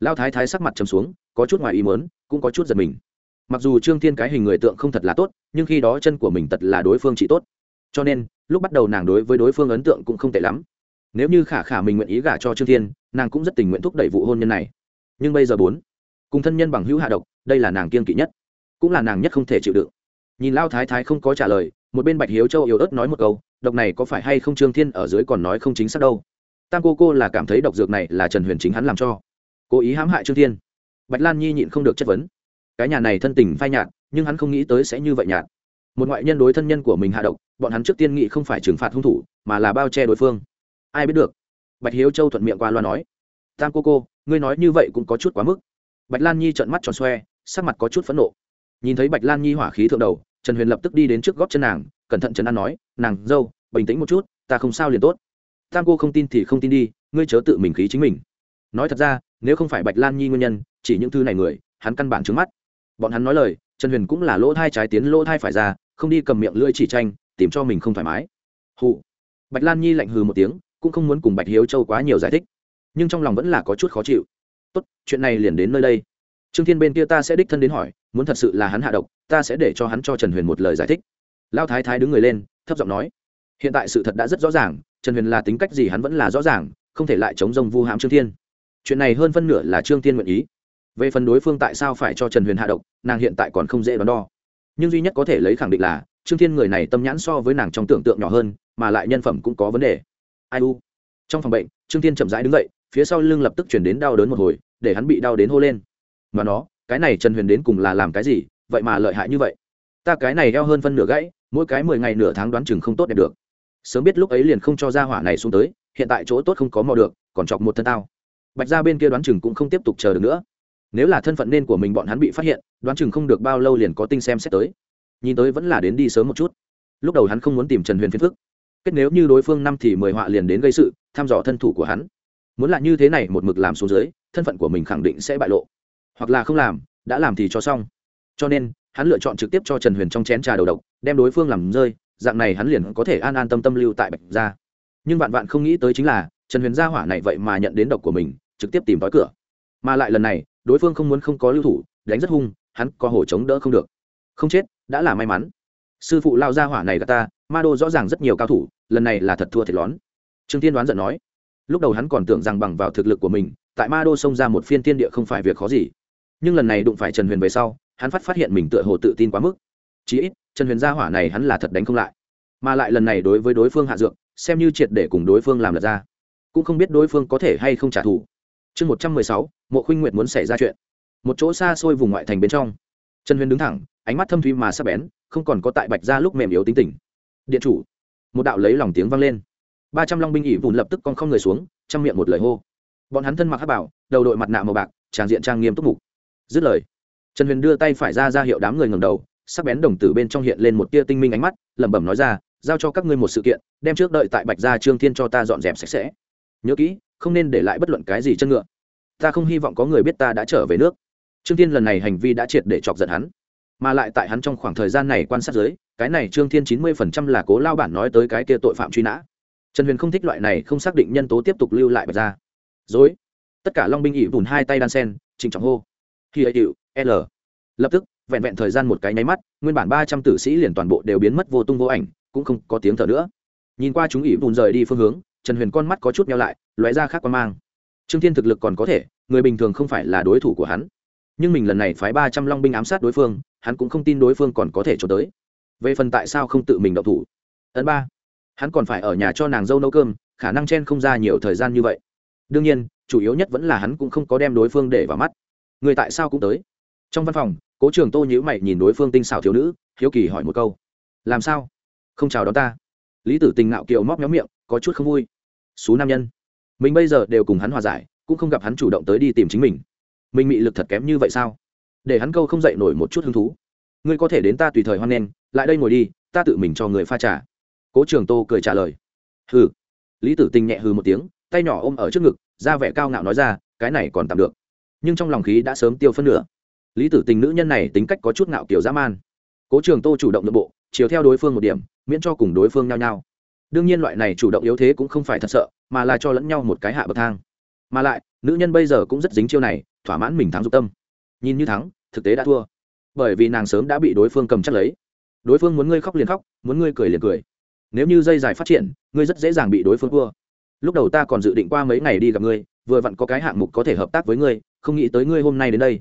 lao thái thái sắc mặt trầm xuống, có chút ngoài ý mớn cũng có chút giật mình. Mặc dù trương thiên cái hình người tượng không thật là tốt, nhưng khi đó chân của mình tật là đối phương chỉ tốt. Cho nên, lúc bắt đầu nàng đối với đối phương ấn tượng cũng không tệ lắm. Nếu như khả khả mình nguyện ý gả cho trương thiên, nàng cũng rất tình nguyện thúc đẩy vụ hôn nhân này. Nhưng bây giờ bốn, cùng thân nhân bằng hữu hạ độc, đây là nàng kiên kỵ nhất, cũng là nàng nhất không thể chịu đựng. Nhìn lao thái thái không có trả lời, một bên bạch hiếu châu yếu ớt nói một câu, độc này có phải hay không trương thiên ở dưới còn nói không chính xác đâu. Tam cô cô là cảm thấy độc dược này là trần huyền chính hắn làm cho cố ý hãm hại trương thiên. Bạch lan nhi nhịn không được chất vấn. Cái nhà này thân tình phai nhạt, nhưng hắn không nghĩ tới sẽ như vậy nhạt. Một ngoại nhân đối thân nhân của mình hạ độc, bọn hắn trước tiên nghĩ không phải trừng phạt hung thủ, mà là bao che đối phương. Ai biết được? Bạch hiếu châu thuận miệng qua loa nói. Tam cô cô, ngươi nói như vậy cũng có chút quá mức. Bạch lan nhi trợn mắt tròn xoe, sắc mặt có chút phẫn nộ. Nhìn thấy bạch lan nhi hỏa khí thượng đầu, trần huyền lập tức đi đến trước góp chân nàng, cẩn thận trần an nói, nàng, dâu, bình tĩnh một chút, ta không sao liền tốt. Tam cô không tin thì không tin đi, ngươi chớ tự mình khí chính mình. Nói thật ra nếu không phải bạch lan nhi nguyên nhân, chỉ những thư này người, hắn căn bản trứng mắt. Bọn hắn nói lời, trần huyền cũng là lỗ thai trái tiến lỗ thai phải ra, không đi cầm miệng lưỡi chỉ tranh, tìm cho mình không thoải mái. Hụ bạch lan nhi lạnh hừ một tiếng, cũng không muốn cùng bạch hiếu châu quá nhiều giải thích, nhưng trong lòng vẫn là có chút khó chịu. Tốt, chuyện này liền đến nơi đây. Trương thiên bên kia ta sẽ đích thân đến hỏi, muốn thật sự là hắn hạ độc, ta sẽ để cho hắn cho trần huyền một lời giải thích. Lao thái thái đứng người lên, thấp giọng nói, hiện tại sự thật đã rất rõ ràng, trần huyền là tính cách gì hắn vẫn là rõ ràng, không thể lại chống rông vu hãm trương thiên chuyện này hơn phân nửa là trương thiên nguyện ý. Về phần đối phương tại sao phải cho trần huyền hạ độc, nàng hiện tại còn không dễ đoán đo. Nhưng duy nhất có thể lấy khẳng định là, trương thiên người này tâm nhãn so với nàng trong tưởng tượng nhỏ hơn, mà lại nhân phẩm cũng có vấn đề. Ai u? Trong phòng bệnh, trương thiên chậm rãi đứng dậy, phía sau lưng lập tức chuyển đến đau đớn một hồi, để hắn bị đau đến hô lên. Mà nó, cái này trần huyền đến cùng là làm cái gì, vậy mà lợi hại như vậy? Ta cái này eo hơn phân nửa gãy, mỗi cái mười ngày nửa tháng đoán chừng không tốt đẹp được. Sớm biết lúc ấy liền không cho ra hỏa này xuống tới, hiện tại chỗ tốt không có mò được, còn chọc một thân tao bạch ra bên kia đoán chừng cũng không tiếp tục chờ được nữa. Nếu là thân phận nên của mình bọn hắn bị phát hiện, đoán chừng không được bao lâu liền có tinh xem xét tới. Nhìn tới vẫn là đến đi sớm một chút. Lúc đầu hắn không muốn tìm trần huyền phiền phức. Kết nếu như đối phương năm thì mười họa liền đến gây sự, thăm dò thân thủ của hắn. Muốn là như thế này một mực làm xuống dưới, thân phận của mình khẳng định sẽ bại lộ. Hoặc là không làm, đã làm thì cho xong. Cho nên, hắn lựa chọn trực tiếp cho trần huyền trong chén trà đầu độc, đem đối phương làm rơi, dạng này hắn liền có thể an an tâm tâm lưu tại bạch gia. Nhưng vạn vạn không nghĩ tới chính là trần huyền gia hỏa này vậy mà nhận đến độc của mình, trực tiếp tìm tói cửa. Mà lại lần này, đối phương không muốn không có lưu thủ, đánh rất hung, hắn có hổ chống đỡ không được. Không chết, đã là may mắn. Sư phụ lao gia hỏa này gà ta, ma đô rõ ràng rất nhiều cao thủ, lần này là thật thua thiệt lón. Trương tiên đoán giận nói. Lúc đầu hắn còn tưởng rằng bằng vào thực lực của mình, tại ma đô xông ra một phiên tiên địa không phải việc khó gì. Nhưng lần này đụng phải trần huyền về sau, hắn phát phát hiện mình tựa hồ tự tin quá mức. Chí ít, trần huyền gia hỏa này hắn là thật đánh không lại. Mà lại lần này đối với đối phương hạ dược, xem như triệt để cùng đối phương làm lật ra cũng không biết đối phương có thể hay không trả thù. Chương một trăm mười sáu, mộ khuynh nguyệt muốn xảy ra chuyện. Một chỗ xa xôi vùng ngoại thành bên trong, trần huyền đứng thẳng, ánh mắt thâm thúy mà sắp bén, không còn có tại bạch ra lúc mềm yếu tính tình. Điện chủ. Một đạo lấy lòng tiếng vang lên. Ba trăm long binh ỉ vùn lập tức con không người xuống, trong miệng một lời hô. Bọn hắn thân mặc hát bảo, đầu đội mặt nạ màu bạc tràng diện trang nghiêm túc mục. Dứt lời, trần huyền đưa tay phải ra ra hiệu đám người ngầm đầu, sắc bén đồng tử bên trong hiện lên một tia tinh minh ánh mắt, lẩm bẩm nói ra, giao cho các ngươi một sự kiện, đem trước đợi tại bạch gia trương thiên cho ta dọn dẹp sạch sẽ nhớ kỹ, không nên để lại bất luận cái gì chân ngựa. Ta không hy vọng có người biết ta đã trở về nước. Trương thiên lần này hành vi đã triệt để chọc giận hắn. Mà lại tại hắn trong khoảng thời gian này quan sát giới cái này trương thiên chín mươi phần trăm là cố lao bản nói tới cái kia tội phạm truy nã. Trần huyền không thích loại này không xác định nhân tố tiếp tục lưu lại bạch ra. Dối tất cả long binh ỉ vùn hai tay đan sen trịnh trọng hô. Khi ấy hiệu l. Lập tức, vẹn vẹn thời gian một cái nháy mắt, nguyên bản ba trăm tử sĩ liền toàn bộ đều biến mất vô tung vô ảnh, cũng không có tiếng thở nữa. Nhìn qua chúng ỉ vùn rời đi phương hướng trần huyền con mắt có chút nhau lại, lóe ra khác quan mang. Trương thiên thực lực còn có thể, người bình thường không phải là đối thủ của hắn. Nhưng mình lần này phái ba trăm long binh ám sát đối phương, hắn cũng không tin đối phương còn có thể trốn tới. Về phần tại sao không tự mình đậu thủ? Ấn ba, hắn còn phải ở nhà cho nàng dâu nấu cơm, khả năng chen không ra nhiều thời gian như vậy. Đương nhiên, chủ yếu nhất vẫn là hắn cũng không có đem đối phương để vào mắt. Người tại sao cũng tới? Trong văn phòng, cố trường tô nhữ mày nhìn đối phương tinh xảo thiếu nữ, hiếu kỳ hỏi một câu. Làm sao? Không chào đón ta. Lý tử tình ngạo kiều móc méo miệng có chút không vui. Số nam nhân. Mình bây giờ đều cùng hắn hòa giải, cũng không gặp hắn chủ động tới đi tìm chính mình. Mình bị lực thật kém như vậy sao? Để hắn câu không dậy nổi một chút hứng thú. Ngươi có thể đến ta tùy thời hoan nghênh, lại đây ngồi đi, ta tự mình cho người pha trà. Cố trường tô cười trả lời. Hừ. Lý tử tình nhẹ hừ một tiếng, tay nhỏ ôm ở trước ngực ra vẻ cao ngạo nói ra, cái này còn tạm được. Nhưng trong lòng khí đã sớm tiêu phân nửa. Lý tử tình nữ nhân này tính cách có chút ngạo kiểu dã man. Cố trường tô chủ động nội bộ, chiều theo đối phương một điểm, miễn cho cùng đối phương nhau nhau đương nhiên loại này chủ động yếu thế cũng không phải thật sợ, mà là cho lẫn nhau một cái hạ bậc thang. Mà lại, nữ nhân bây giờ cũng rất dính chiêu này, thỏa mãn mình thắng dục tâm. Nhìn như thắng, thực tế đã thua. Bởi vì nàng sớm đã bị đối phương cầm chắc lấy. Đối phương muốn ngươi khóc liền khóc, muốn ngươi cười liền cười. Nếu như dây dài phát triển, ngươi rất dễ dàng bị đối phương thua. Lúc đầu ta còn dự định qua mấy ngày đi gặp ngươi, vừa vặn có cái hạng mục có thể hợp tác với ngươi, không nghĩ tới ngươi hôm nay đến đây.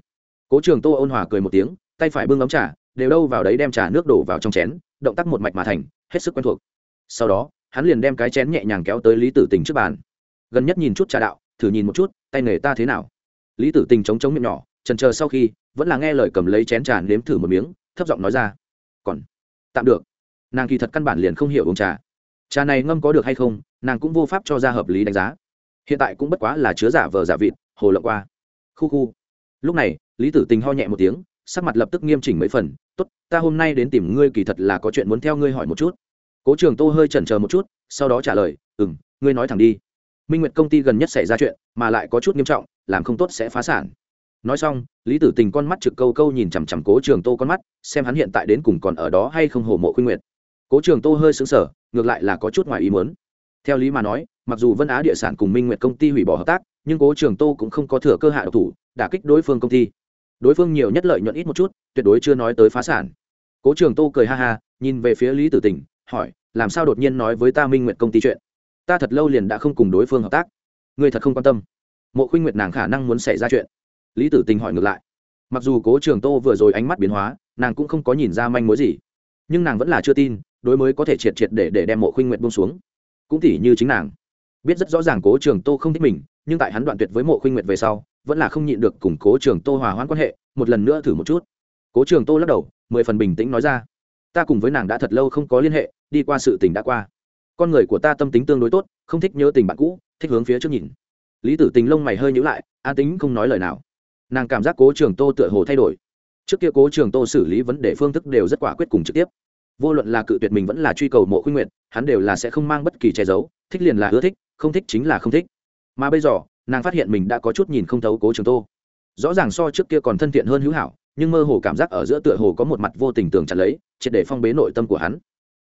Cố trường tô ôn hòa cười một tiếng, tay phải bưng ấm trà, đều đâu vào đấy đem trà nước đổ vào trong chén, động tác một mạch mà thành, hết sức quen thuộc. Sau đó hắn liền đem cái chén nhẹ nhàng kéo tới lý tử tình trước bàn. Gần nhất nhìn chút trà đạo, thử nhìn một chút, tay nghề ta thế nào? Lý tử tình chống chống miệng nhỏ trần chờ sau khi, vẫn là nghe lời cầm lấy chén trà nếm thử một miếng, thấp giọng nói ra, còn, tạm được. Nàng kỳ thật căn bản liền không hiểu uống trà. Trà này ngâm có được hay không, nàng cũng vô pháp cho ra hợp lý đánh giá. Hiện tại cũng bất quá là chứa giả vờ giả vịt, hồ lộng qua. Khu khu. Lúc này, lý tử tình ho nhẹ một tiếng, sắc mặt lập tức nghiêm chỉnh mấy phần, tốt, ta hôm nay đến tìm ngươi kỳ thật là có chuyện muốn theo ngươi hỏi một chút cố trường tô hơi chần chờ một chút, sau đó trả lời ừ m ngươi nói thẳng đi. Minh nguyệt công ty gần nhất xảy ra chuyện, mà lại có chút nghiêm trọng, làm không tốt sẽ phá sản. Nói xong, lý tử tình con mắt trực câu câu nhìn chằm chằm cố trường tô con mắt, xem hắn hiện tại đến cùng còn ở đó hay không hồ mộ khuyên nguyệt. Cố trường tô hơi xứng sở ngược lại là có chút ngoài ý muốn. Theo lý mà nói, mặc dù vân á địa sản cùng minh nguyệt công ty hủy bỏ hợp tác, nhưng cố trường tô cũng không có thừa cơ hạ độc thủ, đả kích đối phương công ty. Đối phương nhiều nhất lợi nhuận ít một chút, tuyệt đối chưa nói tới phá sản. Cố trường tô cười ha ha, nhìn về phía lý tử tình hỏi, làm sao đột nhiên nói với ta minh nguyệt công ty chuyện? Ta thật lâu liền đã không cùng đối phương hợp tác. Ngươi thật không quan tâm? Mộ khuynh nguyệt nàng khả năng muốn xảy ra chuyện. Lý tử tình hỏi ngược lại. Mặc dù cố trường tô vừa rồi ánh mắt biến hóa, nàng cũng không có nhìn ra manh mối gì. Nhưng nàng vẫn là chưa tin, đối mới có thể triệt triệt để để đem mộ khuynh nguyệt bông xuống. Cũng tỉ như chính nàng. Biết rất rõ ràng cố trường tô không thích mình, nhưng tại hắn đoạn tuyệt với mộ khuynh nguyệt về sau, vẫn là không nhịn được củng cố trường tô hòa hoãn quan hệ, một lần nữa thử một chút. Cố trường tô lắc đầu, mười phần bình tĩnh nói ra ta cùng với nàng đã thật lâu không có liên hệ, đi qua sự tình đã qua. Con người của ta tâm tính tương đối tốt, không thích nhớ tình bạn cũ, thích hướng phía trước nhìn. Lý tử tình lông mày hơi nhữ lại, an tính không nói lời nào. Nàng cảm giác cố trường tô tựa hồ thay đổi. Trước kia cố trường tô xử lý vấn đề phương thức đều rất quả quyết cùng trực tiếp. Vô luận là cự tuyệt mình vẫn là truy cầu mộ khuyên nguyện hắn đều là sẽ không mang bất kỳ che giấu, thích liền là ưa thích, không thích chính là không thích. Mà bây giờ, nàng phát hiện mình đã có chút nhìn không thấu cố trường tô. Rõ ràng so trước kia còn thân thiện hơn hữu hảo nhưng mơ hồ cảm giác ở giữa tựa hồ có một mặt vô tình tường chặt lấy, triệt để phong bế nội tâm của hắn.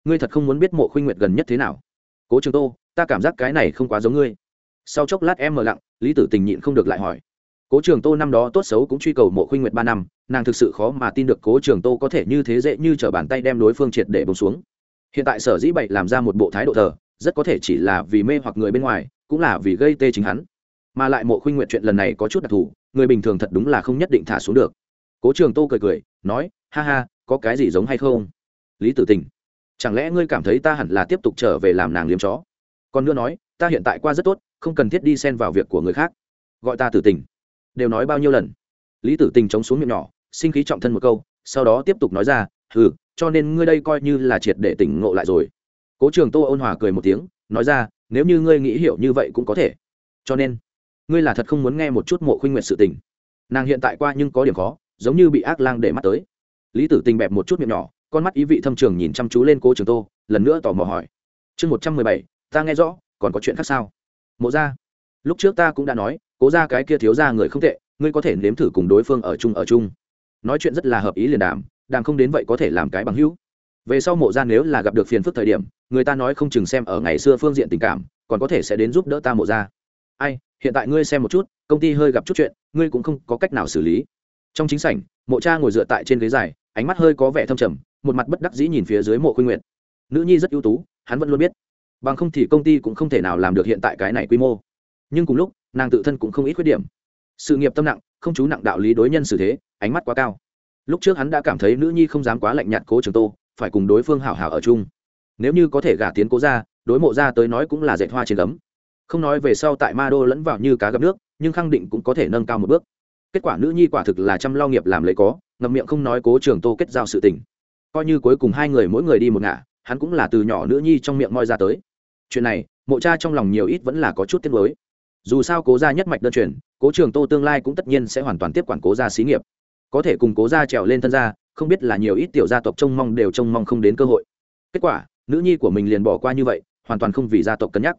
Ngươi thật không muốn biết mộ khuynh nguyệt gần nhất thế nào? Cố trường tô, ta cảm giác cái này không quá giống ngươi. Sau chốc lát em mờ lặng, lý tử tình nhịn không được lại hỏi. Cố trường tô năm đó tốt xấu cũng truy cầu mộ khuynh nguyệt ba năm, nàng thực sự khó mà tin được cố trường tô có thể như thế dễ như t r ở bàn tay đem đối phương triệt để bông xuống. Hiện tại sở dĩ bậy làm ra một bộ thái độ thờ, rất có thể chỉ là vì mê hoặc người bên ngoài, cũng là vì gây tê chính hắn. Mà lại mộ khuynh nguyện chuyện lần này có chút đặc thù, người bình thường thật đúng là không nhất định thả xuống được cố trường tô cười cười, nói, ha ha, có cái gì giống hay không? Lý tử tình, chẳng lẽ ngươi cảm thấy ta hẳn là tiếp tục trở về làm nàng liếm chó? Còn nữa nói, ta hiện tại qua rất tốt, không cần thiết đi xen vào việc của người khác. Gọi ta tử tình. Đều nói bao nhiêu lần. Lý tử tình chống xuống miệng nhỏ, sinh khí trọng thân một câu, sau đó tiếp tục nói ra ừ cho nên ngươi đây coi như là triệt để tỉnh ngộ lại rồi. Cố trường tô ôn hòa cười một tiếng, nói ra, nếu như ngươi nghĩ hiểu như vậy cũng có thể. Cho nên, ngươi là thật không muốn nghe một chút mộ khuynh nguyệt sự tình. Nàng hiện tại qua nhưng có điểm khó giống như bị ác lang để mắt tới. Lý tử tình bẹp một chút miệng nhỏ, con mắt ý vị thâm trường nhìn chăm chú lên cố trường tô, lần nữa tò mò hỏi. Chương một trăm mười bảy, ta nghe rõ, còn có chuyện khác sao? Mộ ra lúc trước ta cũng đã nói, cố ra cái kia thiếu ra người không tệ, ngươi có thể nếm thử cùng đối phương ở chung ở chung. Nói chuyện rất là hợp ý liền đàm đàm không đến vậy có thể làm cái bằng hữu. Về sau mộ ra nếu là gặp được phiền phức thời điểm, người ta nói không chừng xem ở ngày xưa phương diện tình cảm, còn có thể sẽ đến giúp đỡ ta mộ ra ai, hiện tại ngươi xem một chút, công ty hơi gặp chút chuyện, ngươi cũng không có cách nào xử lý trong chính sảnh, mộ cha ngồi dựa tại trên ghế dài, ánh mắt hơi có vẻ thâm trầm, một mặt bất đắc dĩ nhìn phía dưới mộ khuyên nguyện nữ nhi rất ưu tú, hắn vẫn luôn biết. Bằng không thì công ty cũng không thể nào làm được hiện tại cái này quy mô. Nhưng cùng lúc, nàng tự thân cũng không ít khuyết điểm. Sự nghiệp tâm nặng, không chú nặng đạo lý đối nhân xử thế, ánh mắt quá cao. Lúc trước hắn đã cảm thấy nữ nhi không dám quá lạnh nhạt cố trường tô, phải cùng đối phương hảo hảo ở chung. Nếu như có thể gả tiến cố ra đối mộ ra tới nói cũng là dạy hoa trên gấm. Không nói về sau tại ma đô lẫn vào như cá gặp nước, nhưng khẳng định cũng có thể nâng cao một bước kết quả nữ nhi quả thực là chăm lo nghiệp làm lấy có, ngậm miệng không nói cố trường tô kết giao sự tình. Coi như cuối cùng hai người mỗi người đi một ngả, hắn cũng là từ nhỏ nữ nhi trong miệng moi ra tới. Chuyện này, mộ cha trong lòng nhiều ít vẫn là có chút tiếc nuối. Dù sao cố gia nhất mạch đơn truyền, cố trường tô tương lai cũng tất nhiên sẽ hoàn toàn tiếp quản cố gia xí nghiệp. Có thể cùng cố gia trèo lên thân gia, không biết là nhiều ít tiểu gia tộc trông mong đều trông mong không đến cơ hội. Kết quả, nữ nhi của mình liền bỏ qua như vậy, hoàn toàn không vì gia tộc cân nhắc.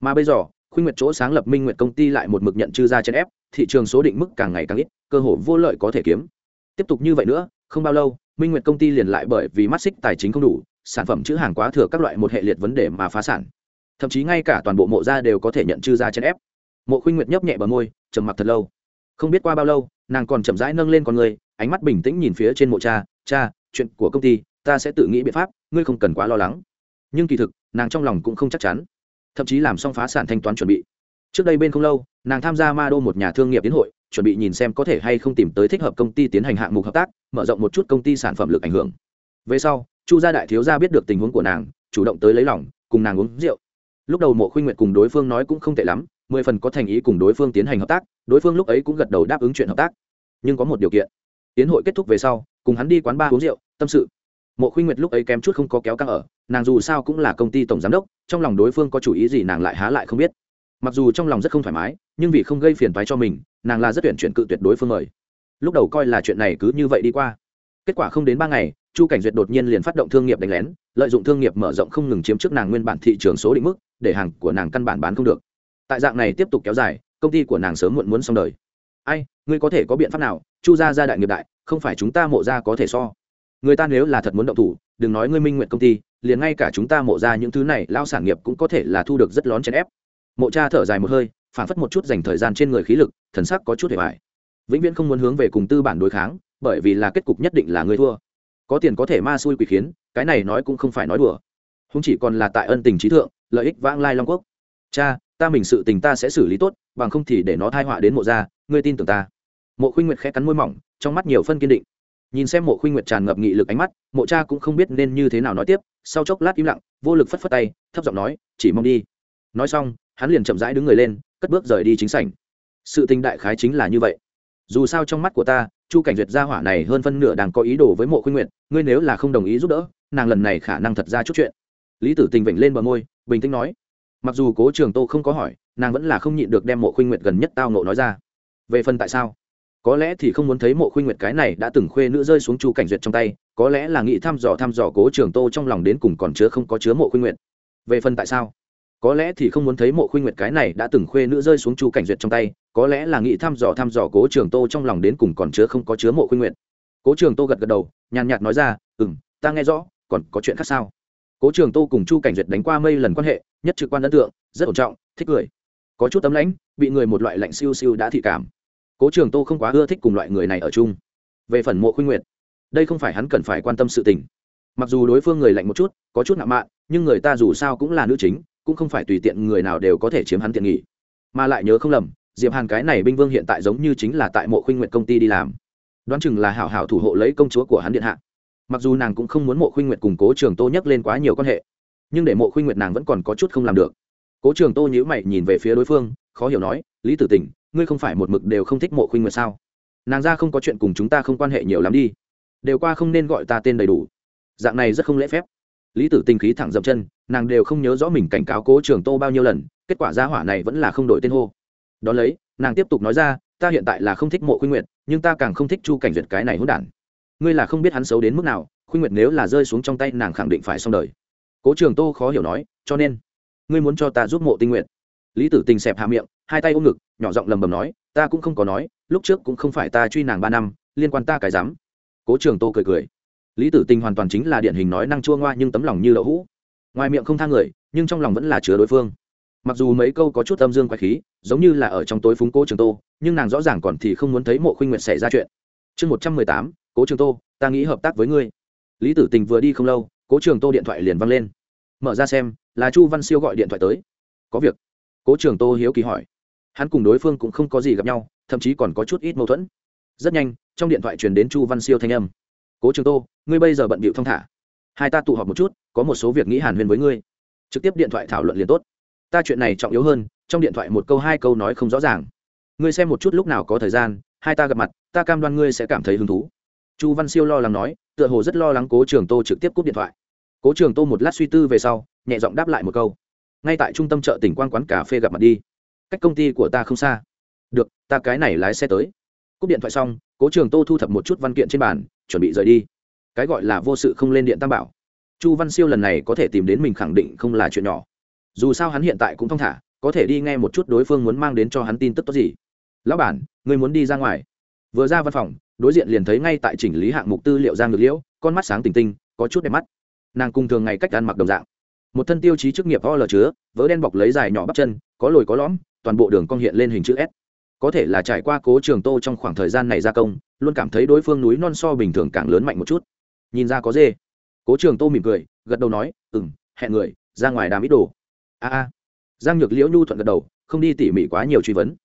Mà bây giờ khuynh nguyệt chỗ sáng lập minh nguyệt công ty lại một mực nhận chư ra chèn ép, thị trường số định mức càng ngày càng ít, cơ hội vô lợi có thể kiếm. Tiếp tục như vậy nữa, không bao lâu, minh nguyệt công ty liền lại bởi vì mắt xích tài chính không đủ, sản phẩm chữ hàng quá thừa các loại một hệ liệt vấn đề mà phá sản. Thậm chí ngay cả toàn bộ mộ gia đều có thể nhận chư ra chèn ép. Mộ khuynh nguyệt nhấp nhẹ bờ môi, trầm mặc thật lâu. Không biết qua bao lâu, nàng còn chậm rãi nâng lên con người, ánh mắt bình tĩnh nhìn phía trên mộ cha cha, chuyện của công ty, ta sẽ tự nghĩ biện pháp, ngươi không cần quá lo lắng. Nhưng kỳ thực, nàng trong lòng cũng không chắc chắn thậm chí làm xong phá sản thanh toán chuẩn bị. Trước đây bên không lâu, nàng tham gia ma đô một nhà thương nghiệp tiến hội, chuẩn bị nhìn xem có thể hay không tìm tới thích hợp công ty tiến hành hạng mục hợp tác, mở rộng một chút công ty sản phẩm lực ảnh hưởng. Về sau, chu gia đại thiếu gia biết được tình huống của nàng, chủ động tới lấy lòng, cùng nàng uống rượu. Lúc đầu mộ khuynh nguyệt cùng đối phương nói cũng không tệ lắm, mười phần có thành ý cùng đối phương tiến hành hợp tác, đối phương lúc ấy cũng gật đầu đáp ứng chuyện hợp tác. Nhưng có một điều kiện. Tiến hội kết thúc về sau, cùng hắn đi quán bar uống rượu, tâm sự mộ khuynh nguyệt lúc ấy kém chút không có kéo căng ở, nàng dù sao cũng là công ty tổng giám đốc, trong lòng đối phương có chủ ý gì nàng lại há lại không biết. Mặc dù trong lòng rất không thoải mái, nhưng vì không gây phiền toái cho mình, nàng là rất tuyển chuyển cự tuyệt đối phương mời. Lúc đầu coi là chuyện này cứ như vậy đi qua. Kết quả không đến ba ngày, chu cảnh duyệt đột nhiên liền phát động thương nghiệp đánh lén, lợi dụng thương nghiệp mở rộng không ngừng chiếm trước nàng nguyên bản thị trường số định mức, để hàng của nàng căn bản bán không được. Tại dạng này tiếp tục kéo dài, công ty của nàng sớm muộn muốn xong đời. Ai, ngươi có thể có biện pháp nào? Chu gia gia đại nghiệp đại, không phải chúng ta mộ ra có thể so người ta nếu là thật muốn động thủ, đừng nói ngươi minh nguyện công ty, liền ngay cả chúng ta mộ ra những thứ này, lao sản nghiệp cũng có thể là thu được rất lón chèn ép. Mộ cha thở dài một hơi, phản phất một chút dành thời gian trên người khí lực, thần sắc có chút hề vải vĩnh viễn không muốn hướng về cùng tư bản đối kháng, bởi vì là kết cục nhất định là người thua. Có tiền có thể ma xui quỷ khiến, cái này nói cũng không phải nói đùa. Không chỉ còn là tại ân tình trí thượng, lợi ích vãng lai long quốc. Cha, ta mình sự tình ta sẽ xử lý tốt, bằng không thì để nó thai họa đến mộ gia ngươi tin tưởng ta. Mộ khuynh nguyệt khẽ cắn môi mỏng, trong mắt nhiều phân kiên định nhìn xem mộ khuynh nguyệt tràn ngập nghị lực ánh mắt, mộ cha cũng không biết nên như thế nào nói tiếp, sau chốc lát im lặng, vô lực phất phất tay, thấp giọng nói, chỉ mong đi. Nói xong, hắn liền chậm rãi đứng người lên, cất bước rời đi chính sảnh. Sự tình đại khái chính là như vậy. Dù sao trong mắt của ta, chu cảnh duyệt gia hỏa này hơn phân nửa đang có ý đồ với mộ khuynh nguyệt, ngươi nếu là không đồng ý giúp đỡ, nàng lần này khả năng thật ra chút chuyện. Lý tử tình vểnh lên bờ môi, bình tĩnh nói, mặc dù cố trường tô không có hỏi, nàng vẫn là không nhịn được đem mộ khuynh nguyệt gần nhất tao nộ nói ra. Về phần tại sao? Có lẽ thì không muốn thấy mộ khuynh nguyệt cái này đã từng khuê nữ rơi xuống chu cảnh duyệt trong tay, có lẽ là nghĩ thăm dò thăm dò cố trường tô trong lòng đến cùng còn chứa không có chứa mộ khuynh nguyệt. Về phần tại sao? Có lẽ thì không muốn thấy mộ khuynh nguyệt cái này đã từng khuê nữ rơi xuống chu cảnh duyệt trong tay, có lẽ là nghĩ thăm dò thăm dò cố trường tô trong lòng đến cùng còn chứa không có chứa mộ khuynh nguyệt. Cố trường tô gật gật đầu, nhàn nhạt nói ra ừ m ta nghe rõ, còn có chuyện khác sao? Cố trường tô cùng chu cảnh duyệt đánh qua mây lần quan hệ, nhất trực quan ấn tượng, rất ổn trọng, thích cười. Có chút tấm lãnh, bị người một loại lạnh siêu siêu đã thị cảm cố trường tô không quá ưa thích cùng loại người này ở chung. Về phần mộ khuynh nguyệt, đây không phải hắn cần phải quan tâm sự tình. Mặc dù đối phương người lạnh một chút, có chút ngạo mạn, nhưng người ta dù sao cũng là nữ chính, cũng không phải tùy tiện người nào đều có thể chiếm hắn tiện nghỉ mà lại nhớ không lầm, diệp hàn cái này binh vương hiện tại giống như chính là tại mộ khuynh Nguyệt công ty đi làm. Đoán chừng là hảo hảo thủ hộ lấy công chúa của hắn điện hạ. Mặc dù nàng cũng không muốn mộ khuynh Nguyệt cùng cố trường tô nhắc lên quá nhiều quan hệ, nhưng để mộ khuynh Nguyệt nàng vẫn còn có chút không làm được cố trường tô nhíu mày nhìn về phía đối phương, khó hiểu nói, lý tử tình, ngươi không phải một mực đều không thích mộ khuynh Nguyệt sao? Nàng ra không có chuyện cùng chúng ta không quan hệ nhiều lắm đi. Đều qua không nên gọi ta tên đầy đủ. Dạng này rất không lễ phép. Lý tử tình khí thẳng dậm chân, nàng đều không nhớ rõ mình cảnh cáo cố trường tô bao nhiêu lần, kết quả gia hỏa này vẫn là không đổi tên hô. Đón lấy, nàng tiếp tục nói ra, ta hiện tại là không thích mộ khuynh nguyệt, nhưng ta càng không thích chu cảnh duyệt cái này hỗn đản. Ngươi là không biết hắn xấu đến mức nào, khuynh nguyệt nếu là rơi xuống trong tay nàng khẳng định phải xong đời. Cố trường tô khó hiểu nói, cho nên ngươi muốn cho ta giúp mộ tinh nguyện lý tử tình xẹp hạ miệng, hai tay ôm ngực, nhỏ giọng lầm bầm nói, ta cũng không có nói, lúc trước cũng không phải ta truy nàng ba năm, liên quan ta cái dám. Cố trường tô cười cười. Lý tử tình hoàn toàn chính là điển hình nói năng chua ngoa nhưng tấm lòng như đậu hũ. Ngoài miệng không thang người, nhưng trong lòng vẫn là chứa đối phương. Mặc dù mấy câu có chút âm dương quái khí, giống như là ở trong tối phúng cố trường tô, nhưng nàng rõ ràng còn thì không muốn thấy mộ khuynh nguyện xảy ra chuyện. Chương một trăm mười tám, cố trường tô, ta nghĩ hợp tác với ngươi. Lý tử tình vừa đi không lâu, cố trường tô điện thoại liền văng lên. Mở ra xem là chu văn siêu gọi điện thoại tới. Có việc. Cố trường tô hiếu kỳ hỏi. Hắn cùng đối phương cũng không có gì gặp nhau, thậm chí còn có chút ít mâu thuẫn. Rất nhanh, trong điện thoại truyền đến chu văn siêu thanh âm. Cố trường tô, ngươi bây giờ bận bịu thong thả. Hai ta tụ họp một chút, có một số việc nghĩ hàn huyên với ngươi. Trực tiếp điện thoại thảo luận liền tốt. Ta chuyện này trọng yếu hơn, trong điện thoại một câu hai câu nói không rõ ràng. Ngươi xem một chút lúc nào có thời gian, hai ta gặp mặt, ta cam đoan ngươi sẽ cảm thấy hứng thú. Chu văn siêu lo lắng nói, tựa hồ rất lo lắng cố trường tô trực tiếp cúp điện thoại. Cố trường tô một lát suy tư về sau nhẹ giọng đáp lại một câu. Ngay tại trung tâm chợ tỉnh quan quán cà phê gặp mặt đi. Cách công ty của ta không xa. Được, ta cái này lái xe tới. Cúp điện thoại xong, cố trường tô thu thập một chút văn kiện trên bàn, chuẩn bị rời đi. Cái gọi là vô sự không lên điện tam bảo. Chu văn siêu lần này có thể tìm đến mình khẳng định không là chuyện nhỏ. Dù sao hắn hiện tại cũng thong thả, có thể đi nghe một chút đối phương muốn mang đến cho hắn tin tức tốt gì. Lão bản người muốn đi ra ngoài. Vừa ra văn phòng, đối diện liền thấy ngay tại chỉnh lý hạng mục tư liệu giang ngược liễu, con mắt sáng tình tinh, có chút đẹp mắt. Nàng cùng thường ngày cách ăn mặc đồng dạng một thân tiêu chí chức nghiệp o lờ chứa vỡ đen bọc lấy dài nhỏ bắp chân, có lồi có lõm, toàn bộ đường cong hiện lên hình chữ s. Có thể là trải qua cố trường tô trong khoảng thời gian này gia công, luôn cảm thấy đối phương núi non so bình thường càng lớn mạnh một chút. Nhìn ra có dê. Cố trường tô mỉm cười, gật đầu nói ừ m hẹn người, ra ngoài đàm ít đồ. A a. Giang nhược liễu nhu thuận gật đầu, không đi tỉ mỉ quá nhiều truy vấn.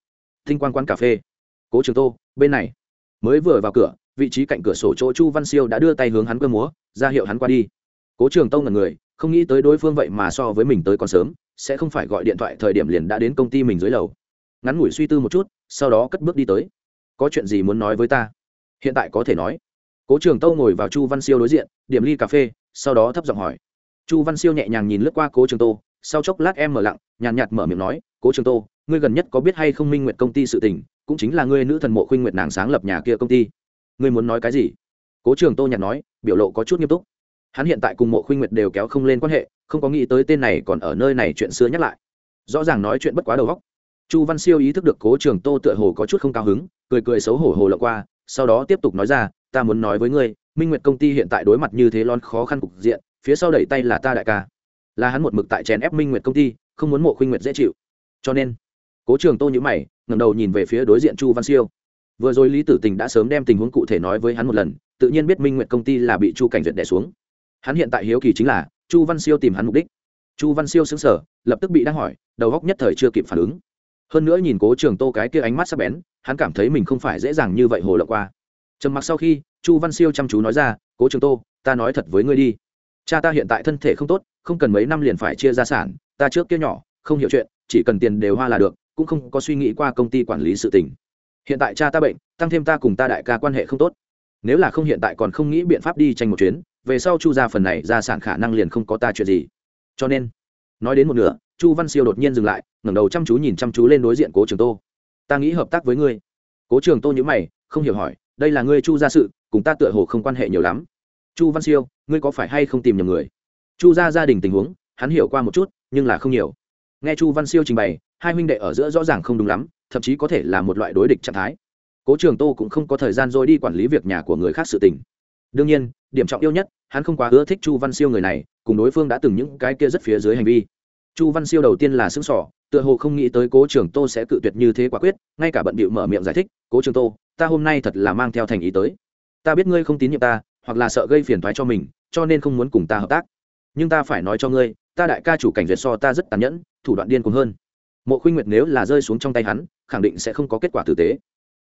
Tinh quan quán cà phê. Cố trường tô, bên này. Mới vừa vào cửa, vị trí cạnh cửa sổ chỗ chu văn siêu đã đưa tay hướng hắn cơ múa, ra hiệu hắn qua đi. Cố trường tông là người không nghĩ tới đối phương vậy mà so với mình tới còn sớm, sẽ không phải gọi điện thoại thời điểm liền đã đến công ty mình dưới lầu. Ngắn ngủi suy tư một chút, sau đó cất bước đi tới. Có chuyện gì muốn nói với ta? Hiện tại có thể nói. Cố trường tâu ngồi vào chu văn siêu đối diện, điểm ly cà phê, sau đó thấp giọng hỏi. Chu văn siêu nhẹ nhàng nhìn lướt qua cố trường tô sau chốc lát em mở lặng, nhàn nhạt mở miệng nói, cố trường tô ngươi gần nhất có biết hay không minh nguyện công ty sự tình, cũng chính là ngươi nữ thần mộ khuynh nguyệt nàng sáng lập nhà kia công ty. Ngươi muốn nói cái gì? Cố trường tô nhạt nói, biểu lộ có chút nghiêm túc hắn hiện tại cùng mộ khuynh nguyệt đều kéo không lên quan hệ, không có nghĩ tới tên này còn ở nơi này chuyện xưa nhắc lại. Rõ ràng nói chuyện bất quá đầu góc chu văn siêu ý thức được cố trường tô tựa hồ có chút không cao hứng, cười cười xấu hổ hồ lộng qua, sau đó tiếp tục nói ra, ta muốn nói với ngươi, minh nguyệt công ty hiện tại đối mặt như thế lon khó khăn cục diện, phía sau đẩy tay là ta đại ca. Là hắn một mực tại chèn ép minh nguyệt công ty, không muốn mộ khuynh nguyệt dễ chịu. Cho nên, cố trường tô nhữ mày ngầm đầu nhìn về phía đối diện chu văn siêu. Vừa rồi lý tử tình đã sớm đem tình huống cụ thể nói với hắn một lần, tự nhiên biết minh nguyệt công ty là bị chu cảnh duyệt đẻ xuống hắn hiện tại hiếu kỳ chính là, chu văn siêu tìm hắn mục đích. Chu văn siêu xứng sở lập tức bị đang hỏi, đầu góc nhất thời chưa kịp phản ứng. Hơn nữa nhìn cố trường tô cái kia ánh mắt sắp bén, hắn cảm thấy mình không phải dễ dàng như vậy hồ lộ qua. Trầm mặc sau khi, chu văn siêu chăm chú nói ra, cố trường tô, ta nói thật với ngươi đi. Cha ta hiện tại thân thể không tốt, không cần mấy năm liền phải chia gia sản, ta trước kia nhỏ, không hiểu chuyện, chỉ cần tiền đều hoa là được, cũng không có suy nghĩ qua công ty quản lý sự tình. Hiện tại cha ta bệnh, tăng thêm ta cùng ta đại ca quan hệ không tốt. Nếu là không hiện tại còn không nghĩ biện pháp đi tranh một chuyến về sau chu ra phần này gia sản khả năng liền không có ta chuyện gì. Cho nên, nói đến một nửa, chu văn siêu đột nhiên dừng lại, ngẩng đầu chăm chú nhìn chăm chú lên đối diện cố trường tô. Ta nghĩ hợp tác với ngươi. Cố trường tô nhữ mày, không hiểu hỏi, đây là ngươi chu gia sự, cùng ta tựa hồ không quan hệ nhiều lắm. Chu văn siêu, ngươi có phải hay không tìm nhầm người? Chu gia gia đình tình huống, hắn hiểu qua một chút, nhưng là không nhiều. Nghe chu văn siêu trình bày, hai huynh đệ ở giữa rõ ràng không đúng lắm, thậm chí có thể là một loại đối địch trạng thái. Cố trường tô cũng không có thời gian rồi đi quản lý việc nhà của người khác sự tình. Đương nhiên, điểm trọng yêu nhất hắn không quá ưa thích chu văn siêu người này, cùng đối phương đã từng những cái kia rất phía dưới hành vi. chu văn siêu đầu tiên là xứng sỏ tựa hồ không nghĩ tới cố trường tô sẽ cự tuyệt như thế quả quyết, ngay cả bận bịu mở miệng giải thích, cố trường tô, ta hôm nay thật là mang theo thành ý tới. Ta biết ngươi không tín nhiệm ta, hoặc là sợ gây phiền thoái cho mình, cho nên không muốn cùng ta hợp tác. Nhưng ta phải nói cho ngươi, ta đại ca chủ cảnh duyệt so ta rất tàn nhẫn, thủ đoạn điên cuồng hơn. Mộ khuynh nguyệt nếu là rơi xuống trong tay hắn, khẳng định sẽ không có kết quả tử tế.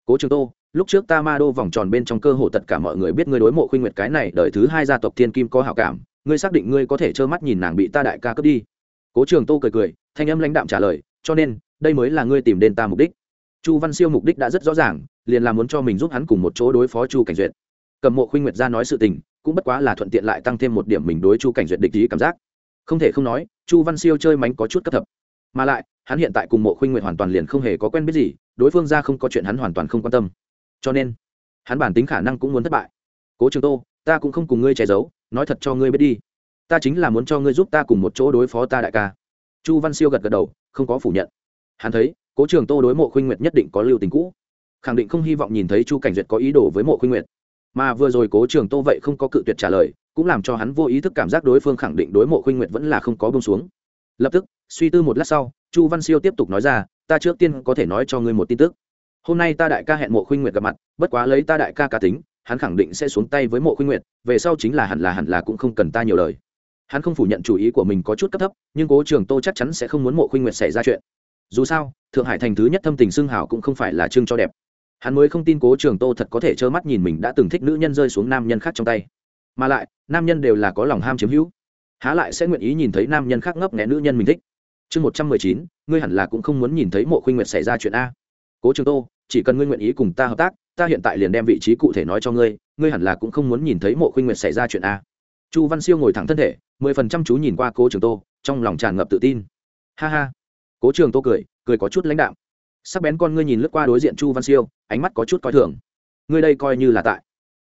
Cố trường tô lúc trước ta ma đô vòng tròn bên trong cơ hồ tất cả mọi người biết ngươi đối mộ khuynh nguyệt cái này đợi thứ hai gia tộc thiên kim có hảo cảm, ngươi xác định ngươi có thể trơ mắt nhìn nàng bị ta đại ca cướp đi. Cố trường tô cười cười, thanh âm lãnh đạm trả lời, cho nên, đây mới là ngươi tìm đến ta mục đích. Chu văn siêu mục đích đã rất rõ ràng, liền là muốn cho mình giúp hắn cùng một chỗ đối phó chu cảnh duyệt. Cầm mộ khuynh nguyệt ra nói sự tình, cũng bất quá là thuận tiện lại tăng thêm một điểm mình đối chu cảnh duyệt địch ý cảm giác. Không thể không nói, chu văn siêu chơi mánh có chút cấp thập mà lại, hắn hiện tại cùng mộ khuynh nguyệt hoàn toàn liền không hề có quen biết gì, đối phương ra không có chuyện hắn hoàn toàn không quan tâm cho nên hắn bản tính khả năng cũng muốn thất bại. Cố trường tô, ta cũng không cùng ngươi che giấu, nói thật cho ngươi biết đi. Ta chính là muốn cho ngươi giúp ta cùng một chỗ đối phó ta đại ca. Chu văn siêu gật gật đầu, không có phủ nhận. Hắn thấy, cố trường tô đối mộ khuynh nguyệt nhất định có lưu tình cũ. Khẳng định không hy vọng nhìn thấy chu cảnh duyệt có ý đồ với mộ khuynh nguyệt. Mà vừa rồi cố trường tô vậy không có cự tuyệt trả lời, cũng làm cho hắn vô ý thức cảm giác đối phương khẳng định đối mộ khuynh nguyệt vẫn là không có bông xuống. Lập tức, suy tư một lát sau, chu văn siêu tiếp tục nói ra, ta trước tiên có thể nói cho ngươi một tin tức hôm nay ta đại ca hẹn mộ khuynh nguyệt gặp mặt, bất quá lấy ta đại ca cá tính, hắn khẳng định sẽ xuống tay với mộ khuynh nguyệt, về sau chính là hẳn là hẳn là cũng không cần ta nhiều lời. Hắn không phủ nhận chủ ý của mình có chút cấp thấp, nhưng cố trường tô chắc chắn sẽ không muốn mộ khuynh nguyệt xảy ra chuyện. Dù sao, thượng hải thành thứ nhất thâm tình xưng hảo cũng không phải là chương cho đẹp. Hắn mới không tin cố trường tô thật có thể trơ mắt nhìn mình đã từng thích nữ nhân rơi xuống nam nhân khác trong tay. Mà lại, nam nhân đều là có lòng ham chiếm hữu. Há lại sẽ nguyện ý nhìn thấy nam nhân khác ngấp nghẽ nữ nhân mình thích. Chương một trăm mười chín, ngươi hẳn là cũng không muốn nhìn thấy mộ khuynh nguyệt xảy ra chuyện a cố trường tô, chỉ cần ngươi nguyện ý cùng ta hợp tác, ta hiện tại liền đem vị trí cụ thể nói cho ngươi ngươi hẳn là cũng không muốn nhìn thấy mộ khuynh nguyệt xảy ra chuyện a. Chu văn siêu ngồi thẳng thân thể, mười phần trăm chú nhìn qua cố trường tô, trong lòng tràn ngập tự tin. Ha ha. Cố trường tô cười cười có chút lãnh đạo sắc bén con ngươi nhìn lướt qua đối diện chu văn siêu, ánh mắt có chút coi thường. Ngươi đây coi như là tại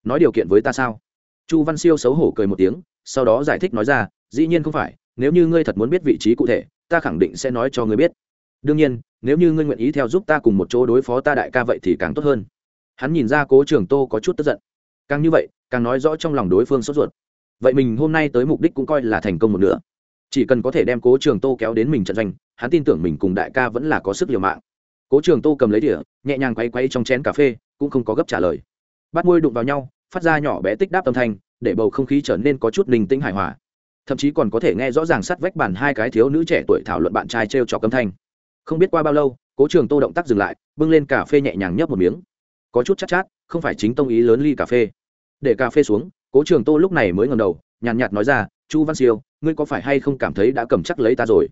nói điều kiện với ta sao? Chu văn siêu xấu hổ cười một tiếng, sau đó giải thích nói ra, dĩ nhiên không phải, nếu như ngươi thật muốn biết vị trí cụ thể, ta khẳng định sẽ nói cho ngươi biết. Đương nhiên nếu như ngươi nguyện ý theo giúp ta cùng một chỗ đối phó ta đại ca vậy thì càng tốt hơn. Hắn nhìn ra cố trường tô có chút tức giận. Càng như vậy, càng nói rõ trong lòng đối phương sốt ruột. Vậy mình hôm nay tới mục đích cũng coi là thành công một nửa. Chỉ cần có thể đem cố trường tô kéo đến mình trận doanh, hắn tin tưởng mình cùng đại ca vẫn là có sức liều mạng. Cố trường tô cầm lấy đĩa, nhẹ nhàng quay quay trong chén cà phê, cũng không có gấp trả lời. Bắt môi đụng vào nhau, phát ra nhỏ bé tích đáp âm thanh, để bầu không khí trở nên có chút ninh tĩnh hài hòa. Thậm chí còn có thể nghe rõ ràng sắt vách bàn hai cái thiếu nữ trẻ tuổi thảo luận bạn trai t r e o trọc âm thanh không biết qua bao lâu cố trường tô động tác dừng lại bưng lên cà phê nhẹ nhàng nhấp một miếng. Có chút chắc chát, chát không phải chính tông ý lớn ly cà phê. Để cà phê xuống cố trường tô lúc này mới ngầm đầu nhàn nhạt nói ra chu văn siêu ngươi có phải hay không cảm thấy đã cầm chắc lấy ta rồi?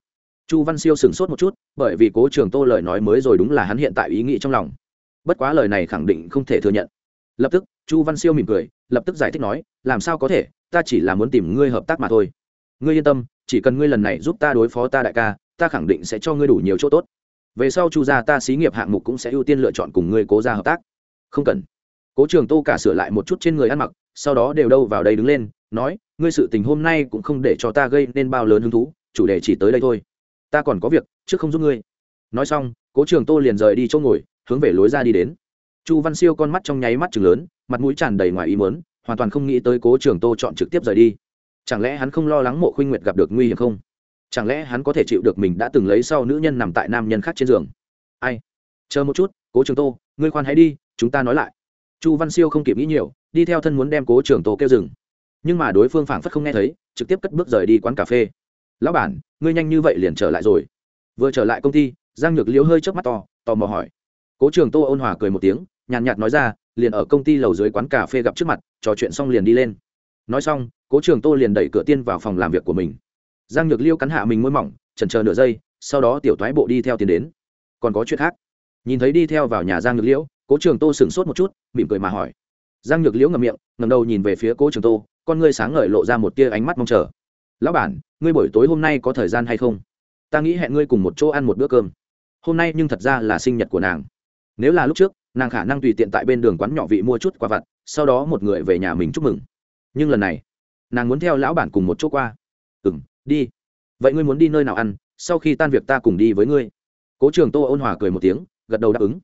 Chu văn siêu sửng sốt một chút bởi vì cố trường tô lời nói mới rồi đúng là hắn hiện tại ý nghĩ trong lòng. Bất quá lời này khẳng định không thể thừa nhận. Lập tức chu văn siêu mỉm cười lập tức giải thích nói làm sao có thể ta chỉ là muốn tìm ngươi hợp tác mà thôi. Ngươi yên tâm chỉ cần ngươi lần này giúp ta đối phó ta đại ca ta khẳng định sẽ cho ngươi đủ nhiều chỗ tốt. Về sau chu gia ta xí nghiệp hạng mục cũng sẽ ưu tiên lựa chọn cùng ngươi cố ra hợp tác. Không cần. Cố trường tô cả sửa lại một chút trên người ăn mặc, sau đó đều đâu vào đây đứng lên, nói, ngươi sự tình hôm nay cũng không để cho ta gây nên bao lớn hứng thú, chủ đề chỉ tới đây thôi. Ta còn có việc, trước không giúp ngươi. Nói xong, cố trường tô liền rời đi chỗ ngồi, hướng về lối ra đi đến. Chu văn siêu con mắt trong nháy mắt chừng lớn, mặt mũi tràn đầy ngoài ý mớn hoàn toàn không nghĩ tới cố trường tô chọn trực tiếp rời đi. Chẳng lẽ hắn không lo lắng mộ khuynh nguyệt gặp được nguy hiểm không? Chẳng lẽ hắn có thể chịu được mình đã từng lấy sau nữ nhân nằm tại nam nhân khác trên giường? Ai? Chờ một chút, cố trường tô, ngươi khoan hãy đi, chúng ta nói lại. Chu văn siêu không kịp nghĩ nhiều, đi theo thân muốn đem cố trường tô kêu rừng nhưng mà đối phương phảng phất không nghe thấy, trực tiếp cất bước rời đi quán cà phê. Lão bản, ngươi nhanh như vậy liền trở lại rồi. Vừa trở lại công ty, giang nhược liễu hơi chớp mắt to, tò mò hỏi. Cố trường tô ôn hòa cười một tiếng, nhàn nhạt nói ra, liền ở công ty lầu dưới quán cà phê gặp trước mặt, trò chuyện xong liền đi lên. Nói xong, cố trường tô liền đẩy cửa tiên vào phòng làm việc của mình giang nhược liêu cắn hạ mình môi mỏng trần chờ nửa giây, sau đó tiểu thoái bộ đi theo tiến đến. Còn có chuyện khác. Nhìn thấy đi theo vào nhà giang nhược liễu cố trường tô sửng sốt một chút, mỉm cười mà hỏi. Giang nhược liễu ngầm miệng ngầm đầu nhìn về phía cố trường tô, con ngươi sáng ngời lộ ra một tia ánh mắt mong chờ. Lão bản, ngươi buổi tối hôm nay có thời gian hay không? Ta nghĩ hẹn ngươi cùng một chỗ ăn một bữa cơm. Hôm nay nhưng thật ra là sinh nhật của nàng. Nếu là lúc trước, nàng khả năng tùy tiện tại bên đường quán nhỏ vị mua chút quà vặt, sau đó một người về nhà mình chúc mừng. Nhưng lần này, nàng muốn theo lão bản cùng một chỗ qua. Ừ m đi. Vậy ngươi muốn đi nơi nào ăn, sau khi tan việc ta cùng đi với ngươi. Cố trường tô ôn hòa cười một tiếng, gật đầu đáp ứng.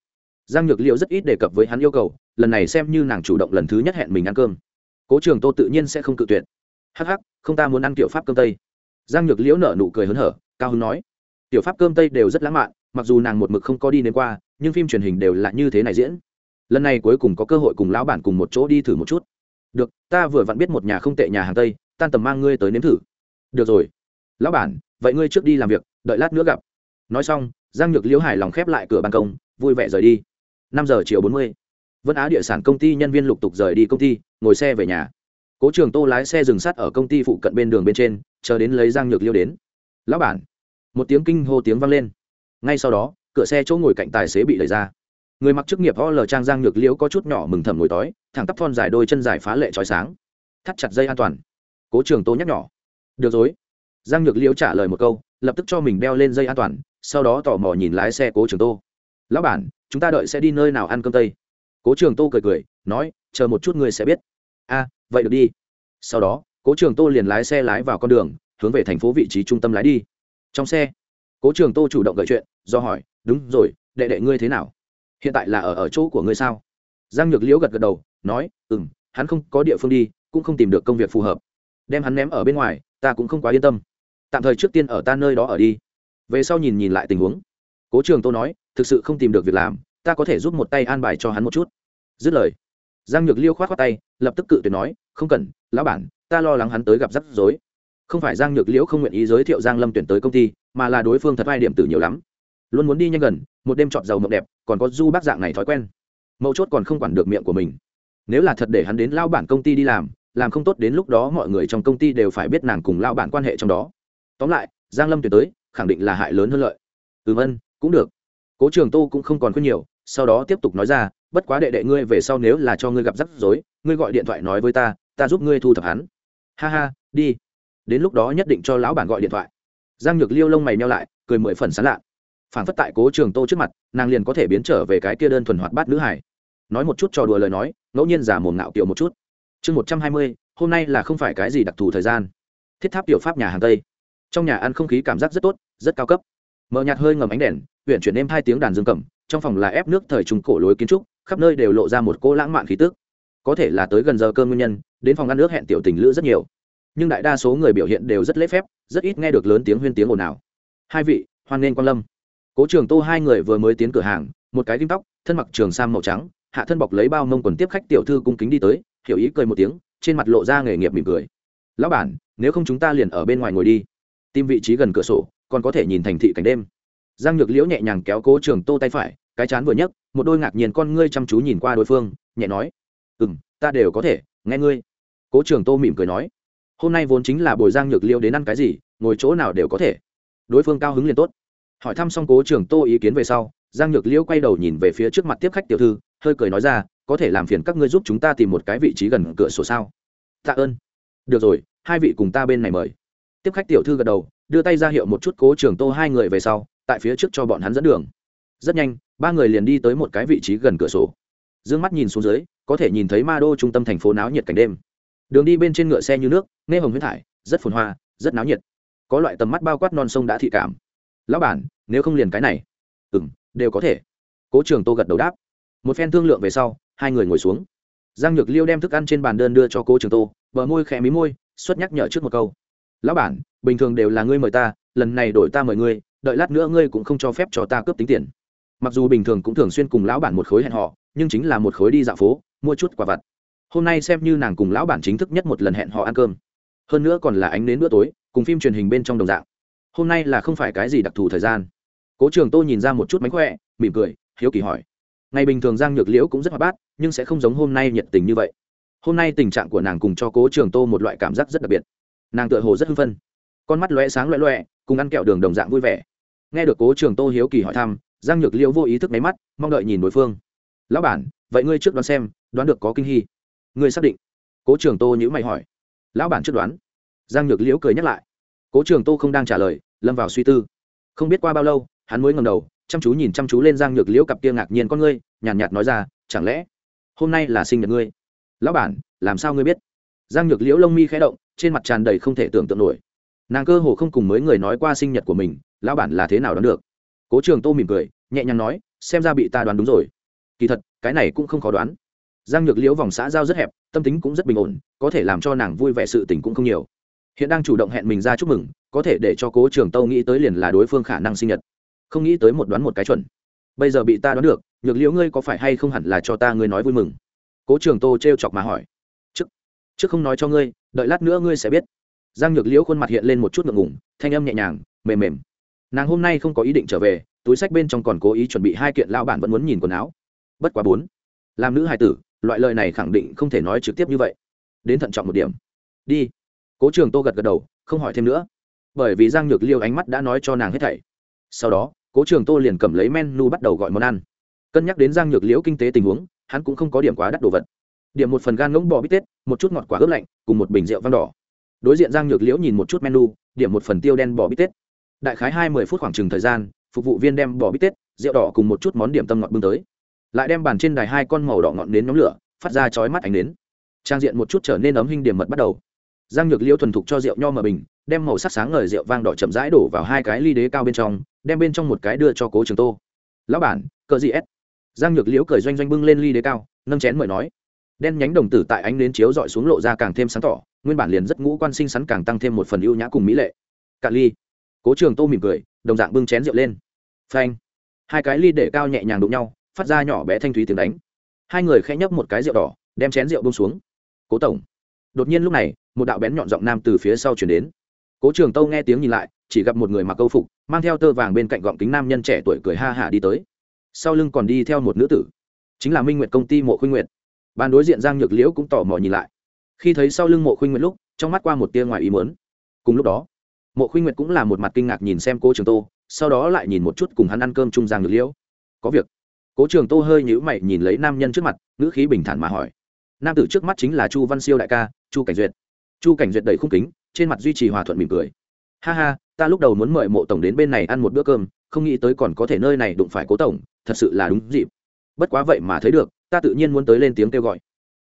Giang nhược liệu rất ít đề cập với hắn yêu cầu, lần này xem như nàng chủ động lần thứ nhất hẹn mình ăn cơm. Cố trường tô tự nhiên sẽ không cự tuyệt. Hh không ta muốn ăn kiểu pháp cơm tây. Giang nhược liễu nở nụ cười hớn hở, cao hứng nói. Tiểu pháp cơm tây đều rất lãng mạn, mặc dù nàng một mực không có đi đến qua, nhưng phim truyền hình đều là như thế này diễn. Lần này cuối cùng có cơ hội cùng lão bản cùng một chỗ đi thử một chút. Được, ta vừa vặn biết một nhà không tệ nhà hàng tây, tan tầm mang ngươi tới nếm thử được rồi. Lão bản, vậy ngươi trước đi làm việc, đợi lát nữa gặp. Nói xong, giang nhược liễu hải lòng khép lại cửa ban công, vui vẻ rời đi. Năm giờ chiều bốn mươi, vân á địa sản công ty nhân viên lục tục rời đi công ty, ngồi xe về nhà. Cố trường tô lái xe dừng sắt ở công ty phụ cận bên đường bên trên, chờ đến lấy giang nhược liêu đến. Lão bản. Một tiếng kinh hô tiếng vang lên. Ngay sau đó, cửa xe chỗ ngồi cạnh tài xế bị đẩy ra. Người mặc chức nghiệp ho lờ trang giang nhược liễu có chút nhỏ mừng thầm ngồi tói, thẳng tắp thon dài đôi chân dài phá lệ trói sáng, thắt chặt dây an toàn. Cố trường tô nhắc nhỏ được rồi. Giang nhược liễu trả lời một câu, lập tức cho mình đeo lên dây an toàn, sau đó tò mò nhìn lái xe cố trường tô. Lão bản, chúng ta đợi sẽ đi nơi nào ăn cơm tây? Cố trường tô cười cười, nói, chờ một chút ngươi sẽ biết. A, vậy được đi. Sau đó, cố trường tô liền lái xe lái vào con đường, hướng về thành phố vị trí trung tâm lái đi. Trong xe, cố trường tô chủ động gợi chuyện, do hỏi, đúng rồi, đệ đệ ngươi thế nào? Hiện tại là ở ở chỗ của ngươi sao? Giang nhược liễu gật gật đầu, nói ừ m hắn không có địa phương đi, cũng không tìm được công việc phù hợp. Đem hắn ném ở bên ngoài ta cũng không quá yên tâm. Tạm thời trước tiên ở ta nơi đó ở đi. Về sau nhìn nhìn lại tình huống. Cố trường tô nói, thực sự không tìm được việc làm, ta có thể giúp một tay an bài cho hắn một chút. Dứt lời, giang nhược liêu k h o á t khoác tay, lập tức cự tuyệt nói, không cần, lão bản, ta lo lắng hắn tới gặp rắc rối. Không phải giang nhược liễu không nguyện ý giới thiệu giang lâm tuyển tới công ty, mà là đối phương thật vai điểm tử nhiều lắm. Luôn muốn đi nhanh gần, một đêm chọn giàu mộng đẹp, còn có du bác dạng này thói quen. Mấu chốt còn không quản được miệng của mình. Nếu là thật để hắn đến lao bản công ty đi làm làm không tốt đến lúc đó mọi người trong công ty đều phải biết nàng cùng lao bản quan hệ trong đó. Tóm lại, giang lâm tuyển tới, khẳng định là hại lớn hơn lợi. Ừ vân, cũng được. Cố trường tô cũng không còn khuyên nhiều, sau đó tiếp tục nói ra, bất quá đệ đệ ngươi về sau nếu là cho ngươi gặp rắc rối, ngươi gọi điện thoại nói với ta ta giúp ngươi thu thập hắn. Ha ha, đi. Đến lúc đó nhất định cho lão bản gọi điện thoại. Giang nhược liêu lông mày nhau lại, cười mười phần sán lạ. Phản phất tại cố trường tô trước mặt, nàng liền có thể biến trở về cái kia đơn thuần hoạt bát nữ hải nói một chút trò đùa lời nói, ngẫu nhiên giả mồm ngạo kiểu một chút chương một trăm hai mươi, hôm nay là không phải cái gì đặc thù thời gian. Thiết tháp tiểu pháp nhà hàng tây. Trong nhà ăn không khí cảm giác rất tốt, rất cao cấp. Mờ nhạt hơi ngầm ánh đèn, huyện chuyển êm hai tiếng đàn dương cầm, trong phòng là ép nước thời trung cổ lối kiến trúc, khắp nơi đều lộ ra một cô lãng mạn khí tức. Có thể là tới gần giờ cơm nguyên nhân, đến phòng ăn nước hẹn tiểu tình lữ rất nhiều. Nhưng đại đa số người biểu hiện đều rất lễ phép, rất ít nghe được lớn tiếng huyên tiếng ồn ào. Hai vị, hoan nghênh quan lâm. Cố trường tô hai người vừa mới tiến cửa hàng, một cái kim tóc, thân mặc trường sam màu trắng, hạ thân bọc lấy bao mông quần tiếp khách tiểu thư cung kính đi tới hiểu ý cười một tiếng, trên mặt lộ ra nghề nghiệp mỉm cười. Lão bản, nếu không chúng ta liền ở bên ngoài ngồi đi. Tìm vị trí gần cửa sổ, còn có thể nhìn thành thị cảnh đêm. Giang nhược liễu nhẹ nhàng kéo cố trường tô tay phải, cái chán vừa nhấc, một đôi ngạc nhiên con ngươi chăm chú nhìn qua đối phương, nhẹ nói ừ m ta đều có thể, nghe ngươi. Cố trường tô mỉm cười nói, hôm nay vốn chính là bồi giang nhược liễu đến ăn cái gì, ngồi chỗ nào đều có thể. Đối phương cao hứng liền tốt. Hỏi thăm xong cố trường tô ý kiến về sau, giang nhược liễu quay đầu nhìn về phía trước mặt tiếp khách tiểu thư, hơi cười nói ra có thể làm phiền các ngươi giúp chúng ta tìm một cái vị trí gần cửa sổ sao? Tạ ơn. Được rồi, hai vị cùng ta bên này mời. Tiếp khách tiểu thư gật đầu, đưa tay ra hiệu một chút cố trường tô hai người về sau, tại phía trước cho bọn hắn dẫn đường. Rất nhanh, ba người liền đi tới một cái vị trí gần cửa sổ. D ư ơ n g mắt nhìn xuống dưới, có thể nhìn thấy ma đô trung tâm thành phố náo nhiệt cảnh đêm. Đường đi bên trên ngựa xe như nước, nghe hồng huyết thải, rất phồn hoa, rất náo nhiệt. Có loại tầm mắt bao quát non sông đã thị cảm. Lão bản, nếu không liền cái này. Ừ m đều có thể. Cố trường tô gật đầu đáp một phen thương lượng về sau, hai người ngồi xuống. Giang nhược liêu đem thức ăn trên bàn đơn đưa cho cô trường tô, bờ môi khẽ mí môi, xuất nhắc nhở trước một câu. Lão bản, bình thường đều là ngươi mời ta, lần này đổi ta mời ngươi, đợi lát nữa ngươi cũng không cho phép cho ta cướp tính tiền. Mặc dù bình thường cũng thường xuyên cùng lão bản một khối hẹn họ nhưng chính là một khối đi dạo phố, mua chút quà vặt. Hôm nay xem như nàng cùng lão bản chính thức nhất một lần hẹn họ ăn cơm. Hơn nữa còn là ánh đến bữa tối, cùng phim truyền hình bên trong đồng dạng. Hôm nay là không phải cái gì đặc thù thời gian. Cố trường tô nhìn ra một chút mánh khỏe, mỉm cười, hiếu kỳ hỏi ngày bình thường giang nhược liễu cũng rất hoạt bát, nhưng sẽ không giống hôm nay nhiệt tình như vậy. Hôm nay tình trạng của nàng cùng cho cố trường tô một loại cảm giác rất đặc biệt. Nàng tựa hồ rất hưng phân con mắt lóe sáng loẹ loẹ cùng ăn kẹo đường đồng dạng vui vẻ. Nghe được cố trường tô hiếu kỳ hỏi thăm, giang nhược liễu vô ý thức máy mắt, mong đợi nhìn đối phương. Lão bản, vậy ngươi trước đoán xem, đoán được có kinh hy ngươi xác định? Cố trường tô nhữ mày hỏi. Lão bản trước đoán. Giang nhược liễu cười nhắc lại. Cố trường tô không đang trả lời, lâm vào suy tư. Không biết qua bao lâu, hắn mới ngầm đầu chăm chú nhìn chăm chú lên giang nhược liễu cặp kia ngạc nhiên con ngươi nhàn nhạt, nhạt nói ra chẳng lẽ hôm nay là sinh nhật ngươi? Lão bản làm sao ngươi biết? Giang nhược liễu lông mi khẽ động trên mặt tràn đầy không thể tưởng tượng nổi. Nàng cơ hồ không cùng mấy người nói qua sinh nhật của mình lão bản là thế nào đoán được? Cố trường tô mỉm cười nhẹ nhàng nói xem ra bị ta đoán đúng rồi. Kỳ thật cái này cũng không khó đoán. Giang nhược liễu vòng xã giao rất hẹp tâm tính cũng rất bình ổn có thể làm cho nàng vui vẻ sự tình cũng không nhiều. Hiện đang chủ động hẹn mình ra chúc mừng có thể để cho cố trường tâu nghĩ tới liền là đối phương khả năng sinh nhật không nghĩ tới một đoán một cái chuẩn. Bây giờ bị ta đoán được, nhược liễu ngươi có phải hay không hẳn là cho ta ngươi nói vui mừng? Cố trường tô t r e o chọc mà hỏi. Trước trước không nói cho ngươi, đợi lát nữa ngươi sẽ biết. Giang nhược liễu khuôn mặt hiện lên một chút ngượng ngủng thanh âm nhẹ nhàng, mềm mềm. Nàng hôm nay không có ý định trở về, túi sách bên trong còn cố ý chuẩn bị hai kiện lao bản vẫn muốn nhìn quần áo. Bất quá bốn, làm nữ hài tử, loại lời này khẳng định không thể nói trực tiếp như vậy. Đến thận trọng một điểm. Đi. Cố trường tô gật gật đầu, không hỏi thêm nữa. Bởi vì giang nhược liêu ánh mắt đã nói cho nàng hết thảy. Sau đó cố trường tô liền cầm lấy menu bắt đầu gọi món ăn. Cân nhắc đến giang nhược liễu kinh tế tình huống, hắn cũng không có điểm quá đắt đồ vật. Điểm một phần gan ngỗng bò bít tết, một chút ngọt quả ướp lạnh, cùng một bình rượu vang đỏ. Đối diện giang nhược liễu nhìn một chút menu, điểm một phần tiêu đen bò bít tết. Đại khái hai mươi phút khoảng chừng thời gian, phục vụ viên đem bò bít tết, rượu đỏ cùng một chút món điểm tâm ngọt bưng tới. Lại đem bàn trên đài hai con màu đỏ ngọn nến nhóm lửa, phát ra chói mắt ánh nến. Trang diện một chút trở nên ấm hình điểm mật bắt đầu. Giang nhược liễu thuần thục cho rượu nho mở bình đem màu sắc sáng ngời rượu vang đỏ chậm rãi đổ vào hai cái ly đế cao bên trong, đem bên trong một cái đưa cho cố trường tô. Lão bản, cờ gì ép giang nhược liễu cười doanh doanh bưng lên ly đế cao, nâng chén mời nói. Đen nhánh đồng tử tại ánh nến chiếu dọi xuống lộ ra càng thêm sáng tỏ, nguyên bản liền rất ngũ quan sinh sắn càng tăng thêm một phần ưu nhã cùng mỹ lệ. Cạn ly. Cố trường tô mỉm cười, đồng dạng bưng chén rượu lên. Phanh. Hai cái ly để cao nhẹ nhàng đụng nhau, phát ra nhỏ bé thanh thúy tiếng đánh. Hai người khẽ nhấp một cái rượu đỏ, đem chén rượu bông xuống. Cố tổng. Đột nhiên lúc này, một đạo bén nhọn giọng nam từ phía sau chuyển đến cố trường tâu nghe tiếng nhìn lại, chỉ gặp một người mặc câu phục, mang theo tơ vàng bên cạnh gọng kính nam nhân trẻ tuổi cười ha hả đi tới. Sau lưng còn đi theo một nữ tử, chính là minh nguyệt công ty mộ khuynh nguyệt. Ban đối diện giang nhược liễu cũng tò mò nhìn lại. Khi thấy sau lưng mộ khuynh nguyệt lúc, trong mắt qua một tia ngoài ý mớn cùng lúc đó, mộ khuynh nguyệt cũng là một mặt kinh ngạc nhìn xem cô trường tô sau đó lại nhìn một chút cùng hắn ăn cơm chung giang nhược liễu. Có việc. Cố trường tô hơi nhữ mày nhìn lấy nam nhân trước mặt, ngữ khí bình thản mà hỏi. Nam tử trước mắt chính là chu văn siêu đại ca, chu cảnh duyệt chu cảnh duyệt đầy khung kính, trên mặt duy trì hòa thuận mỉm cười. Ha ha, ta lúc đầu muốn mời mộ tổng đến bên này ăn một bữa cơm, không nghĩ tới còn có thể nơi này đụng phải cố tổng, thật sự là đúng dịp. Bất quá vậy mà thấy được, ta tự nhiên muốn tới lên tiếng kêu gọi.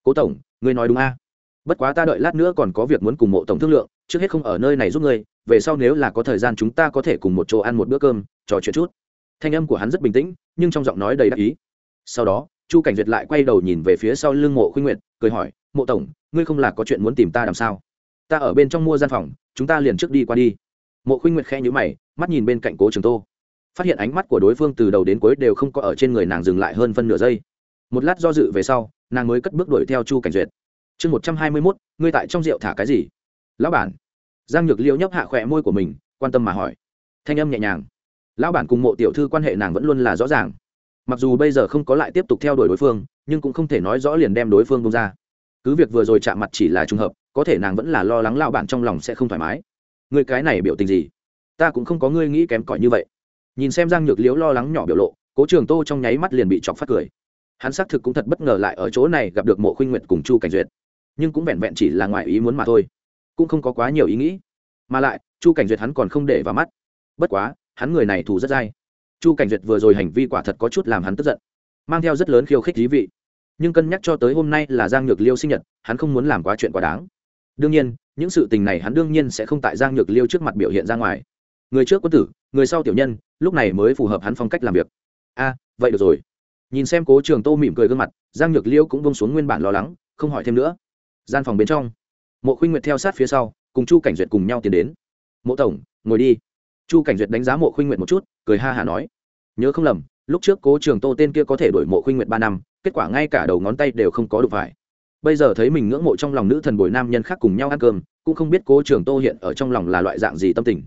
Cố tổng, ngươi nói đúng a. Bất quá ta đợi lát nữa còn có việc muốn cùng mộ tổng thương lượng, trước hết không ở nơi này giúp ngươi, về sau nếu là có thời gian chúng ta có thể cùng một chỗ ăn một bữa cơm, trò chuyện chút. Thanh âm của hắn rất bình tĩnh, nhưng trong giọng nói đầy đắc ý. Sau đó, chu cảnh duyệt lại quay đầu nhìn về phía sau lưng mộ khuynh nguyệt, cười hỏi, mộ tổng ngươi không là có chuyện muốn tìm ta làm sao ta ở bên trong mua gian phòng, chúng ta liền trước đi qua đi. Mộ khuynh nguyệt khẽ nhữ mày, mắt nhìn bên cạnh cố trường tô. Phát hiện ánh mắt của đối phương từ đầu đến cuối đều không có ở trên người nàng dừng lại hơn phân nửa giây. Một lát do dự về sau, nàng mới cất bước đuổi theo chu cảnh duyệt. Chương một trăm hai mươi mốt, ngươi tại trong rượu thả cái gì? Lão bản. Giang nhược liêu nhấp hạ khỏe môi của mình, quan tâm mà hỏi. Thanh âm nhẹ nhàng. Lão bản cùng mộ tiểu thư quan hệ nàng vẫn luôn là rõ ràng. Mặc dù bây giờ không có lại tiếp tục theo đuổi đối phương, nhưng cũng không thể nói rõ liền đem đối phương bông ra cứ việc vừa rồi chạm mặt chỉ là trùng hợp, có thể nàng vẫn là lo lắng lão bản trong lòng sẽ không thoải mái. Người cái này biểu tình gì? Ta cũng không có ngươi nghĩ kém cỏi như vậy. Nhìn xem giang nhược liếu lo lắng nhỏ biểu lộ, cố trường tô trong nháy mắt liền bị chọc phát cười. Hắn xác thực cũng thật bất ngờ lại ở chỗ này gặp được mộ khuynh nguyệt cùng chu cảnh duyệt. Nhưng cũng vẹn vẹn chỉ là ngoài ý muốn mà thôi, cũng không có quá nhiều ý nghĩ. Mà lại, chu cảnh duyệt hắn còn không để vào mắt. Bất quá, hắn người này thù rất dai. Chu cảnh duyệt vừa rồi hành vi quả thật có chút làm hắn tức giận, mang theo rất lớn khiêu khích thí vị nhưng cân nhắc cho tới hôm nay là giang nhược liêu sinh nhật, hắn không muốn làm quá chuyện quá đáng. Đương nhiên, những sự tình này hắn đương nhiên sẽ không tại giang nhược liêu trước mặt biểu hiện ra ngoài. Người trước quân tử, người sau tiểu nhân, lúc này mới phù hợp hắn phong cách làm việc. A, vậy được rồi. Nhìn xem cố trường tô mỉm cười gương mặt, giang nhược liêu cũng bông xuống nguyên bản lo lắng, không hỏi thêm nữa. Gian phòng bên trong, mộ khuynh nguyệt theo sát phía sau, cùng chu cảnh duyệt cùng nhau tiến đến. Mộ tổng, ngồi đi. Chu cảnh duyệt đánh giá mộ khuynh nguyệt một chút, cười ha hả nói. Nhớ không lầm, lúc trước cố trường tô tên kia có thể đổi mộ khuynh nguyệt ba năm kết quả ngay cả đầu ngón tay đều không có đụng phải. Bây giờ thấy mình ngưỡng mộ trong lòng nữ thần bồi nam nhân khác cùng nhau ăn cơm, cũng không biết cố trường tô hiện ở trong lòng là loại dạng gì tâm tình.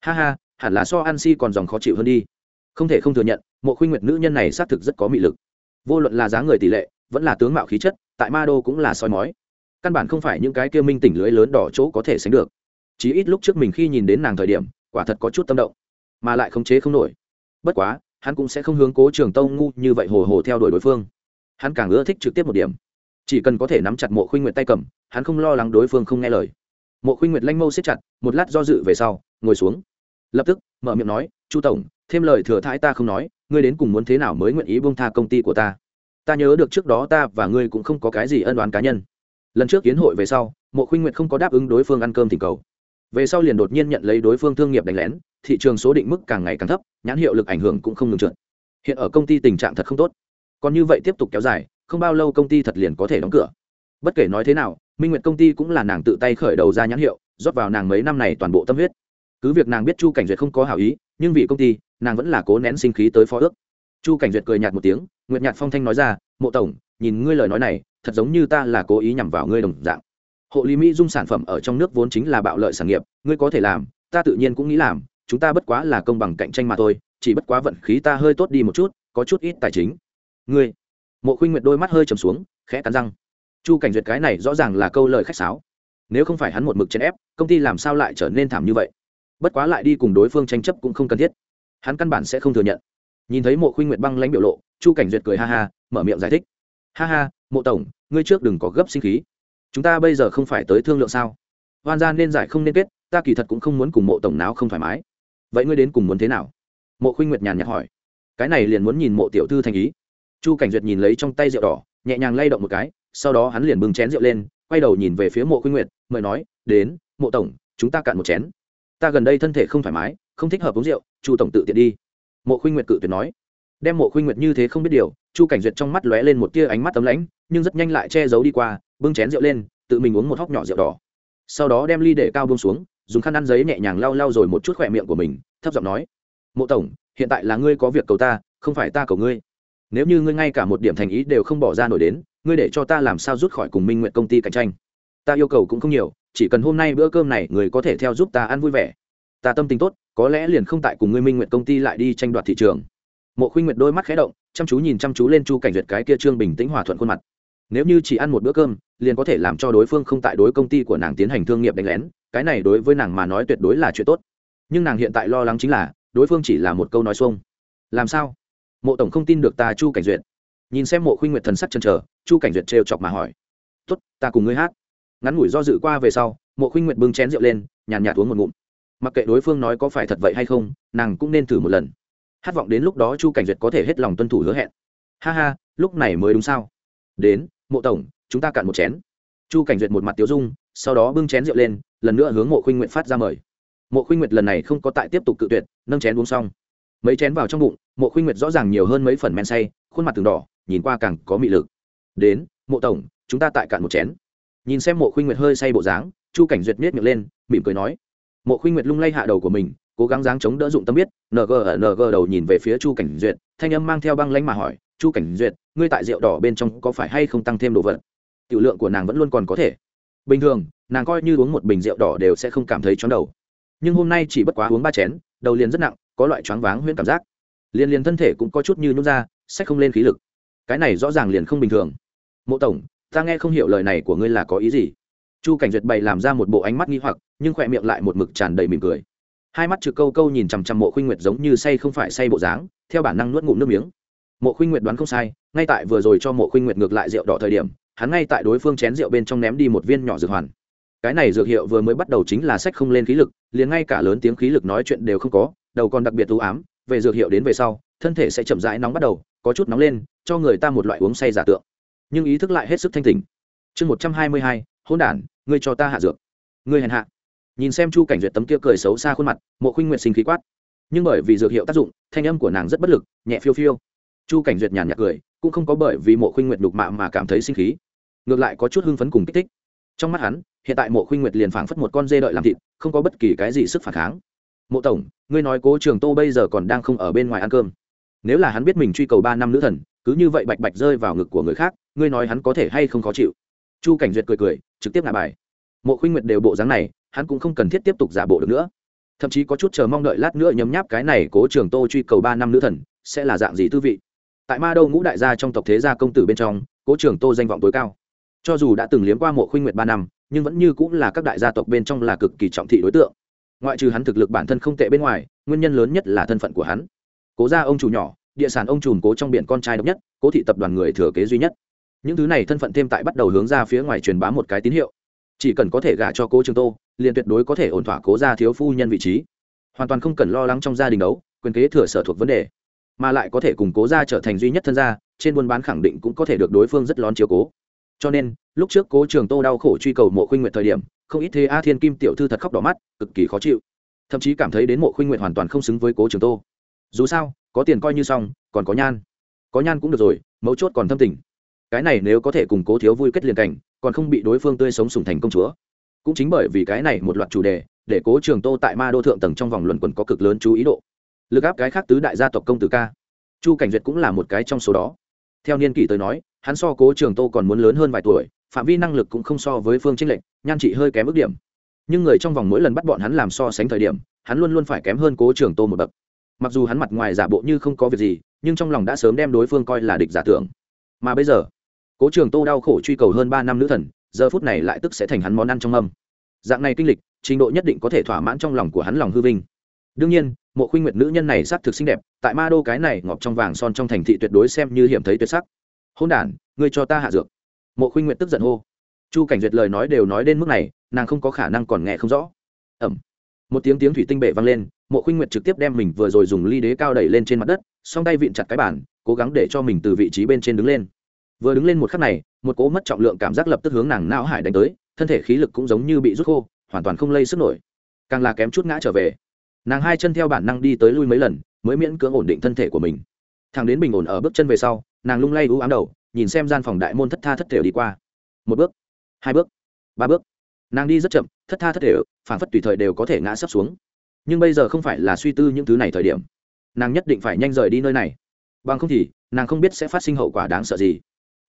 Ha ha, hẳn là so an si còn dòng khó chịu hơn đi. Không thể không thừa nhận, mộ khuynh nguyệt nữ nhân này xác thực rất có mị lực. Vô luận là giá người tỷ lệ, vẫn là tướng mạo khí chất, tại ma đô cũng là soi mói. Căn bản không phải những cái kia minh tỉnh lưới lớn đỏ chỗ có thể sánh được. Chí ít lúc trước mình khi nhìn đến nàng thời điểm, quả thật có chút tâm động, mà lại khống chế không nổi. Bất quá, hắn cũng sẽ không hướng cố trường tông ngu như vậy hồ hồ theo đuổi đối phương hắn càng ưa thích trực tiếp một điểm. Chỉ cần có thể nắm chặt mộ khuynh nguyệt tay cầm, hắn không lo lắng đối phương không nghe lời. Mộ khuynh nguyệt lanh mâu xếp chặt, một lát do dự về sau, ngồi xuống. Lập tức, mở miệng nói, chu tổng, thêm lời thừa thãi ta không nói, ngươi đến cùng muốn thế nào mới nguyện ý buông tha công ty của ta? Ta nhớ được trước đó ta và ngươi cũng không có cái gì ân đoán cá nhân. Lần trước kiến hội về sau, mộ khuynh nguyệt không có đáp ứng đối phương ăn cơm thỉnh cầu. Về sau liền đột nhiên nhận lấy đối phương thương nghiệp đánh lén, thị trường số định mức càng ngày càng thấp, nhãn hiệu lực ảnh hưởng cũng không ngừng trượt. Hiện ở công ty tình trạng thật không tốt còn như vậy tiếp tục kéo dài, không bao lâu công ty thật liền có thể đóng cửa. Bất kể nói thế nào, minh nguyệt công ty cũng là nàng tự tay khởi đầu ra nhãn hiệu, rót vào nàng mấy năm này toàn bộ tâm huyết. Cứ việc nàng biết chu cảnh duyệt không có hảo ý, nhưng vì công ty, nàng vẫn là cố nén sinh khí tới phó ước. Chu cảnh duyệt cười nhạt một tiếng, nguyệt nhạt phong thanh nói ra, mộ tổng, nhìn ngươi lời nói này, thật giống như ta là cố ý nhằm vào ngươi đồng dạng. Hộ lý mỹ dung sản phẩm ở trong nước vốn chính là bạo lợi sản nghiệp, ngươi có thể làm, ta tự nhiên cũng nghĩ làm, chúng ta bất quá là công bằng cạnh tranh mà thôi, chỉ bất quá vận khí ta hơi tốt đi một chút, có chút ít tài chính ngươi. Mộ khuynh nguyệt đôi mắt hơi trầm xuống, khẽ cắn răng. Chu cảnh duyệt cái này rõ ràng là câu lời khách sáo. Nếu không phải hắn một mực chèn ép, công ty làm sao lại trở nên thảm như vậy? Bất quá lại đi cùng đối phương tranh chấp cũng không cần thiết. Hắn căn bản sẽ không thừa nhận. Nhìn thấy mộ khuynh nguyệt băng lãnh biểu lộ, chu cảnh duyệt cười ha ha, mở miệng giải thích. Ha ha, mộ tổng, ngươi trước đừng có gấp sinh khí. Chúng ta bây giờ không phải tới thương lượng sao? Hoan gia nên giải không nên kết, ta kỳ thật cũng không muốn cùng mộ tổng nào không thoải mái. Vậy ngươi đến cùng muốn thế nào? Mộ khuynh nguyệt nhàn nhạt hỏi. Cái này liền muốn nhìn mộ tiểu thư thành ý chu cảnh duyệt nhìn lấy trong tay rượu đỏ, nhẹ nhàng lay động một cái, sau đó hắn liền bưng chén rượu lên, quay đầu nhìn về phía mộ khuynh nguyệt, mời nói, đến, mộ tổng, chúng ta cạn một chén. Ta gần đây thân thể không thoải mái, không thích hợp uống rượu, chu tổng tự tiện đi. Mộ khuynh nguyệt cự tuyệt nói. Đem mộ khuynh nguyệt như thế không biết điều, chu cảnh duyệt trong mắt lóe lên một tia ánh mắt tấm lãnh, nhưng rất nhanh lại che giấu đi qua, bưng chén rượu lên, tự mình uống một hóc nhỏ rượu đỏ. Sau đó đem ly để cao bông xuống, dùng khăn ăn giấy nhẹ nhàng lau lau rồi một chút khỏe miệng của mình, thấp giọng nói, mộ tổng, hiện tại là ngươi có việc cầu ta, không phải ta cầu ngươi nếu như ngươi ngay cả một điểm thành ý đều không bỏ ra nổi đến, ngươi để cho ta làm sao rút khỏi cùng minh nguyện công ty cạnh tranh? Ta yêu cầu cũng không nhiều, chỉ cần hôm nay bữa cơm này người có thể theo giúp ta ăn vui vẻ. Ta tâm tình tốt, có lẽ liền không tại cùng ngươi minh nguyện công ty lại đi tranh đoạt thị trường. Mộ khuynh nguyệt đôi mắt khé động, chăm chú nhìn chăm chú lên chu cảnh duyệt cái kia trương bình tĩnh hòa thuận khuôn mặt. Nếu như chỉ ăn một bữa cơm, liền có thể làm cho đối phương không tại đối công ty của nàng tiến hành thương nghiệp đánh lén, cái này đối với nàng mà nói tuyệt đối là chuyện tốt. Nhưng nàng hiện tại lo lắng chính là, đối phương chỉ là một câu nói xuông. Làm sao? Mộ tổng không tin được ta chu cảnh duyệt. Nhìn xem mộ khuynh nguyệt thần sắc chân trở chu cảnh duyệt trêu chọc mà hỏi. Tốt, ta cùng ngươi hát. Ngắn ngủi do dự qua về sau, mộ khuynh nguyệt bưng chén rượu lên, nhàn nhạt uống một ngụm. Mặc kệ đối phương nói có phải thật vậy hay không, nàng cũng nên thử một lần. Hát vọng đến lúc đó chu cảnh duyệt có thể hết lòng tuân thủ hứa hẹn. Ha ha, lúc này mới đúng sao? Đến, mộ tổng, chúng ta cạn một chén. Chu cảnh duyệt một mặt tiếu dung, sau đó bưng chén rượu lên, lần nữa hướng mộ khuynh nguyện phát ra mời. Mộ khuynh nguyệt lần này không có tại tiếp tục cự tuyệt, nâng chén uống xong mấy chén vào trong bụng, mộ khuynh nguyệt rõ ràng nhiều hơn mấy phần men say, khuôn mặt từng đỏ, nhìn qua càng có mị lực. Đến, mộ tổng, chúng ta tại cạn một chén. Nhìn xem mộ khuynh nguyệt hơi say bộ dáng, chu cảnh duyệt miết miệng lên, mỉm cười nói. Mộ khuynh nguyệt lung lay hạ đầu của mình, cố gắng dáng chống đỡ dụng tâm biết ng ở ng đầu nhìn về phía chu cảnh duyệt, thanh âm mang theo băng lánh mà hỏi, chu cảnh duyệt, ngươi tại rượu đỏ bên trong có phải hay không tăng thêm đồ vật? Tiểu lượng của nàng vẫn luôn còn có thể. Bình thường, nàng coi như uống một bình rượu đỏ đều sẽ không cảm thấy chóng đầu. Nhưng hôm nay chỉ bất quá uống ba chén, đầu liền rất nặng có loại choáng váng huyễn cảm giác. Liền liền thân thể cũng có chút như nhút ra sách không lên khí lực. Cái này rõ ràng liền không bình thường. Mộ tổng, ta nghe không hiểu lời này của ngươi là có ý gì? Chu cảnh duyệt bày làm ra một bộ ánh mắt nghi hoặc, nhưng khỏe miệng lại một mực tràn đầy mỉm cười. Hai mắt trực câu câu nhìn chằm chằm mộ khuynh nguyệt giống như say không phải say bộ dáng, theo bản năng nuốt ngụm nước miếng. Mộ khuynh nguyệt đoán không sai, ngay tại vừa rồi cho mộ khuynh nguyệt ngược lại rượu đỏ thời điểm, hắn ngay tại đối phương chén rượu bên trong ném đi một viên nhỏ dược hoàn. Cái này dược hiệu vừa mới bắt đầu chính là sách không lên khí lực, liền ngay cả lớn tiếng khí lực nói chuyện đều không có đầu còn đặc biệt u ám, về dược hiệu đến về sau, thân thể sẽ chậm rãi nóng bắt đầu, có chút nóng lên, cho người ta một loại uống say giả tượng. Nhưng ý thức lại hết sức thanh tỉnh. Chương một trăm hai mươi hai hôn đản, ngươi cho ta hạ dược. Ngươi hèn hạ. Nhìn xem chu cảnh duyệt tấm kia cười xấu xa khuôn mặt, mộ khuynh nguyện sinh khí quát. Nhưng bởi vì dược hiệu tác dụng, thanh âm của nàng rất bất lực, nhẹ phiêu phiêu. Chu cảnh duyệt nhàn nhạt cười, cũng không có bởi vì mộ khuynh nguyệt đục mạ mà cảm thấy sinh khí. Ngược lại có chút hưng phấn cùng kích thích. Trong mắt hắn, hiện tại mộ khuynh nguyệt liền phảng phất một con dê đợi làm thịt, không có bất kỳ cái gì sức phản kháng mộ tổng, ngươi nói cố trường tô bây giờ còn đang không ở bên ngoài ăn cơm. Nếu là hắn biết mình truy cầu ba năm nữ thần, cứ như vậy bạch bạch rơi vào ngực của người khác, ngươi nói hắn có thể hay không khó chịu? Chu cảnh duyệt cười cười, trực tiếp ngả bài. Mộ khuynh nguyệt đều bộ dáng này, hắn cũng không cần thiết tiếp tục giả bộ được nữa. Thậm chí có chút chờ mong đợi lát nữa nhấm nháp cái này cố trường tô truy cầu ba năm nữ thần, sẽ là dạng gì tư vị? Tại ma đâu ngũ đại gia trong tộc thế gia công tử bên trong, cố trường tô danh vọng tối cao. Cho dù đã từng liếm qua mộ khuynh nguyệt ba năm, nhưng vẫn như cũng là các đại gia tộc bên trong là cực kỳ trọng thị đối tượng ngoại trừ hắn thực lực bản thân không tệ bên ngoài, nguyên nhân lớn nhất là thân phận của hắn. Cố gia ông chủ nhỏ, địa sản ông trùm cố trong biển con trai độc nhất, cố thị tập đoàn người thừa kế duy nhất. Những thứ này thân phận thêm tại bắt đầu hướng ra phía ngoài truyền bá một cái tín hiệu. Chỉ cần có thể gả cho cố trường tô, liền tuyệt đối có thể ổn thỏa cố gia thiếu phu nhân vị trí. Hoàn toàn không cần lo lắng trong gia đình đấu, quyền kế thừa sở thuộc vấn đề. Mà lại có thể cùng cố gia trở thành duy nhất thân gia, trên buôn bán khẳng định cũng có thể được đối phương rất lón chiếu cố cho nên, lúc trước cố trường tô đau khổ truy cầu mộ khuynh nguyện thời điểm, không ít thế a thiên kim tiểu thư thật khóc đỏ mắt, cực kỳ khó chịu. Thậm chí cảm thấy đến mộ khuynh nguyện hoàn toàn không xứng với cố trường tô. Dù sao, có tiền coi như xong, còn có nhan. Có nhan cũng được rồi, mấu chốt còn thâm tình. Cái này nếu có thể cùng cố thiếu vui kết liền cảnh, còn không bị đối phương tươi sống sùng thành công chúa. Cũng chính bởi vì cái này một loạt chủ đề, để cố trường tô tại ma đô thượng tầng trong vòng luận quần có cực lớn chú ý độ. Lực áp cái khác tứ đại gia tộc công tử ca. Chu cảnh duyệt cũng là một cái trong số đó theo niên kỷ tới nói, hắn so cố trường tô còn muốn lớn hơn vài tuổi, phạm vi năng lực cũng không so với phương trinh lệnh nhan trị hơi kém ước điểm. Nhưng người trong vòng mỗi lần bắt bọn hắn làm so sánh thời điểm, hắn luôn luôn phải kém hơn cố trường tô một bậc. Mặc dù hắn mặt ngoài giả bộ như không có việc gì, nhưng trong lòng đã sớm đem đối phương coi là địch giả tưởng. Mà bây giờ, cố trường tô đau khổ truy cầu hơn ba năm nữ thần, giờ phút này lại tức sẽ thành hắn món ăn trong âm. Dạng này kinh lịch, trình độ nhất định có thể thỏa mãn trong lòng của hắn lòng hư vinh. Đương nhiên mộ khuynh nguyệt nữ nhân này xác thực xinh đẹp, tại ma đô cái này ngọc trong vàng son trong thành thị tuyệt đối xem như hiểm thấy tuyệt sắc. Hôn đản, ngươi cho ta hạ dược. Mộ khuynh nguyệt tức giận hô. Chu cảnh duyệt lời nói đều nói đến mức này, nàng không có khả năng còn nghe không rõ. Ẩm. Một tiếng tiếng thủy tinh bể vang lên, mộ khuynh nguyệt trực tiếp đem mình vừa rồi dùng ly đế cao đẩy lên trên mặt đất, song tay vịn chặt cái bản cố gắng để cho mình từ vị trí bên trên đứng lên. Vừa đứng lên một khắc này, một cố mất trọng lượng cảm giác lập tức hướng nàng não hải đánh tới, thân thể khí lực cũng giống như bị rút khô, hoàn toàn không lây sức nổi. Càng là kém chút ngã trở về nàng hai chân theo bản năng đi tới lui mấy lần, mới miễn cưỡng ổn định thân thể của mình. Thằng đến bình ổn ở bước chân về sau, nàng lung lay ú ám đầu, nhìn xem gian phòng đại môn thất tha thất thể đi qua. Một bước, hai bước, ba bước. Nàng đi rất chậm, thất tha thất thể phản phất tùy thời đều có thể ngã sấp xuống. Nhưng bây giờ không phải là suy tư những thứ này thời điểm. Nàng nhất định phải nhanh rời đi nơi này. Bằng không thì, nàng không biết sẽ phát sinh hậu quả đáng sợ gì.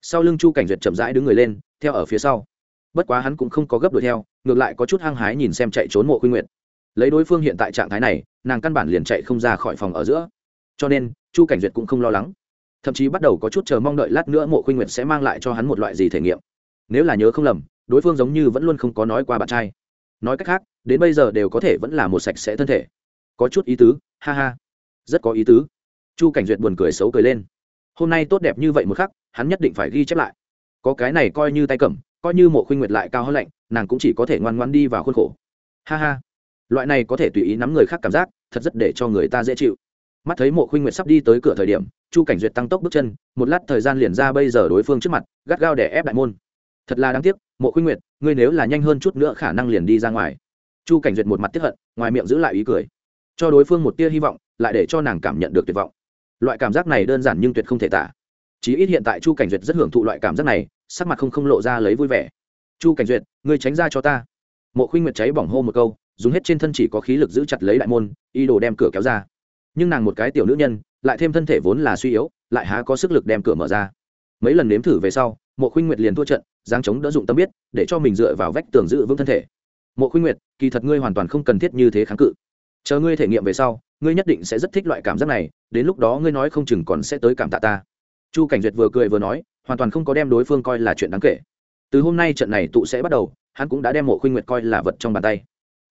Sau lưng chu cảnh duyệt chậm rãi đứng người lên, theo ở phía sau. Bất quá hắn cũng không có gấp đuổi theo, ngược lại có chút hăng hái nhìn xem chạy trốn mộ khuyên nguyệt lấy đối phương hiện tại trạng thái này, nàng căn bản liền chạy không ra khỏi phòng ở giữa. Cho nên, chu cảnh duyệt cũng không lo lắng. Thậm chí bắt đầu có chút chờ mong đợi lát nữa mộ khuynh nguyệt sẽ mang lại cho hắn một loại gì thể nghiệm. Nếu là nhớ không lầm, đối phương giống như vẫn luôn không có nói qua bạn trai. Nói cách khác, đến bây giờ đều có thể vẫn là một sạch sẽ thân thể. Có chút ý tứ, ha ha. Rất có ý tứ. Chu cảnh duyệt buồn cười xấu cười lên. Hôm nay tốt đẹp như vậy một khắc, hắn nhất định phải ghi chép lại. Có cái này coi như tay cầm, coi như mộ khuynh nguyệt lại cao hơn lạnh, nàng cũng chỉ có thể ngoan ngoan đi vào khuôn khổ. Ha ha loại này có thể tùy ý nắm người khác cảm giác, thật rất để cho người ta dễ chịu. Mắt thấy mộ khuynh nguyệt sắp đi tới cửa thời điểm, chu cảnh duyệt tăng tốc bước chân, một lát thời gian liền ra bây giờ đối phương trước mặt, gắt gao để ép đại môn. Thật là đáng tiếc, mộ khuynh nguyệt, ngươi nếu là nhanh hơn chút nữa khả năng liền đi ra ngoài. Chu cảnh duyệt một mặt tiếp hận, ngoài miệng giữ lại ý cười. Cho đối phương một tia hy vọng, lại để cho nàng cảm nhận được tuyệt vọng. Loại cảm giác này đơn giản nhưng tuyệt không thể tả. Chí ít hiện tại chu cảnh duyệt rất hưởng thụ loại cảm giác này, sắc mặt không không lộ ra lấy vui vẻ. Chu cảnh duyệt, ngươi tránh ra cho ta. Mộ khuynh nguyệt cháy bỏng hô một câu dùng hết trên thân chỉ có khí lực giữ chặt lấy đại môn y đồ đem cửa kéo ra. Nhưng nàng một cái tiểu nữ nhân, lại thêm thân thể vốn là suy yếu, lại há có sức lực đem cửa mở ra. Mấy lần nếm thử về sau, mộ khuynh nguyệt liền thua trận giáng chống đỡ dụng tâm biết, để cho mình dựa vào vách tường giữ vững thân thể. Mộ khuynh nguyệt, kỳ thật ngươi hoàn toàn không cần thiết như thế kháng cự. Chờ ngươi thể nghiệm về sau, ngươi nhất định sẽ rất thích loại cảm giác này, đến lúc đó ngươi nói không chừng còn sẽ tới cảm tạ ta. Chu cảnh duyệt vừa cười vừa nói, hoàn toàn không có đem đối phương coi là chuyện đáng kể. Từ hôm nay trận này tụ sẽ bắt đầu, hắn cũng đã đem mộ khuynh nguyệt coi là vật trong bàn tay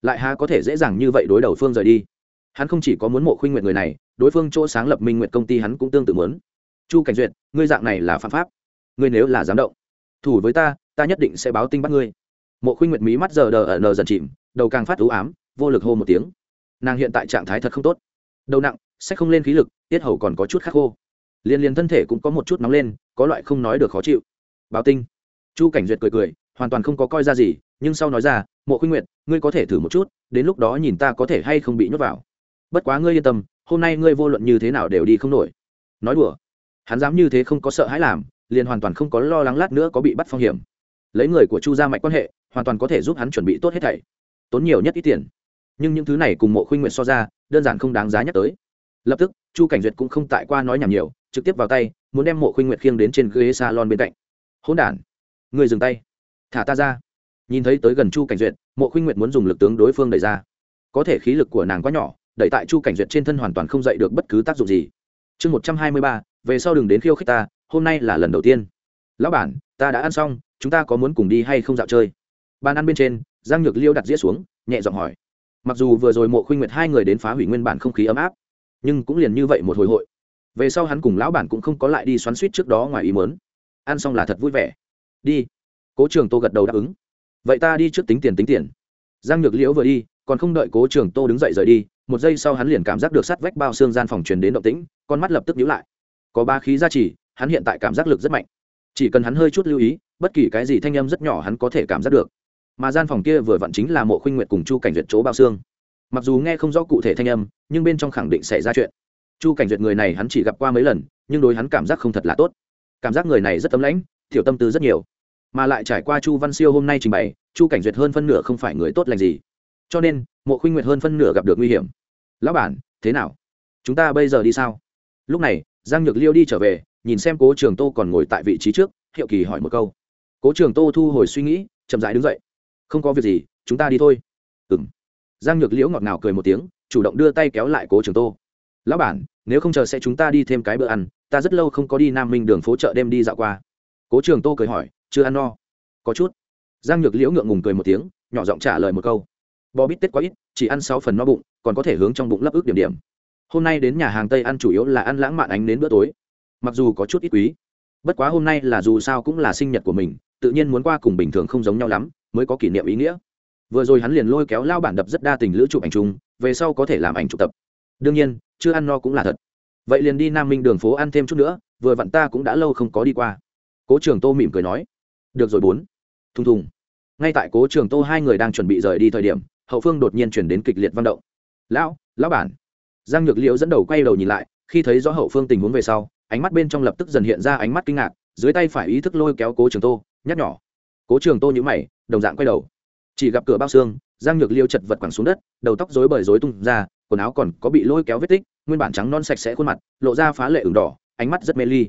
lại há có thể dễ dàng như vậy đối đầu phương rời đi. Hắn không chỉ có muốn mộ khuynh nguyện người này, đối phương chỗ sáng lập minh nguyện công ty hắn cũng tương tự muốn. Chu cảnh duyệt, ngươi dạng này là phạm pháp. Ngươi nếu là giám động, thủ với ta ta nhất định sẽ báo tinh bắt ngươi. Mộ khuynh nguyệt mí mắt giờ đờ ở nờ dần chìm, đầu càng phát ú ám, vô lực hô một tiếng. Nàng hiện tại trạng thái thật không tốt. Đầu nặng, sẽ không lên khí lực, tiết hầu còn có chút khắc khô. Liên liên thân thể cũng có một chút nóng lên, có loại không nói được khó chịu. Báo tinh chu cảnh duyệt cười cười, hoàn toàn không có coi ra gì nhưng sau nói ra, mộ khuynh nguyệt, ngươi có thể thử một chút, đến lúc đó nhìn ta có thể hay không bị nhốt vào. Bất quá ngươi yên tâm, hôm nay ngươi vô luận như thế nào đều đi không nổi. Nói đùa. Hắn dám như thế không có sợ hãi làm, liền hoàn toàn không có lo lắng lát nữa có bị bắt phong hiểm. Lấy người của chu gia mạnh quan hệ, hoàn toàn có thể giúp hắn chuẩn bị tốt hết thảy. Tốn nhiều nhất ít tiền. Nhưng những thứ này cùng mộ khuynh nguyện so ra, đơn giản không đáng giá nhắc tới. Lập tức, chu cảnh duyệt cũng không tại qua nói nhảm nhiều, trực tiếp vào tay, muốn đem mộ khuynh nguyện khiêng đến trên ghế salon bên cạnh. Hỗn đản người dừng tay, thả ta ra nhìn thấy tới gần chu cảnh duyệt, mộ khuynh nguyện muốn dùng lực tướng đối phương đẩy ra. Có thể khí lực của nàng quá nhỏ, đẩy tại chu cảnh duyệt trên thân hoàn toàn không dậy được bất cứ tác dụng gì. Chương một trăm hai mươi ba, về sau đừng đến khiêu khích ta, hôm nay là lần đầu tiên. Lão bản, ta đã ăn xong, chúng ta có muốn cùng đi hay không dạo chơi? Bàn ăn bên trên, giang nhược liêu đặt dĩa xuống, nhẹ giọng hỏi. Mặc dù vừa rồi mộ khuynh nguyệt hai người đến phá hủy nguyên bản không khí ấm áp, nhưng cũng liền như vậy một hồi hội. Về sau hắn cùng lão bản cũng không có lại đi xoắn suýt trước đó ngoài ý mớn ăn xong là thật vui vẻ. Đi. Cố trường tô gật đầu đáp ứng vậy ta đi trước tính tiền tính tiền. Giang nhược liễu vừa đi, còn không đợi cố trường tô đứng dậy rời đi, một giây sau hắn liền cảm giác được sắt vách bao xương gian phòng truyền đến động tĩnh, con mắt lập tức nhíu lại. Có ba khí gia trì, hắn hiện tại cảm giác lực rất mạnh. Chỉ cần hắn hơi chút lưu ý, bất kỳ cái gì thanh âm rất nhỏ hắn có thể cảm giác được. Mà gian phòng kia vừa vặn chính là mộ khuynh nguyệt cùng chu cảnh duyệt chỗ bao xương. Mặc dù nghe không rõ cụ thể thanh âm, nhưng bên trong khẳng định xảy ra chuyện. Chu cảnh duyệt người này hắn chỉ gặp qua mấy lần, nhưng đối hắn cảm giác không thật là tốt. Cảm giác người này rất tấm lãnh thiểu tâm tư rất nhiều mà lại trải qua chu văn siêu hôm nay trình bày, chu cảnh duyệt hơn phân nửa không phải người tốt lành gì. Cho nên, mộ khuynh nguyệt hơn phân nửa gặp được nguy hiểm. Lão bản, thế nào? Chúng ta bây giờ đi sao? Lúc này, giang nhược liêu đi trở về, nhìn xem cố trường tô còn ngồi tại vị trí trước, hiệu kỳ hỏi một câu. Cố trường tô thu hồi suy nghĩ, chậm rãi đứng dậy. Không có việc gì, chúng ta đi thôi. Ừng giang nhược liễu ngọt ngào cười một tiếng, chủ động đưa tay kéo lại cố trường tô. Lão bản, nếu không chờ sẽ chúng ta đi thêm cái bữa ăn, ta rất lâu không có đi nam minh đường phố chợ đêm đi dạo qua. Cố trường tô cười hỏi chưa ăn no. Có chút. Giang nhược liễu ngượng ngùng cười một tiếng, nhỏ giọng trả lời một câu. Bò bít tết quá ít, chỉ ăn sáu phần no bụng, còn có thể hướng trong bụng lấp ức điểm điểm. Hôm nay đến nhà hàng tây ăn chủ yếu là ăn lãng mạn ánh đến bữa tối. Mặc dù có chút ít quý, bất quá hôm nay là dù sao cũng là sinh nhật của mình, tự nhiên muốn qua cùng bình thường không giống nhau lắm, mới có kỷ niệm ý nghĩa. Vừa rồi hắn liền lôi kéo lao bản đập rất đa tình lữ chụp ảnh chung, về sau có thể làm ảnh chụp tập. Đương nhiên, chưa ăn no cũng là thật. Vậy liền đi nam minh đường phố ăn thêm chút nữa, vừa vặn ta cũng đã lâu không có đi qua. Cố trường tô mỉm cười nói được rồi bốn. Thùng thùng. Ngay tại cố trường tô hai người đang chuẩn bị rời đi thời điểm, hậu phương đột nhiên chuyển đến kịch liệt văn động. Lão lão bản. Giang nhược liễu dẫn đầu quay đầu nhìn lại, khi thấy rõ hậu phương tình huống về sau, ánh mắt bên trong lập tức dần hiện ra ánh mắt kinh ngạc, dưới tay phải ý thức lôi kéo cố trường tô, nhắc nhỏ cố trường tô nhữ mày, đồng dạng quay đầu. Chỉ gặp cửa bao xương, giang nhược liêu chật vật quẳng xuống đất, đầu tóc rối bời rối tung ra, quần áo còn có bị lôi kéo vết tích, nguyên bản trắng non sạch sẽ khuôn mặt, lộ ra phá lệ ửng đỏ, ánh mắt rất mê ly.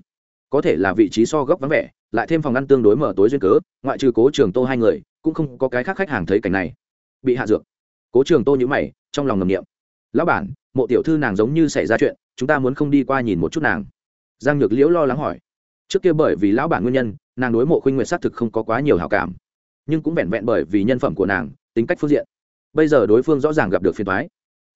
Có thể là vị trí so góc vắng vẻ lại thêm phòng ăn tương đối mở tối duyên cớ, ngoại trừ cố trường tô hai người, cũng không có cái khác khách hàng thấy cảnh này. Bị hạ dược. Cố trường tô nhữ mày, trong lòng ngầm niệm. Lão bản, mộ tiểu thư nàng giống như xảy ra chuyện, chúng ta muốn không đi qua nhìn một chút nàng. Giang nhược liễu lo lắng hỏi. Trước kia bởi vì lão bản nguyên nhân, nàng đối mộ khuynh nguyệt xác thực không có quá nhiều hào cảm. Nhưng cũng vẹn vẹn bởi vì nhân phẩm của nàng, tính cách phương diện. Bây giờ đối phương rõ ràng gặp được phiền thoái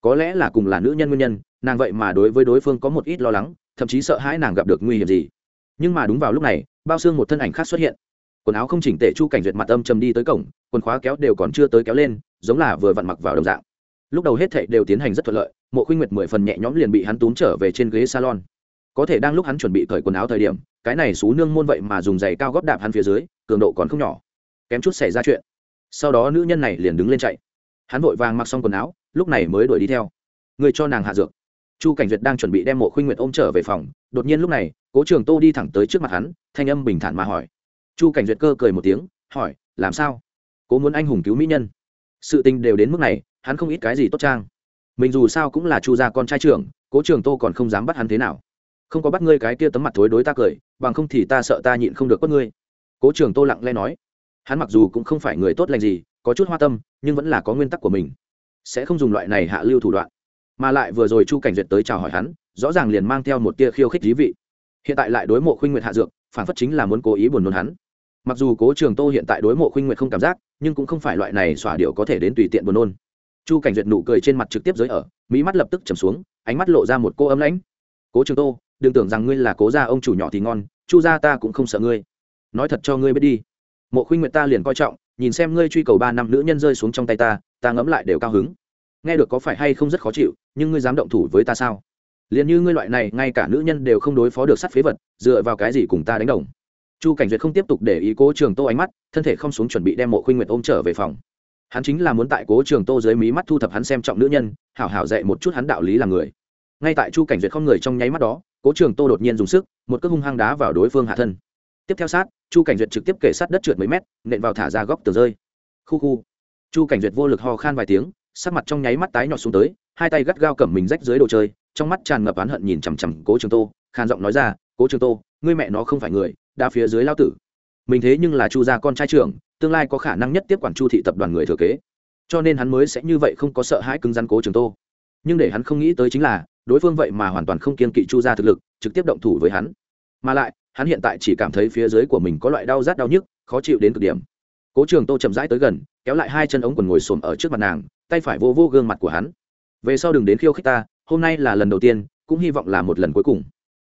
có lẽ là cùng là nữ nhân nguyên nhân, nàng vậy mà đối với đối phương có một ít lo lắng, thậm chí sợ hãi nàng gặp được nguy hiểm gì. Nhưng mà đúng vào lúc này bao xương một thân ảnh khác xuất hiện. Quần áo không chỉnh tệ chu cảnh duyệt mặt âm trầm đi tới cổng, quần khóa kéo đều còn chưa tới kéo lên, giống là vừa vặn mặc vào đồng dạng. Lúc đầu hết thệ đều tiến hành rất thuận lợi, mộ khuynh nguyệt mười phần nhẹ nhõm liền bị hắn túm trở về trên ghế salon. Có thể đang lúc hắn chuẩn bị cởi quần áo thời điểm, cái này xú nương môn vậy mà dùng giày cao góp đạp hắn phía dưới, cường độ còn không nhỏ. Kém chút xảy ra chuyện. Sau đó nữ nhân này liền đứng lên chạy. Hắn vội vàng mặc xong quần áo, lúc này mới đuổi đi theo. Người cho nàng hạ dược chu cảnh duyệt đang chuẩn bị đem mộ khuynh nguyệt ôm trở về phòng, đột nhiên lúc này, cố trường tô đi thẳng tới trước mặt hắn, thanh âm bình thản mà hỏi. Chu cảnh duyệt cơ cười một tiếng, hỏi, làm sao? Cố muốn anh hùng cứu mỹ nhân? Sự tình đều đến mức này, hắn không ít cái gì tốt trang. Mình dù sao cũng là chu gia con trai trưởng, cố trường tô còn không dám bắt hắn thế nào. Không có bắt ngươi cái kia tấm mặt thối đối ta cười, bằng không thì ta sợ ta nhịn không được quất ngươi. Cố trường tô lặng lẽ nói. Hắn mặc dù cũng không phải người tốt lành gì, có chút hoa tâm, nhưng vẫn là có nguyên tắc của mình. Sẽ không dùng loại này hạ lưu thủ đoạn mà lại vừa rồi chu cảnh duyệt tới chào hỏi hắn, rõ ràng liền mang theo một tia khiêu khích dí vị. Hiện tại lại đối mộ khuynh nguyệt hạ dược, phản phất chính là muốn cố ý buồn nôn hắn. Mặc dù cố trường tô hiện tại đối mộ khuynh nguyệt không cảm giác, nhưng cũng không phải loại này xỏa điệu có thể đến tùy tiện buồn nôn. Chu cảnh duyệt nụ cười trên mặt trực tiếp giới ở mỹ mắt lập tức trầm xuống, ánh mắt lộ ra một cô ấm lãnh. Cố trường tô, đừng tưởng rằng ngươi là cố gia ông chủ nhỏ thì ngon, chu gia ta cũng không sợ ngươi. Nói thật cho ngươi biết đi. Mộ khuynh nguyệt ta liền coi trọng, nhìn xem ngươi truy cầu ba năm nữ nhân rơi xuống trong tay ta ta ngẫm lại đều cao hứng nghe được có phải hay không rất khó chịu, nhưng ngươi dám động thủ với ta sao? Liền như ngươi loại này, ngay cả nữ nhân đều không đối phó được sát phế vật, dựa vào cái gì cùng ta đánh đồng? Chu cảnh duyệt không tiếp tục để ý cố trường tô ánh mắt, thân thể không xuống chuẩn bị đem mộ khuynh nguyệt ôm trở về phòng. Hắn chính là muốn tại cố trường tô dưới mí mắt thu thập hắn xem trọng nữ nhân, hảo hảo dạy một chút hắn đạo lý làm người. Ngay tại chu cảnh duyệt không người trong nháy mắt đó, cố trường tô đột nhiên dùng sức, một cước hung hăng đá vào đối phương hạ thân. Tiếp theo sát, chu cảnh duyệt trực tiếp kể sát đất trượt mấy mét, nện vào thả ra góc tờ rơi. Khu khu. Chu cảnh duyệt vô lực ho khan vài tiếng sắc mặt trong nháy mắt tái nhọt xuống tới, hai tay gắt gao cầm mình rách dưới đồ chơi, trong mắt tràn ngập oán hận nhìn chằm chằm cố trường tô, khàn giọng nói ra, cố trường tô, ngươi mẹ nó không phải người đa phía dưới lao tử. Mình thế nhưng là chu gia con trai trưởng, tương lai có khả năng nhất tiếp quản chu thị tập đoàn người thừa kế. Cho nên hắn mới sẽ như vậy không có sợ hãi cứng rắn cố trường tô. Nhưng để hắn không nghĩ tới chính là, đối phương vậy mà hoàn toàn không kiên kỵ chu gia thực lực, trực tiếp động thủ với hắn. Mà lại, hắn hiện tại chỉ cảm thấy phía dưới của mình có loại đau rát đau nhức, khó chịu đến cực điểm. Cố trường tô chậm rãi tới gần, kéo lại hai chân ống quần ngồi xổm ở trước mặt nàng tay phải vô vô gương mặt của hắn. Về sau đừng đến khiêu khích ta, hôm nay là lần đầu tiên, cũng hy vọng là một lần cuối cùng.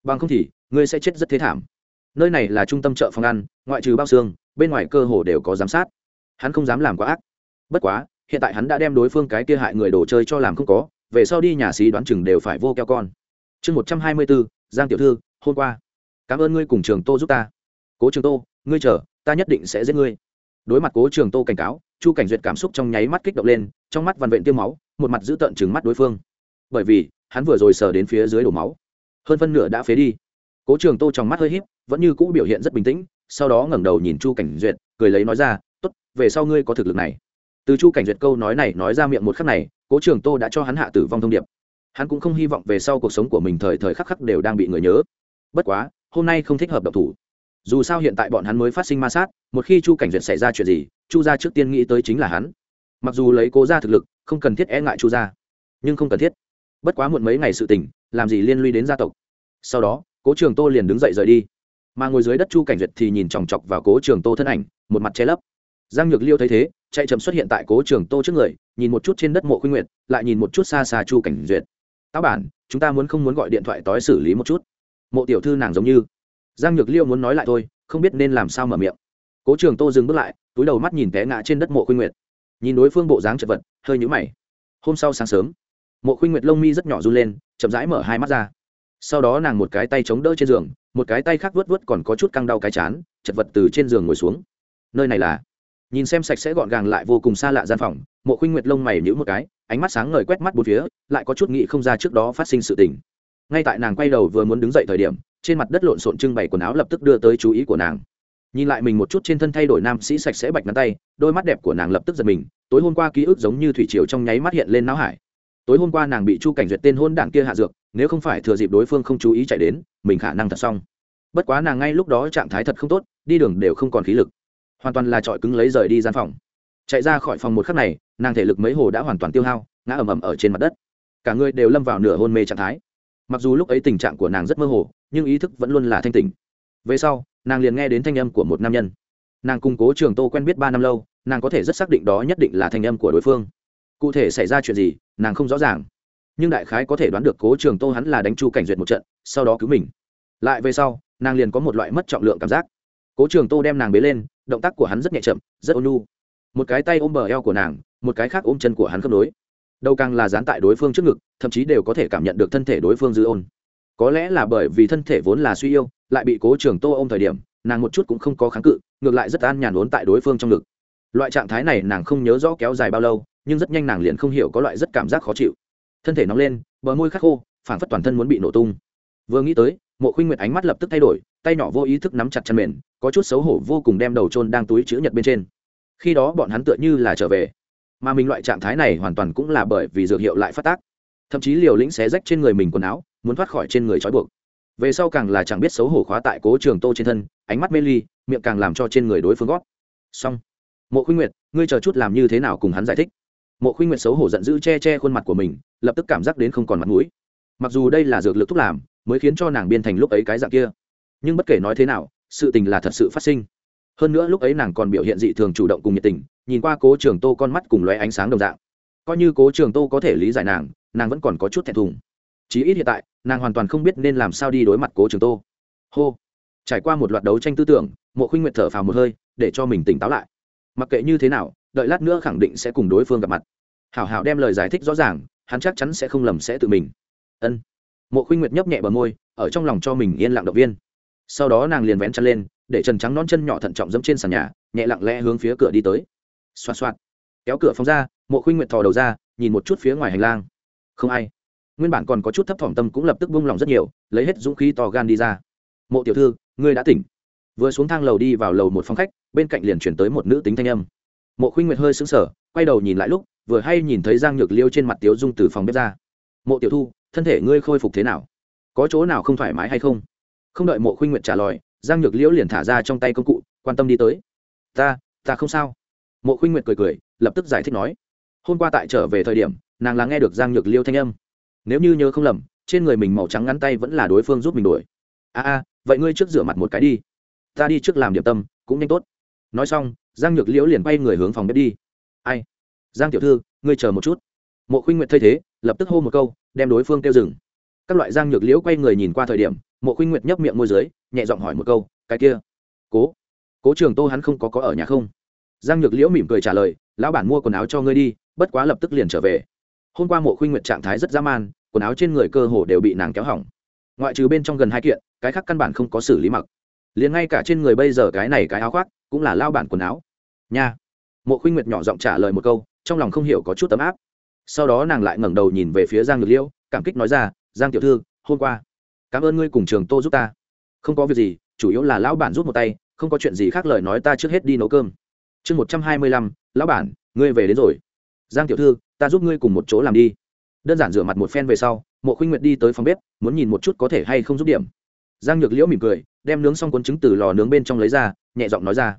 Bằng không thì, ngươi sẽ chết rất thế thảm. Nơi này là trung tâm chợ phòng ăn, ngoại trừ bao xương, bên ngoài cơ hồ đều có giám sát. Hắn không dám làm quá ác. Bất quá, hiện tại hắn đã đem đối phương cái kia hại người đồ chơi cho làm không có, về sau đi nhà xí đoán chừng đều phải vô keo con. Chương một trăm hai mươi bốn giang tiểu thư, hôm qua. Cảm ơn ngươi cùng trường tô giúp ta. Cố trường tô, ngươi chờ, ta nhất định sẽ giết ngươi. Đối mặt cố trường tô cảnh cáo chu cảnh duyệt cảm xúc trong nháy mắt kích động lên, trong mắt vằn vện tiêu máu, một mặt giữ tợn chừng mắt đối phương. Bởi vì, hắn vừa rồi sờ đến phía dưới đổ máu. Hơn phân nửa đã phế đi. Cố trường tô trong mắt hơi híp, vẫn như cũ biểu hiện rất bình tĩnh, sau đó ngẩng đầu nhìn chu cảnh duyệt, cười lấy nói ra, tốt, về sau ngươi có thực lực này. Từ chu cảnh duyệt câu nói này nói ra miệng một khắc này, cố trường tô đã cho hắn hạ tử vong thông điệp. Hắn cũng không hy vọng về sau cuộc sống của mình thời thời khắc khắc đều đang bị người nhớ. Bất quá, hôm nay không thích hợp độc thủ dù sao hiện tại bọn hắn mới phát sinh ma sát, một khi chu cảnh duyệt xảy ra chuyện gì, chu gia trước tiên nghĩ tới chính là hắn. Mặc dù lấy cố ra thực lực, không cần thiết e ngại chu gia, nhưng không cần thiết. Bất quá muộn mấy ngày sự tình, làm gì liên lụy đến gia tộc. Sau đó, cố trường tô liền đứng dậy rời đi. Mà ngồi dưới đất chu cảnh duyệt thì nhìn chòng chọc vào cố trường tô thân ảnh, một mặt che lấp. Giang nhược liêu thấy thế, chạy chậm xuất hiện tại cố trường tô trước người, nhìn một chút trên đất mộ khuyên nguyệt, lại nhìn một chút xa xa chu cảnh duyệt. Táo bản, chúng ta muốn không muốn gọi điện thoại tói xử lý một chút? Mộ tiểu thư nàng giống như giang nhược liêu muốn nói lại thôi, không biết nên làm sao mở miệng. Cố trường tô dừng bước lại, túi đầu mắt nhìn té ngã trên đất mộ khuyên nguyệt. Nhìn đối phương bộ dáng chật vật, hơi nhũ mày. Hôm sau sáng sớm, mộ khuyên nguyệt lông mi rất nhỏ run lên, chậm rãi mở hai mắt ra. Sau đó nàng một cái tay chống đỡ trên giường, một cái tay khác vớt vớt còn có chút căng đau cái chán, chật vật từ trên giường ngồi xuống. Nơi này là? Nhìn xem sạch sẽ gọn gàng lại vô cùng xa lạ gian phòng, mộ khuynh nguyệt lông mày nhữ một cái, ánh mắt sáng ngời quét mắt bốn phía, lại có chút nghĩ không ra trước đó phát sinh sự tình. Ngay tại nàng quay đầu vừa muốn đứng dậy thời điểm trên mặt đất lộn xộn trưng bày quần áo lập tức đưa tới chú ý của nàng. Nhìn lại mình một chút trên thân thay đổi nam sĩ sạch sẽ bạch ngắn tay, đôi mắt đẹp của nàng lập tức giật mình, tối hôm qua ký ức giống như thủy triều trong nháy mắt hiện lên não hải. Tối hôm qua nàng bị chu cảnh duyệt tên hôn đảng kia hạ dược, nếu không phải thừa dịp đối phương không chú ý chạy đến, mình khả năng thật xong. Bất quá nàng ngay lúc đó trạng thái thật không tốt, đi đường đều không còn khí lực. Hoàn toàn là trọi cứng lấy rời đi gian phòng. Chạy ra khỏi phòng một khắc này, nàng thể lực mấy hồ đã hoàn toàn tiêu hao, ngã ầm ầm ở trên mặt đất. Cả người đều lâm vào nửa hôn mê trạng thái. Mặc dù lúc ấy tình trạng của nàng rất mơ hồ nhưng ý thức vẫn luôn là thanh tỉnh. Về sau, nàng liền nghe đến thanh âm của một nam nhân. Nàng cùng cố trường tô quen biết ba năm lâu, nàng có thể rất xác định đó nhất định là thanh âm của đối phương. Cụ thể xảy ra chuyện gì, nàng không rõ ràng. Nhưng đại khái có thể đoán được cố trường tô hắn là đánh chu cảnh duyệt một trận, sau đó cứu mình. Lại về sau, nàng liền có một loại mất trọng lượng cảm giác. Cố trường tô đem nàng bế lên, động tác của hắn rất nhẹ chậm, rất ôn nhu. Một cái tay ôm bờ eo của nàng, một cái khác ôm chân của hắn khớp nối. Đâu càng là dán tại đối phương trước ngực, thậm chí đều có thể cảm nhận được thân thể đối phương dư ôn có lẽ là bởi vì thân thể vốn là suy yêu, lại bị cố trường tô ôm thời điểm, nàng một chút cũng không có kháng cự, ngược lại rất an nhàn ốn tại đối phương trong ngực. Loại trạng thái này nàng không nhớ rõ kéo dài bao lâu, nhưng rất nhanh nàng liền không hiểu có loại rất cảm giác khó chịu. Thân thể nóng lên, bờ môi khắc khô phản phất toàn thân muốn bị nổ tung. Vừa nghĩ tới, mộ khuynh nguyệt ánh mắt lập tức thay đổi, tay nhỏ vô ý thức nắm chặt chân mền, có chút xấu hổ vô cùng đem đầu trôn đang túi chữ nhật bên trên. Khi đó bọn hắn tựa như là trở về, mà mình loại trạng thái này hoàn toàn cũng là bởi vì dược hiệu lại phát tác. Thậm chí liều lĩnh xé rách trên người mình quần áo muốn thoát khỏi trên người trói buộc. Về sau càng là chẳng biết xấu hổ khóa tại cố trường tô trên thân, ánh mắt mê ly, miệng càng làm cho trên người đối phương gót xong. Mộ khuynh nguyệt, ngươi chờ chút làm như thế nào cùng hắn giải thích. Mộ khuynh nguyệt xấu hổ giận dữ che che khuôn mặt của mình, lập tức cảm giác đến không còn mặt mũi. Mặc dù đây là dược lực thúc làm, mới khiến cho nàng biên thành lúc ấy cái dạng kia. Nhưng bất kể nói thế nào, sự tình là thật sự phát sinh. Hơn nữa lúc ấy nàng còn biểu hiện dị thường chủ động cùng nhiệt tình, nhìn qua cố trường tô con mắt cùng loé ánh sáng đồng dạng. Coi như cố trường tô có thể lý giải nàng nàng vẫn còn có chút thẹn thùng. Chí ít hiện tại nàng hoàn toàn không biết nên làm sao đi đối mặt cố trường tô. Hô. Trải qua một loạt đấu tranh tư tưởng, mộ khuynh nguyệt thở phào một hơi, để cho mình tỉnh táo lại. Mặc kệ như thế nào, đợi lát nữa khẳng định sẽ cùng đối phương gặp mặt. Hảo hảo đem lời giải thích rõ ràng, hắn chắc chắn sẽ không lầm sẽ tự mình. Ân. Mộ khuynh nguyệt nhấp nhẹ bờ môi, ở trong lòng cho mình yên lặng động viên. Sau đó nàng liền vén chân lên, để trần trắng non chân nhỏ thận trọng dẫm trên sàn nhà, nhẹ lặng lẽ hướng phía cửa đi tới. Xoa xoa kéo cửa phóng ra, mộ khuynh nguyệt thò đầu ra, nhìn một chút phía ngoài hành lang. Không ai nguyên bản còn có chút thấp thỏm tâm cũng lập tức buông lòng rất nhiều, lấy hết dũng khí to gan đi ra. Mộ tiểu thư, ngươi đã tỉnh. Vừa xuống thang lầu đi vào lầu một phòng khách, bên cạnh liền chuyển tới một nữ tính thanh âm. Mộ khuynh nguyệt hơi sững sờ, quay đầu nhìn lại lúc, vừa hay nhìn thấy giang nhược liêu trên mặt tiếu dung từ phòng bếp ra. Mộ tiểu thu, thân thể ngươi khôi phục thế nào? Có chỗ nào không thoải mái hay không? Không đợi mộ khuynh nguyệt trả lời, giang nhược liễu liền thả ra trong tay công cụ, quan tâm đi tới. Ta ta không sao. Mộ khuynh nguyệt cười cười, lập tức giải thích nói. Hôm qua tại trở về thời điểm, nàng là nghe được giang nhược liêu thanh âm nếu như nhớ không lầm, trên người mình màu trắng ngắn tay vẫn là đối phương giúp mình đuổi a a, vậy ngươi trước rửa mặt một cái đi. Ta đi trước làm điểm tâm, cũng nhanh tốt. Nói xong, giang nhược liễu liền bay người hướng phòng bếp đi. Ai? Giang tiểu thư, ngươi chờ một chút. Mộ khuynh nguyệt thay thế, lập tức hô một câu, đem đối phương kêu dừng. Các loại giang nhược liễu quay người nhìn qua thời điểm, mộ khuynh nguyệt nhấp miệng môi dưới, nhẹ giọng hỏi một câu, cái kia, cố cố trường tô hắn không có có ở nhà không? Giang nhược liễu mỉm cười trả lời, lão bản mua quần áo cho ngươi đi, bất quá lập tức liền trở về hôm qua mộ khuynh nguyệt trạng thái rất dã man, quần áo trên người cơ hồ đều bị nàng kéo hỏng. Ngoại trừ bên trong gần hai kiện, cái khác căn bản không có xử lý mặc. Liền ngay cả trên người bây giờ cái này cái áo khoác, cũng là lao bản quần áo. Nha. Mộ khuynh nguyệt nhỏ giọng trả lời một câu, trong lòng không hiểu có chút tấm áp. Sau đó nàng lại ngẩng đầu nhìn về phía giang nhược liễu cảm kích nói ra, giang tiểu thư, hôm qua, cảm ơn ngươi cùng trường tô giúp ta. Không có việc gì, chủ yếu là lão bản rút một tay, không có chuyện gì khác lời nói ta trước hết đi nấu cơm. Chương một trăm hai mươi lăm, lão bản, ngươi về đến rồi. Giang tiểu thư ta giúp ngươi cùng một chỗ làm đi. Đơn giản rửa mặt một phen về sau, mộ khuynh nguyệt đi tới phòng bếp, muốn nhìn một chút có thể hay không giúp điểm. Giang nhược liễu mỉm cười, đem nướng xong cuốn trứng từ lò nướng bên trong lấy ra, nhẹ giọng nói ra.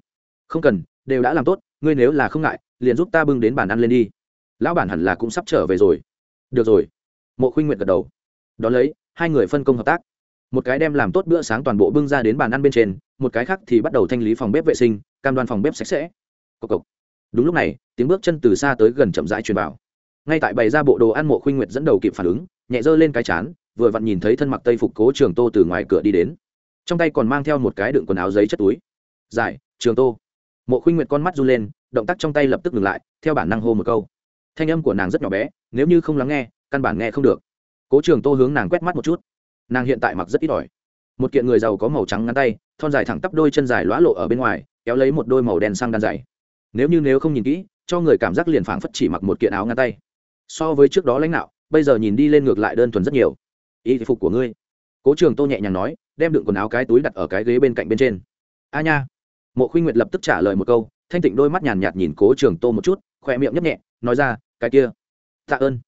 Không cần, đều đã làm tốt, ngươi nếu là không ngại, liền giúp ta bưng đến bàn ăn lên đi. Lão bản hẳn là cũng sắp trở về rồi. Được rồi. Mộ khuynh nguyệt gật đầu. Đón lấy, hai người phân công hợp tác. Một cái đem làm tốt bữa sáng toàn bộ bưng ra đến bàn ăn bên trên, một cái khác thì bắt đầu thanh lý phòng bếp vệ sinh, cam đoan phòng bếp sạch sẽ. Cộc cộc. đúng lúc này, tiếng bước chân từ xa tới gần chậm rãi truyền vào ngay tại bày ra bộ đồ ăn mộ khuynh nguyệt dẫn đầu kịp phản ứng, nhẹ dơ lên cái chán, vừa vặn nhìn thấy thân mặc tây phục cố trường tô từ ngoài cửa đi đến. Trong tay còn mang theo một cái đựng quần áo giấy chất túi. Giải, trường tô. Mộ khuynh nguyệt con mắt run lên, động tác trong tay lập tức ngừng lại, theo bản năng hô một câu. Thanh âm của nàng rất nhỏ bé, nếu như không lắng nghe, căn bản nghe không được. Cố trường tô hướng nàng quét mắt một chút. Nàng hiện tại mặc rất ít ỏi. Một kiện người giàu có màu trắng ngắn tay, thon dài thẳng tắp đôi chân dài lõa lộ ở bên ngoài, kéo lấy một đôi màu đen sang đan dày nếu như nếu không nhìn kỹ, cho người cảm giác liền phảng phất chỉ mặc một kiện áo ngắn tay so với trước đó lãnh đạo bây giờ nhìn đi lên ngược lại đơn thuần rất nhiều. Y phục của ngươi. Cố trường tô nhẹ nhàng nói, đem đựng quần áo cái túi đặt ở cái ghế bên cạnh bên trên. A nha. Mộ khuynh nguyệt lập tức trả lời một câu, thanh tịnh đôi mắt nhàn nhạt nhìn cố trường tô một chút, khỏe miệng nhấp nhẹ, nói ra, cái kia, tạ ơn.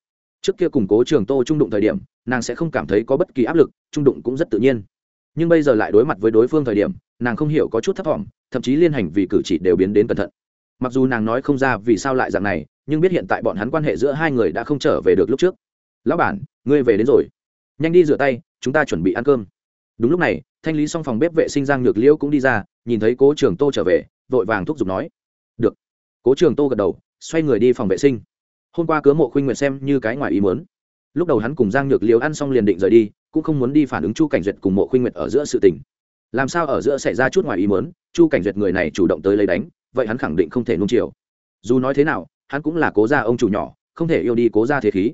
Trước kia cùng cố trường tô trung đụng thời điểm, nàng sẽ không cảm thấy có bất kỳ áp lực, trung đụng cũng rất tự nhiên. Nhưng bây giờ lại đối mặt với đối phương thời điểm, nàng không hiểu có chút thấp t thậm chí liên hành vì cử chỉ đều biến đến cẩn thận. Mặc dù nàng nói không ra vì sao lại dạng này nhưng biết hiện tại bọn hắn quan hệ giữa hai người đã không trở về được lúc trước. Lão bản, ngươi về đến rồi. Nhanh đi rửa tay, chúng ta chuẩn bị ăn cơm. Đúng lúc này, thanh lý xong phòng bếp vệ sinh giang nhược liễu cũng đi ra, nhìn thấy cố trường tô trở về, vội vàng thúc giục nói, được. Cố trường tô gật đầu, xoay người đi phòng vệ sinh. Hôm qua cớ mộ khuynh nguyệt xem như cái ngoài ý muốn. Lúc đầu hắn cùng giang nhược liễu ăn xong liền định rời đi, cũng không muốn đi phản ứng chu cảnh duyệt cùng mộ khuynh nguyệt ở giữa sự tình. Làm sao ở giữa xảy ra chút ngoài ý muốn, chu cảnh duyệt người này chủ động tới lấy đánh, vậy hắn khẳng định không thể nung chiều. Dù nói thế nào hắn cũng là cố gia ông chủ nhỏ, không thể yêu đi cố gia thế khí.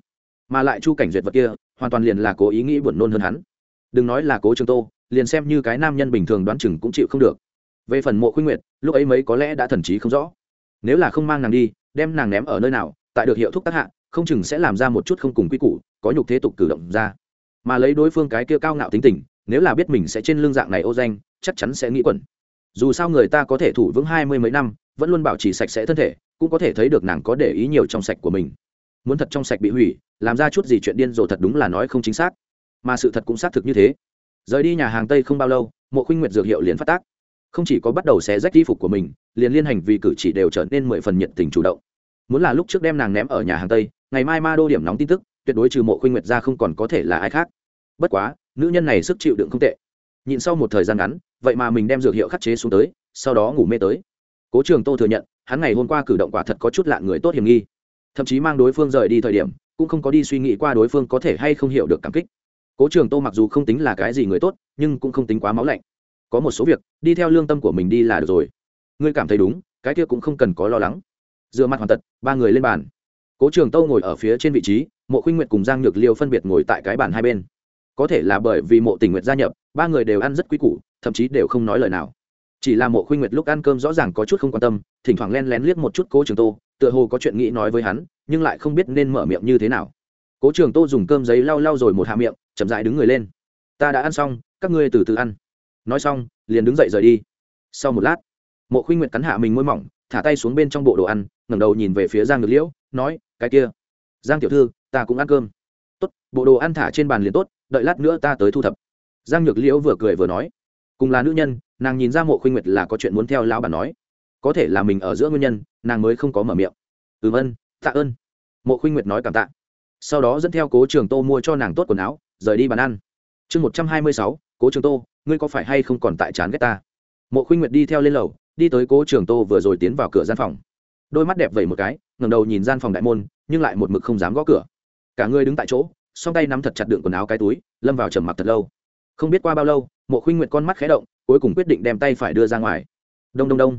Mà lại chu cảnh duyệt vật kia, hoàn toàn liền là cố ý nghĩ buồn nôn hơn hắn. Đừng nói là cố trường tô, liền xem như cái nam nhân bình thường đoán chừng cũng chịu không được. Về phần mộ khuynh nguyệt, lúc ấy mấy có lẽ đã thần trí không rõ. Nếu là không mang nàng đi, đem nàng ném ở nơi nào, tại được hiệu thuốc tác hạ, không chừng sẽ làm ra một chút không cùng quy củ, có nhục thế tục cử động ra. Mà lấy đối phương cái kia cao ngạo tính tình, nếu là biết mình sẽ trên lương dạng này ô danh, chắc chắn sẽ nghĩ quẩn. Dù sao người ta có thể thủ vững hai mươi mấy năm, vẫn luôn bảo trì sạch sẽ thân thể cũng có thể thấy được nàng có để ý nhiều trong sạch của mình. Muốn thật trong sạch bị hủy, làm ra chút gì chuyện điên rồ thật đúng là nói không chính xác. Mà sự thật cũng xác thực như thế. Rời đi nhà hàng tây không bao lâu, mộ khuynh nguyệt dược hiệu liền phát tác. Không chỉ có bắt đầu xé rách y phục của mình, liền liên hành vì cử chỉ đều trở nên mười phần nhiệt tình chủ động. Muốn là lúc trước đem nàng ném ở nhà hàng tây, ngày mai ma đô điểm nóng tin tức, tuyệt đối trừ mộ khuynh nguyệt ra không còn có thể là ai khác. Bất quá, nữ nhân này sức chịu đựng không tệ. Nhịn sau một thời gian ngắn, vậy mà mình đem dược hiệu khắc chế xuống tới, sau đó ngủ mê tới. Cố trường tô thừa nhận hắn ngày hôm qua cử động quả thật có chút lạ người tốt hiểm nghi. Thậm chí mang đối phương rời đi thời điểm, cũng không có đi suy nghĩ qua đối phương có thể hay không hiểu được cảm kích. Cố trường tô mặc dù không tính là cái gì người tốt, nhưng cũng không tính quá máu lạnh. Có một số việc, đi theo lương tâm của mình đi là được rồi. Ngươi cảm thấy đúng, cái kia cũng không cần có lo lắng. Dựa mặt hoàn tật, ba người lên bàn. Cố trường tâu ngồi ở phía trên vị trí, mộ khuynh nguyệt cùng giang nhược liêu phân biệt ngồi tại cái bàn hai bên. Có thể là bởi vì mộ tình nguyệt gia nhập, ba người đều ăn rất quý củ, thậm chí đều không nói lời nào chỉ là mộ khuynh nguyệt lúc ăn cơm rõ ràng có chút không quan tâm, thỉnh thoảng len lén liếc một chút cố trường tô, tựa hồ có chuyện nghĩ nói với hắn, nhưng lại không biết nên mở miệng như thế nào. Cố trường tô dùng cơm giấy lau lau rồi một hạ miệng, chậm dại đứng người lên. Ta đã ăn xong, các ngươi từ từ ăn. Nói xong, liền đứng dậy rời đi. Sau một lát, mộ khuynh nguyệt cắn hạ mình môi mỏng, thả tay xuống bên trong bộ đồ ăn, ngẩng đầu nhìn về phía giang ngược liễu, nói, cái kia, giang tiểu thư, ta cũng ăn cơm. Tốt, bộ đồ ăn thả trên bàn liền tốt, đợi lát nữa ta tới thu thập. Giang nhược liễu vừa cười vừa nói cùng là nữ nhân, nàng nhìn ra mộ khuynh nguyệt là có chuyện muốn theo lão bà nói. Có thể là mình ở giữa nguyên nhân, nàng mới không có mở miệng. Ừm ân, tạ ơn. Mộ khuynh nguyệt nói cảm tạ. Sau đó dẫn theo cố trường tô mua cho nàng tốt quần áo, rời đi bàn ăn. Chương một trăm hai mươi sáu, cố trường tô, ngươi có phải hay không còn tại chán ghét ta? Mộ khuynh nguyệt đi theo lên lầu, đi tới cố trường tô vừa rồi tiến vào cửa gian phòng. Đôi mắt đẹp vẩy một cái ngầm đầu nhìn gian phòng đại môn, nhưng lại một mực không dám gõ cửa. Cả người đứng tại chỗ, song tay nắm thật chặt đựng quần áo cái túi, lâm vào trầm mặc thật lâu không biết qua bao lâu, mộ khuynh nguyệt con mắt khé động, cuối cùng quyết định đem tay phải đưa ra ngoài. Đông đông đông.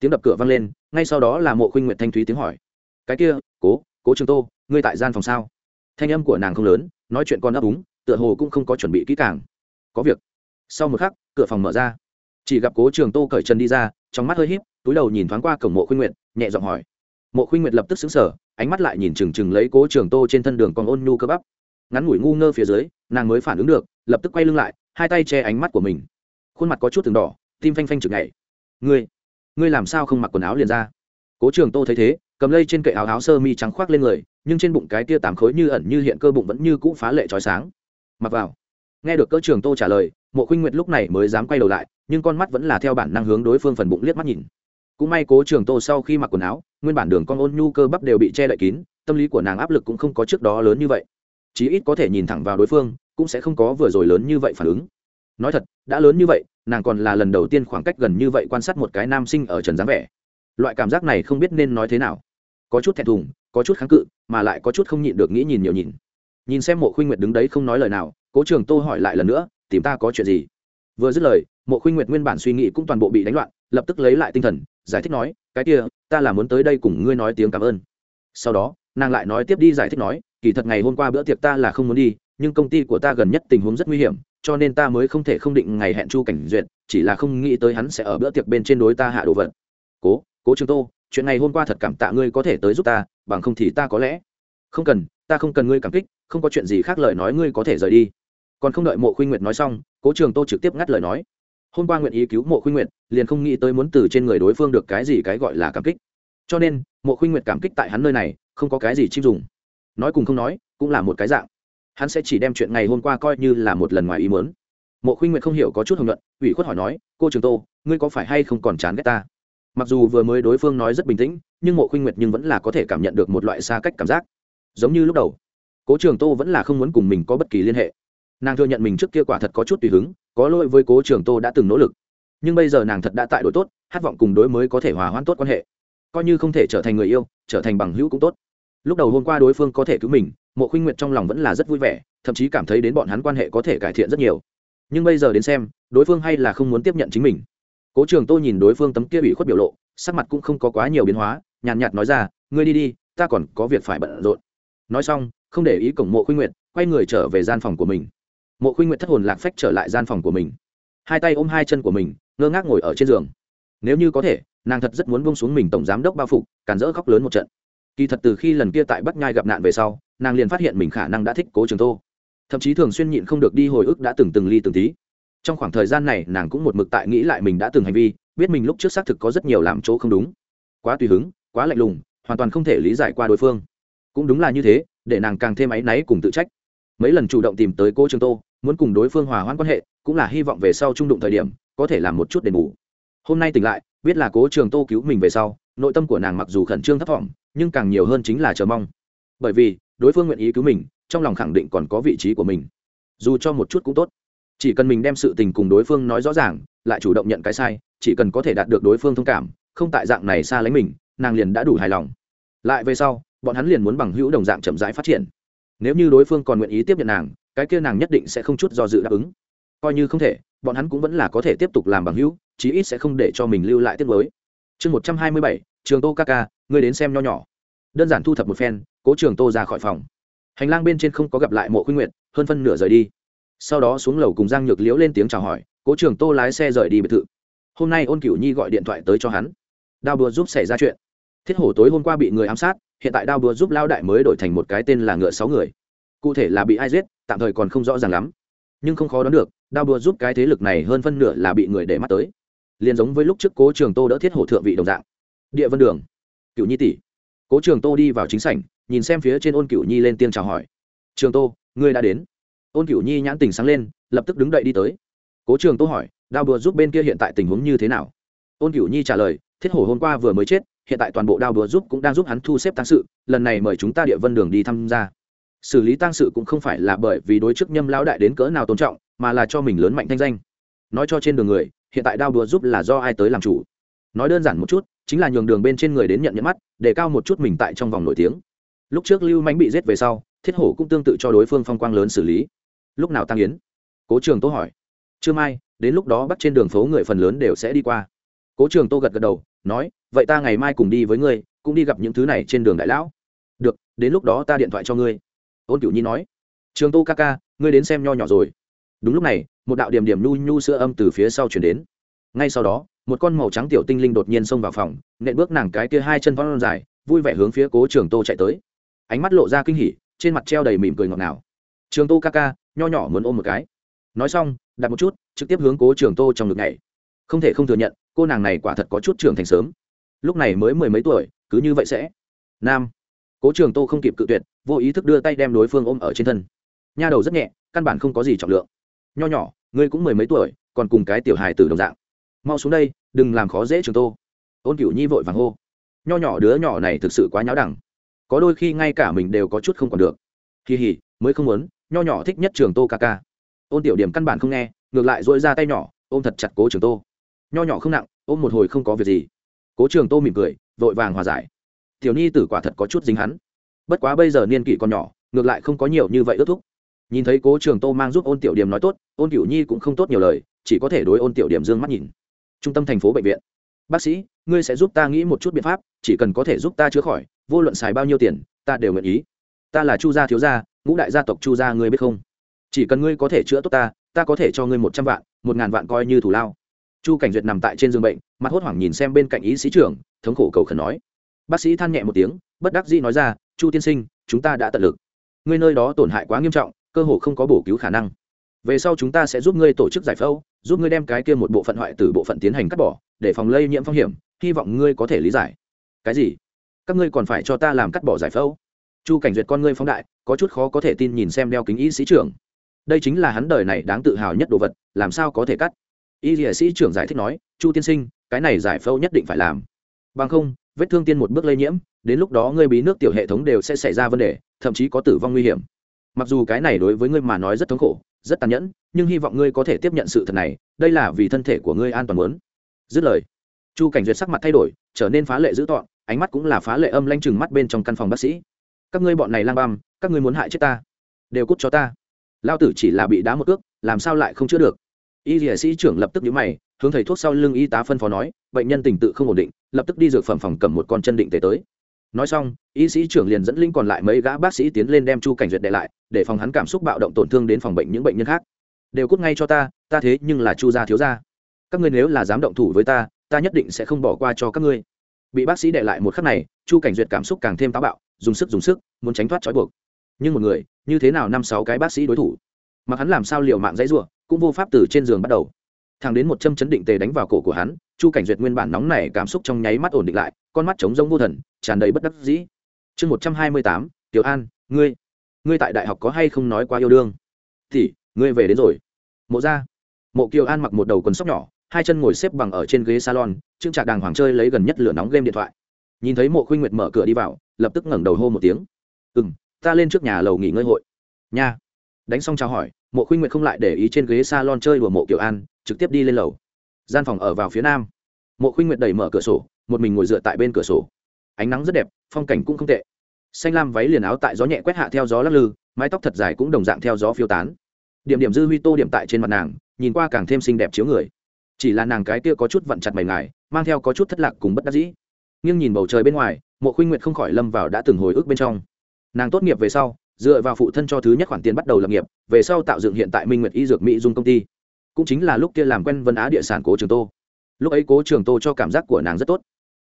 Tiếng đập cửa vang lên, ngay sau đó là mộ khuynh nguyệt thanh thúy tiếng hỏi. Cái kia, cố cố trường tô, ngươi tại gian phòng sao? Thanh âm của nàng không lớn, nói chuyện con ấp úng, tựa hồ cũng không có chuẩn bị kỹ càng. Có việc. Sau một khắc, cửa phòng mở ra. Chỉ gặp cố trường tô cởi chân đi ra, trong mắt hơi híp, túi đầu nhìn thoáng qua cổng mộ khuynh nguyệt, nhẹ giọng hỏi. Mộ khuynh nguyệt lập tức xứng sở ánh mắt lại nhìn chừng chừng lấy cố trường tô trên thân đường còn ôn nhu cơ bắp. Ngắn ngủi ngu ngơ phía dưới, nàng mới phản ứng được lập tức quay lưng lại, hai tay che ánh mắt của mình. Khuôn mặt có chút từng đỏ, tim phanh phanh chực nhảy. Ngươi ngươi làm sao không mặc quần áo liền ra? Cố trường tô thấy thế, cầm lây trên cậy áo áo sơ mi trắng khoác lên người, nhưng trên bụng cái tia tàm khối như ẩn như hiện cơ bụng vẫn như cũ phá lệ trói sáng. Mặc vào. Nghe được cơ trường tô trả lời, mộ khuynh nguyệt lúc này mới dám quay đầu lại, nhưng con mắt vẫn là theo bản năng hướng đối phương phần bụng liếc mắt nhìn. Cũng may cố trường tô sau khi mặc quần áo, nguyên bản đường con ôn nhu cơ bắp đều bị che đậy kín, tâm lý của nàng áp lực cũng không có trước đó lớn như vậy. Chí ít có thể nhìn thẳng vào đối phương cũng sẽ không có vừa rồi lớn như vậy phản ứng. Nói thật, đã lớn như vậy, nàng còn là lần đầu tiên khoảng cách gần như vậy quan sát một cái nam sinh ở trần dáng vẻ. Loại cảm giác này không biết nên nói thế nào. Có chút thẹn thùng, có chút kháng cự, mà lại có chút không nhịn được nghĩ nhìn nhiều nhìn. Nhìn xem mộ khuynh nguyệt đứng đấy không nói lời nào, cố trường tô hỏi lại lần nữa, tìm ta có chuyện gì? Vừa dứt lời, mộ khuynh nguyệt nguyên bản suy nghĩ cũng toàn bộ bị đánh loạn, lập tức lấy lại tinh thần, giải thích nói, cái kia, ta là muốn tới đây cùng ngươi nói tiếng cảm ơn. Sau đó, nàng lại nói tiếp đi giải thích nói kỳ thật ngày hôm qua bữa tiệc ta là không muốn đi, nhưng công ty của ta gần nhất tình huống rất nguy hiểm, cho nên ta mới không thể không định ngày hẹn chu cảnh duyệt, chỉ là không nghĩ tới hắn sẽ ở bữa tiệc bên trên đối ta hạ đồ vật. Cố cố trường tô, chuyện này hôm qua thật cảm tạ ngươi có thể tới giúp ta, bằng không thì ta có lẽ không cần, ta không cần ngươi cảm kích, không có chuyện gì khác lời nói ngươi có thể rời đi. Còn không đợi mộ khuynh nguyệt nói xong, cố trường tô trực tiếp ngắt lời nói. Hôm qua nguyện ý cứu mộ khuynh nguyệt, liền không nghĩ tới muốn từ trên người đối phương được cái gì cái gọi là cảm kích. Cho nên, mộ khuynh nguyệt cảm kích tại hắn nơi này, không có cái gì chim dùng nói cùng không nói, cũng là một cái dạng. Hắn sẽ chỉ đem chuyện ngày hôm qua coi như là một lần ngoài ý muốn. Mộ khuynh nguyệt không hiểu có chút hồng luận ủy khuất hỏi nói, cô trường tô, ngươi có phải hay không còn chán ghét ta? Mặc dù vừa mới đối phương nói rất bình tĩnh, nhưng mộ khuynh nguyệt nhưng vẫn là có thể cảm nhận được một loại xa cách cảm giác. Giống như lúc đầu, cố trường tô vẫn là không muốn cùng mình có bất kỳ liên hệ. Nàng thừa nhận mình trước kia quả thật có chút tùy hứng, có lỗi với cố trường tô đã từng nỗ lực. Nhưng bây giờ nàng thật đã tại đội tốt, hát vọng cùng đối mới có thể hòa hoãn tốt quan hệ. Coi như không thể trở thành người yêu, trở thành bằng hữu cũng tốt lúc đầu hôm qua đối phương có thể cứu mình, mộ khuynh nguyệt trong lòng vẫn là rất vui vẻ, thậm chí cảm thấy đến bọn hắn quan hệ có thể cải thiện rất nhiều. Nhưng bây giờ đến xem, đối phương hay là không muốn tiếp nhận chính mình. Cố trường tô nhìn đối phương tấm kia bị khuất biểu lộ, sắc mặt cũng không có quá nhiều biến hóa, nhàn nhạt nói ra, ngươi đi đi, ta còn có việc phải bận rộn. Nói xong, không để ý cổng mộ khuynh nguyệt, quay người trở về gian phòng của mình. Mộ khuynh nguyệt thất hồn lạc phách trở lại gian phòng của mình. Hai tay ôm hai chân của mình, ngơ ngác ngồi ở trên giường. Nếu như có thể, nàng thật rất muốn bông xuống mình tổng giám đốc bao phục càn rỡ khóc lớn một trận kỳ thật từ khi lần kia tại bắc nhai gặp nạn về sau, nàng liền phát hiện mình khả năng đã thích cố trường tô. Thậm chí thường xuyên nhịn không được đi hồi ức đã từng từng ly từng tí. Trong khoảng thời gian này, nàng cũng một mực tại nghĩ lại mình đã từng hành vi, biết mình lúc trước xác thực có rất nhiều làm chỗ không đúng. Quá tùy hứng, quá lạnh lùng, hoàn toàn không thể lý giải qua đối phương. Cũng đúng là như thế, để nàng càng thêm áy náy cùng tự trách. Mấy lần chủ động tìm tới cô trường tô, muốn cùng đối phương hòa hoãn quan hệ, cũng là hy vọng về sau trung đụng thời điểm, có thể làm một chút đền bù. Hôm nay tỉnh lại, biết là cố trường tô cứu mình về sau nội tâm của nàng mặc dù khẩn trương thấp thỏm, nhưng càng nhiều hơn chính là chờ mong. Bởi vì, đối phương nguyện ý cứu mình, trong lòng khẳng định còn có vị trí của mình. Dù cho một chút cũng tốt. Chỉ cần mình đem sự tình cùng đối phương nói rõ ràng, lại chủ động nhận cái sai, chỉ cần có thể đạt được đối phương thông cảm, không tại dạng này xa lánh mình, nàng liền đã đủ hài lòng. Lại về sau, bọn hắn liền muốn bằng hữu đồng dạng chậm rãi phát triển. Nếu như đối phương còn nguyện ý tiếp nhận nàng, cái kia nàng nhất định sẽ không chút do dự đáp ứng. Coi như không thể, bọn hắn cũng vẫn là có thể tiếp tục làm bằng hữu, chí ít sẽ không để cho mình lưu lại tiết mới chương một trăm hai mươi bảy, trường tô ca ca người đến xem nho nhỏ. Đơn giản thu thập một phen, cố trường tô ra khỏi phòng. Hành lang bên trên không có gặp lại mộ khuyên nguyện hơn phân nửa rời đi. Sau đó xuống lầu cùng giang nhược liễu lên tiếng chào hỏi, cố trường tô lái xe rời đi biệt thự. Hôm nay ôn cửu nhi gọi điện thoại tới cho hắn. Đao bừa giúp xảy ra chuyện. Thiết hổ tối hôm qua bị người ám sát, hiện tại đao bừa giúp lao đại mới đổi thành một cái tên là ngựa sáu người. Cụ thể là bị ai giết, tạm thời còn không rõ ràng lắm. Nhưng không khó đoán được, đao bừa giúp cái thế lực này hơn phân nửa là bị người để mắt tới liền giống với lúc trước cố trường tô đỡ thiết hổ thượng vị đồng dạng. Địa vân đường. Cựu nhi tỷ. Cố trường tô đi vào chính sảnh, nhìn xem phía trên ôn cựu nhi lên tiếng chào hỏi. Trường tô, ngươi đã đến. Ôn cựu nhi nhãn tình sáng lên, lập tức đứng đậy đi tới. Cố trường tô hỏi, đao đùa giúp bên kia hiện tại tình huống như thế nào? Ôn cựu nhi trả lời, thiết hổ hôm qua vừa mới chết, hiện tại toàn bộ đao đùa giúp cũng đang giúp hắn thu xếp tăng sự, lần này mời chúng ta địa vân đường đi tham gia. Xử lý tăng sự cũng không phải là bởi vì đối chức nhâm lão đại đến cỡ nào tôn trọng, mà là cho mình lớn mạnh thanh danh. Nói cho trên đường người hiện tại đao đùa giúp là do ai tới làm chủ. Nói đơn giản một chút, chính là nhường đường bên trên người đến nhận nhận mắt, để cao một chút mình tại trong vòng nổi tiếng. Lúc trước lưu mánh bị giết về sau, thiết hổ cũng tương tự cho đối phương phong quang lớn xử lý. Lúc nào tăng yến? Cố trường tô hỏi. Chưa mai, đến lúc đó bắt trên đường phố người phần lớn đều sẽ đi qua. Cố trường tô gật gật đầu, nói, vậy ta ngày mai cùng đi với ngươi, cũng đi gặp những thứ này trên đường đại lão. Được, đến lúc đó ta điện thoại cho ngươi. Ôn cửu nhi nói. Trường tô ca ca, ngươi đến xem nho nhỏ rồi. Đúng lúc này một đạo điểm điểm nhu nhu sữa âm từ phía sau chuyển đến. Ngay sau đó, một con màu trắng tiểu tinh linh đột nhiên xông vào phòng, nện bước nàng cái kia hai chân phong dài, vui vẻ hướng phía cố trường tô chạy tới. Ánh mắt lộ ra kinh hỉ, trên mặt treo đầy mỉm cười ngọt ngào. Trường tô ca ca, nho nhỏ muốn ôm một cái. Nói xong, đặt một chút, trực tiếp hướng cố trường tô trong ngực này không thể không thừa nhận, cô nàng này quả thật có chút trưởng thành sớm. Lúc này mới mười mấy tuổi, cứ như vậy sẽ. Nam. Cố trường tô không kịp cự tuyệt, vô ý thức đưa tay đem đối phương ôm ở trên thân. Nha đầu rất nhẹ, căn bản không có gì trọng lượng. Nho nhỏ ngươi cũng mười mấy tuổi, còn cùng cái tiểu hài tử đồng dạng. Mau xuống đây, đừng làm khó dễ trường tô. Ôn cửu nhi vội vàng hô. Nho nhỏ đứa nhỏ này thực sự quá nháo đẳng có đôi khi ngay cả mình đều có chút không còn được. Kỳ hỉ mới không muốn, nho nhỏ thích nhất trường tô ca ca. Ôn tiểu điểm căn bản không nghe, ngược lại dội ra tay nhỏ, ôm thật chặt cố trường tô. Nho nhỏ không nặng, ôm một hồi không có việc gì. Cố trường tô mỉm cười, vội vàng hòa giải. Tiểu nhi tử quả thật có chút dính hắn. Bất quá bây giờ niên kỷ còn nhỏ, ngược lại không có nhiều như vậy ước thúc nhìn thấy cố trường tô mang giúp ôn tiểu điểm nói tốt, ôn cửu nhi cũng không tốt nhiều lời, chỉ có thể đối ôn tiểu điểm d ư ơ n g mắt nhìn. Trung tâm thành phố bệnh viện. Bác sĩ, ngươi sẽ giúp ta nghĩ một chút biện pháp, chỉ cần có thể giúp ta chữa khỏi, vô luận xài bao nhiêu tiền, ta đều nguyện ý. Ta là chu gia thiếu gia, ngũ đại gia tộc chu gia ngươi biết không? Chỉ cần ngươi có thể chữa tốt ta ta có thể cho ngươi một trăm vạn, một ngàn vạn coi như thủ lao. Chu cảnh duyệt nằm tại trên giường bệnh, mặt hốt hoảng nhìn xem bên cạnh ý sĩ trưởng, thống khổ cầu khẩn nói. Bác sĩ than nhẹ một tiếng, bất đắc dĩ nói ra, chu tiên sinh, chúng ta đã tận lực. Ngươi nơi đó tổn hại quá nghiêm trọng cơ hội không có bổ cứu khả năng. Về sau chúng ta sẽ giúp ngươi tổ chức giải phẫu, giúp ngươi đem cái kia một bộ phận hoại tử bộ phận tiến hành cắt bỏ, để phòng lây nhiễm phong hiểm, hy vọng ngươi có thể lý giải. Cái gì? Các ngươi còn phải cho ta làm cắt bỏ giải phẫu. Chu cảnh duyệt con ngươi phóng đại, có chút khó có thể tin nhìn xem đeo kính y sĩ trưởng. Đây chính là hắn đời này đáng tự hào nhất đồ vật, làm sao có thể cắt? Y dĩa sĩ trưởng giải thích nói, chu tiên sinh, cái này giải phẫu nhất định phải làm. Bằng không, vết thương tiên một bước lây nhiễm, đến lúc đó ngươi bí nước tiểu hệ thống đều sẽ xảy ra vấn đề, thậm chí có tử vong nguy hiểm mặc dù cái này đối với ngươi mà nói rất thống khổ, rất tàn nhẫn, nhưng hy vọng ngươi có thể tiếp nhận sự thật này, đây là vì thân thể của ngươi an toàn muốn. Dứt lời, chu cảnh duyệt sắc mặt thay đổi, trở nên phá lệ dữ tọn ánh mắt cũng là phá lệ âm lanh chừng mắt bên trong căn phòng bác sĩ. Các ngươi bọn này lang băm, các ngươi muốn hại chết ta, đều cút cho ta. Lao tử chỉ là bị đá một cước, làm sao lại không chữa được? Y dĩa sĩ trưởng lập tức nhíu mày, hướng thầy thuốc sau lưng y tá phân phó nói, bệnh nhân tình tự không ổn định, lập tức đi dược phẩm phòng cầm một con chân định tế tới nói xong, y sĩ trưởng liền dẫn linh còn lại mấy gã bác sĩ tiến lên đem chu cảnh duyệt đệ lại, để phòng hắn cảm xúc bạo động tổn thương đến phòng bệnh những bệnh nhân khác. Đều cút ngay cho ta ta thế nhưng là chu gia thiếu gia. Các ngươi nếu là dám động thủ với ta ta nhất định sẽ không bỏ qua cho các ngươi. Bị bác sĩ đệ lại một khắc này, chu cảnh duyệt cảm xúc càng thêm táo bạo, dùng sức dùng sức, muốn tránh thoát trói buộc. Nhưng một người, như thế nào năm sáu cái bác sĩ đối thủ? Mà hắn làm sao liệu mạng dãy ruộng cũng vô pháp từ trên giường bắt đầu thằng đến một châm chấn định tề đánh vào cổ của hắn, chu cảnh duyệt nguyên bản nóng này cảm xúc trong nháy mắt ổn định lại, con mắt trống rông vô thần, tràn đầy bất đắc dĩ. Chương một trăm hai mươi tám, tiểu an, ngươi ngươi tại đại học có hay không nói qua yêu đương? Thì, ngươi về đến rồi. Mộ ra, mộ kiều an mặc một đầu quần sóc nhỏ, hai chân ngồi xếp bằng ở trên ghế salon trưng trạc đàng hoàng chơi lấy gần nhất lửa nóng game điện thoại. Nhìn thấy mộ khuynh nguyệt mở cửa đi vào, lập tức ngẩng đầu hô một tiếng. Ừ m ta lên trước nhà lầu nghỉ ngơi hội. Nha. Đánh xong chào hỏi, mộ khuynh nguyệt không lại để ý trên ghế salon chơi đùa mộ kiều an trực tiếp đi lên lầu. Gian phòng ở vào phía nam. Mộ khuynh nguyệt đẩy mở cửa sổ, một mình ngồi dựa tại bên cửa sổ. Ánh nắng rất đẹp, phong cảnh cũng không tệ. Xanh lam váy liền áo tại gió nhẹ quét hạ theo gió lắc lư, mái tóc thật dài cũng đồng dạng theo gió phiêu tán. Điểm điểm dư huy tô điểm tại trên mặt nàng, nhìn qua càng thêm xinh đẹp chiếu người. Chỉ là nàng cái kia có chút vặn chặt mày ngài, mang theo có chút thất lạc cùng bất đắc dĩ. Nghiêng nhìn bầu trời bên ngoài, mộ khuynh nguyệt không khỏi lâm vào đã từng hồi ức bên trong. Nàng tốt nghiệp về sau, dựa vào phụ thân cho thứ nhất khoản tiền bắt đầu lập nghiệp, về sau tạo dựng hiện tại minh nguyệt y dược mỹ dung công ty cũng chính là lúc kia làm quen vân á địa sản cố trường tô. Lúc ấy cố trường tô cho cảm giác của nàng rất tốt.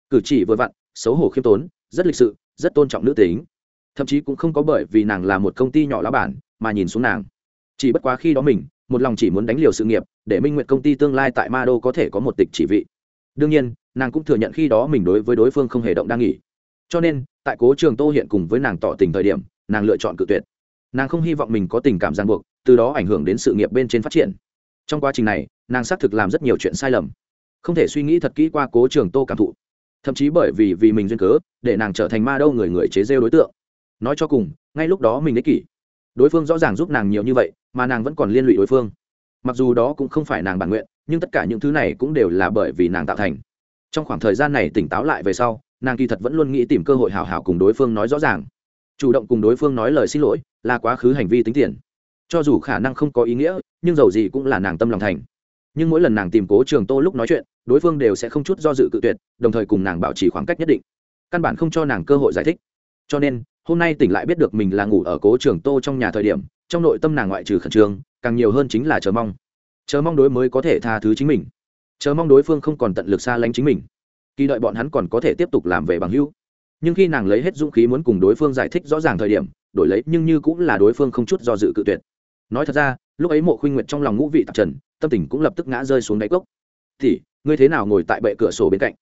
Cử chỉ vừa vặn, xấu hổ khiêm tốn, rất lịch sự, rất tôn trọng nữ tính. Thậm chí cũng không có bởi vì nàng là một công ty nhỏ lá bản mà nhìn xuống nàng. Chỉ bất quá khi đó mình, một lòng chỉ muốn đánh liều sự nghiệp, để minh nguyện công ty tương lai tại ma đô có thể có một tịch chỉ vị. Đương nhiên, nàng cũng thừa nhận khi đó mình đối với đối phương không hề động đang nghỉ cho nên, tại cố trường tô hiện cùng với nàng tỏ tình thời điểm, nàng lựa chọn cự tuyệt. Nàng không hy vọng mình có tình cảm ràng buộc, từ đó ảnh hưởng đến sự nghiệp bên trên phát triển trong quá trình này, nàng xác thực làm rất nhiều chuyện sai lầm. Không thể suy nghĩ thật kỹ qua cố trường tô cảm thụ. Thậm chí bởi vì vì mình duyên cớ, để nàng trở thành ma đâu người người chế rêu đối tượng. Nói cho cùng, ngay lúc đó mình ích kỷ. Đối phương rõ ràng giúp nàng nhiều như vậy, mà nàng vẫn còn liên lụy đối phương. Mặc dù đó cũng không phải nàng bản nguyện, nhưng tất cả những thứ này cũng đều là bởi vì nàng tạo thành. Trong khoảng thời gian này tỉnh táo lại về sau, nàng kỳ thật vẫn luôn nghĩ tìm cơ hội hào hảo cùng đối phương nói rõ ràng. Chủ động cùng đối phương nói lời xin lỗi, là quá khứ hành vi tính tiền cho dù khả năng không có ý nghĩa, nhưng dầu gì cũng là nàng tâm lòng thành. Nhưng mỗi lần nàng tìm cố trường tô lúc nói chuyện, đối phương đều sẽ không chút do dự cự tuyệt, đồng thời cùng nàng bảo trì khoảng cách nhất định. Căn bản không cho nàng cơ hội giải thích. Cho nên, hôm nay tỉnh lại biết được mình là ngủ ở cố trường tô trong nhà thời điểm, trong nội tâm nàng ngoại trừ khẩn trương, càng nhiều hơn chính là chờ mong. Chờ mong đối mới có thể tha thứ chính mình. Chờ mong đối phương không còn tận lực xa lánh chính mình. Kỳ đợi bọn hắn còn có thể tiếp tục làm về bằng hữu. Nhưng khi nàng lấy hết dũng khí muốn cùng đối phương giải thích rõ ràng thời điểm, đổi lấy nhưng như cũng là đối phương không chút do dự cự tuyệt nói thật ra, lúc ấy mộ khuynh nguyệt trong lòng ngũ vị tạp trần, tâm tình cũng lập tức ngã rơi xuống đáy cốc. Thì ngươi thế nào ngồi tại bệ cửa sổ bên cạnh?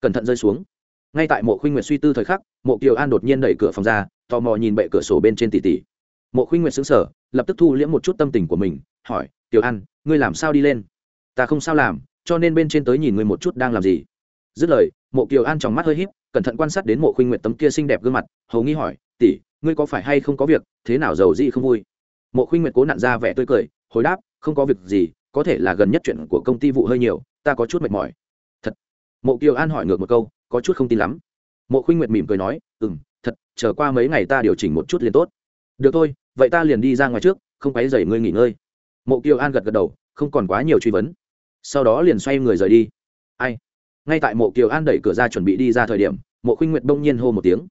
Cẩn thận rơi xuống. Ngay tại mộ khuynh nguyệt suy tư thời khắc, mộ kiều an đột nhiên đẩy cửa phòng ra, tò mò nhìn bệ cửa sổ bên trên tỷ tỷ. Mộ khuynh nguyệt xứng sở lập tức thu liễm một chút tâm tình của mình, hỏi, kiều an, ngươi làm sao đi lên? Ta không sao làm, cho nên bên trên tới nhìn ngươi một chút đang làm gì. Dứt lời, mộ kiều an trong mắt hơi híp, cẩn thận quan sát đến mộ khuynh nguyệt tấm kia xinh đẹp gương mặt, hầu nghi hỏi, tỷ, ngươi có phải hay không có việc, thế nào giàu gì không vui? Mộ khuynh nguyệt cố nặn ra vẻ tươi cười, hồi đáp, không có việc gì, có thể là gần nhất chuyện của công ty vụ hơi nhiều, ta có chút mệt mỏi. Thật? Mộ kiều an hỏi ngược một câu, có chút không tin lắm. Mộ khuynh nguyệt mỉm cười nói ừ m thật, chờ qua mấy ngày ta điều chỉnh một chút liền tốt. Được thôi, vậy ta liền đi ra ngoài trước, không quáy dày ngươi nghỉ ngơi. Mộ kiều an gật gật đầu, không còn quá nhiều truy vấn. Sau đó liền xoay người rời đi. Ai? Ngay tại mộ kiều an đẩy cửa ra chuẩn bị đi ra thời điểm, mộ khuynh nguyệt bỗng nhiên hô một tiếng.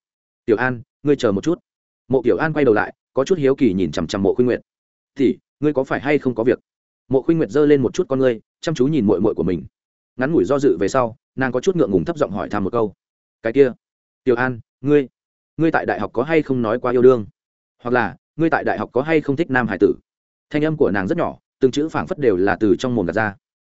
Tiểu an, ngươi chờ một chút. Mộ kiều an quay đầu lại có chút hiếu kỳ nhìn chằm chằm mộ khuynh nguyệt. Thì ngươi có phải hay không có việc? Mộ khuynh nguyệt giơ lên một chút con ngươi, chăm chú nhìn mội mội của mình. Ngắn ngủi do dự về sau, nàng có chút ngượng ngùng thấp giọng hỏi thăm một câu. Cái kia, tiểu an, ngươi ngươi tại đại học có hay không nói qua yêu đương? Hoặc là, ngươi tại đại học có hay không thích nam hải tử? Thanh âm của nàng rất nhỏ, từng chữ phảng phất đều là từ trong mồm gạt ra.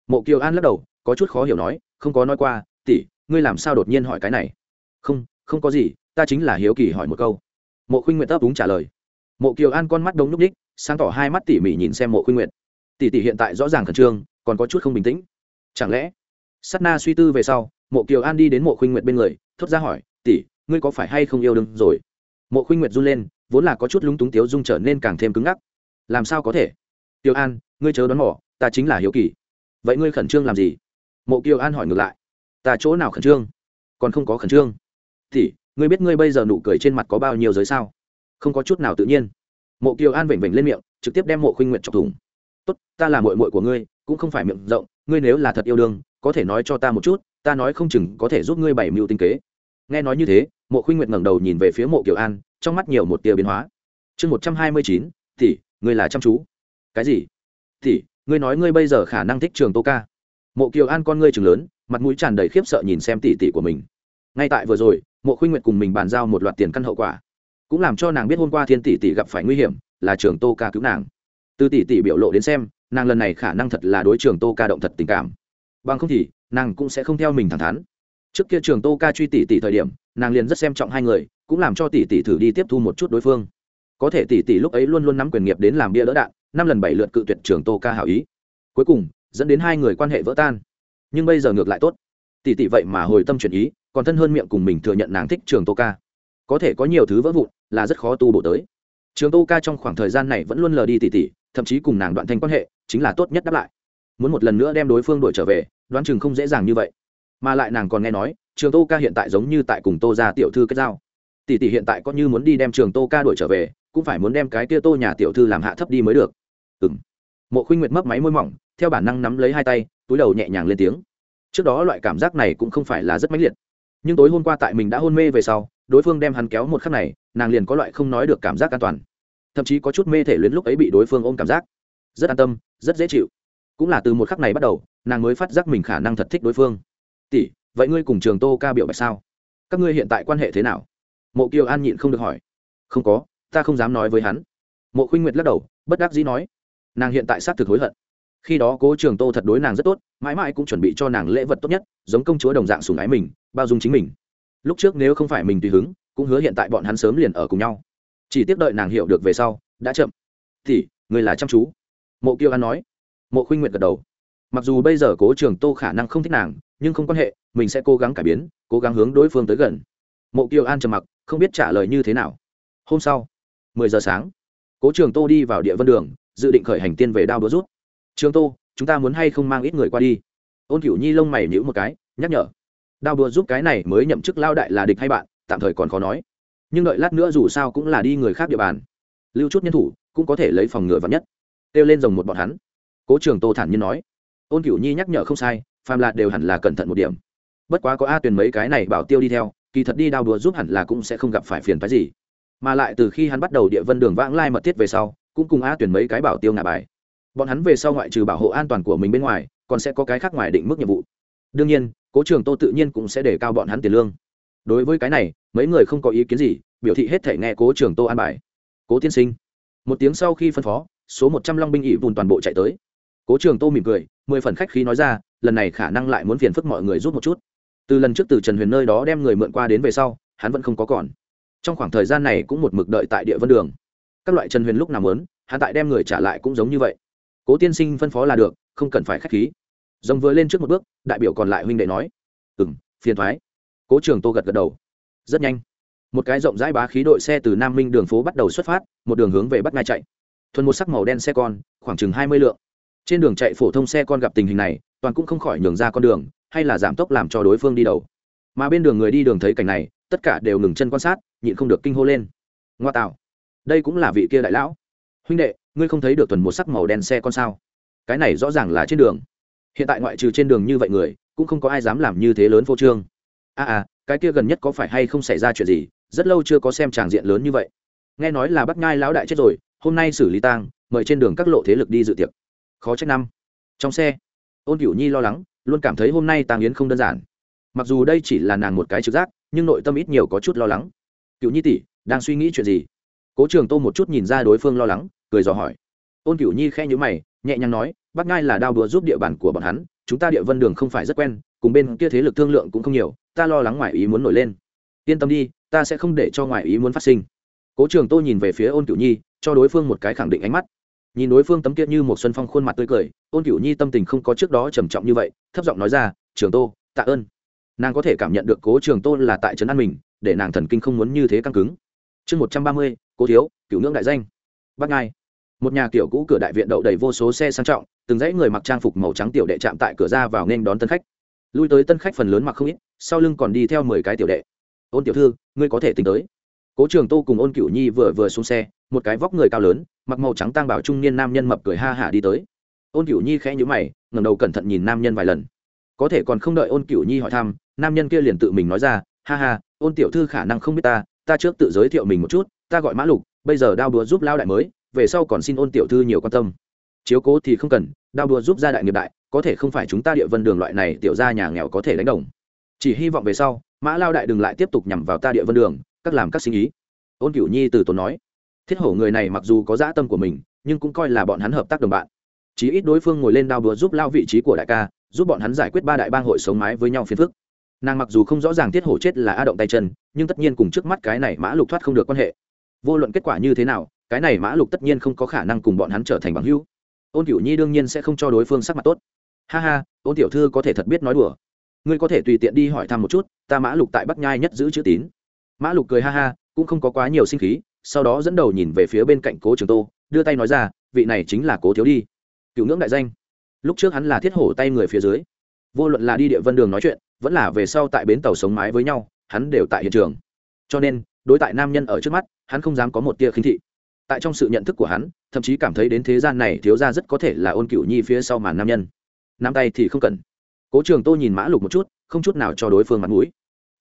Mộ kiều an lắc đầu, có chút khó hiểu nói, không có nói qua, tỷ, ngươi làm sao đột nhiên hỏi cái này? Không không có gì, ta chính là hiếu kỳ hỏi một câu. Mộ khuynh nguyện tấp đúng trả lời mộ kiều an con mắt đống núp ních, sáng tỏ hai mắt tỉ mỉ nhìn xem mộ khuyên nguyện tỷ tỷ hiện tại rõ ràng khẩn trương, còn có chút không bình tĩnh. Chẳng lẽ? Sắt na suy tư về sau, mộ kiều an đi đến mộ khuyên nguyệt bên người, thốt ra hỏi, tỷ, ngươi có phải hay không yêu đương rồi? Mộ khuyên nguyệt run lên, vốn là có chút lúng túng tiếu dung trở nên càng thêm cứng ngắc. Làm sao có thể? Tiêu an, ngươi chớ đón mỏ ta chính là hiếu kỳ. Vậy ngươi khẩn trương làm gì? Mộ kiều an hỏi ngược lại, ta chỗ nào khẩn trương? Còn không có khẩn trương. Tỷ, ngươi biết ngươi bây giờ nụ cười trên mặt có bao nhiêu giới sao? Không có chút nào tự nhiên. Mộ kiều an vểnh vểnh lên miệng, trực tiếp đem mộ khuynh nguyệt chọc thủng. Tốt, ta là mội mội của ngươi, cũng không phải miệng rộng, ngươi nếu là thật yêu đương, có thể nói cho ta một chút, ta nói không chừng có thể giúp ngươi bảy mưu tinh kế. Nghe nói như thế, mộ khuynh nguyệt ngẩng đầu nhìn về phía mộ kiều an, trong mắt nhiều một tia biến hóa. Chương một trăm hai mươi chín, tỷ, ngươi là chăm chú. Cái gì? Tỷ, ngươi nói ngươi bây giờ khả năng thích trường tô ca. Mộ kiều an con ngươi trường lớn, mặt mũi tràn đầy khiếp sợ nhìn xem tỷ tỷ của mình. Ngay tại vừa rồi, mộ khuynh nguyệt cùng mình bàn giao một loạt tiền căn hậu quả cũng làm cho nàng biết hôm qua thiên tỷ tỷ gặp phải nguy hiểm, là trường tô ca cứu nàng. Từ tỷ tỷ biểu lộ đến xem, nàng lần này khả năng thật là đối trường tô ca động thật tình cảm. Bằng không thì, nàng cũng sẽ không theo mình thẳng thắn. Trước kia trường tô ca truy tỷ tỷ thời điểm, nàng liền rất xem trọng hai người, cũng làm cho tỷ tỷ thử đi tiếp thu một chút đối phương. Có thể tỷ tỷ lúc ấy luôn luôn nắm quyền nghiệp đến làm bia đỡ đạn, năm lần bảy lượt cự tuyệt trường tô ca hảo ý. Cuối cùng, dẫn đến hai người quan hệ vỡ tan. Nhưng bây giờ ngược lại tốt. Tỷ tỷ vậy mà hồi tâm chuyển ý, còn thân hơn miệng cùng mình thừa nhận nàng thích trường tô ca có thể có nhiều thứ vỡ vụn, là rất khó tu bổ tới. Trường tô ca trong khoảng thời gian này vẫn luôn lờ đi tỷ tỷ thậm chí cùng nàng đoạn thành quan hệ, chính là tốt nhất đáp lại. Muốn một lần nữa đem đối phương đuổi trở về, đoán chừng không dễ dàng như vậy. Mà lại nàng còn nghe nói, trường tô ca hiện tại giống như tại cùng tô ra tiểu thư kết giao. Tỷ tỷ hiện tại có như muốn đi đem trường tô ca đuổi trở về, cũng phải muốn đem cái tia tô nhà tiểu thư làm hạ thấp đi mới được. Ừ m mộ khuynh nguyệt mấp máy môi mỏng, theo bản năng nắm lấy hai tay, túi đầu nhẹ nhàng lên tiếng. Trước đó loại cảm giác này cũng không phải là rất mãnh liệt. Nhưng tối hôm qua tại mình đã hôn mê về sau đối phương đem hắn kéo một khắc này, nàng liền có loại không nói được cảm giác an toàn. Thậm chí có chút mê thể luyến lúc ấy bị đối phương ôm cảm giác. Rất an tâm, rất dễ chịu. Cũng là từ một khắc này bắt đầu, nàng mới phát giác mình khả năng thật thích đối phương. Tỷ, vậy ngươi cùng trường tô ca biểu bạch sao? Các ngươi hiện tại quan hệ thế nào? Mộ kiều an nhịn không được hỏi. Không có, ta không dám nói với hắn. Mộ khuynh nguyệt lắc đầu, bất đắc dĩ nói. Nàng hiện tại xác thực hối hận. Khi đó cố trường tô thật đối nàng rất tốt, mãi mãi cũng chuẩn bị cho nàng lễ vật tốt nhất, giống công chúa đồng dạng sùng ái mình, bao dung chính mình lúc trước nếu không phải mình tùy hứng, cũng hứa hiện tại bọn hắn sớm liền ở cùng nhau. Chỉ tiếp đợi nàng hiểu được về sau, đã chậm. Thì, người là chăm chú. Mộ kiêu an nói. Mộ khuynh nguyện gật đầu. Mặc dù bây giờ cố trường tô khả năng không thích nàng, nhưng không quan hệ, mình sẽ cố gắng cải biến, cố gắng hướng đối phương tới gần. Mộ kiều an trầm mặc, không biết trả lời như thế nào. Hôm sau, mười giờ sáng, cố trường tô đi vào địa vân đường, dự định khởi hành tiên về đao đũa rút. Trường tô, chúng ta muốn hay không mang ít người qua đi? Ôn cửu nhi lông mày nhữ một cái, nhắc nhở đao đua giúp cái này mới nhậm chức lao đại là địch hay bạn, tạm thời còn khó nói. Nhưng đợi lát nữa dù sao cũng là đi người khác địa bàn. Lưu chút nhân thủ cũng có thể lấy phòng ngựa vắn nhất. Kêu lên rồng một bọn hắn. Cố trường tô thản nhiên nói. Ôn cửu nhi nhắc nhở không sai, phàm là đều hẳn là cẩn thận một điểm. Bất quá có a tuyền mấy cái này bảo tiêu đi theo, kỳ thật đi đao đùa giúp hẳn là cũng sẽ không gặp phải phiền phái gì. Mà lại từ khi hắn bắt đầu địa vân đường vãng lai mật thiết về sau, cũng cùng a tuyển mấy cái bảo tiêu ngả bài. Bọn hắn về sau ngoại trừ bảo hộ an toàn của mình bên ngoài, còn sẽ có cái khác ngoài định mức nhiệm vụ. Đương nhiên cố trường tô tự nhiên cũng sẽ để cao bọn hắn tiền lương. Đối với cái này, mấy người không có ý kiến gì, biểu thị hết thể nghe cố trường tô an bài. Cố tiên sinh. Một tiếng sau khi phân phó, số một trăm long binh ỵ vùn toàn bộ chạy tới. Cố trường tô mỉm cười, mười phần khách khí nói ra, lần này khả năng lại muốn phiền phức mọi người rút một chút. Từ lần trước từ trần huyền nơi đó đem người mượn qua đến về sau, hắn vẫn không có còn. Trong khoảng thời gian này cũng một mực đợi tại địa vân đường. Các loại trần huyền lúc nào lớn hắn tại đem người trả lại cũng giống như vậy. Cố tiên sinh phân phó là được, không cần phải k h á c h khí rồng vừa lên trước một bước, đại biểu còn lại huynh đệ nói. Ừ m phiền thoái. Cố trường tô gật gật đầu. Rất nhanh. Một cái rộng rãi bá khí đội xe từ nam minh đường phố bắt đầu xuất phát, một đường hướng về bắt ngai chạy. Thuần một sắc màu đen xe con, khoảng chừng hai mươi lượng. Trên đường chạy phổ thông xe con gặp tình hình này, toàn cũng không khỏi nhường ra con đường, hay là giảm tốc làm cho đối phương đi đầu. Mà bên đường người đi đường thấy cảnh này, tất cả đều ngừng chân quan sát, nhịn không được kinh hô lên. Ngoa tạo. Đây cũng là vị kia đại lão. Huynh đệ, ngươi không thấy được tuần một sắc màu đen xe con sao? Cái này rõ ràng là trên đường hiện tại ngoại trừ trên đường như vậy người cũng không có ai dám làm như thế lớn vô trương. A à, à cái kia gần nhất có phải hay không xảy ra chuyện gì? Rất lâu chưa có xem tràng diện lớn như vậy. Nghe nói là bắt ngai lão đại chết rồi hôm nay xử lý tang mời trên đường các lộ thế lực đi dự tiệc. Khó trách năm. Trong xe ôn cửu nhi lo lắng luôn cảm thấy hôm nay tàng yến không đơn giản. Mặc dù đây chỉ là nàng một cái trực giác nhưng nội tâm ít nhiều có chút lo lắng. Cựu nhi tỷ đang suy nghĩ chuyện gì? Cố trường tô một chút nhìn ra đối phương lo lắng cười dò hỏi. Ôn cửu nhi khe nhữ mày nhẹ nhàng nói bắt ngai là đao đùa giúp địa bàn của bọn hắn, chúng ta địa vân đường không phải rất quen, cùng bên kia thế lực thương lượng cũng không nhiều, ta lo lắng ngoài ý muốn nổi lên. Yên tâm đi, ta sẽ không để cho ngoài ý muốn phát sinh. Cố trường tô nhìn về phía ôn cửu nhi, cho đối phương một cái khẳng định ánh mắt. Nhìn đối phương tấm kia như một xuân phong khuôn mặt tươi cười, ôn cửu nhi tâm tình không có trước đó trầm trọng như vậy, thấp giọng nói ra, trường tô, tạ ơn. Nàng có thể cảm nhận được cố trường tô là tại trấn an mình, để nàng thần kinh không muốn như thế căng cứng. Chương một trăm ba mươi, cố thiếu, cửu ngưỡng đại danh. Bác ngai một nhà kiểu cũ cửa đại viện đậu đầy vô số xe sang trọng, từng dãy người mặc trang phục màu trắng tiểu đệ chạm tại cửa ra vào nên đón tân khách. Lui tới tân khách phần lớn mặc không ít, sau lưng còn đi theo mười cái tiểu đệ. Ôn tiểu thư, ngươi có thể tính tới. Cố trường tô cùng ôn cửu nhi vừa vừa xuống xe, một cái vóc người cao lớn, mặc màu trắng tang bảo trung niên nam nhân mập cười ha hả đi tới. Ôn cửu nhi khẽ nhữ mày, ngẩng đầu cẩn thận nhìn nam nhân vài lần. Có thể còn không đợi ôn cửu nhi hỏi thăm, nam nhân kia liền tự mình nói ra, ha ha, ôn tiểu thư khả năng không biết ta ta trước tự giới thiệu mình một chút, ta gọi mã lục, bây giờ đao đúa giúp lao đại mới về sau còn xin ôn tiểu thư nhiều quan tâm. Chiếu cố thì không cần, đao đúa giúp gia đại nghiệp đại, có thể không phải chúng ta địa vân đường loại này tiểu gia nhà nghèo có thể đánh đồng. Chỉ hy vọng về sau, mã lao đại đừng lại tiếp tục nhằm vào ta địa vân đường, các làm các sinh ý. Ôn cửu nhi từ tốn nói. Thiết hổ người này mặc dù có dã tâm của mình, nhưng cũng coi là bọn hắn hợp tác đồng bạn. Chí ít đối phương ngồi lên đao đúa giúp lao vị trí của đại ca, giúp bọn hắn giải quyết ba đại bang hội sống mái với nhau phiền phức. Nàng mặc dù không rõ ràng thiết hổ chết là a động tay chân, nhưng tất nhiên cùng trước mắt cái này mã lục thoát không được quan hệ. Vô luận kết quả như thế nào cái này mã lục tất nhiên không có khả năng cùng bọn hắn trở thành bằng hữu. Ôn cửu nhi đương nhiên sẽ không cho đối phương sắc mặt tốt. Ha ha, ôn tiểu thư có thể thật biết nói đùa. Ngươi có thể tùy tiện đi hỏi thăm một chút, ta mã lục tại bắc nhai nhất giữ chữ tín. Mã lục cười ha ha, cũng không có quá nhiều sinh khí, sau đó dẫn đầu nhìn về phía bên cạnh cố trường tô, đưa tay nói ra, vị này chính là cố thiếu đi. Cựu ngưỡng đại danh. Lúc trước hắn là thiết hổ tay người phía dưới. Vô luận là đi địa vân đường nói chuyện, vẫn là về sau tại bến tàu sống mái với nhau, hắn đều tại hiện trường. Cho nên, đối tại nam nhân ở trước mắt, hắn không dám có một tia khinh thị tại trong sự nhận thức của hắn, thậm chí cảm thấy đến thế gian này thiếu ra rất có thể là ôn cửu nhi phía sau màn nam nhân. Nắm tay thì không cần. Cố trường tô nhìn mã lục một chút, không chút nào cho đối phương mặt mũi.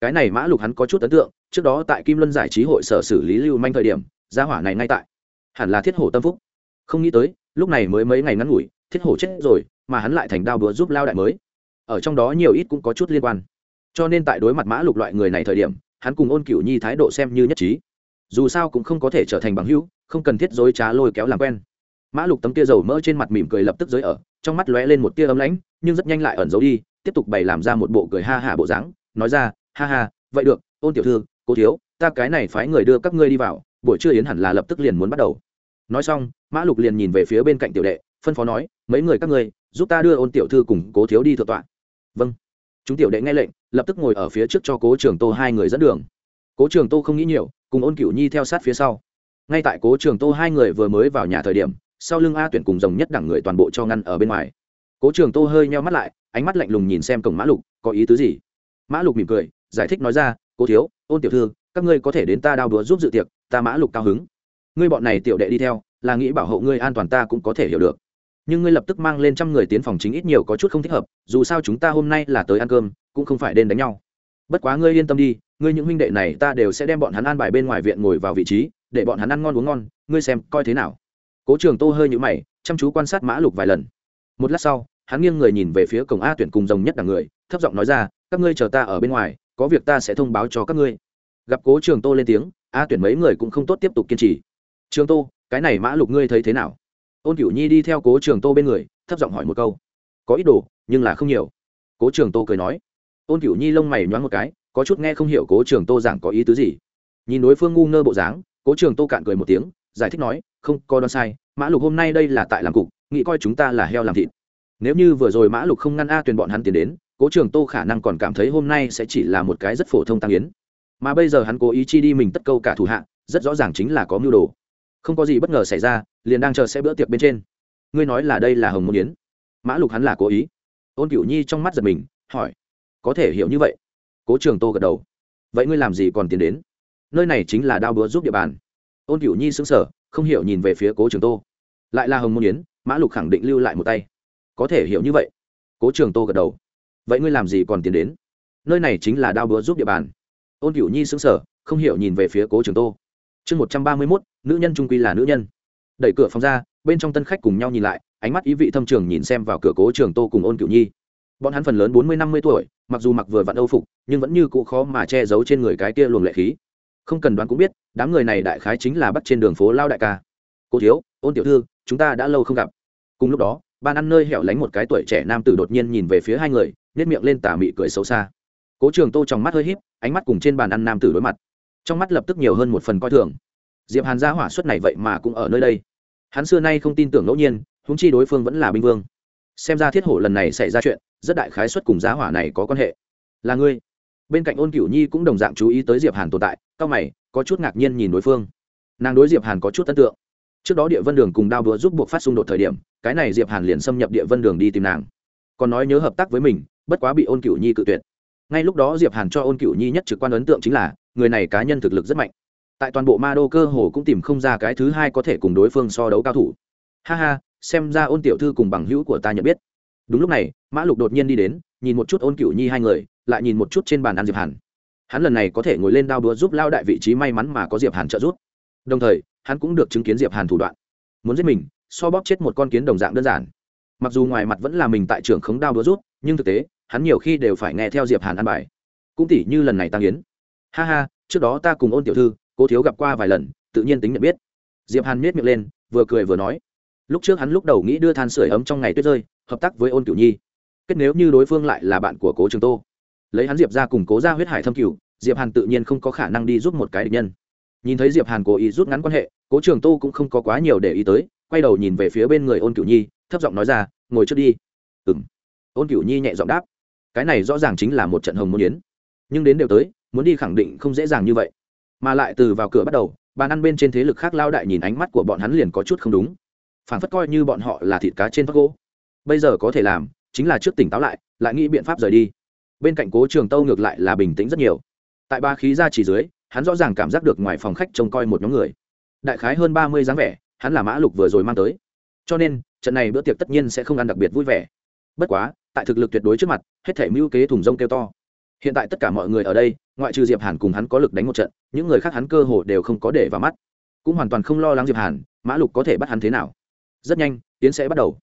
Cái này mã lục hắn có chút ấn tượng, trước đó tại kim luân giải trí hội sở xử lý lưu manh thời điểm, gia hỏa này ngay tại. Hẳn là thiết hổ tâm phúc. Không nghĩ tới, lúc này mới mấy ngày ngắn ngủi, thiết hổ chết rồi, mà hắn lại thành đao búa giúp lao đại mới. Ở trong đó nhiều ít cũng có chút liên quan. Cho nên tại đối mặt mã lục loại người này thời điểm, hắn cùng ôn cửu nhi thái độ xem như nhất trí dù sao cũng không có thể trở thành bằng hữu, không cần thiết dối trá lôi kéo làm quen. Mã lục tấm kia dầu mỡ trên mặt mỉm cười lập tức giới ở, trong mắt lóe lên một tia ấm lãnh, nhưng rất nhanh lại ẩn giấu đi, tiếp tục bày làm ra một bộ cười ha hả bộ dáng, nói ra, ha ha, vậy được, ôn tiểu thư, cố thiếu, ta cái này phái người đưa các ngươi đi vào, buổi trưa yến hẳn là lập tức liền muốn bắt đầu. Nói xong, mã lục liền nhìn về phía bên cạnh tiểu đệ, phân phó nói, mấy người các ngươi, giúp ta đưa ôn tiểu thư cùng cố thiếu đi thượng tọa. Vâng. Chúng tiểu đệ nghe lệnh, lập tức ngồi ở phía trước cho cố trường tô hai người dẫn đường. Cố trường tô không nghĩ nhiều cùng ôn cửu nhi theo sát phía sau. Ngay tại cố trường tô hai người vừa mới vào nhà thời điểm, sau lưng a tuyển cùng rồng nhất đẳng người toàn bộ cho ngăn ở bên ngoài. Cố trường tô hơi nheo mắt lại, ánh mắt lạnh lùng nhìn xem cổng mã lục, có ý tứ gì? Mã lục mỉm cười, giải thích nói ra, cố thiếu, ôn tiểu thư, các ngươi có thể đến ta đao đúa giúp dự tiệc, ta mã lục cao hứng. Ngươi bọn này tiểu đệ đi theo, là nghĩ bảo hộ ngươi an toàn ta cũng có thể hiểu được. Nhưng ngươi lập tức mang lên trăm người tiến phòng chính ít nhiều có chút không thích hợp, dù sao chúng ta hôm nay là tới ăn cơm, cũng không phải đến đánh nhau. Bất quá ngươi yên tâm đi ngươi những huynh đệ này ta đều sẽ đem bọn hắn an bài bên ngoài viện ngồi vào vị trí, để bọn hắn ăn ngon uống ngon, ngươi xem, coi thế nào? Cố trường tô hơi nhũ mày, chăm chú quan sát mã lục vài lần. Một lát sau, hắn nghiêng người nhìn về phía cổng a tuyển cùng rồng nhất đằng người, thấp giọng nói ra, các ngươi chờ ta ở bên ngoài, có việc ta sẽ thông báo cho các ngươi. Gặp cố trường tô lên tiếng, a tuyển mấy người cũng không tốt tiếp tục kiên trì. Trường tô, cái này mã lục ngươi thấy thế nào? Ôn cửu nhi đi theo cố trường tô bên người, thấp giọng hỏi một câu. Có ít đồ, nhưng là không nhiều. Cố trường tô cười nói. Ôn cửu nhi lông mày nhoáng một cái có chút nghe không hiểu cố trường tô giảng có ý tứ gì. Nhìn đối phương ngu ngơ bộ dáng, cố trường tô cạn cười một tiếng, giải thích nói, không, có đoan sai, mã lục hôm nay đây là tại làm cục, nghĩ coi chúng ta là heo làm thịt. Nếu như vừa rồi mã lục không ngăn a tuyền bọn hắn tiến đến, cố trường tô khả năng còn cảm thấy hôm nay sẽ chỉ là một cái rất phổ thông tăng yến. Mà bây giờ hắn cố ý chi đi mình tất câu cả thủ hạ, rất rõ ràng chính là có mưu đồ. Không có gì bất ngờ xảy ra, liền đang chờ sẽ bữa tiệc bên trên. Ngươi nói là đây là hồng môn yến. Mã lục hắn là cố ý. Ôn cửu nhi trong mắt giật mình, hỏi, có thể hiểu như vậy? Cố trường tô gật đầu. Vậy ngươi làm gì còn tiến đến? Nơi này chính là đao búa giúp địa bàn. Ôn cửu nhi xứng sở không hiểu nhìn về phía cố trường tô. Lại là hồng môn yến, mã lục khẳng định lưu lại một tay. Có thể hiểu như vậy. Cố trường tô gật đầu. Vậy ngươi làm gì còn tiến đến? Nơi này chính là đao búa giúp địa bàn. Ôn cửu nhi xứng sở không hiểu nhìn về phía cố trường tô. Chương một trăm ba mươi mốt, nữ nhân trung quy là nữ nhân. Đẩy cửa phòng ra, bên trong tân khách cùng nhau nhìn lại, ánh mắt ý vị thâm trường nhìn xem vào cửa cố trường tô cùng ôn cửu nhi. Bọn hắn phần lớn bốn mươi năm mươi tuổi mặc dù mặc vừa vặn âu phục, nhưng vẫn như cũ khó mà che giấu trên người cái kia luồng lệ khí. Không cần đoán cũng biết, đám người này đại khái chính là bắt trên đường phố lao đại ca. Cô thiếu, ôn tiểu thư, chúng ta đã lâu không gặp. Cùng lúc đó, ban ăn nơi hẻo lánh một cái tuổi trẻ nam tử đột nhiên nhìn về phía hai người nếp miệng lên tà mị cười xấu xa. Cố trường tô trong mắt hơi híp, ánh mắt cùng trên bàn ăn nam tử đối mặt. Trong mắt lập tức nhiều hơn một phần coi thường. Diệp hàn gia hỏa suất này vậy mà cũng ở nơi đây. Hắn xưa nay không tin tưởng ngẫu nhiên húng chi đối phương vẫn là binh vương xem ra thiết hổ lần này xảy ra chuyện, rất đại khái xuất cùng giá hỏa này có quan hệ. Là ngươi. Bên cạnh ôn cửu nhi cũng đồng dạng chú ý tới diệp hàn tồn tại, cao mày, có chút ngạc nhiên nhìn đối phương. Nàng đối diệp hàn có chút ấn tượng. Trước đó địa vân đường cùng đao đũa giúp buộc phát xung đột thời điểm, cái này diệp hàn liền xâm nhập địa vân đường đi tìm nàng. Còn nói nhớ hợp tác với mình, bất quá bị ôn cửu nhi cự tuyệt. Ngay lúc đó diệp hàn cho ôn cửu nhi nhất trực quan ấn tượng chính là, người này cá nhân thực lực rất mạnh. Tại toàn bộ ma đô cơ hồ cũng tìm không ra cái thứ hai có thể cùng đối phương so đấu cao thủ. Ha ha xem ra ôn tiểu thư cùng bằng hữu của ta nhận biết. Đúng lúc này, mã lục đột nhiên đi đến, nhìn một chút ôn cửu nhi hai người, lại nhìn một chút trên bàn ăn diệp hàn. Hắn lần này có thể ngồi lên đao đúa giúp lao đại vị trí may mắn mà có diệp hàn trợ giúp. Đồng thời, hắn cũng được chứng kiến diệp hàn thủ đoạn. Muốn giết mình, so bóp chết một con kiến đồng dạng đơn giản. Mặc dù ngoài mặt vẫn là mình tại trường khống đao đúa rút nhưng thực tế, hắn nhiều khi đều phải nghe theo diệp hàn ăn bài. Cũng tỉ như lần này tăng yến. Ha ha, trước đó ta cùng ôn tiểu thư cô thiếu gặp qua vài lần, tự nhiên tính nhận biết. Diệp hàn miết miệng lên, vừa cười vừa nói lúc trước hắn lúc đầu nghĩ đưa than sửa ấm trong ngày tuyết rơi, hợp tác với ôn cửu nhi. Kết nếu như đối phương lại là bạn của cố trường tô. Lấy hắn diệp ra củng cố ra huyết hải thâm cửu, diệp hàn tự nhiên không có khả năng đi giúp một cái địch nhân. Nhìn thấy diệp hàn cố ý rút ngắn quan hệ, cố trường tô cũng không có quá nhiều để ý tới, quay đầu nhìn về phía bên người ôn cửu nhi, thấp giọng nói ra, ngồi trước đi. Ừng ôn cửu nhi nhẹ giọng đáp, cái này rõ ràng chính là một trận hồng môn yến. Nhưng đến đều tới, muốn đi khẳng định không dễ dàng như vậy. Mà lại từ vào cửa bắt đầu, bàn ăn bên trên thế lực khác lao đại nhìn ánh mắt của bọn hắn liền có chút không đúng phản phất coi như bọn họ là thịt cá trên vác gỗ. Bây giờ có thể làm, chính là trước tỉnh táo lại lại nghĩ biện pháp rời đi. Bên cạnh cố trường tâu ngược lại là bình tĩnh rất nhiều. Tại ba khí ra chỉ dưới, hắn rõ ràng cảm giác được ngoài phòng khách trông coi một nhóm người. Đại khái hơn ba mươi dáng vẻ, hắn là mã lục vừa rồi mang tới. Cho nên, trận này bữa tiệc tất nhiên sẽ không ăn đặc biệt vui vẻ. Bất quá, tại thực lực tuyệt đối trước mặt, hết thể mưu kế thùng rông kêu to. Hiện tại tất cả mọi người ở đây, ngoại trừ diệp hàn cùng hắn có lực đánh một trận, những người khác hắn cơ hồ đều không có để vào mắt. Cũng hoàn toàn không lo lắng diệp hàn, mã lục có thể bắt hắn thế nào rất nhanh, tiến sẽ bắt đầu.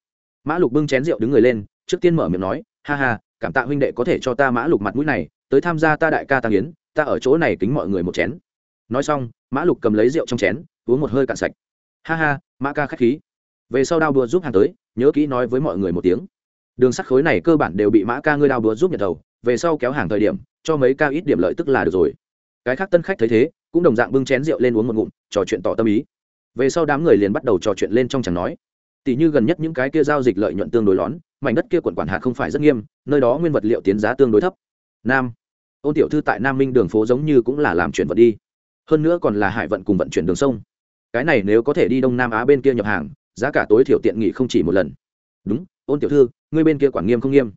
Mã lục bưng chén rượu đứng người lên, trước tiên mở miệng nói, ha ha, cảm tạ huynh đệ có thể cho ta mã lục mặt mũi này, tới tham gia ta đại ca tăng yến, ta ở chỗ này kính mọi người một chén. Nói xong, mã lục cầm lấy rượu trong chén, uống một hơi cạn sạch. Ha ha, mã ca k h á c h khí. Về sau đao đùa giúp hàng tới, nhớ kỹ nói với mọi người một tiếng. Đường sắt khối này cơ bản đều bị mã ca ngươi đao đùa giúp nhận đầu, về sau kéo hàng thời điểm, cho mấy ca ít điểm lợi tức là được rồi. Cái khác tân khách thấy thế, cũng đồng dạng bưng chén rượu lên uống một ngụm, trò chuyện tỏ tâm ý. Về sau đám người liền bắt đầu trò chuyện lên trong chẳng nói tỷ như gần nhất những cái kia giao dịch lợi nhuận tương đối lón, mảnh đất kia quận quản hạt không phải rất nghiêm, nơi đó nguyên vật liệu tiến giá tương đối thấp. Nam, ôn tiểu thư tại nam minh đường phố giống như cũng là làm chuyển vận đi. Hơn nữa còn là hải vận cùng vận chuyển đường sông. Cái này nếu có thể đi đông nam á bên kia nhập hàng, giá cả tối thiểu tiện nghị không chỉ một lần. Đúng, ôn tiểu thư, ngươi bên kia quản nghiêm không nghiêm?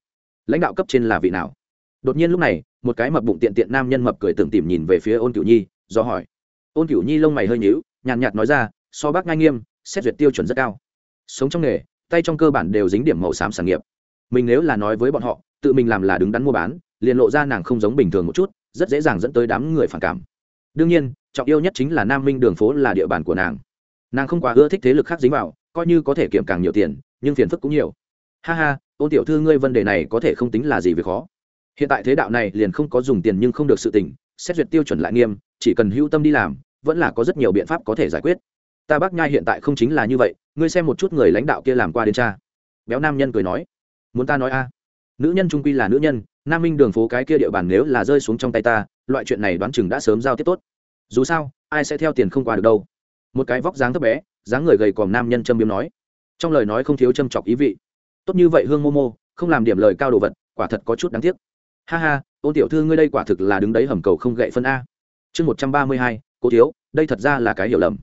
Lãnh đạo cấp trên là vị nào? Đột nhiên lúc này, một cái mập bụng tiện tiện nam nhân mập cười tưởng tìm nhìn về phía ôn cửu nhi, do hỏi. Ôn cửu nhi lông mày hơi nhíu, nhàn nhạt nói ra, so bác ngai nghiêm, xét duyệt tiêu chuẩn rất cao sống trong nghề tay trong cơ bản đều dính điểm màu xám sản nghiệp. Mình nếu là nói với bọn họ tự mình làm là đứng đắn mua bán liền lộ ra nàng không giống bình thường một chút rất dễ dàng dẫn tới đám người phản cảm. Đương nhiên trọng yêu nhất chính là nam minh đường phố là địa bàn của nàng. Nàng không quá ưa thích thế lực khác dính vào coi như có thể kiểm càng nhiều tiền nhưng phiền phức cũng nhiều. Ha ha ôn tiểu thư ngươi vấn đề này có thể không tính là gì về khó. Hiện tại thế đạo này liền không có dùng tiền nhưng không được sự tình, xét duyệt tiêu chuẩn lại nghiêm chỉ cần hữu tâm đi làm vẫn là có rất nhiều biện pháp có thể giải quyết. Ta bác nhai hiện tại không chính là như vậy ngươi xem một chút người lãnh đạo kia làm qua đến cha. Béo nam nhân cười nói, muốn ta nói a? Nữ nhân trung quy là nữ nhân, nam minh đường phố cái kia địa bàn nếu là rơi xuống trong tay ta, loại chuyện này đoán chừng đã sớm giao tiếp tốt. Dù sao, ai sẽ theo tiền không qua được đâu. Một cái vóc dáng thấp bé, dáng người gầy còm nam nhân châm biếm nói, trong lời nói không thiếu châm chọc ý vị. Tốt như vậy hương mô mô, không làm điểm lời cao đồ vật, quả thật có chút đáng tiếc. Ha ha ôn tiểu thư ngươi đây quả thực là đứng đấy hầm cầu không gậy phân a. Chương một trăm ba mươi hai cô thiếu, đây thật ra là cái hiểu lầm.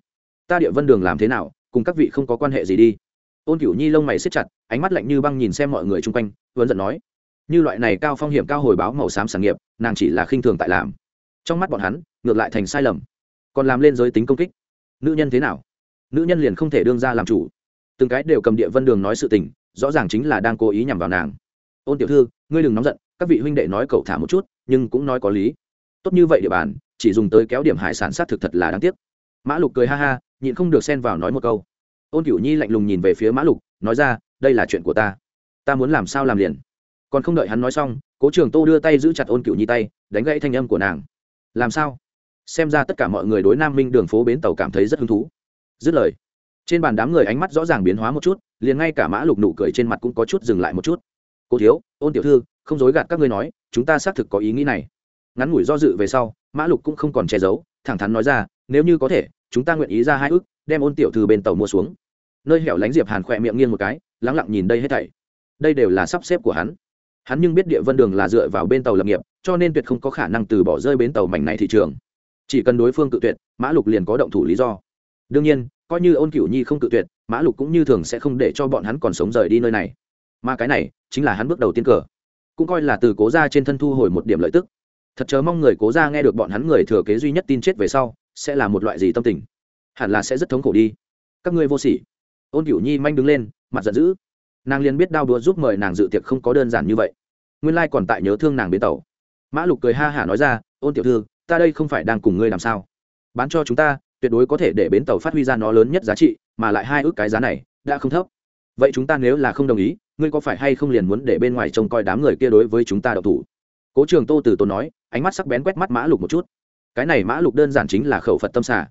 Ta địa vân đường làm thế nào cùng các vị không có quan hệ gì đi. Ôn cửu nhi lông mày xếp chặt, ánh mắt lạnh như băng nhìn xem mọi người chung quanh, vẫn giận nói, như loại này cao phong hiểm cao hồi báo màu xám sản nghiệp, nàng chỉ là khinh thường tại làm. Trong mắt bọn hắn, ngược lại thành sai lầm. Còn làm lên giới tính công kích. Nữ nhân thế nào? Nữ nhân liền không thể đương ra làm chủ. Từng cái đều cầm địa vân đường nói sự tình, rõ ràng chính là đang cố ý nhằm vào nàng. Ôn tiểu thư, ngươi đừng nóng giận, các vị huynh đệ nói cậu thả một chút, nhưng cũng nói có lý. Tốt như vậy địa bàn, chỉ dùng tới kéo điểm hải sản sát thực thật là đáng tiếc mã lục cười ha ha, nhịn không được xen vào nói một câu. Ôn cửu nhi lạnh lùng nhìn về phía mã lục, nói ra, đây là chuyện của ta. Ta muốn làm sao làm liền. Còn không đợi hắn nói xong, cố trường tô đưa tay giữ chặt ôn cửu nhi tay, đánh gãy thanh âm của nàng. Làm sao? Xem ra tất cả mọi người đối nam minh đường phố bến tàu cảm thấy rất hứng thú. Dứt lời, trên bàn đám người ánh mắt rõ ràng biến hóa một chút, liền ngay cả mã lục nụ cười trên mặt cũng có chút dừng lại một chút. Cô thiếu, ôn tiểu thư, không dối gạt các ngươi nói, chúng ta xác thực có ý nghĩ này. Ngắn ngủi do dự về sau, mã lục cũng không còn che giấu, thẳng thắn nói ra nếu như có thể, chúng ta nguyện ý ra hai ước, đem ôn tiểu thư bên tàu mua xuống. Nơi hẻo lánh diệp hàn khỏe miệng nghiêng một cái, lắng lặng nhìn đây hết thảy. Đây đều là sắp xếp của hắn. Hắn nhưng biết địa vân đường là dựa vào bên tàu lập nghiệp, cho nên tuyệt không có khả năng từ bỏ rơi bến tàu mảnh này thị trường. Chỉ cần đối phương cự tuyệt, mã lục liền có động thủ lý do. Đương nhiên, coi như ôn cửu nhi không cự tuyệt, mã lục cũng như thường sẽ không để cho bọn hắn còn sống rời đi nơi này. Mà cái này, chính là hắn bước đầu tiên cờ. Cũng coi là từ cố ra trên thân thu hồi một điểm lợi tức. Thật chớ mong người cố ra nghe được bọn hắn người thừa kế duy nhất tin chết về sau sẽ là một loại gì tâm tình? Hẳn là sẽ rất thống khổ đi. Các ngươi vô sỉ. Ôn cửu nhi manh đứng lên, mặt giận dữ. Nàng liền biết đao đúa giúp mời nàng dự tiệc không có đơn giản như vậy. Nguyên lai còn tại nhớ thương nàng bến tàu mã lục cười ha hả nói ra, ôn tiểu thư, ta đây không phải đang cùng ngươi làm sao? Bán cho chúng ta, tuyệt đối có thể để bến tàu phát huy ra nó lớn nhất giá trị, mà lại hai ước cái giá này, đã không thấp. Vậy chúng ta nếu là không đồng ý, ngươi có phải hay không liền muốn để bên ngoài trông coi đám người kia đối với chúng ta đậu thủ? Cố trường tô từ tốn nói, ánh mắt sắc bén quét mắt mã lục một chút cái này mã lục đơn giản chính là khẩu phật tâm xả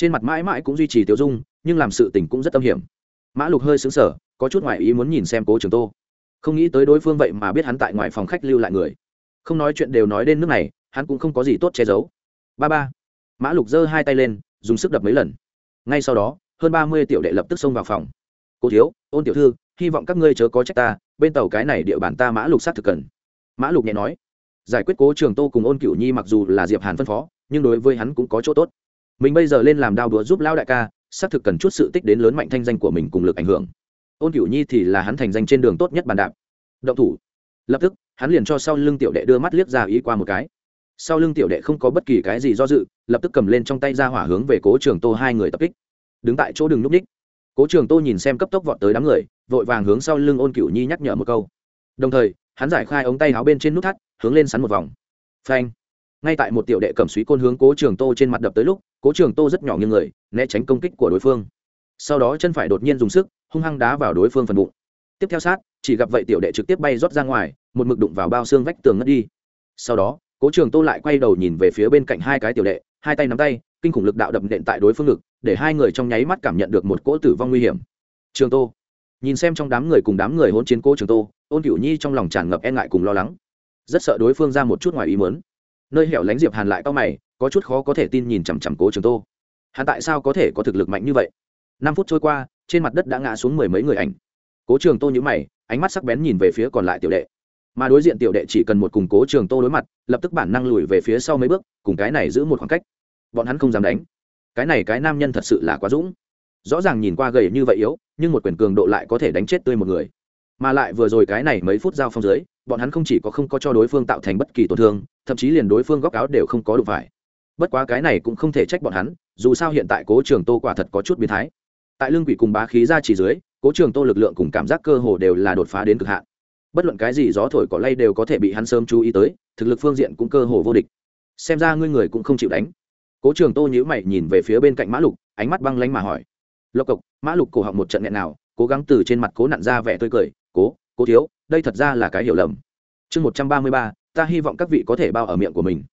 trên mặt mãi mãi cũng duy trì tiêu dung, nhưng làm sự tình cũng rất tâm hiểm. Mã lục hơi xứng sở có chút ngoại ý muốn nhìn xem cố trường tô. Không nghĩ tới đối phương vậy mà biết hắn tại ngoài phòng khách lưu lại người. Không nói chuyện đều nói đến nước này, hắn cũng không có gì tốt che giấu. Ba ba. Mã lục giơ hai tay lên, dùng sức đập mấy lần. Ngay sau đó, hơn ba mươi tiểu đệ lập tức xông vào phòng. Cô thiếu, ôn tiểu thư, hy vọng các ngươi chớ có trách ta, bên tàu cái này địa bàn ta mã lục sát thực cần. Mã lục nhẹ nói giải quyết cố trường tô cùng ôn cửu nhi mặc dù là diệp hàn phân phó, nhưng đối với hắn cũng có chỗ tốt. Mình bây giờ lên làm đao đúa giúp lao đại ca, xác thực cần chút sự tích đến lớn mạnh thanh danh của mình cùng lực ảnh hưởng. Ôn cửu nhi thì là hắn thành danh trên đường tốt nhất bàn đạp. Động thủ. Lập tức, hắn liền cho sau lưng tiểu đệ đưa mắt liếc ra ý qua một cái. Sau lưng tiểu đệ không có bất kỳ cái gì do dự, lập tức cầm lên trong tay ra hỏa hướng về cố trường tô hai người tập kích. Đứng tại chỗ đường núp ních cố trường tô nhìn xem cấp tốc vọt tới đám người, vội vàng hướng sau lưng ôn cửu nhi nhắc nhở một câu. Đồng thời hắn giải khai ống tay áo bên trên nút thắt, hướng lên sắn một vòng. Phanh. Ngay tại một tiểu đệ cầm suý côn hướng cố trường tô trên mặt đập tới lúc, cố trường tô rất nhỏ như người, né tránh công kích của đối phương. Sau đó chân phải đột nhiên dùng sức, hung hăng đá vào đối phương phần bụng. Tiếp theo sát, chỉ gặp vậy tiểu đệ trực tiếp bay rót ra ngoài, một mực đụng vào bao xương vách tường ngất đi. Sau đó, cố trường tô lại quay đầu nhìn về phía bên cạnh hai cái tiểu đệ, hai tay nắm tay, kinh khủng lực đạo đập nện tại đối phương ngực, để hai người trong nháy mắt cảm nhận được một cỗ tử vong nguy hiểm. Trường tô. Nhìn xem trong đám người cùng đám người hôn chiến cố trường tô ôn cửu nhi trong lòng tràn ngập e ngại cùng lo lắng. Rất sợ đối phương ra một chút ngoài ý mớn nơi hẻo lánh diệp hàn lại cao mày, có chút khó có thể tin nhìn chằm chằm cố trường tô. Hắn tại sao có thể có thực lực mạnh như vậy? Năm phút trôi qua, trên mặt đất đã ngã xuống mười mấy người ảnh. Cố trường tô nhữ mày, ánh mắt sắc bén nhìn về phía còn lại tiểu đệ. Mà đối diện tiểu đệ chỉ cần một cùng cố trường tô đối mặt, lập tức bản năng lùi về phía sau mấy bước, cùng cái này giữ một khoảng cách. Bọn hắn không dám đánh. Cái này cái nam nhân thật sự là quá dũng. Rõ ràng nhìn qua gầy như vậy yếu, nhưng một quyền cường độ lại có thể đánh chết tươi một người mà lại vừa rồi cái này mấy phút giao phong dưới, bọn hắn không chỉ có không có cho đối phương tạo thành bất kỳ tổn thương, thậm chí liền đối phương góc áo đều không có đủ phải. Bất quá cái này cũng không thể trách bọn hắn, dù sao hiện tại cố trường tô quả thật có chút biến thái. Tại lương quỷ cùng bá khí ra chỉ dưới, cố trường tô lực lượng cùng cảm giác cơ hồ đều là đột phá đến cực hạn. Bất luận cái gì gió thổi cỏ lay đều có thể bị hắn sớm chú ý tới, thực lực phương diện cũng cơ hồ vô địch. Xem ra ngươi người cũng không chịu đánh. Cố trường tô nhữ mày nhìn về phía bên cạnh mã lục, ánh mắt băng lánh mà hỏi. Lộc cộc, mã lục cổ họng một trận nghẹn nào, cố gắng từ trên mặt cố nặn ra vẻ tươi cười cố thiếu, đây thật ra là cái hiểu lầm. Chương một trăm ba mươi ba, ta hy vọng các vị có thể bao ở miệng của mình.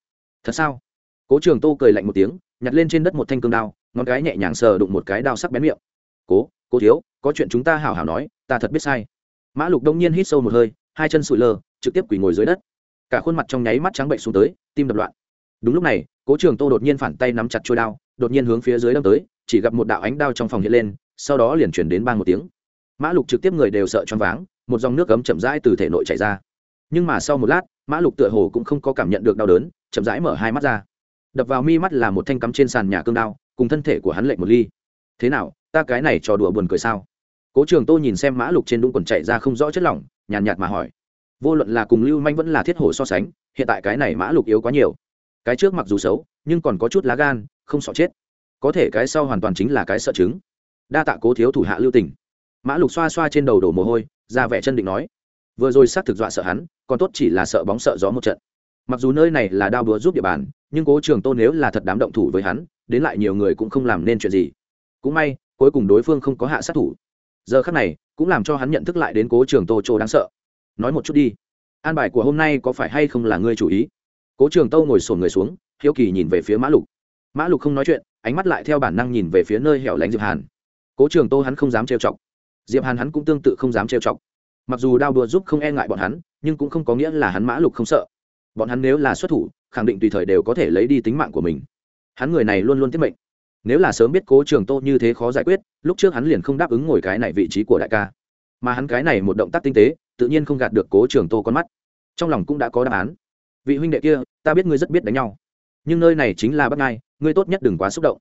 Thật sao? Cố trường tô cười lạnh một tiếng, nhặt lên trên đất một thanh cương đao, ngón cái nhẹ nhàng sờ đụng một cái đao sắc bén miệng. Cố cố thiếu, có chuyện chúng ta hào hào nói, ta thật biết sai. Mã lục đông nhiên hít sâu một hơi, hai chân sụi lơ, trực tiếp quỳ ngồi dưới đất. Cả khuôn mặt trong nháy mắt trắng bệnh xuống tới, tim đập loạn. Đúng lúc này, cố trường tô đột nhiên phản tay nắm chặt trôi đao, đột nhiên hướng phía dưới đâm tới, chỉ gặp một đạo ánh đao trong phòng hiện lên, sau đó liền chuyển đến bang một tiếng. Mã lục trực tiếp người đều sợ choáng váng một dòng nước cấm chậm rãi từ thể nội chảy ra. Nhưng mà sau một lát mã lục tựa hồ cũng không có cảm nhận được đau đớn chậm rãi mở hai mắt ra. Đập vào mi mắt là một thanh cắm trên sàn nhà cương đao cùng thân thể của hắn lệnh một ly. Thế nào ta cái này trò đùa buồn cười sao? Cố trường tô nhìn xem mã lục trên đúng quần chạy ra không rõ chất lỏng nhàn nhạt, nhạt mà hỏi. Vô luận là cùng lưu manh vẫn là thiết hổ so sánh hiện tại cái này mã lục yếu quá nhiều. Cái trước mặc dù xấu nhưng còn có chút lá gan không sợ chết. Có thể cái sau hoàn toàn chính là cái sợ chứng. Đa tạ cố thiếu thủ hạ lưu tình. Mã lục xoa xoa trên đầu đổ mồ hôi ra vẻ chân định nói. Vừa rồi xác thực dọa sợ hắn, còn tốt chỉ là sợ bóng sợ gió một trận. Mặc dù nơi này là đao búa giúp địa bàn, nhưng cố trường tô nếu là thật đám động thủ với hắn, đến lại nhiều người cũng không làm nên chuyện gì. Cũng may, cuối cùng đối phương không có hạ sát thủ. Giờ khắc này, cũng làm cho hắn nhận thức lại đến cố trường tô chỗ đáng sợ. Nói một chút đi. An bài của hôm nay có phải hay không là ngươi chủ ý? Cố trường tô ngồi sổn người xuống, hiếu kỳ nhìn về phía mã lục. Mã lục không nói chuyện, ánh mắt lại theo bản năng nhìn về phía nơi hẻo lánh diệp hàn. Cố trường tô hắn không dám trêu chọc diệp hàn hắn cũng tương tự không dám trêu chọc. Mặc dù đao đùa giúp không e ngại bọn hắn, nhưng cũng không có nghĩa là hắn mã lục không sợ. Bọn hắn nếu là xuất thủ, khẳng định tùy thời đều có thể lấy đi tính mạng của mình. Hắn người này luôn luôn tiết mệnh. Nếu là sớm biết cố trường tô như thế khó giải quyết, lúc trước hắn liền không đáp ứng ngồi cái này vị trí của đại ca. Mà hắn cái này một động tác tinh tế, tự nhiên không gạt được cố trường tô con mắt. Trong lòng cũng đã có đáp án. Vị huynh đệ kia, ta biết ngươi rất biết đánh nhau. Nhưng nơi này chính là bắt ngay ngươi tốt nhất đừng quá xúc động.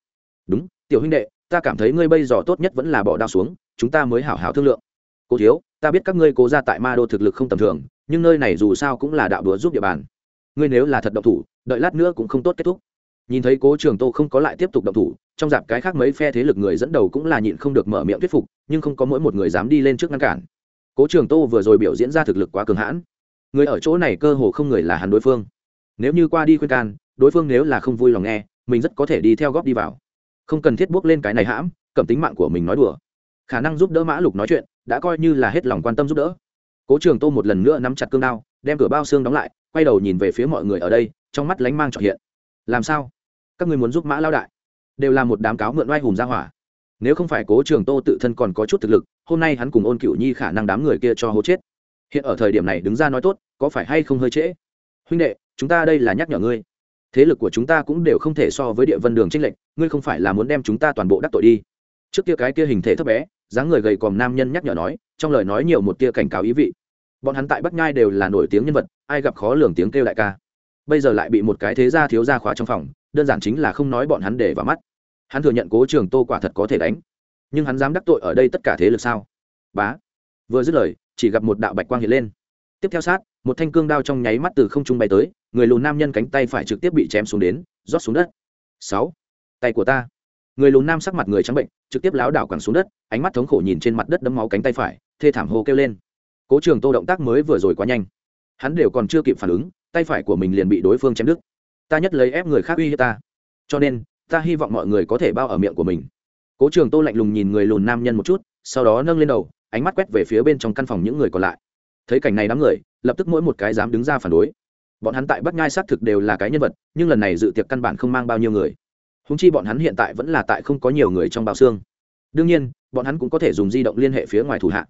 Đúng, tiểu huynh đệ, ta cảm thấy ngươi bây giờ tốt nhất vẫn là bỏ đao xuống chúng ta mới hảo hảo thương lượng. Cố thiếu, ta biết các ngươi cố ra tại ma đô thực lực không tầm thường, nhưng nơi này dù sao cũng là đạo đúa giúp địa bàn. Ngươi nếu là thật động thủ, đợi lát nữa cũng không tốt kết thúc. Nhìn thấy cố trường tô không có lại tiếp tục động thủ, trong dạp cái khác mấy phe thế lực người dẫn đầu cũng là nhịn không được mở miệng thuyết phục, nhưng không có mỗi một người dám đi lên trước ngăn cản. Cố trường tô vừa rồi biểu diễn ra thực lực quá cường hãn. Người ở chỗ này cơ hồ không người là hắn đối phương. Nếu như qua đi khuyên can, đối phương nếu là không vui lòng nghe, mình rất có thể đi theo góp đi vào. Không cần thiết bước lên cái này hãm, cầm tính mạng của mình nói đùa khả năng giúp đỡ mã lục nói chuyện, đã coi như là hết lòng quan tâm giúp đỡ. Cố trường tô một lần nữa nắm chặt cương đao, đem cửa bao xương đóng lại, quay đầu nhìn về phía mọi người ở đây, trong mắt lánh mang trọn hiện. Làm sao? Các người muốn giúp mã lao đại? Đều là một đám cáo mượn oai hùng ra hỏa. Nếu không phải cố trường tô tự thân còn có chút thực lực, hôm nay hắn cùng ôn cựu nhi khả năng đám người kia cho hố chết. Hiện ở thời điểm này đứng ra nói tốt, có phải hay không hơi trễ? Huynh đệ, chúng ta đây là nhắc nhở ngươi. Thế lực của chúng ta cũng đều không thể so với địa vân đường tranh lệch, ngươi không phải là muốn đem chúng ta toàn bộ đắc tội đi trước kia cái kia hình thể thấp bé, dáng người gầy còm nam nhân nhắc nhở nói, trong lời nói nhiều một tia cảnh cáo ý vị. Bọn hắn tại bắc nhai đều là nổi tiếng nhân vật, ai gặp khó lường tiếng kêu đại ca. Bây giờ lại bị một cái thế gia thiếu gia khóa trong phòng, đơn giản chính là không nói bọn hắn để vào mắt. Hắn thừa nhận cố trường tô quả thật có thể đánh. Nhưng hắn dám đắc tội ở đây tất cả thế lực sao? Bá. Vừa dứt lời, chỉ gặp một đạo bạch quang hiện lên. Tiếp theo sát, một thanh cương đao trong nháy mắt từ không trung bay tới, người lùn nam nhân cánh tay phải trực tiếp bị chém xuống đến, rót xuống đất. Sáu. Tay của ta người lùn nam sắc mặt người trắng bệnh, trực tiếp láo đảo quẳng xuống đất, ánh mắt thống khổ nhìn trên mặt đất đấm máu cánh tay phải, thê thảm hô kêu lên. Cố trường tô động tác mới vừa rồi quá nhanh. Hắn đều còn chưa kịp phản ứng, tay phải của mình liền bị đối phương chém đứt. Ta nhất lấy ép người khác uy hiếp ta. Cho nên, ta hy vọng mọi người có thể bao ở miệng của mình. Cố trường tô lạnh lùng nhìn người lùn nam nhân một chút, sau đó nâng lên đầu, ánh mắt quét về phía bên trong căn phòng những người còn lại. Thấy cảnh này đám người, lập tức mỗi một cái dám đứng ra phản đối. Bọn hắn tại bắc nhai xác thực đều là cái nhân vật, nhưng lần này dự tiệc căn bản không mang bao nhiêu người húng chi bọn hắn hiện tại vẫn là tại không có nhiều người trong bao xương. Đương nhiên, bọn hắn cũng có thể dùng di động liên hệ phía ngoài thủ hạ.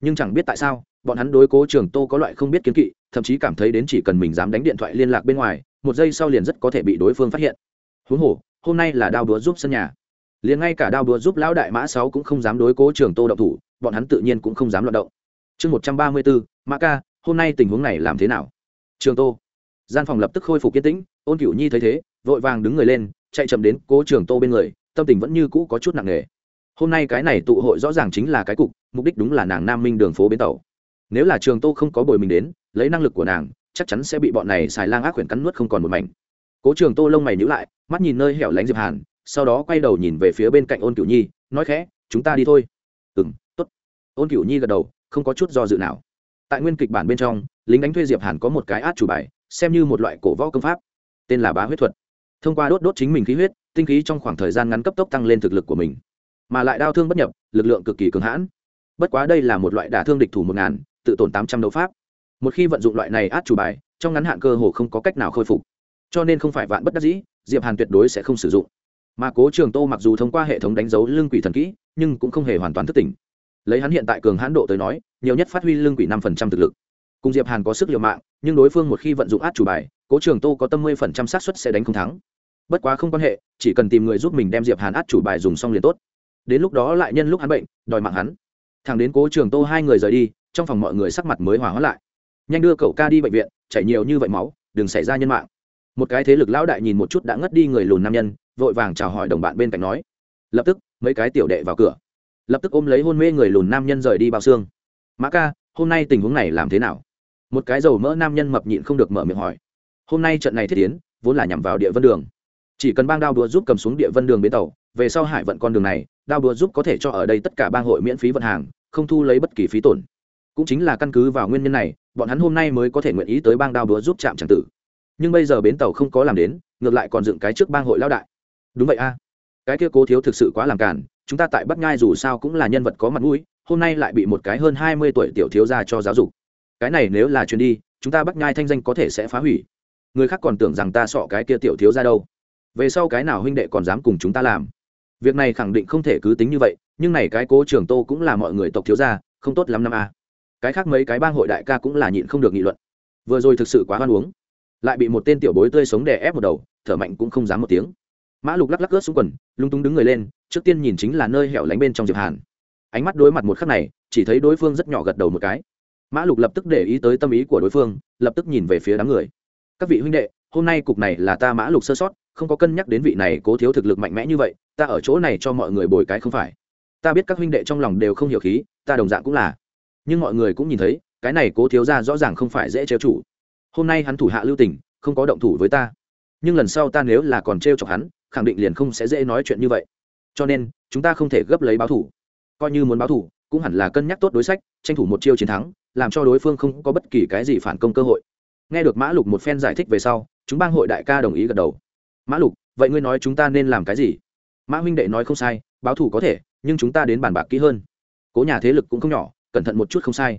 Nhưng chẳng biết tại sao, bọn hắn đối cố trường tô có loại không biết kiến kỵ, thậm chí cảm thấy đến chỉ cần mình dám đánh điện thoại liên lạc bên ngoài, một giây sau liền rất có thể bị đối phương phát hiện. Huống hồ, hôm nay là đao đúa giúp sân nhà. Liền ngay cả đao đúa giúp lão đại mã sáu cũng không dám đối cố trường tô động thủ, bọn hắn tự nhiên cũng không dám loạt động. Chương một trăm ba mươi bốn, mã ca, hôm nay tình huống này làm thế nào? Trường tô. Gian phòng lập tức khôi phục yên tĩnh, ôn cửu nhi thấy thế, vội vàng đứng người lên chạy chậm đến cố trường tô bên người, tâm tình vẫn như cũ có chút nặng nề. Hôm nay cái này tụ hội rõ ràng chính là cái cục, mục đích đúng là nàng nam minh đường phố bến tàu. Nếu là trường tô không có bồi mình đến, lấy năng lực của nàng, chắc chắn sẽ bị bọn này xài lang ác quyển cắn nuốt không còn một mảnh. Cố trường tô lông mày nhữ lại, mắt nhìn nơi hẻo lánh diệp hàn, sau đó quay đầu nhìn về phía bên cạnh ôn cửu nhi, nói khẽ, chúng ta đi thôi. Ừ m t ố t ôn cửu nhi gật đầu, không có chút do dự nào. Tại nguyên kịch bản bên trong, lính đánh thuê diệp hàn có một cái át chủ bài, xem như một loại cổ võ công pháp. Tên là bá huyết thuật thông qua đốt đốt chính mình khí huyết, tinh khí trong khoảng thời gian ngắn cấp tốc tăng lên thực lực của mình, mà lại đau thương bất nhập, lực lượng cực kỳ cường hãn. Bất quá đây là một loại đả thương địch thủ một ngàn, tự tổn tám trăm đấu pháp. Một khi vận dụng loại này át chủ bài, trong ngắn hạn cơ hồ không có cách nào khôi phục. Cho nên không phải vạn bất đắc dĩ, diệp hàn tuyệt đối sẽ không sử dụng. Mà cố trường tô mặc dù thông qua hệ thống đánh dấu lương quỷ thần kỹ, nhưng cũng không hề hoàn toàn thức tỉnh. Lấy hắn hiện tại cường hãn độ tới nói, nhiều nhất phát huy lương quỷ năm phần trăm thực lực. Cùng diệp hàn có sức liều mạng, nhưng đối phương một khi vận dụng át chủ bài, cố trường tô có tâm mươi phần trăm xác suất sẽ đánh không thắng bất quá không quan hệ, chỉ cần tìm người giúp mình đem diệp hàn át chủ bài dùng xong liền tốt. Đến lúc đó lại nhân lúc hắn bệnh, đòi mạng hắn. Thằng đến cố trường tô hai người rời đi, trong phòng mọi người sắc mặt mới hòa hóa lại. Nhanh đưa cậu ca đi bệnh viện, chảy nhiều như vậy máu, đừng xảy ra nhân mạng. Một cái thế lực lão đại nhìn một chút đã ngất đi người lùn nam nhân, vội vàng chào hỏi đồng bạn bên cạnh nói. Lập tức, mấy cái tiểu đệ vào cửa. Lập tức ôm lấy hôn mê người lùn nam nhân rời đi bao xương. Mã ca, hôm nay tình huống này làm thế nào? Một cái dầu mỡ nam nhân mập nhịn không được mở miệng hỏi. Hôm nay trận này thiết tiến, vốn là nhằm vào địa vân đường chỉ cần bang đao đùa giúp cầm xuống địa vân đường bến tàu, về sau hải vận con đường này, đao đùa giúp có thể cho ở đây tất cả bang hội miễn phí vận hàng, không thu lấy bất kỳ phí tổn. Cũng chính là căn cứ vào nguyên nhân này, bọn hắn hôm nay mới có thể nguyện ý tới bang đao đúa giúp trạm tràng tử. Nhưng bây giờ bến tàu không có làm đến, ngược lại còn dựng cái trước bang hội lao đại. Đúng vậy a. Cái kia cố thiếu thực sự quá làm cản chúng ta tại bắc ngai dù sao cũng là nhân vật có mặt mũi, hôm nay lại bị một cái hơn hai mươi tuổi tiểu thiếu ra cho giáo dục. Cái này nếu là chuyến đi, chúng ta bắc ngai thanh danh có thể sẽ phá hủy. Người khác còn tưởng rằng ta sọ cái kia tiểu thiếu ra đâu về sau cái nào huynh đệ còn dám cùng chúng ta làm? Việc này khẳng định không thể cứ tính như vậy, nhưng này cái cố trường tô cũng là mọi người tộc thiếu gia, không tốt lắm năm a. Cái khác mấy cái bang hội đại ca cũng là nhịn không được nghị luận. Vừa rồi thực sự quá hoan uống. Lại bị một tên tiểu bối tươi sống đè ép một đầu, thở mạnh cũng không dám một tiếng. Mã lục lắc lắc ướt xuống quần, lung tung đứng người lên, trước tiên nhìn chính là nơi hẻo lánh bên trong diệp hàn. Ánh mắt đối mặt một khắc này, chỉ thấy đối phương rất nhỏ gật đầu một cái. Mã lục lập tức để ý tới tâm ý của đối phương, lập tức nhìn về phía đám người. Các vị huynh đệ, hôm nay cục này là ta mã lục sơ sót không có cân nhắc đến vị này cố thiếu thực lực mạnh mẽ như vậy, ta ở chỗ này cho mọi người bồi cái không phải. Ta biết các huynh đệ trong lòng đều không hiểu khí, ta đồng dạng cũng là. Nhưng mọi người cũng nhìn thấy, cái này cố thiếu ra rõ ràng không phải dễ trêu chủ. Hôm nay hắn thủ hạ lưu tình, không có động thủ với ta. Nhưng lần sau ta nếu là còn trêu chọc hắn, khẳng định liền không sẽ dễ nói chuyện như vậy. Cho nên, chúng ta không thể gấp lấy báo thủ. Coi như muốn báo thủ, cũng hẳn là cân nhắc tốt đối sách, tranh thủ một chiêu chiến thắng, làm cho đối phương không có bất kỳ cái gì phản công cơ hội. Nghe được mã lục một phen giải thích về sau, chúng bang hội đại ca đồng ý gật đầu mã lục, vậy ngươi nói chúng ta nên làm cái gì? Mã huynh đệ nói không sai, báo thủ có thể, nhưng chúng ta đến bàn bạc kỹ hơn. Cố nhà thế lực cũng không nhỏ, cẩn thận một chút không sai.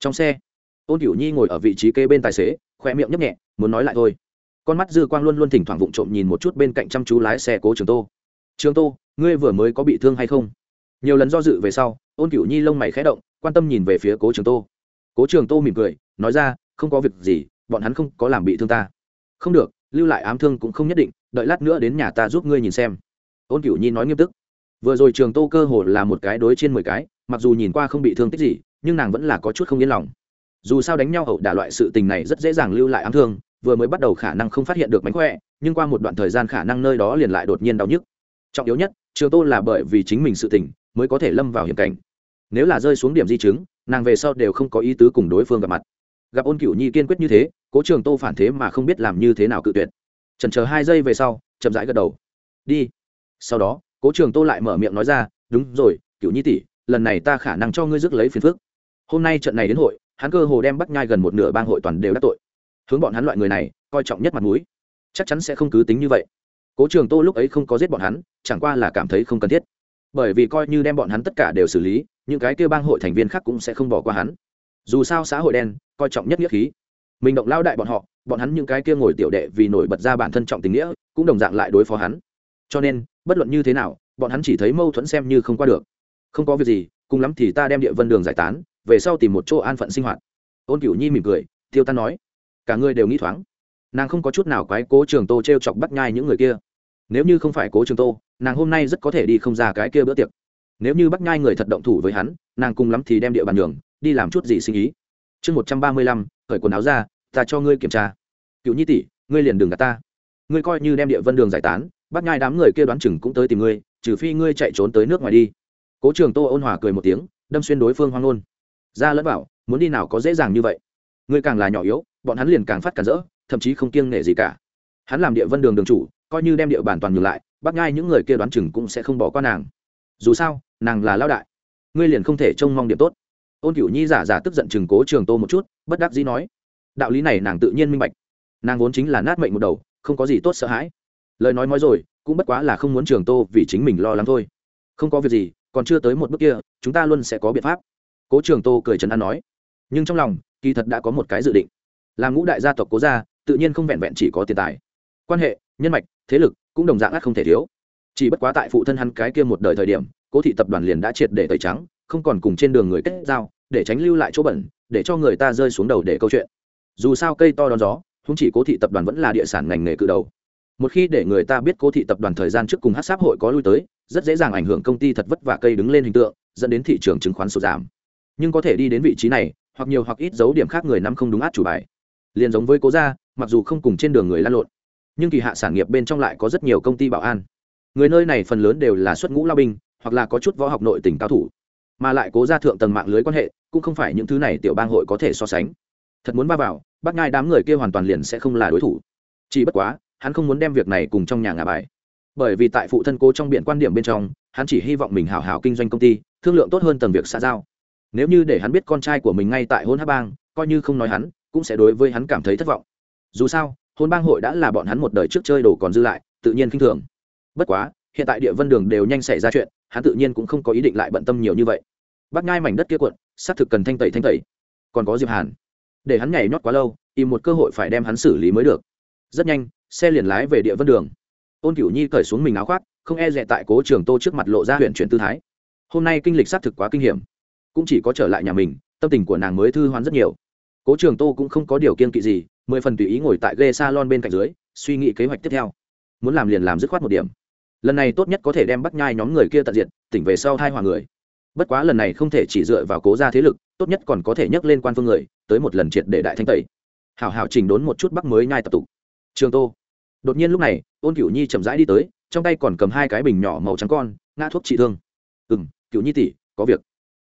Trong xe, ôn cửu nhi ngồi ở vị trí kê bên tài xế khoe miệng nhấp nhẹ, muốn nói lại thôi. Con mắt dư quang luôn luôn thỉnh thoảng vụng trộm nhìn một chút bên cạnh chăm chú lái xe cố trường tô. Trường tô, ngươi vừa mới có bị thương hay không? Nhiều lần do dự về sau, ôn cửu nhi lông mày khẽ động, quan tâm nhìn về phía cố trường tô. Cố trường tô mỉm cười, nói ra, không có việc gì, bọn hắn không có làm bị thương ta. Không được, lưu lại ám thương cũng không nhất định đợi lát nữa đến nhà ta giúp ngươi nhìn xem. Ôn cửu nhi nói nghiêm túc. Vừa rồi trường tô cơ hồ là một cái đối trên mười cái, mặc dù nhìn qua không bị thương tích gì, nhưng nàng vẫn là có chút không yên lòng. Dù sao đánh nhau hậu đả loại sự tình này rất dễ dàng lưu lại ám thương, vừa mới bắt đầu khả năng không phát hiện được mánh khỏe, nhưng qua một đoạn thời gian khả năng nơi đó liền lại đột nhiên đau nhức. Trọng yếu nhất, trường tô là bởi vì chính mình sự tình, mới có thể lâm vào hiểm cảnh. Nếu là rơi xuống điểm di chứng, nàng về sau đều không có ý tứ cùng đối phương gặp mặt. Gặp ôn cửu nhi kiên quyết như thế, cố trường tô phản thế mà không biết làm như thế nào cự tuyệt trần chờ hai giây về sau, chậm rãi gật đầu. Đi. Sau đó, cố trường tô lại mở miệng nói ra, đúng rồi cựu nhi tỷ, lần này ta khả năng cho ngươi rước lấy phiền phước hôm nay trận này đến hội, hắn cơ hồ đem bắt nhai gần một nửa bang hội toàn đều đắc tội. Hướng bọn hắn loại người này, coi trọng nhất mặt mũi. Chắc chắn sẽ không cứ tính như vậy. Cố trường tô lúc ấy không có giết bọn hắn, chẳng qua là cảm thấy không cần thiết. Bởi vì coi như đem bọn hắn tất cả đều xử lý, những cái kêu bang hội thành viên khác cũng sẽ không bỏ qua hắn. Dù sao xã hội đen, coi trọng nhất nghĩa khí. Mình động lao đại bọn họ bọn hắn những cái kia ngồi tiểu đệ vì nổi bật ra bản thân trọng tình nghĩa, cũng đồng dạng lại đối phó hắn. Cho nên, bất luận như thế nào, bọn hắn chỉ thấy mâu thuẫn xem như không qua được. Không có việc gì, cùng lắm thì ta đem địa vân đường giải tán, về sau tìm một chỗ an phận sinh hoạt. Ôn cửu nhi mỉm cười, tiêu tan nói, cả người đều nghĩ thoáng. Nàng không có chút nào quái cố trường tô t r e o chọc bắt nhai những người kia. Nếu như không phải cố trường tô, nàng hôm nay rất có thể đi không ra cái kia bữa tiệc. Nếu như bắt nhai người thật động thủ với hắn, nàng cùng lắm thì đem địa bàn đường đi làm chút gì sinh ý chương một trăm ba mươi lăm, khởi quần áo ra ta cho ngươi kiểm tra. Cựu nhi tỷ, ngươi liền đừng gạt ta. Ngươi coi như đem địa vân đường giải tán, bắt nhai đám người kia đoán chừng cũng tới tìm ngươi, trừ phi ngươi chạy trốn tới nước ngoài đi. Cố trường tô ôn hòa cười một tiếng, đâm xuyên đối phương hoang ngôn. Ra lẫn bảo muốn đi nào có dễ dàng như vậy. Ngươi càng là nhỏ yếu, bọn hắn liền càng phát càng rỡ, thậm chí không kiêng nể gì cả. Hắn làm địa vân đường đường chủ, coi như đem địa bàn toàn ngược lại, bắt ngay những người kia đoán chừng cũng sẽ không bỏ qua nàng. Dù sao, nàng là lao đại. Ngươi liền không thể trông mong điểm tốt. Ôn cửu nhi giả giả tức giận chừng cố trường tô một chút, bất đắc dĩ nói đạo lý này nàng tự nhiên minh bạch. Nàng vốn chính là nát mệnh một đầu, không có gì tốt sợ hãi. Lời nói nói rồi, cũng bất quá là không muốn trường tô vì chính mình lo lắng thôi. Không có việc gì, còn chưa tới một bước kia, chúng ta luôn sẽ có biện pháp. Cố trường tô cười trấn an nói. Nhưng trong lòng, kỳ thật đã có một cái dự định. Làm ngũ đại gia tộc cố gia, tự nhiên không vẹn vẹn chỉ có tiền tài. Quan hệ, nhân mạch, thế lực cũng đồng dạng ắt không thể thiếu. Chỉ bất quá tại phụ thân hắn cái kia một đời thời điểm, cố thị tập đoàn liền đã triệt để tẩy trắng, không còn cùng trên đường người kết giao, để tránh lưu lại chỗ bẩn, để cho người ta rơi xuống đầu để câu chuyện dù sao cây to đón gió không chỉ cố thị tập đoàn vẫn là địa sản ngành nghề cự đầu. Một khi để người ta biết cố thị tập đoàn thời gian trước cùng hát sáp hội có lui tới, rất dễ dàng ảnh hưởng công ty thật vất vả cây đứng lên hình tượng, dẫn đến thị trường chứng khoán sụt giảm. Nhưng có thể đi đến vị trí này, hoặc nhiều hoặc ít dấu điểm khác người nắm không đúng át chủ bài. Liền giống với cố gia, mặc dù không cùng trên đường người lan lộn, nhưng kỳ hạ sản nghiệp bên trong lại có rất nhiều công ty bảo an. Người nơi này phần lớn đều là xuất ngũ lao binh, hoặc là có chút võ học nội tỉnh cao thủ. Mà lại cố gia thượng tầng mạng lưới quan hệ, cũng không phải những thứ này tiểu bang hội có thể so sánh thật muốn va vào, bác ngai đám người kia hoàn toàn liền sẽ không là đối thủ. Chỉ bất quá, hắn không muốn đem việc này cùng trong nhà ngà bài. Bởi vì tại phụ thân cố trong biện quan điểm bên trong, hắn chỉ hy vọng mình hào hào kinh doanh công ty, thương lượng tốt hơn tầng việc xã giao. Nếu như để hắn biết con trai của mình ngay tại hôn hát bang, coi như không nói hắn, cũng sẽ đối với hắn cảm thấy thất vọng. Dù sao, hôn bang hội đã là bọn hắn một đời trước chơi đồ còn dư lại, tự nhiên k i n h thường. Bất quá, hiện tại địa vân đường đều nhanh xảy ra chuyện, hắn tự nhiên cũng không có ý định lại bận tâm nhiều như vậy. Bác ngai mảnh đất kia quận xác thực cần thanh tẩy thanh tẩy. Còn có diệp hàn để hắn nhảy nhót quá lâu im một cơ hội phải đem hắn xử lý mới được. Rất nhanh, xe liền lái về địa vân đường. Ôn cửu nhi cởi xuống mình áo khoác, không e dè tại cố trường tô trước mặt lộ ra huyện chuyển tư thái. Hôm nay kinh lịch xác thực quá kinh hiểm. Cũng chỉ có trở lại nhà mình, tâm tình của nàng mới thư hoán rất nhiều. Cố trường tô cũng không có điều kiên kỵ gì, mười phần tùy ý ngồi tại ghe salon bên cạnh dưới, suy nghĩ kế hoạch tiếp theo. Muốn làm liền làm dứt khoát một điểm. Lần này tốt nhất có thể đem bắt nhai nhóm người kia tận diện, tỉnh về sau thai hòa người bất quá lần này không thể chỉ dựa vào cố gia thế lực, tốt nhất còn có thể nhắc lên quan phương người, tới một lần triệt để đại thanh tẩy. Hảo hảo chỉnh đốn một chút bắc mới nhai tập tục. Trường tô. Đột nhiên lúc này, ôn cửu nhi chậm rãi đi tới, trong tay còn cầm hai cái bình nhỏ màu trắng con, ngã thuốc trị thương. Ừ m cửu nhi tỷ, có việc.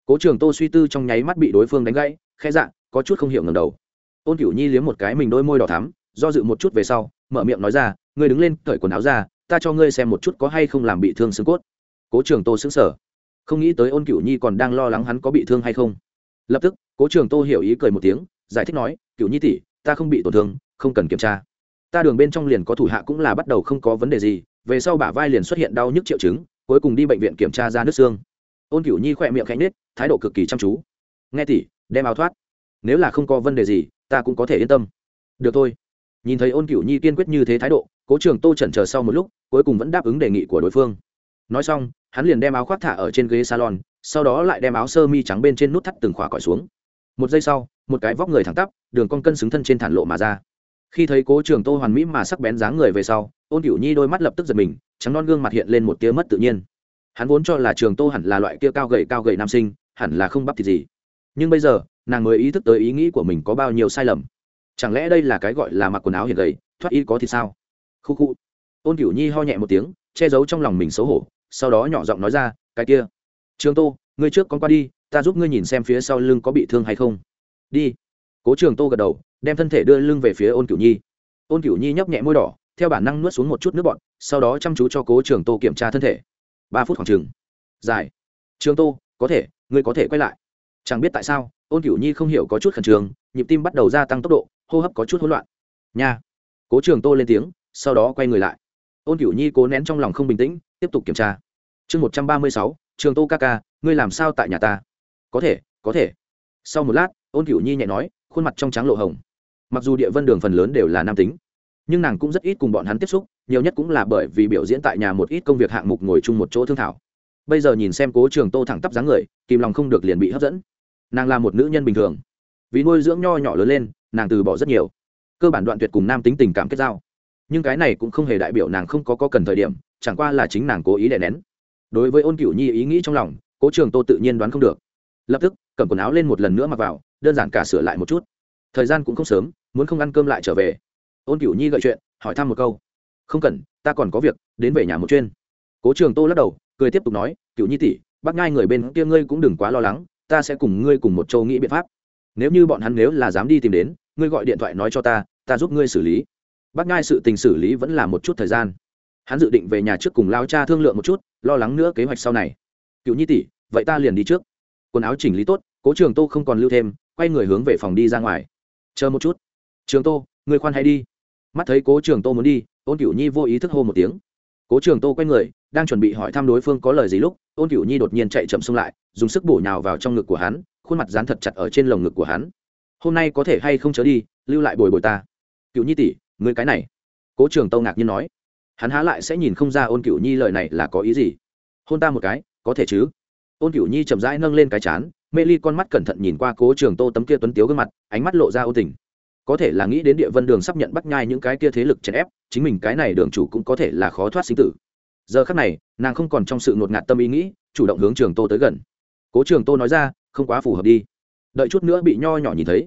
Cố trường tô suy tư trong nháy mắt bị đối phương đánh gãy, khẽ dạ có chút không hiểu ngầm đầu. Ôn cửu nhi liếm một cái mình đôi môi đỏ thắm, do dự một chút về sau, mở miệng nói ra, ngươi đứng lên, cởi quần áo ra, ta cho ngươi xem một chút có hay không làm bị thương xương cốt. Cố trường tô xứng sở không nghĩ tới ôn cửu nhi còn đang lo lắng hắn có bị thương hay không. Lập tức, cố trường tô hiểu ý cười một tiếng, giải thích nói, cửu nhi tỷ, ta không bị tổn thương, không cần kiểm tra. Ta đường bên trong liền có thủ hạ cũng là bắt đầu không có vấn đề gì, về sau bả vai liền xuất hiện đau nhức triệu chứng, cuối cùng đi bệnh viện kiểm tra ra nước xương. Ôn cửu nhi khỏe miệng khẽ nết thái độ cực kỳ chăm chú. Nghe tỉ đem áo thoát. Nếu là không có vấn đề gì, ta cũng có thể yên tâm. Được thôi. Nhìn thấy ôn cửu nhi kiên quyết như thế thái độ, cố trường tô chần chờ sau một lúc, cuối cùng vẫn đáp ứng đề nghị của đối phương nói xong, hắn liền đem áo khoác thả ở trên ghế salon, sau đó lại đem áo sơ mi trắng bên trên nút thắt từng khỏa cỏi xuống. Một giây sau, một cái vóc người thẳng tắp, đường con cân xứng thân trên thản lộ mà ra. Khi thấy cố trường tô hoàn mỹ mà sắc bén dáng người về sau, ôn cửu nhi đôi mắt lập tức giật mình, trắng non gương mặt hiện lên một tia mất tự nhiên. Hắn vốn cho là trường tô hẳn là loại kia cao gầy cao gầy nam sinh, hẳn là không bắp thịt gì. Nhưng bây giờ, nàng mới ý thức tới ý nghĩ của mình có bao nhiêu sai lầm. Chẳng lẽ đây là cái gọi là mặc quần áo hiện gầy, thoát y có thì sao? Khu khu. Ôn cửu nhi ho nhẹ một tiếng, che giấu trong lòng mình xấu hổ sau đó nhỏ giọng nói ra, cái kia, trường tô, ngươi trước con qua đi, ta giúp ngươi nhìn xem phía sau lưng có bị thương hay không. Đi. Cố trường tô gật đầu, đem thân thể đưa lưng về phía ôn cửu nhi. Ôn cửu nhi nhấp nhẹ môi đỏ, theo bản năng nuốt xuống một chút nước bọt, sau đó chăm chú cho cố trường tô kiểm tra thân thể. Ba phút khoảng chừng. Dài. Trường tô, có thể, ngươi có thể quay lại. Chẳng biết tại sao, ôn cửu nhi không hiểu có chút khẩn trương, nhịp tim bắt đầu gia tăng tốc độ, hô hấp có chút hỗn loạn. Nha. Cố trường tô lên tiếng, sau đó quay người lại. Ôn cửu nhi cố nén trong lòng không bình tĩnh tiếp tục kiểm tra. Chương một trăm ba mươi sáu, trường tô ca ca, ngươi làm sao tại nhà ta? Có thể có thể. Sau một lát, ôn cửu nhi nhẹ nói, khuôn mặt trong trắng lộ hồng. Mặc dù địa vân đường phần lớn đều là nam tính, nhưng nàng cũng rất ít cùng bọn hắn tiếp xúc, nhiều nhất cũng là bởi vì biểu diễn tại nhà một ít công việc hạng mục ngồi chung một chỗ thương thảo. Bây giờ nhìn xem cố trường tô thẳng tắp dáng người, kìm lòng không được liền bị hấp dẫn. Nàng là một nữ nhân bình thường. Vì nuôi dưỡng nho nhỏ lớn lên, nàng từ bỏ rất nhiều. Cơ bản đoạn tuyệt cùng nam tính tình cảm kết giao nhưng cái này cũng không hề đại biểu nàng không có, có cần thời điểm chẳng qua là chính nàng cố ý đè nén. Đối với ôn cửu nhi ý nghĩ trong lòng cố trường tô tự nhiên đoán không được. Lập tức cầm quần áo lên một lần nữa mặc vào đơn giản cả sửa lại một chút. Thời gian cũng không sớm muốn không ăn cơm lại trở về. Ôn cửu nhi gợi chuyện hỏi thăm một câu. Không cần ta còn có việc đến về nhà một chuyên. Cố trường tô lắc đầu cười tiếp tục nói cửu nhi tỷ bác ngai người bên kia ngươi cũng đừng quá lo lắng ta sẽ cùng ngươi cùng một châu nghĩ biện pháp. Nếu như bọn hắn nếu là dám đi tìm đến ngươi gọi điện thoại nói cho ta ta giúp ngươi xử lý bác ngai sự tình xử lý vẫn là một chút thời gian. Hắn dự định về nhà trước cùng lao cha thương lượng một chút, lo lắng nữa kế hoạch sau này. Cựu nhi tỷ, vậy ta liền đi trước. Quần áo chỉnh lý tốt, cố trường tô không còn lưu thêm, quay người hướng về phòng đi ra ngoài. Chờ một chút. Trường tô, người khoan hay đi. Mắt thấy cố trường tô muốn đi, ôn cửu nhi vô ý thức hô một tiếng. Cố trường tô quay người, đang chuẩn bị hỏi thăm đối phương có lời gì lúc, ôn cửu nhi đột nhiên chạy chậm xông lại, dùng sức bổ nhào vào trong ngực của hắn, khuôn mặt dán thật chặt ở trên lồng ngực của hắn. Hôm nay có thể hay không chớ đi, lưu lại bồi bồi ta. Cựu nhi tỷ người cái này. Cố trường tô ngạc nhiên nói. Hắn há lại sẽ nhìn không ra ôn cửu nhi lời này là có ý gì. Hôn ta một cái, có thể chứ? Ôn cửu nhi chậm rãi nâng lên cái chán, mê ly con mắt cẩn thận nhìn qua cố trường tô tấm kia tuấn tiếu gương mặt, ánh mắt lộ ra ô tình. Có thể là nghĩ đến địa vân đường sắp nhận bắt nhai những cái kia thế lực chèn ép, chính mình cái này đường chủ cũng có thể là khó thoát sinh tử. Giờ khắc này, nàng không còn trong sự ngột ngạt tâm ý nghĩ, chủ động hướng trường tô tới gần. Cố trường tô nói ra, không quá phù hợp đi. Đợi chút nữa bị nho nhỏ nhìn thấy.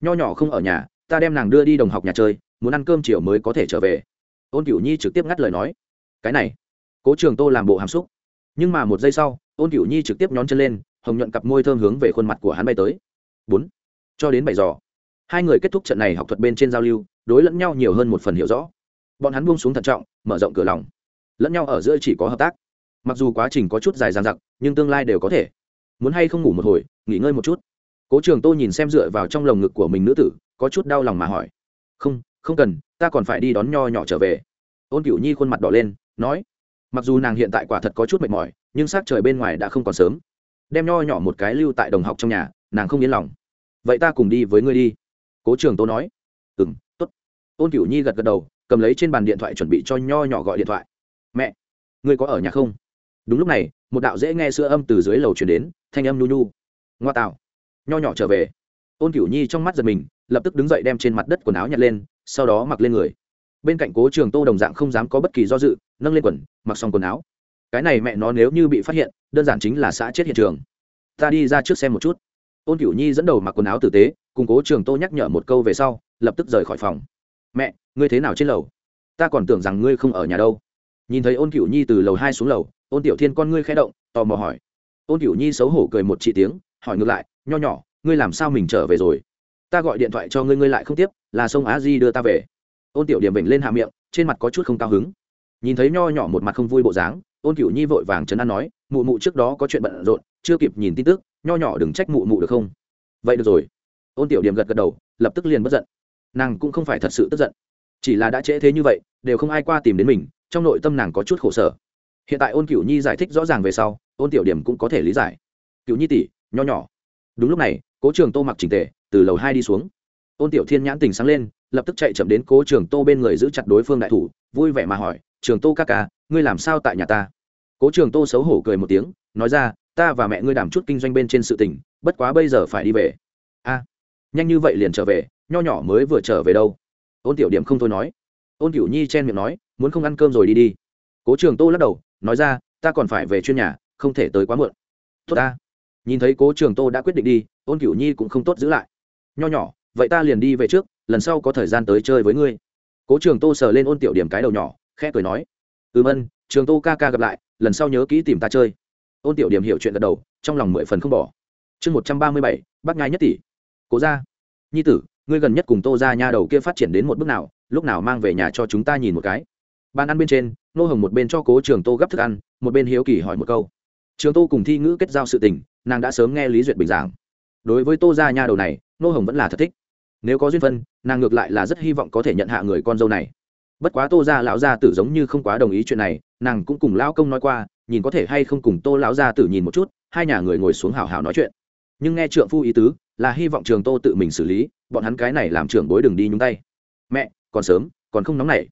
Nho nhỏ không ở nhà, ta đem nàng đưa đi đồng học nhà chơi muốn ăn cơm chiều mới có thể trở về. Ôn cửu nhi trực tiếp ngắt lời nói. Cái này, cố trường tô làm bộ hàm xúc. Nhưng mà một giây sau, ôn cửu nhi trực tiếp nhón chân lên, hồng nhuận cặp môi thơm hướng về khuôn mặt của hắn bay tới. Bốn, cho đến bảy giờ hai người kết thúc trận này học thuật bên trên giao lưu, đối lẫn nhau nhiều hơn một phần hiểu rõ. Bọn hắn buông xuống thận trọng, mở rộng cửa lòng. Lẫn nhau ở giữa chỉ có hợp tác. Mặc dù quá trình có chút dài dằng dặc, nhưng tương lai đều có thể. Muốn hay không ngủ một hồi, nghỉ ngơi một chút. Cố trường tô nhìn xem dựa vào trong lồng ngực của mình nữ tử, có chút đau lòng mà hỏi. Không không cần, ta còn phải đi đón nho nhỏ trở về. Ôn cửu nhi khuôn mặt đỏ lên, nói, mặc dù nàng hiện tại quả thật có chút mệt mỏi, nhưng s á c trời bên ngoài đã không còn sớm. Đem nho nhỏ một cái lưu tại đồng học trong nhà, nàng không yên lòng. Vậy ta cùng đi với ngươi đi. Cố trường tô nói ừ m t ố t ôn cửu nhi gật gật đầu, cầm lấy trên bàn điện thoại chuẩn bị cho nho nhỏ gọi điện thoại. Mẹ, ngươi có ở nhà không? Đúng lúc này, một đạo dễ nghe sữa âm từ dưới lầu chuyển đến, thanh âm nhu nhu. Ngoa tạo nho nhỏ trở về. Ôn cửu nhi trong mắt giật mình, lập tức đứng dậy đem trên mặt đất quần áo nhặt lên sau đó mặc lên người. Bên cạnh cố trường tô đồng dạng không dám có bất kỳ do dự, nâng lên quần, mặc xong quần áo. Cái này mẹ nó nếu như bị phát hiện, đơn giản chính là xã chết hiện trường. Ta đi ra trước xem một chút. Ôn cửu nhi dẫn đầu mặc quần áo tử tế, cùng cố trường tô nhắc nhở một câu về sau, lập tức rời khỏi phòng. Mẹ, ngươi thế nào trên lầu? Ta còn tưởng rằng ngươi không ở nhà đâu. Nhìn thấy ôn cửu nhi từ lầu hai xuống lầu, ôn tiểu thiên con ngươi khẽ động, tò mò hỏi. Ôn cửu nhi xấu hổ cười một chị tiếng, hỏi ngược lại, nho nhỏ, ngươi làm sao mình trở về rồi? Ta gọi điện thoại cho ngươi ngươi lại không tiếp, là sông á di đưa ta về. Ôn tiểu điểm bệnh lên hạ miệng, trên mặt có chút không cao hứng. Nhìn thấy nho nhỏ một mặt không vui bộ dáng, ôn cửu nhi vội vàng chấn an nói, mụ mụ trước đó có chuyện bận rộn, chưa kịp nhìn tin tức, nho nhỏ đừng trách mụ mụ được không? Vậy được rồi. Ôn tiểu điểm gật gật đầu, lập tức liền bất giận. Nàng cũng không phải thật sự tức giận, chỉ là đã trễ thế như vậy, đều không ai qua tìm đến mình, trong nội tâm nàng có chút khổ sở. Hiện tại ôn cửu nhi giải thích rõ ràng về sau, ôn tiểu điểm cũng có thể lý giải. Cửu nhi tỷ, nho nhỏ. Đúng lúc này, cố trường tô mặc trình tề từ lầu hai đi xuống. Ôn tiểu thiên nhãn tình sáng lên, lập tức chạy chậm đến cố trường tô bên người giữ chặt đối phương đại thủ, vui vẻ mà hỏi, trường tô ca ca, ngươi làm sao tại nhà ta? Cố trường tô xấu hổ cười một tiếng, nói ra, ta và mẹ ngươi đảm chút kinh doanh bên trên sự tình, bất quá bây giờ phải đi về. A, nhanh như vậy liền trở về, nho nhỏ mới vừa trở về đâu? Ôn tiểu điểm không thôi nói. Ôn cửu nhi chen miệng nói, muốn không ăn cơm rồi đi đi. Cố trường tô lắc đầu, nói ra, ta còn phải về chuyên nhà, không thể tới quá muộn. Tốt ta. Nhìn thấy cố trường tô đã quyết định đi, ôn cửu nhi cũng không tốt giữ lại nho nhỏ, vậy ta liền đi về trước, lần sau có thời gian tới chơi với ngươi. Cố trường tô sờ lên ôn tiểu điểm cái đầu nhỏ, khẽ cười nói, ừm ân, trường tô ca ca gặp lại, lần sau nhớ kỹ tìm ta chơi. Ôn tiểu điểm hiểu chuyện gật đầu, trong lòng mười phần không bỏ. Chương một trăm ba mươi bảy, bác ngai nhất tỷ. Cố ra nhi tử, ngươi gần nhất cùng tô ra nha đầu kia phát triển đến một bước nào, lúc nào mang về nhà cho chúng ta nhìn một cái. Bàn ăn bên trên, nô hồng một bên cho cố trường tô gấp thức ăn, một bên hiếu kỳ hỏi một câu. Trường tô cùng thi ngữ kết giao sự tình, nàng đã sớm nghe lý duyệt bình giảng. Đối với tô ra nha đầu này nô hồng vẫn là thật thích. Nếu có duyên phân, nàng ngược lại là rất hy vọng có thể nhận hạ người con dâu này. Bất quá tô ra lão gia tử giống như không quá đồng ý chuyện này, nàng cũng cùng lão công nói qua, nhìn có thể hay không cùng tô lão gia tử nhìn một chút, hai nhà người ngồi xuống hào hào nói chuyện. Nhưng nghe trượng phu ý tứ, là hy vọng trường tô tự mình xử lý, bọn hắn cái này làm trưởng bối đừng đi nhúng tay. Mẹ, còn sớm, còn không nóng nảy.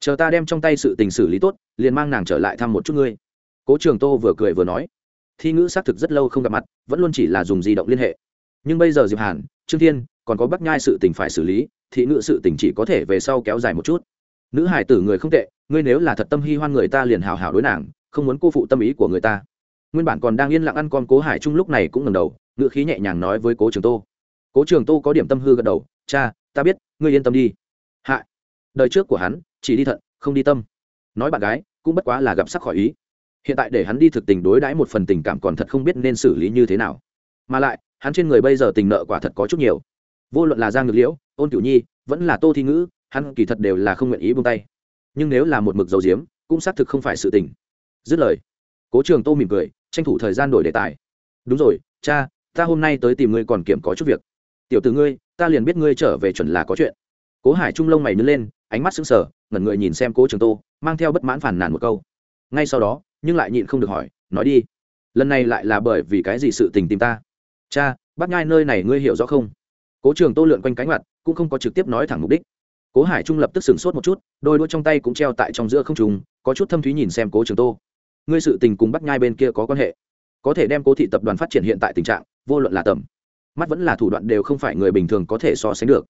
Chờ ta đem trong tay sự tình xử lý tốt, liền mang nàng trở lại thăm một chút ngươi. Cố trường tô vừa cười vừa nói. Thi ngữ xác thực rất lâu không gặp mặt, vẫn luôn chỉ là dùng di động liên hệ nhưng bây giờ diệp hàn, trương thiên, còn có bắc nhai sự tình phải xử lý, thị ngự sự tình chỉ có thể về sau kéo dài một chút. Nữ hải tử người không tệ, ngươi nếu là thật tâm hy hoan người ta liền hào hào đối nàng, không muốn cô phụ tâm ý của người ta. Nguyên bản còn đang yên lặng ăn con cố hải trung lúc này cũng ngẩng đầu ngựa khí nhẹ nhàng nói với cố trường tô. Cố trường tô có điểm tâm hư gật đầu, cha, ta biết, ngươi yên tâm đi. Hạ. Đời trước của hắn, chỉ đi thận, không đi tâm. Nói bạn gái, cũng bất quá là gặp sắc khỏi ý. Hiện tại để hắn đi thực tình đối đãi một phần tình cảm còn thật không biết nên xử lý như thế nào. Mà lại hắn trên người bây giờ tình nợ quả thật có chút nhiều. Vô luận là giang ngược liễu, ôn cửu nhi, vẫn là tô thi ngữ, hắn kỳ thật đều là không nguyện ý buông tay. Nhưng nếu là một mực dầu diếm cũng xác thực không phải sự tình. Dứt lời, cố trường tô mỉm cười, tranh thủ thời gian đổi đề tài. Đúng rồi, cha, ta hôm nay tới tìm ngươi còn kiểm có chút việc. Tiểu từ ngươi, ta liền biết ngươi trở về chuẩn là có chuyện. Cố hải trung lông mày nứt lên, ánh mắt sững sờ, ngẩn người nhìn xem cố trường tô, mang theo bất mãn phản nàn một câu. Ngay sau đó, nhưng lại nhịn không được hỏi, nói đi, lần này lại là bởi vì cái gì sự tình tìm ta? Cha, bác nhai nơi này ngươi hiểu rõ không? Cố trường tô lượn quanh cánh mặt, cũng không có trực tiếp nói thẳng mục đích. Cố hải trung lập tức sửng sốt một chút, đôi đũa trong tay cũng treo tại trong giữa không trùng có chút thâm thúy nhìn xem cố trường tô. Ngươi sự tình cùng bắt nhai bên kia có quan hệ. Có thể đem cố thị tập đoàn phát triển hiện tại tình trạng, vô luận là tầm, mắt vẫn là thủ đoạn đều không phải người bình thường có thể so sánh được.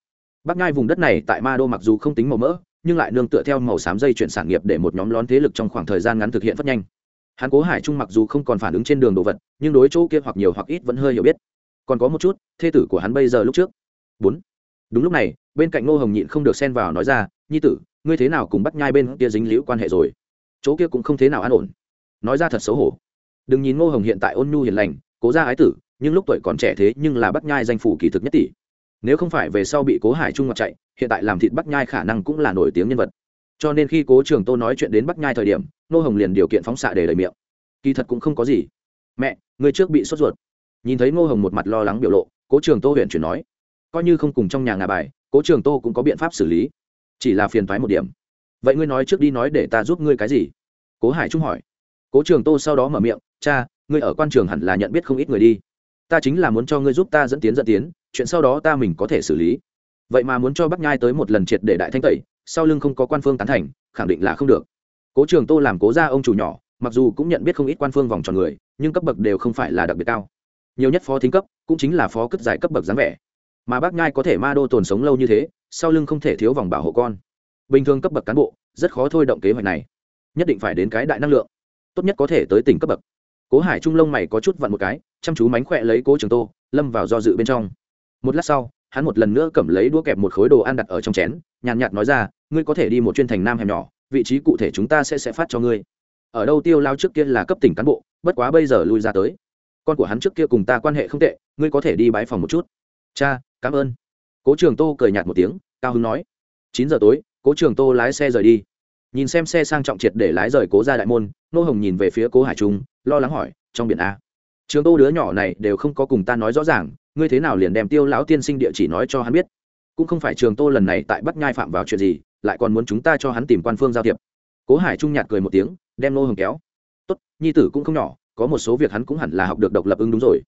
Bắc nhai vùng đất này tại ma đô mặc dù không tính màu mỡ, nhưng lại nương tựa theo màu xám dây chuyển sản nghiệp để một nhóm lón thế lực trong khoảng thời gian ngắn thực hiện rất nhanh. Hắn cố hải trung mặc dù không còn phản ứng trên đường đồ vật, nhưng đối chỗ kia hoặc nhiều hoặc ít vẫn hơi hiểu biết còn có một chút, thê tử của hắn bây giờ lúc trước. Bốn. Đúng lúc này, bên cạnh ngô hồng nhịn không được xen vào nói ra, nhi tử, ngươi thế nào cùng bắt nhai bên kia dính liễu quan hệ rồi? Chỗ kia cũng không thế nào an ổn. Nói ra thật xấu hổ. Đừng nhìn ngô hồng hiện tại ôn nhu hiền lành, cố ra ái tử, nhưng lúc tuổi còn trẻ thế nhưng là bắt nhai danh phủ kỳ thực nhất tỷ. Nếu không phải về sau bị cố hải trung mặt chạy, hiện tại làm thịt bắt nhai khả năng cũng là nổi tiếng nhân vật. Cho nên khi cố trường tô nói chuyện đến bắt nhai thời điểm, ngô hồng liền điều kiện phóng xạ để lời miệng. Kỳ thật cũng không có gì. Mẹ người trước bị sốt ruột nhìn thấy ngô hồng một mặt lo lắng biểu lộ, cố trường tô huyện chuyển nói, coi như không cùng trong nhà ngà bài, cố trường tô cũng có biện pháp xử lý, chỉ là phiền thoái một điểm. Vậy ngươi nói trước đi nói để ta giúp ngươi cái gì? Cố hải trung hỏi. Cố trường tô sau đó mở miệng, cha, ngươi ở quan trường hẳn là nhận biết không ít người đi. Ta chính là muốn cho ngươi giúp ta dẫn tiến dẫn tiến, chuyện sau đó ta mình có thể xử lý. Vậy mà muốn cho bắc nhai tới một lần triệt để đại thanh tẩy, sau lưng không có quan phương tán thành, khẳng định là không được. Cố trường tô làm cố ra ông chủ nhỏ, mặc dù cũng nhận biết không ít quan phương vòng tròn người, nhưng cấp bậc đều không phải là đặc biệt cao nhiều nhất phó thính cấp, cũng chính là phó cất giải cấp bậc dáng vẻ. Mà bác nhai có thể ma đô tồn sống lâu như thế, sau lưng không thể thiếu vòng bảo hộ con. Bình thường cấp bậc cán bộ, rất khó thôi động kế hoạch này. Nhất định phải đến cái đại năng lượng. Tốt nhất có thể tới tỉnh cấp bậc. Cố hải trung lông mày có chút vặn một cái, chăm chú mánh khỏe lấy cố trường tô, lâm vào do dự bên trong. Một lát sau, hắn một lần nữa cầm lấy đũa kẹp một khối đồ ăn đặt ở trong chén, nhàn nhạt nói ra, ngươi có thể đi một chuyên thành nam hẻm nhỏ, vị trí cụ thể chúng ta sẽ sẽ phát cho ngươi. Ở đâu tiêu lao trước kia là cấp tỉnh cán bộ, bất quá bây giờ lui ra tới con của hắn trước kia cùng ta quan hệ không tệ, ngươi có thể đi bãi phòng một chút. Cha, cảm ơn. Cố trường tô cười nhạt một tiếng, cao Hưng nói. Chín giờ tối, cố trường tô lái xe rời đi. Nhìn xem xe sang trọng triệt để lái rời cố ra đại môn, nô hồng nhìn về phía cố hải trung, lo lắng hỏi, trong biển a? Trường tô đứa nhỏ này đều không có cùng ta nói rõ ràng, ngươi thế nào liền đem tiêu lão tiên sinh địa chỉ nói cho hắn biết? Cũng không phải trường tô lần này tại bắt nhai phạm vào chuyện gì, lại còn muốn chúng ta cho hắn tìm quan phương giao thiệp. Cố hải trung nhạt cười một tiếng, đem nô hồng kéo. Tốt, nhi tử cũng không nhỏ có một số việc hắn cũng hẳn là học được độc lập ứng đúng rồi.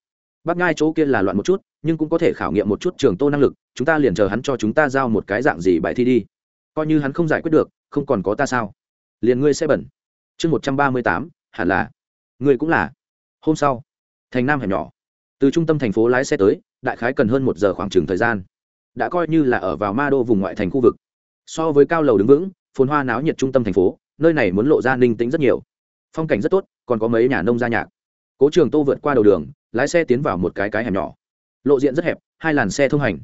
Bác ngai chỗ kia là loạn một chút, nhưng cũng có thể khảo nghiệm một chút trường tô năng lực, chúng ta liền chờ hắn cho chúng ta giao một cái dạng gì bài thi đi. Coi như hắn không giải quyết được, không còn có ta sao? Liền ngươi sẽ bẩn. Chương một trăm ba mươi tám, hẳn là. Ngươi cũng là. Hôm sau, thành nam hẻm nhỏ. Từ trung tâm thành phố lái xe tới, đại khái cần hơn một giờ khoảng chừng thời gian. Đã coi như là ở vào ma đô vùng ngoại thành khu vực. So với cao lầu đứng vững, phồn hoa náo nhiệt trung tâm thành phố, nơi này muốn lộ ra ninh tĩnh rất nhiều. Phong cảnh rất tốt còn có mấy nhà nông gia nhạc. Cố trường tô vượt qua đầu đường, lái xe tiến vào một cái cái hẻm nhỏ. Lộ diện rất hẹp, hai làn xe thông hành.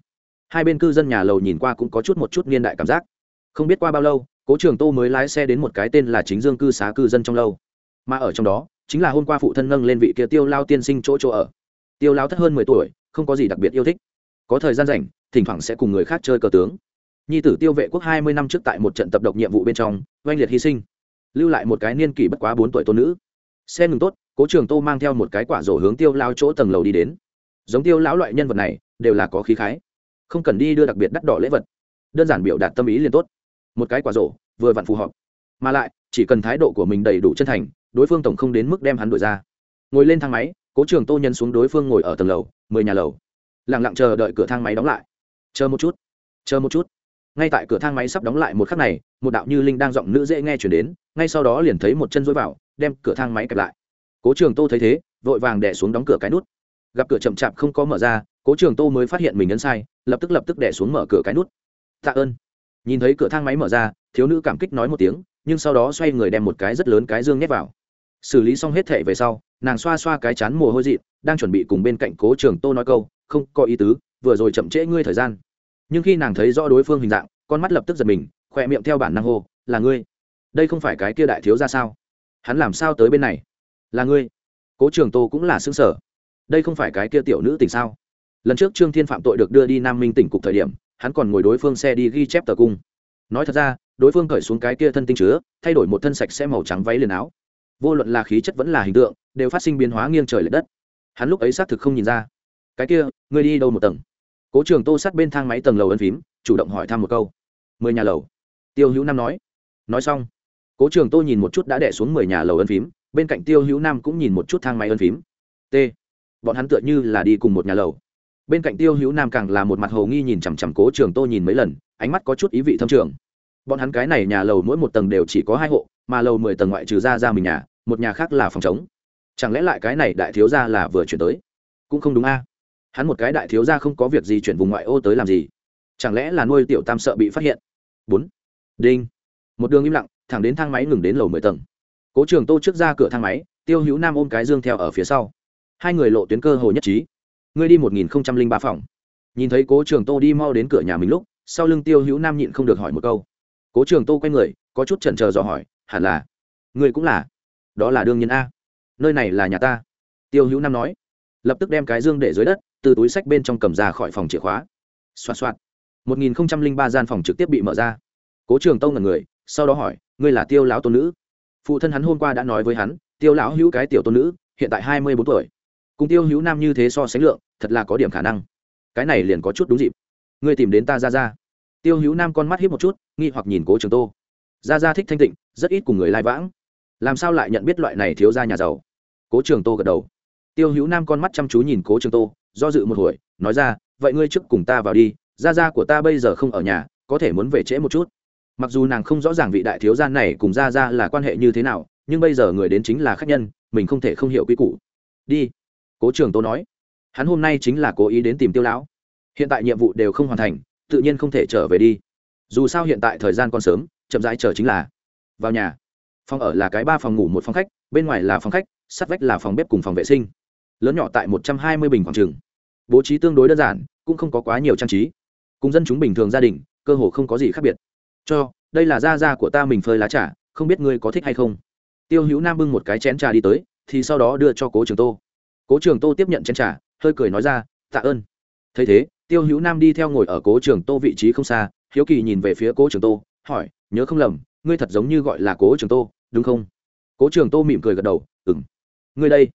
Hai bên cư dân nhà lầu nhìn qua cũng có chút một chút niên đại cảm giác. Không biết qua bao lâu, cố trường tô mới lái xe đến một cái tên là chính dương cư xá cư dân trong lâu. Mà ở trong đó, chính là hôm qua phụ thân nâng lên vị kia tiêu lao tiên sinh chỗ chỗ ở. Tiêu lao thất hơn mười tuổi, không có gì đặc biệt yêu thích. Có thời gian rảnh, thỉnh thoảng sẽ cùng người khác chơi cờ tướng. Nhi tử tiêu vệ quốc hai mươi năm trước tại một trận tập độc nhiệm vụ bên trong, oanh liệt hy sinh. Lưu lại một cái niên kỷ bất quá bốn tuổi tôn nữ xe ngừng tốt, cố trường tô mang theo một cái quả rổ hướng tiêu lao chỗ tầng lầu đi đến. Giống tiêu lão loại nhân vật này, đều là có khí khái. Không cần đi đưa đặc biệt đắt đỏ lễ vật. Đơn giản biểu đạt tâm ý liền tốt. Một cái quả rổ, vừa vặn phù hợp. Mà lại, chỉ cần thái độ của mình đầy đủ chân thành, đối phương tổng không đến mức đem hắn đổi ra. Ngồi lên thang máy, cố trường tô nhân xuống đối phương ngồi ở tầng lầu, mười nhà lầu. Lẳng lặng chờ đợi cửa thang máy đóng lại. Chờ một chút, chờ một chút. Ngay tại cửa thang máy sắp đóng lại một khắc này, một đạo như linh đang giọng nữ dễ nghe chuyển đến, ngay sau đó liền thấy một chân dối vào đem cửa thang máy kẹp lại. Cố trường tô thấy thế, vội vàng đẻ xuống đóng cửa cái nút. Gặp cửa chậm chạp không có mở ra, cố trường tô mới phát hiện mình nhấn sai, lập tức lập tức đẻ xuống mở cửa cái nút. Tạ ơn. Nhìn thấy cửa thang máy mở ra, thiếu nữ cảm kích nói một tiếng, nhưng sau đó xoay người đem một cái rất lớn cái dương nhét vào. Xử lý xong hết thệ về sau, nàng xoa xoa cái chán mồ hôi dị đang chuẩn bị cùng bên cạnh cố trường tô nói câu, không có ý tứ, vừa rồi chậm trễ ngươi thời gian. Nhưng khi nàng thấy rõ đối phương hình dạng, con mắt lập tức giật mình khỏe miệng theo bản năng hô, là ngươi. Đây không phải cái kia đại thiếu ra sao? Hắn làm sao tới bên này? Là ngươi? Cố trường tô cũng là xương sở đây không phải cái kia tiểu nữ tỉnh sao? Lần trước trương thiên phạm tội được đưa đi nam minh tỉnh cục thời điểm, hắn còn ngồi đối phương xe đi ghi chép tờ cung. Nói thật ra, đối phương cởi xuống cái kia thân tinh chứa, thay đổi một thân sạch sẽ màu trắng váy liền áo. Vô luận là khí chất vẫn là hình tượng, đều phát sinh biến hóa nghiêng trời l ệ đất. Hắn lúc ấy xác thực không nhìn ra. Cái kia, ngươi đi đâu một tầng? Cố trường tô sát bên thang máy tầng lầu ân phím, chủ động hỏi thăm một câu. Mười nhà lầu. Tiêu hữu nam nói. Nói xong cố trường tô nhìn một chút đã đẻ xuống mười nhà lầu ân phím, bên cạnh tiêu hữu nam cũng nhìn một chút thang máy ân phím. T, bọn hắn tựa như là đi cùng một nhà lầu. Bên cạnh tiêu hữu nam càng là một mặt hồ nghi nhìn chằm chằm cố trường tô nhìn mấy lần, ánh mắt có chút ý vị thâm trường. Bọn hắn cái này nhà lầu mỗi một tầng đều chỉ có hai hộ, mà lầu mười tầng ngoại trừ ra ra mình nhà, một nhà khác là phòng chống chẳng lẽ lại cái này đại thiếu gia là vừa chuyển tới? Cũng không đúng a. Hắn một cái đại thiếu gia không có việc gì chuyển vùng ngoại ô tới làm gì? Chẳng lẽ là nuôi tiểu tam sợ bị phát hiện? Bốn. Đinh. Một đường im lặng thẳng đến thang máy ngừng đến lầu mười tầng. Cố trường tô trước ra cửa thang máy, tiêu hữu nam ôm cái dương theo ở phía sau. Hai người lộ tuyến cơ hồ nhất trí. Ngươi đi một nghìn ba phòng. Nhìn thấy cố trường tô đi mau đến cửa nhà mình lúc, sau lưng tiêu hữu nam nhịn không được hỏi một câu. Cố trường tô quay người, có chút chần chờ dò hỏi, hẳn là, ngươi cũng là? Đó là đương nhiên a. Nơi này là nhà ta. Tiêu hữu nam nói. Lập tức đem cái dương để dưới đất, từ túi sách bên trong cầm ra khỏi phòng chìa khóa. Xoạt xoạt. một nghìn ba gian phòng trực tiếp bị mở ra. Cố trường tâu ngẩn người, sau đó hỏi ngươi là tiêu lão tôn nữ. Phụ thân hắn hôm qua đã nói với hắn, tiêu lão hữu cái tiểu tôn nữ, hiện tại hai mươi bốn tuổi. Cùng tiêu hữu nam như thế so sánh lượng, thật là có điểm khả năng. Cái này liền có chút đúng dịp. Ngươi tìm đến ta ra ra tiêu hữu nam con mắt hiếp một chút, nghi hoặc nhìn cố trường tô. Ra ra thích thanh tịnh, rất ít cùng người lai vãng. Làm sao lại nhận biết loại này thiếu ra nhà giàu? Cố trường tô gật đầu. Tiêu hữu nam con mắt chăm chú nhìn cố trường tô, do dự một hồi, nói ra, vậy ngươi trước cùng ta vào đi, gia gia của ta bây giờ không ở nhà, có thể muốn về trễ một chút mặc dù nàng không rõ ràng vị đại thiếu gia này cùng gia gia là quan hệ như thế nào, nhưng bây giờ người đến chính là khách nhân, mình không thể không hiểu quy củ. Đi, cố trường tô nói. Hắn hôm nay chính là cố ý đến tìm tiêu lão. Hiện tại nhiệm vụ đều không hoàn thành, tự nhiên không thể trở về đi. Dù sao hiện tại thời gian còn sớm, chậm rãi chờ chính là vào nhà. Phòng ở là cái ba phòng ngủ một phòng khách, bên ngoài là phòng khách, sát vách là phòng bếp cùng phòng vệ sinh. Lớn nhỏ tại một trăm hai mươi bình khoảng trường. Bố trí tương đối đơn giản, cũng không có quá nhiều trang trí. Cùng dân chúng bình thường gia đình, cơ hồ không có gì khác biệt cho, đây là da da của ta mình phơi lá trà, không biết ngươi có thích hay không. Tiêu hữu nam bưng một cái chén trà đi tới, thì sau đó đưa cho cố trường tô. Cố trường tô tiếp nhận chén trà, hơi cười nói ra, tạ ơn. Thấy thế, tiêu hữu nam đi theo ngồi ở cố trường tô vị trí không xa, hiếu kỳ nhìn về phía cố trường tô, hỏi, nhớ không lầm, ngươi thật giống như gọi là cố trường tô, đúng không? Cố trường tô mỉm cười gật đầu ừng ngươi đây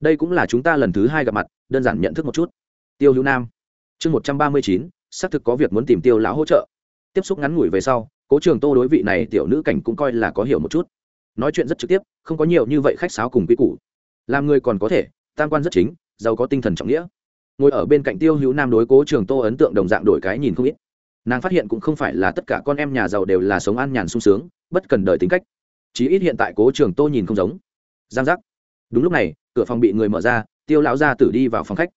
đây cũng là chúng ta lần thứ hai gặp mặt, đơn giản nhận thức một chút. Tiêu hữu nam, chương một trăm ba mươi chín, xác thực có việc muốn tìm tiêu lão hỗ trợ. Tiếp xúc ngắn ngủi về sau cố trường tô đối vị này tiểu nữ cảnh cũng coi là có hiểu một chút. Nói chuyện rất trực tiếp, không có nhiều như vậy khách sáo cùng quy củ. Làm người còn có thể, tam quan rất chính, giàu có tinh thần trọng nghĩa. Ngồi ở bên cạnh tiêu hữu nam đối cố trường tô ấn tượng đồng dạng đổi cái nhìn không ít. Nàng phát hiện cũng không phải là tất cả con em nhà giàu đều là sống an nhàn sung sướng, bất cần đời tính cách. Chí ít hiện tại cố trường tô nhìn không giống. Giang giác. Đúng lúc này, cửa phòng bị người mở ra, tiêu lão gia tử đi vào phòng khách.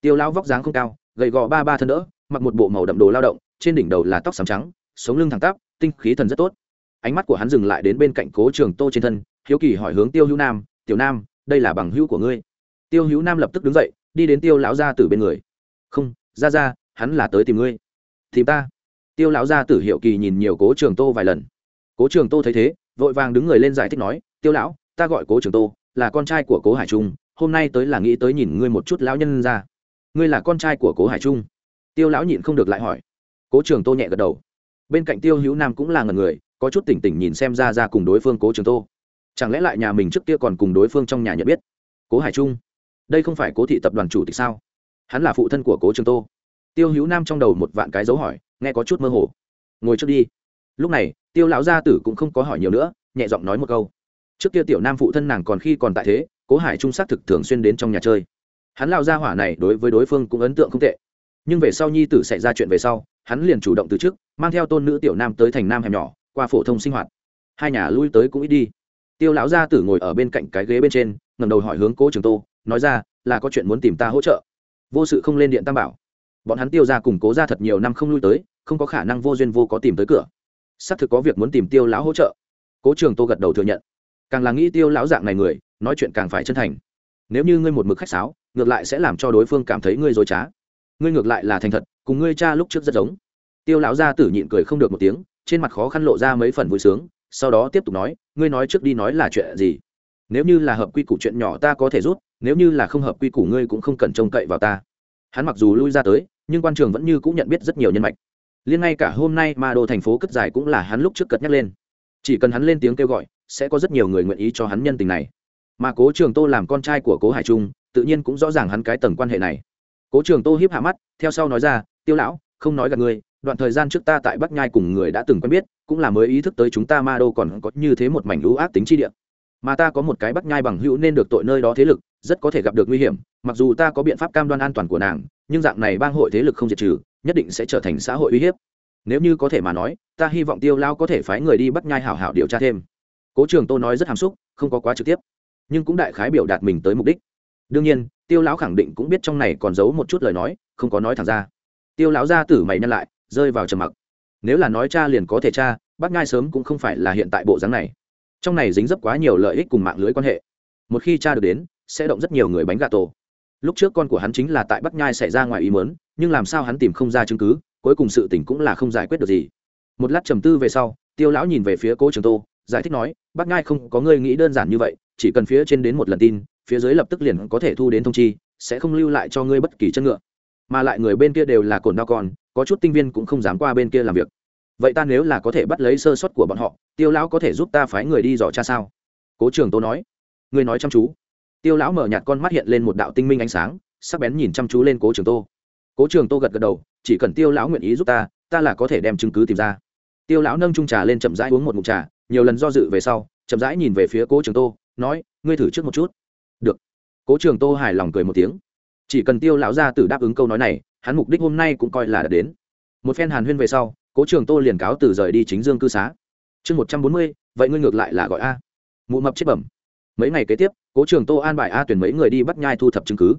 Tiêu lão vóc dáng không cao, gầy gò ba ba thân đỡ, mặc một bộ màu đậm đồ lao động, trên đỉnh đầu là tóc xám trắng, sống lưng thẳng tắp tinh khí thần rất tốt. Ánh mắt của hắn dừng lại đến bên cạnh cố trường tô trên thân, hiếu kỳ hỏi hướng tiêu hữu nam, tiểu nam, đây là bằng hữu của ngươi? Tiêu hữu nam lập tức đứng dậy, đi đến tiêu lão gia tử bên người. Không, ra ra, hắn là tới tìm ngươi. Tìm ta? Tiêu lão gia tử hiệu kỳ nhìn nhiều cố trường tô vài lần. Cố trường tô thấy thế, vội vàng đứng người lên giải thích nói, tiêu lão, ta gọi cố trường tô, là con trai của cố hải trung, hôm nay tới là nghĩ tới nhìn ngươi một chút lão nhân ra. Ngươi là con trai của cố hải trung? Tiêu lão nhịn không được lại hỏi. Cố trường tô nhẹ gật đầu bên cạnh tiêu hữu nam cũng là ngần người, có chút tỉnh tỉnh nhìn xem ra ra cùng đối phương cố trường tô. Chẳng lẽ lại nhà mình trước kia còn cùng đối phương trong nhà nhận biết? Cố hải trung, đây không phải cố thị tập đoàn chủ tịch sao? Hắn là phụ thân của cố trường tô. Tiêu hữu nam trong đầu một vạn cái dấu hỏi, nghe có chút mơ hồ. Ngồi trước đi. Lúc này, tiêu lão gia tử cũng không có hỏi nhiều nữa, nhẹ giọng nói một câu. Trước kia tiểu nam phụ thân nàng còn khi còn tại thế, cố hải trung xác thực thường xuyên đến trong nhà chơi. Hắn lao gia hỏa này đối với đối phương cũng ấn tượng không tệ. Nhưng về sau nhi tử xảy ra chuyện về sau hắn liền chủ động từ trước, mang theo tôn nữ tiểu nam tới thành nam hẻm nhỏ, qua phổ thông sinh hoạt. Hai nhà lui tới cũng ít đi. Tiêu lão gia tử ngồi ở bên cạnh cái ghế bên trên ngầm đầu hỏi hướng cố trường tô, nói ra, là có chuyện muốn tìm ta hỗ trợ. Vô sự không lên điện tam bảo. Bọn hắn tiêu ra cùng cố ra thật nhiều năm không lui tới, không có khả năng vô duyên vô có tìm tới cửa. Xác thực có việc muốn tìm tiêu lão hỗ trợ. Cố trường tô gật đầu thừa nhận. Càng là nghĩ tiêu lão dạng này người, nói chuyện càng phải chân thành. Nếu như ngươi một mực khách sáo, ngược lại sẽ làm cho đối phương cảm thấy ngươi dối trá ngươi ngược lại là thành thật, cùng ngươi cha lúc trước rất giống. Tiêu lão gia tử nhịn cười không được một tiếng, trên mặt khó khăn lộ ra mấy phần vui sướng, sau đó tiếp tục nói, ngươi nói trước đi nói là chuyện gì? Nếu như là hợp quy củ chuyện nhỏ ta có thể rút, nếu như là không hợp quy củ ngươi cũng không cần trông cậy vào ta. Hắn mặc dù lui ra tới, nhưng quan trường vẫn như cũng nhận biết rất nhiều nhân mạch. Liên ngay cả hôm nay ma đô thành phố cất giải cũng là hắn lúc trước cất nhắc lên. Chỉ cần hắn lên tiếng kêu gọi, sẽ có rất nhiều người nguyện ý cho hắn nhân tình này. Mà cố trường tô làm con trai của cố hải trung, tự nhiên cũng rõ ràng hắn cái tầng quan hệ này cố trường tô hiếp hạ mắt, theo sau nói ra, tiêu lão, không nói gặp ngươi, đoạn thời gian trước ta tại bắc nhai cùng người đã từng quen biết, cũng là mới ý thức tới chúng ta ma đô còn có như thế một mảnh lũ ác tính chi địa. Mà ta có một cái bắc nhai bằng hữu nên được tội nơi đó thế lực, rất có thể gặp được nguy hiểm, mặc dù ta có biện pháp cam đoan an toàn của nàng, nhưng dạng này bang hội thế lực không diệt trừ, nhất định sẽ trở thành xã hội uy hiếp. Nếu như có thể mà nói, ta hy vọng tiêu lao có thể phái người đi bắc nhai hảo hảo điều tra thêm. Cố trường tô nói rất hàm xúc, không có quá trực tiếp, nhưng cũng đại khái biểu đạt mình tới mục đích. Đương nhiên tiêu lão khẳng định cũng biết trong này còn giấu một chút lời nói, không có nói thẳng ra. Tiêu lão ra tử mày nhân lại, rơi vào trầm mặc. Nếu là nói cha liền có thể cha, bác ngai sớm cũng không phải là hiện tại bộ dáng này. Trong này dính dấp quá nhiều lợi ích cùng mạng lưới quan hệ. Một khi cha được đến, sẽ động rất nhiều người bánh gà tổ. Lúc trước con của hắn chính là tại bắc nhai xảy ra ngoài ý mớn nhưng làm sao hắn tìm không ra chứng cứ, cuối cùng sự tình cũng là không giải quyết được gì. Một lát trầm tư về sau, tiêu lão nhìn về phía cố trường tô, giải thích nói bắc nhai không có người nghĩ đơn giản như vậy, chỉ cần phía trên đến một lần tin phía dưới lập tức liền có thể thu đến thông chi, sẽ không lưu lại cho ngươi bất kỳ chân ngựa. Mà lại người bên kia đều là cồn đao con, có chút tinh viên cũng không dám qua bên kia làm việc. Vậy ta nếu là có thể bắt lấy sơ suất của bọn họ, tiêu lão có thể giúp ta phái người đi dò cha sao? Cố trường tô nói. Ngươi nói chăm chú. Tiêu lão mở nhạt con mắt hiện lên một đạo tinh minh ánh sáng, sắc bén nhìn chăm chú lên cố trường tô cố trường tô gật gật đầu, chỉ cần tiêu lão nguyện ý giúp ta ta là có thể đem chứng cứ tìm ra. Tiêu lão nâng trung trà lên chậm rãi uống một ngụm trà, nhiều lần do dự về sau, chậm rãi nhìn về phía cố trường tô nói, ngươi thử trước một chút cố trường tô hài lòng cười một tiếng. Chỉ cần tiêu lão gia tử đáp ứng câu nói này, hắn mục đích hôm nay cũng coi là đã đến. Một phen hàn huyên về sau, cố trường tô liền cáo từ rời đi chính dương cư xá. Chương một trăm bốn mươi, vậy ngươi ngược lại là gọi a. Mụ mập chết bẩm. Mấy ngày kế tiếp, cố trường tô an bài a tuyển mấy người đi bắt nhai thu thập chứng cứ.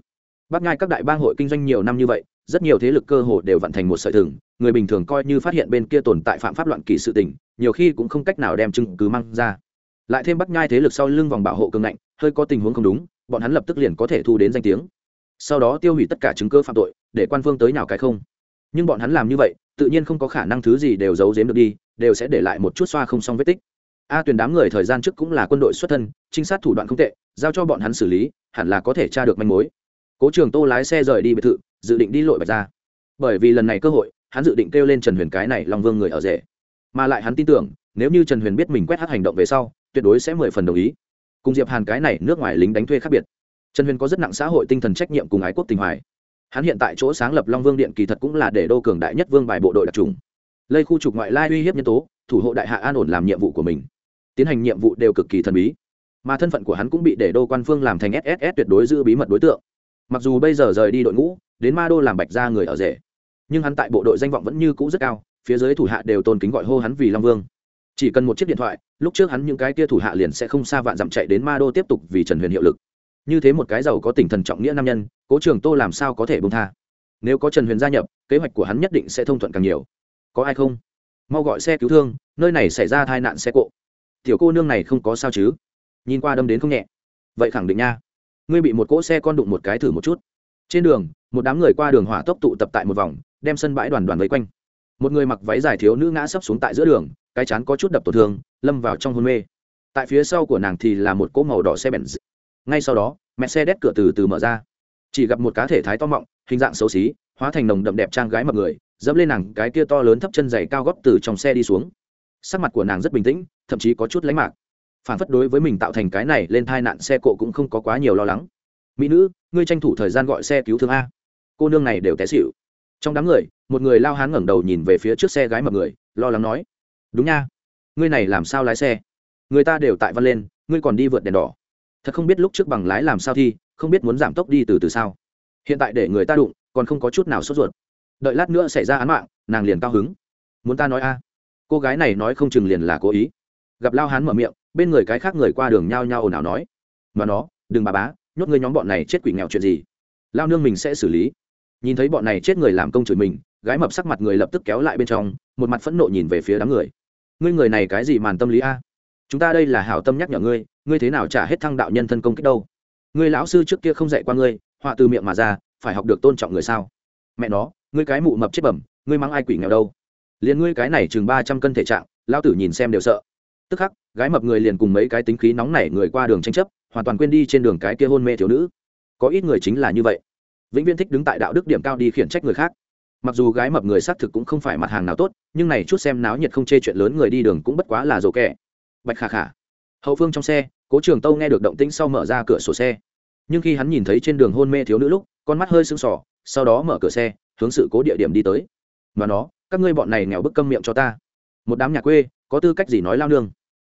Bắt nhai các đại bang hội kinh doanh nhiều năm như vậy, rất nhiều thế lực cơ hồ đều vận thành một sợi thừng, người bình thường coi như phát hiện bên kia tồn tại phạm pháp loạn kỳ sự tình, nhiều khi cũng không cách nào đem chứng cứ mang ra. Lại thêm bắt nhai thế lực sau lưng vòng bảo hộ cường ngạnh, hơi có tình huống không đúng bọn hắn lập tức liền có thể thu đến danh tiếng. Sau đó tiêu hủy tất cả chứng cơ phạm tội, để quan phương tới nào cái không. Nhưng bọn hắn làm như vậy, tự nhiên không có khả năng thứ gì đều giấu giếm được đi, đều sẽ để lại một chút xoa không xong vết tích. A tuyển đám người thời gian trước cũng là quân đội xuất thân, trinh sát thủ đoạn không tệ, giao cho bọn hắn xử lý, hẳn là có thể tra được manh mối. Cố trường tô lái xe rời đi biệt thự, dự định đi lội bạch ra bởi vì lần này cơ hội, hắn dự định kêu lên trần huyền cái này long vương người ở rể. Mà lại hắn tin tưởng, nếu như trần huyền biết mình quét hát hành động về sau, tuyệt đối sẽ mười phần đồng ý cùng diệp hàn cái này nước ngoài lính đánh thuê khác biệt trần huyền có rất nặng xã hội tinh thần trách nhiệm cùng ái quốc tình hoài hắn hiện tại chỗ sáng lập long vương điện kỳ thật cũng là để đô cường đại nhất vương bài bộ đội đặc trùng lây khu trục ngoại lai uy hiếp nhân tố thủ hộ đại hạ an ổn làm nhiệm vụ của mình tiến hành nhiệm vụ đều cực kỳ thần bí mà thân phận của hắn cũng bị để đô quan phương làm thành sss tuyệt đối giữ bí mật đối tượng mặc dù bây giờ rời đi đội ngũ đến ma đô làm bạch ra người ở rể nhưng hắn tại bộ đội danh vọng vẫn như cũ rất cao phía dưới thủ hạ đều tôn kính gọi hô hắn vì long vương chỉ cần một chiếc điện thoại, lúc trước hắn những cái kia thủ hạ liền sẽ không xa vạn dặm chạy đến ma đô tiếp tục vì trần huyền hiệu lực. Như thế một cái giàu có tinh thần trọng nghĩa nam nhân, cố trường tô làm sao có thể bông tha? Nếu có trần huyền gia nhập, kế hoạch của hắn nhất định sẽ thông thuận càng nhiều. Có ai không? Mau gọi xe cứu thương, nơi này xảy ra tai nạn xe cộ. Tiểu cô nương này không có sao chứ? Nhìn qua đâm đến không nhẹ. Vậy khẳng định nha. Ngươi bị một cỗ xe con đụng một cái thử một chút. Trên đường, một đám người qua đường hỏa tốc tụ tập tại một vòng, đem sân bãi đoàn đoàn vây quanh. Một người mặc váy dài thiếu nữ ngã sấp xuống tại giữa đường cái chán có chút đập tổn thương, lâm vào trong hôn mê. Tại phía sau của nàng thì là một cỗ màu đỏ xe bèn ngay sau đó mẹ xe đét cửa từ từ mở ra. Chỉ gặp một cá thể thái to mọng, hình dạng xấu xí, hóa thành nồng đậm đẹp trang gái mập người, dẫm lên nàng cái kia to lớn thấp chân dày cao góp từ trong xe đi xuống. Sắc mặt của nàng rất bình tĩnh, thậm chí có chút lánh mạc. Phản phất đối với mình tạo thành cái này lên tai nạn xe cộ cũng không có quá nhiều lo lắng. Mỹ nữ, ngươi tranh thủ thời gian gọi xe cứu thương a. Cô nương này đều té xịu trong đám người, một người lao hán ngẩng đầu nhìn về phía trước xe gái mập người, lo lắng nói đúng nha. Ngươi này làm sao lái xe? Người ta đều tại văn lên, ngươi còn đi vượt đèn đỏ. Thật không biết lúc trước bằng lái làm sao thi, không biết muốn giảm tốc đi từ từ sao. Hiện tại để người ta đụng, còn không có chút nào sốt ruột. Đợi lát nữa xảy ra án mạng, nàng liền cao hứng. Muốn ta nói a? Cô gái này nói không chừng liền là cố ý. Gặp lao hán mở miệng, bên người cái khác người qua đường nhao nhao ồn ào nói. Mà nó, đừng bà bá, nhốt ngươi nhóm bọn này chết quỷ nghèo chuyện gì? Lao nương mình sẽ xử lý. Nhìn thấy bọn này chết người làm công chửi mình, gái mập sắc mặt người lập tức kéo lại bên trong, một mặt phẫn nộ nhìn về phía đám người ngươi người này cái gì màn tâm lý a? Chúng ta đây là hảo tâm nhắc nhở ngươi ngươi thế nào trả hết thăng đạo nhân thân công kích đâu? Ngươi lão sư trước kia không dạy qua ngươi, họa từ miệng mà ra, phải học được tôn trọng người sao? Mẹ nó, ngươi cái mụ mập chết bẩm, ngươi mắng ai quỷ nghèo đâu? Liền ngươi cái này chừng ba trăm cân thể trạng lao tử nhìn xem đều sợ. Tức khắc, gái mập người liền cùng mấy cái tính khí nóng nảy người qua đường tranh chấp, hoàn toàn quên đi trên đường cái kia hôn mê thiếu nữ. Có ít người chính là như vậy. Vĩnh viễn thích đứng tại đạo đức điểm cao đi khiển trách người khác mặc dù gái mập người xác thực cũng không phải mặt hàng nào tốt, nhưng này chút xem náo nhiệt không chê chuyện lớn người đi đường cũng bất quá là rổ kẻ bạch khả khả. Hậu phương trong xe, cố trường tâu nghe được động tĩnh sau mở ra cửa sổ xe. Nhưng khi hắn nhìn thấy trên đường hôn mê thiếu nữ lúc, con mắt hơi sưng sỏ, sau đó mở cửa xe, hướng sự cố địa điểm đi tới. Mà nó, các ngươi bọn này nghèo bức câm miệng cho ta. Một đám nhà quê, có tư cách gì nói lao nương?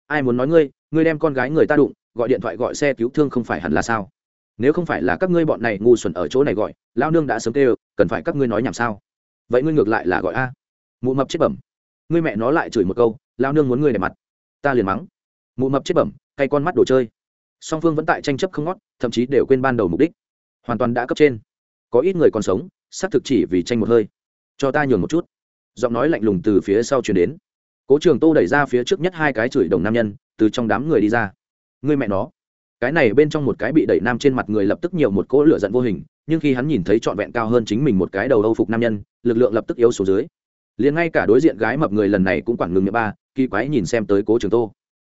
Ai muốn nói ngươi ngươi đem con gái người ta đụng, gọi điện thoại gọi xe cứu thương không phải hẳn là sao? Nếu không phải là các ngươi bọn này ngu xuẩn ở chỗ này gọi, lao nương đã sớm kêu, cần phải các ngươi nói nhảm sao? Vậy ngươi ngược lại là gọi a. Mụ mập chết bẩm. Ngươi mẹ nó lại chửi một câu lao nương muốn ngươi để mặt, ta liền mắng. Mụ mập chết bẩm, cay con mắt đồ chơi. Song phương vẫn tại tranh chấp không ngót, thậm chí đều quên ban đầu mục đích. Hoàn toàn đã cấp trên. Có ít người còn sống, xác thực chỉ vì tranh một hơi. Cho ta nhường một chút. Giọng nói lạnh lùng từ phía sau chuyển đến. Cố trường tô đẩy ra phía trước nhất hai cái chửi đồng nam nhân, từ trong đám người đi ra. Người mẹ nó. Cái này bên trong một cái bị đẩy nam trên mặt người lập tức nhiều một cỗ lửa giận vô hình nhưng khi hắn nhìn thấy trọn vẹn cao hơn chính mình một cái đầu âu phục nam nhân, lực lượng lập tức yếu xuống dưới. Liền ngay cả đối diện gái mập người lần này cũng quản ngừng miệng ba, kỳ quái nhìn xem tới cố trường tô.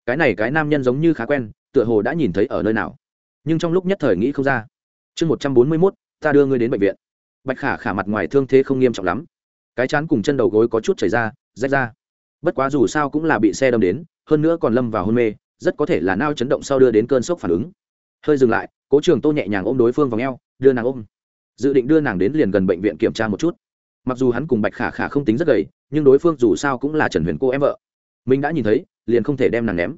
Cái này cái nam nhân giống như khá quen, tựa hồ đã nhìn thấy ở nơi nào. Nhưng trong lúc nhất thời nghĩ không ra. Chương một trăm bốn mươi mốt, ta đưa ngươi đến bệnh viện. Bạch khả khả mặt ngoài thương thế không nghiêm trọng lắm. Cái chán cùng chân đầu gối có chút chảy ra, rách ra. Bất quá dù sao cũng là bị xe đâm đến, hơn nữa còn lâm vào hôn mê, rất có thể là nao chấn động sau đưa đến cơn sốc phản ứng. Hơi dừng lại cố trường tô nhẹ nhàng ôm đối phương vào ngheo đưa nàng ôm. Dự định đưa nàng đến liền gần bệnh viện kiểm tra một chút. Mặc dù hắn cùng bạch khả khả không tính rất gầy, nhưng đối phương dù sao cũng là trần huyền cô em vợ. Mình đã nhìn thấy, liền không thể đem nàng ném.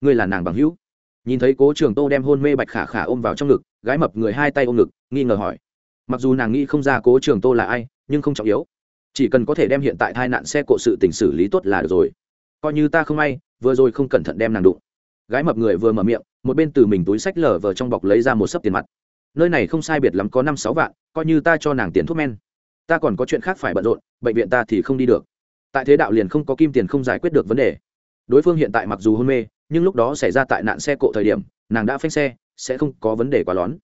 Ngươi là nàng bằng hữu. Nhìn thấy cố trường tô đem hôn mê bạch khả khả ôm vào trong ngực, gái mập người hai tay ôm ngực, nghi ngờ hỏi. Mặc dù nàng nghĩ không ra cố trường tô là ai, nhưng không trọng yếu. Chỉ cần có thể đem hiện tại tai nạn xe cộ sự tình xử lý tốt là được rồi. Coi như ta không may, vừa rồi không cẩn thận đem nàng đụng gái mập người vừa mở miệng, một bên từ mình túi sách lở vờ trong bọc lấy ra một sấp tiền mặt. Nơi này không sai biệt lắm có năm sáu vạn, coi như ta cho nàng tiền thuốc men. Ta còn có chuyện khác phải bận rộn, bệnh viện ta thì không đi được. Tại thế đạo liền không có kim tiền không giải quyết được vấn đề. Đối phương hiện tại mặc dù hôn mê, nhưng lúc đó xảy ra tại nạn xe cộ thời điểm, nàng đã phanh xe, sẽ không có vấn đề quá lón.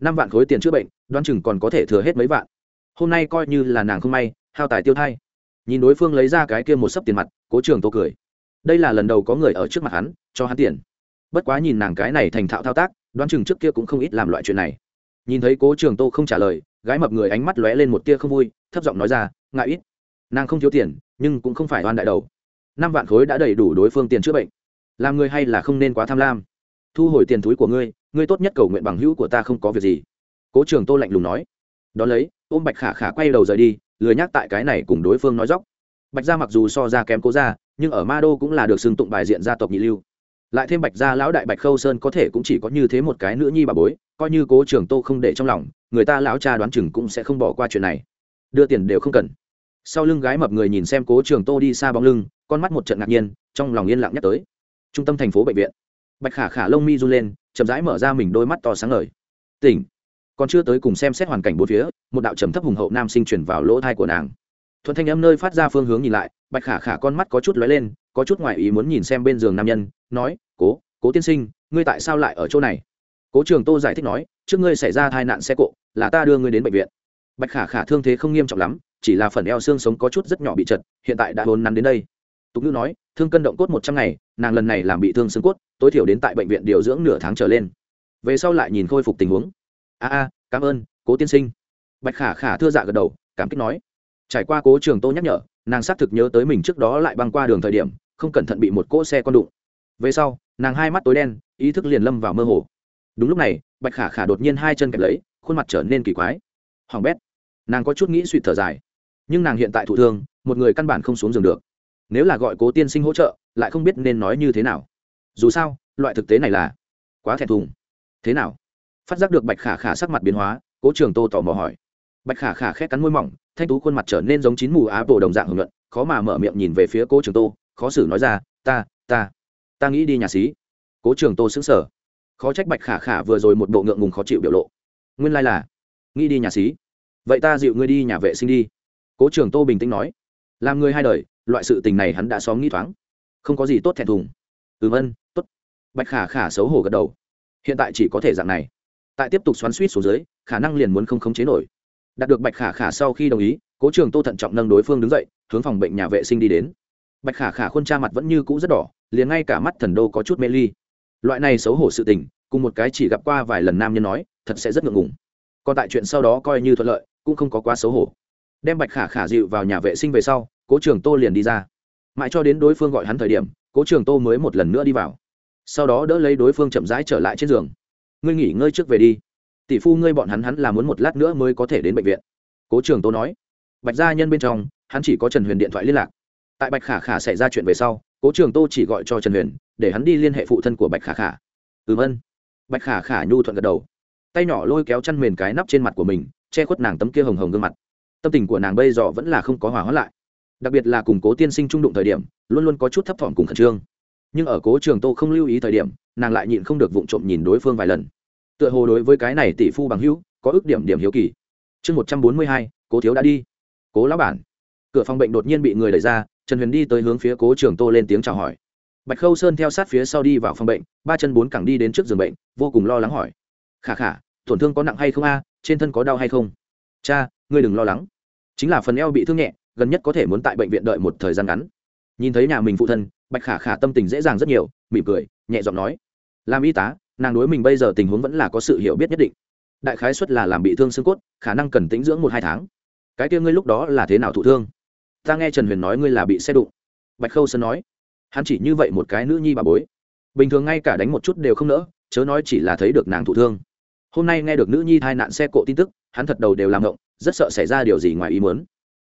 Năm vạn khối tiền chữa bệnh, đoán chừng còn có thể thừa hết mấy vạn. Hôm nay coi như là nàng không may, hao tài tiêu thai. Nhìn đối phương lấy ra cái kia một sấp tiền mặt, cố trường tô cười. Đây là lần đầu có người ở trước mặt hắn, cho hắn tiền bất quá nhìn nàng cái này thành thạo thao tác, đoán chừng trước kia cũng không ít làm loại chuyện này. Nhìn thấy cố trường tô không trả lời, gái mập người ánh mắt lóe lên một tia không vui, thấp giọng nói ra, ngại ít. Nàng không thiếu tiền, nhưng cũng không phải oan đại đầu. Năm vạn khối đã đầy đủ đối phương tiền chữa bệnh. Làm người hay là không nên quá tham lam. Thu hồi tiền túi của ngươi ngươi tốt nhất cầu nguyện bằng hữu của ta không có việc gì. Cố trường tô lạnh lùng nói. Đón lấy, ôm bạch khả khả quay đầu rời đi, lười nhắc tại cái này cùng đối phương nói dóc. Bạch gia mặc dù so ra kém cố gia, nhưng ở ma đô cũng là được xưng tụng bài diện gia tộc nhị lưu lại thêm bạch gia lão đại bạch khâu sơn có thể cũng chỉ có như thế một cái nữ nhi bà bối, coi như cố trường tô không để trong lòng, người ta lão cha đoán chừng cũng sẽ không bỏ qua chuyện này. Đưa tiền đều không cần. Sau lưng gái mập người nhìn xem cố trường tô đi xa bóng lưng, con mắt một trận ngạc nhiên, trong lòng yên lặng nhắc tới. Trung tâm thành phố bệnh viện. Bạch khả khả lông mi run lên, chậm rãi mở ra mình đôi mắt to sáng ngời. Tỉnh. Còn chưa tới cùng xem xét hoàn cảnh bốn phía, một đạo trầm thấp hùng hậu nam sinh chuyển vào lỗ thai của nàng. Thuận thanh âm nơi phát ra phương hướng nhìn lại, bạch khả khả con mắt có chút lóe lên, có chút ngoại ý muốn nhìn xem bên giường nam nhân nói, cố cố tiên sinh, ngươi tại sao lại ở chỗ này? Cố trường tô giải thích nói, trước ngươi xảy ra tai nạn xe cộ, là ta đưa ngươi đến bệnh viện. Bạch khả khả thương thế không nghiêm trọng lắm, chỉ là phần eo xương sống có chút rất nhỏ bị chật hiện tại đã hôn nắn đến đây. Tục ngữ nói, thương cân động cốt một trăm ngày, nàng lần này làm bị thương xương cốt, tối thiểu đến tại bệnh viện điều dưỡng nửa tháng trở lên. Về sau lại nhìn khôi phục tình huống. A a, cảm ơn, cố tiên sinh. Bạch khả khả thưa dạ gật đầu, cảm kích nói. Trải qua cố trường tô nhắc nhở, nàng xác thực nhớ tới mình trước đó lại băng qua đường thời điểm, không cẩn thận bị một cỗ xe con đụng về sau, nàng hai mắt tối đen, ý thức liền lâm vào mơ hồ. Đúng lúc này, bạch khả khả đột nhiên hai chân kẹp lấy, khuôn mặt trở nên kỳ quái. Hoàng bét, nàng có chút nghĩ suy thở dài. Nhưng nàng hiện tại thụ thương, một người căn bản không xuống giường được. Nếu là gọi cố tiên sinh hỗ trợ, lại không biết nên nói như thế nào. Dù sao, loại thực tế này là quá thẹn thùng. Thế nào? Phát giác được bạch khả khả sắc mặt biến hóa, cố trường tô tò mò hỏi. Bạch khả khả khét cắn môi mỏng, thanh tú khuôn mặt trở nên giống chín mù á bộ đồng dạng hưởng luận, khó mà mở miệng nhìn về phía cố trường tô, khó xử nói ra, ta ta ta nghĩ đi nhà xí. Cố trường tô xứng sở khó trách bạch khả khả vừa rồi một bộ ngượng ngùng khó chịu biểu lộ. Nguyên lai、like、là, nghĩ đi nhà xí. Vậy ta dịu ngươi đi nhà vệ sinh đi. Cố trường tô bình tĩnh nói. Làm người hai đời, loại sự tình này hắn đã xóm nghĩ thoáng. Không có gì tốt thẹn thùng. Ừ vân t ố t bạch khả khả xấu hổ gật đầu. Hiện tại chỉ có thể dạng này. Tại tiếp tục xoắn suýt xuống dưới, khả năng liền muốn không khống chế nổi. Đạt được bạch khả khả sau khi đồng ý, cố trường tô thận trọng nâng đối phương đứng dậy, hướng phòng bệnh nhà vệ sinh đi đến. Bạch khả khả khuôn cha mặt vẫn như cũ rất đỏ liền ngay cả mắt thần đô có chút mê ly. Loại này xấu hổ sự tình, cùng một cái chỉ gặp qua vài lần nam nhân nói, thật sẽ rất ngượng ngùng. Còn tại chuyện sau đó coi như thuận lợi, cũng không có quá xấu hổ. Đem bạch khả khả dịu vào nhà vệ sinh về sau, cố trường tô liền đi ra. Mãi cho đến đối phương gọi hắn thời điểm, cố trường tô mới một lần nữa đi vào. Sau đó đỡ lấy đối phương chậm rãi trở lại trên giường. Ngươi nghỉ ngơi trước về đi. Tỷ phu ngươi bọn hắn hắn là muốn một lát nữa mới có thể đến bệnh viện. Cố trường tô nói. Bạch gia nhân bên trong, hắn chỉ có trần huyền điện thoại liên lạc. Tại bạch khả khả xảy ra chuyện về sau cố trường tô chỉ gọi cho trần huyền, để hắn đi liên hệ phụ thân của bạch khả khả. Ừm ân. Bạch khả khả nhu thuận gật đầu. Tay nhỏ lôi kéo chăn mền cái nắp trên mặt của mình, che khuất nàng tấm kia hồng hồng gương mặt. Tâm tình của nàng bây giờ vẫn là không có hòa hóa lại. Đặc biệt là cùng cố tiên sinh trung đụng thời điểm, luôn luôn có chút thấp thỏm cùng khẩn trương. Nhưng ở cố trường tô không lưu ý thời điểm, nàng lại nhịn không được vụng trộm nhìn đối phương vài lần. Tựa hồ đối với cái này tỷ phu bằng hữu, có ước điểm điểm hiếu kỳ. Chương một trăm bốn mươi hai, cố thiếu đã đi. Cố lão bản. Cửa phòng bệnh đột nhiên bị người đẩy ra trần huyền đi tới hướng phía cố trường tô lên tiếng chào hỏi. Bạch khâu sơn theo sát phía sau đi vào phòng bệnh, ba chân bốn cẳng đi đến trước giường bệnh, vô cùng lo lắng hỏi. Khả khả, tổn thương có nặng hay không a? Trên thân có đau hay không? Cha, ngươi đừng lo lắng. Chính là phần eo bị thương nhẹ, gần nhất có thể muốn tại bệnh viện đợi một thời gian ngắn. Nhìn thấy nhà mình phụ thân, bạch khả khả tâm tình dễ dàng rất nhiều, mỉm cười, nhẹ giọng nói. Làm y tá, nàng đối mình bây giờ tình huống vẫn là có sự hiểu biết nhất định. Đại khái xuất là làm bị thương xương cốt, khả năng cần tính dưỡng một hai tháng. Cái kia ngươi lúc đó là thế nào thụ thương? Ta nghe trần huyền nói ngươi là bị xe đụng. Bạch khâu sơn nói, hắn chỉ như vậy một cái nữ nhi bà bối. Bình thường ngay cả đánh một chút đều không nỡ, chớ nói chỉ là thấy được nàng thụ thương. Hôm nay nghe được nữ nhi thai nạn xe cộ tin tức, hắn thật đầu đều làm ngộng, rất sợ xảy ra điều gì ngoài ý muốn.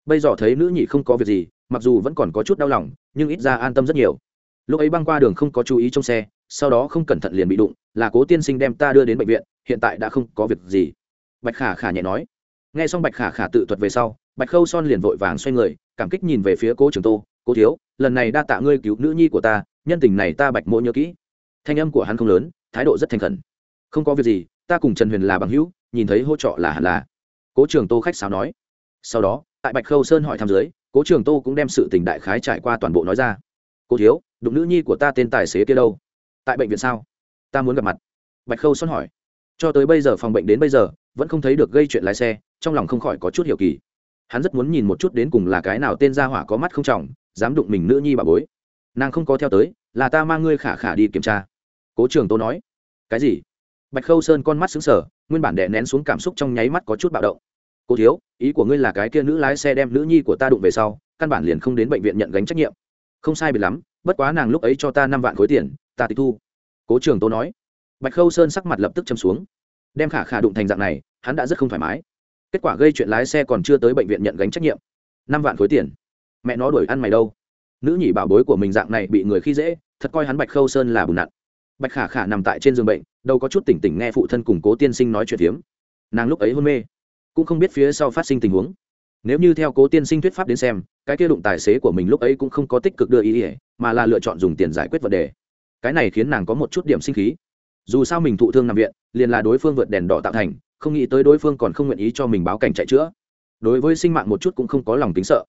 Bây giờ thấy nữ nhị không có việc gì, mặc dù vẫn còn có chút đau lòng, nhưng ít ra an tâm rất nhiều. Lúc ấy băng qua đường không có chú ý trong xe, sau đó không cẩn thận liền bị đụng, là cố tiên sinh đem ta đưa đến bệnh viện, hiện tại đã không có việc gì. Bạch khả khả nhẹ nói. Nghe xong bạch khả khả tự thuật về sau, bạch khâu son liền vội vàng xoay người cảm kích nhìn về phía cố trường tô, cố thiếu, lần này đa tạ ngươi cứu nữ nhi của ta, nhân tình này ta bạch mỗ nhớ kỹ. Thanh âm của hắn không lớn, thái độ rất thành khẩn. Không có việc gì, ta cùng trần huyền là bằng hữu, nhìn thấy hỗ trợ là hẳn là. Cố trường tô khách sáo nói. Sau đó, tại bạch khâu sơn hỏi thăm dưới, cố trường tô cũng đem sự tình đại khái trải qua toàn bộ nói ra. Cô thiếu, đụng nữ nhi của ta tên tài xế kia đâu? Tại bệnh viện sao? Ta muốn gặp mặt. Bạch khâu sơn hỏi. Cho tới bây giờ, phòng bệnh đến bây giờ, vẫn không thấy được gây chuyện lái xe, trong lòng không khỏi có chút hiểu kỳ hắn rất muốn nhìn một chút đến cùng là cái nào tên gia hỏa có mắt không trọng, dám đụng mình nữ nhi bà bối. Nàng không có theo tới, là ta mang ngươi khả khả đi kiểm tra. Cố trường tô nói. Cái gì? Bạch khâu sơn con mắt xứng sở nguyên bản đè nén xuống cảm xúc trong nháy mắt có chút bạo động. Cô thiếu, ý của ngươi là cái kia nữ lái xe đem nữ nhi của ta đụng về sau, căn bản liền không đến bệnh viện nhận gánh trách nhiệm. Không sai biệt lắm, bất quá nàng lúc ấy cho ta năm vạn khối tiền, ta tịch thu. Cố trường tô nói. Bạch khâu sơn sắc mặt lập tức châm xuống. Đem khả khả đụng thành dạng này, hắn đã rất không thoải mái kết quả gây chuyện lái xe còn chưa tới bệnh viện nhận gánh trách nhiệm. Năm vạn khối tiền. Mẹ nó đuổi ăn mày đâu. Nữ nhị bảo bối của mình dạng này bị người khi dễ, thật coi hắn bạch khâu sơn là bùn nặn. Bạch khả khả nằm tại trên giường bệnh, đâu có chút tỉnh tỉnh nghe phụ thân cùng cố tiên sinh nói chuyện phiếm. Nàng lúc ấy hôn mê, cũng không biết phía sau phát sinh tình huống. Nếu như theo cố tiên sinh thuyết pháp đến xem, cái kia đụng tài xế của mình lúc ấy cũng không có tích cực đưa ý ỉa mà là lựa chọn dùng tiền giải quyết vấn đề. Cái này khiến nàng có một chút điểm sinh khí. Dù sao mình thụ thương nằm viện, liền là đối phương vượt đèn đỏ tạo thành không nghĩ tới đối phương còn không nguyện ý cho mình báo cảnh chạy chữa. Đối với sinh mạng một chút cũng không có lòng tính sợ.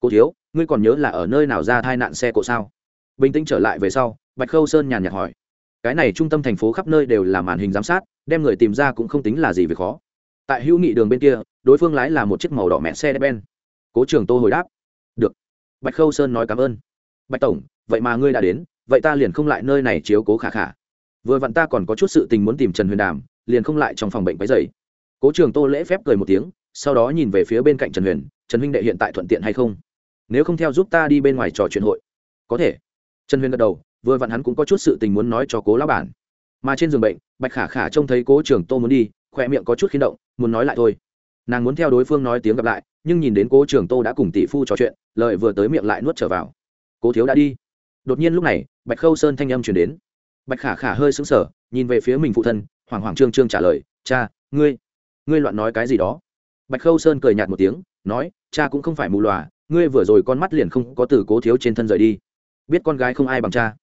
Cô thiếu, ngươi còn nhớ là ở nơi nào ra tai nạn xe cộ sao? Bình tĩnh trở lại về sau, bạch khâu sơn nhàn nhạt hỏi. Cái này trung tâm thành phố khắp nơi đều là màn hình giám sát, đem người tìm ra cũng không tính là gì về khó. Tại hữu nghị đường bên kia, đối phương lái là một chiếc màu đỏ mẹ xe ben cố trường tô hồi đáp. Được. Bạch khâu sơn nói cảm ơn. Bạch tổng, vậy mà ngươi đã đến, vậy ta liền không lại nơi này chiếu cố khả khả. Vừa vặn ta còn có chút sự tình muốn tìm trần huyền đàm, liền không lại trong phòng bệnh váy dày cố trường tô lễ phép cười một tiếng, sau đó nhìn về phía bên cạnh trần huyền, trần huynh đệ hiện tại thuận tiện hay không? Nếu không theo giúp ta đi bên ngoài trò chuyện hội. Có thể. Trần huyền gật đầu, vừa vặn hắn cũng có chút sự tình muốn nói cho cố lão bản. Mà trên giường bệnh, bạch khả khả trông thấy cố trường tô muốn đi khoe miệng có chút khiến động, muốn nói lại thôi. Nàng muốn theo đối phương nói tiếng gặp lại, nhưng nhìn đến cố trường tô đã cùng tỷ phu trò chuyện lợi vừa tới miệng lại nuốt trở vào. Cố thiếu đã đi. Đột nhiên lúc này, bạch khâu sơn thanh âm chuyển đến. Bạch khả khả hơi sững sờ, nhìn về phía mình phụ thân hoàng hoàng trương trương trả lời, cha, ngươi ngươi loạn nói cái gì đó. Bạch khâu sơn cười nhạt một tiếng, nói, cha cũng không phải mù lòa ngươi vừa rồi con mắt liền không có từ cố thiếu trên thân rời đi. Biết con gái không ai bằng cha.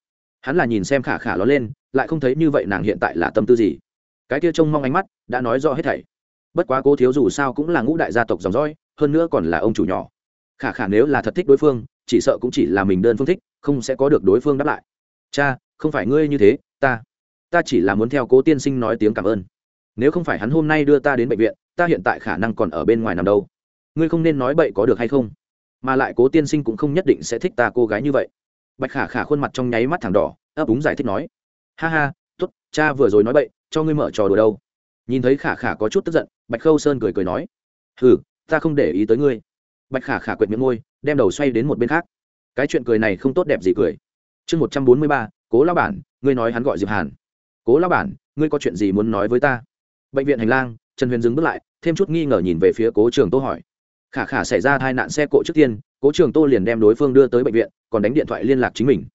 Hắn là nhìn xem khả khả ló lên, lại không thấy như vậy nàng hiện tại là tâm tư gì. Cái kia trông mong ánh mắt đã nói rõ hết thảy. Bất quá cố thiếu dù sao cũng là ngũ đại gia tộc dòng dõi, hơn nữa còn là ông chủ nhỏ. Khả khả nếu là thật thích đối phương, chỉ sợ cũng chỉ là mình đơn phương thích, không sẽ có được đối phương đáp lại. Cha, không phải ngươi như thế, ta ta chỉ là muốn theo cố tiên sinh nói tiếng cảm ơn nếu không phải hắn hôm nay đưa ta đến bệnh viện, ta hiện tại khả năng còn ở bên ngoài nằm đâu. Ngươi không nên nói bậy có được hay không? Mà lại cố tiên sinh cũng không nhất định sẽ thích ta cô gái như vậy. Bạch khả khả khuôn mặt trong nháy mắt thẳng đỏ, ấp úng giải thích nói. Ha ha t ố t cha vừa rồi nói bậy, cho ngươi mở trò đùa đâu. Nhìn thấy khả khả có chút tức giận, bạch khâu sơn cười cười nói. Hừ, ta không để ý tới ngươi. Bạch khả khả quệt miệng môi, đem đầu xoay đến một bên khác. Cái chuyện cười này không tốt đẹp gì cười. Chương một trăm bốn mươi ba, cố lao bản, ngươi nói hắn gọi diệp hàn. Cố lao bản, ngươi có chuyện gì muốn nói với ta? Bệnh viện hành lang, trần huyền dừng bước lại, thêm chút nghi ngờ nhìn về phía cố trường tô hỏi. Khả khả xảy ra tai nạn xe cộ trước tiên, cố trường tô liền đem đối phương đưa tới bệnh viện, còn đánh điện thoại liên lạc chính mình.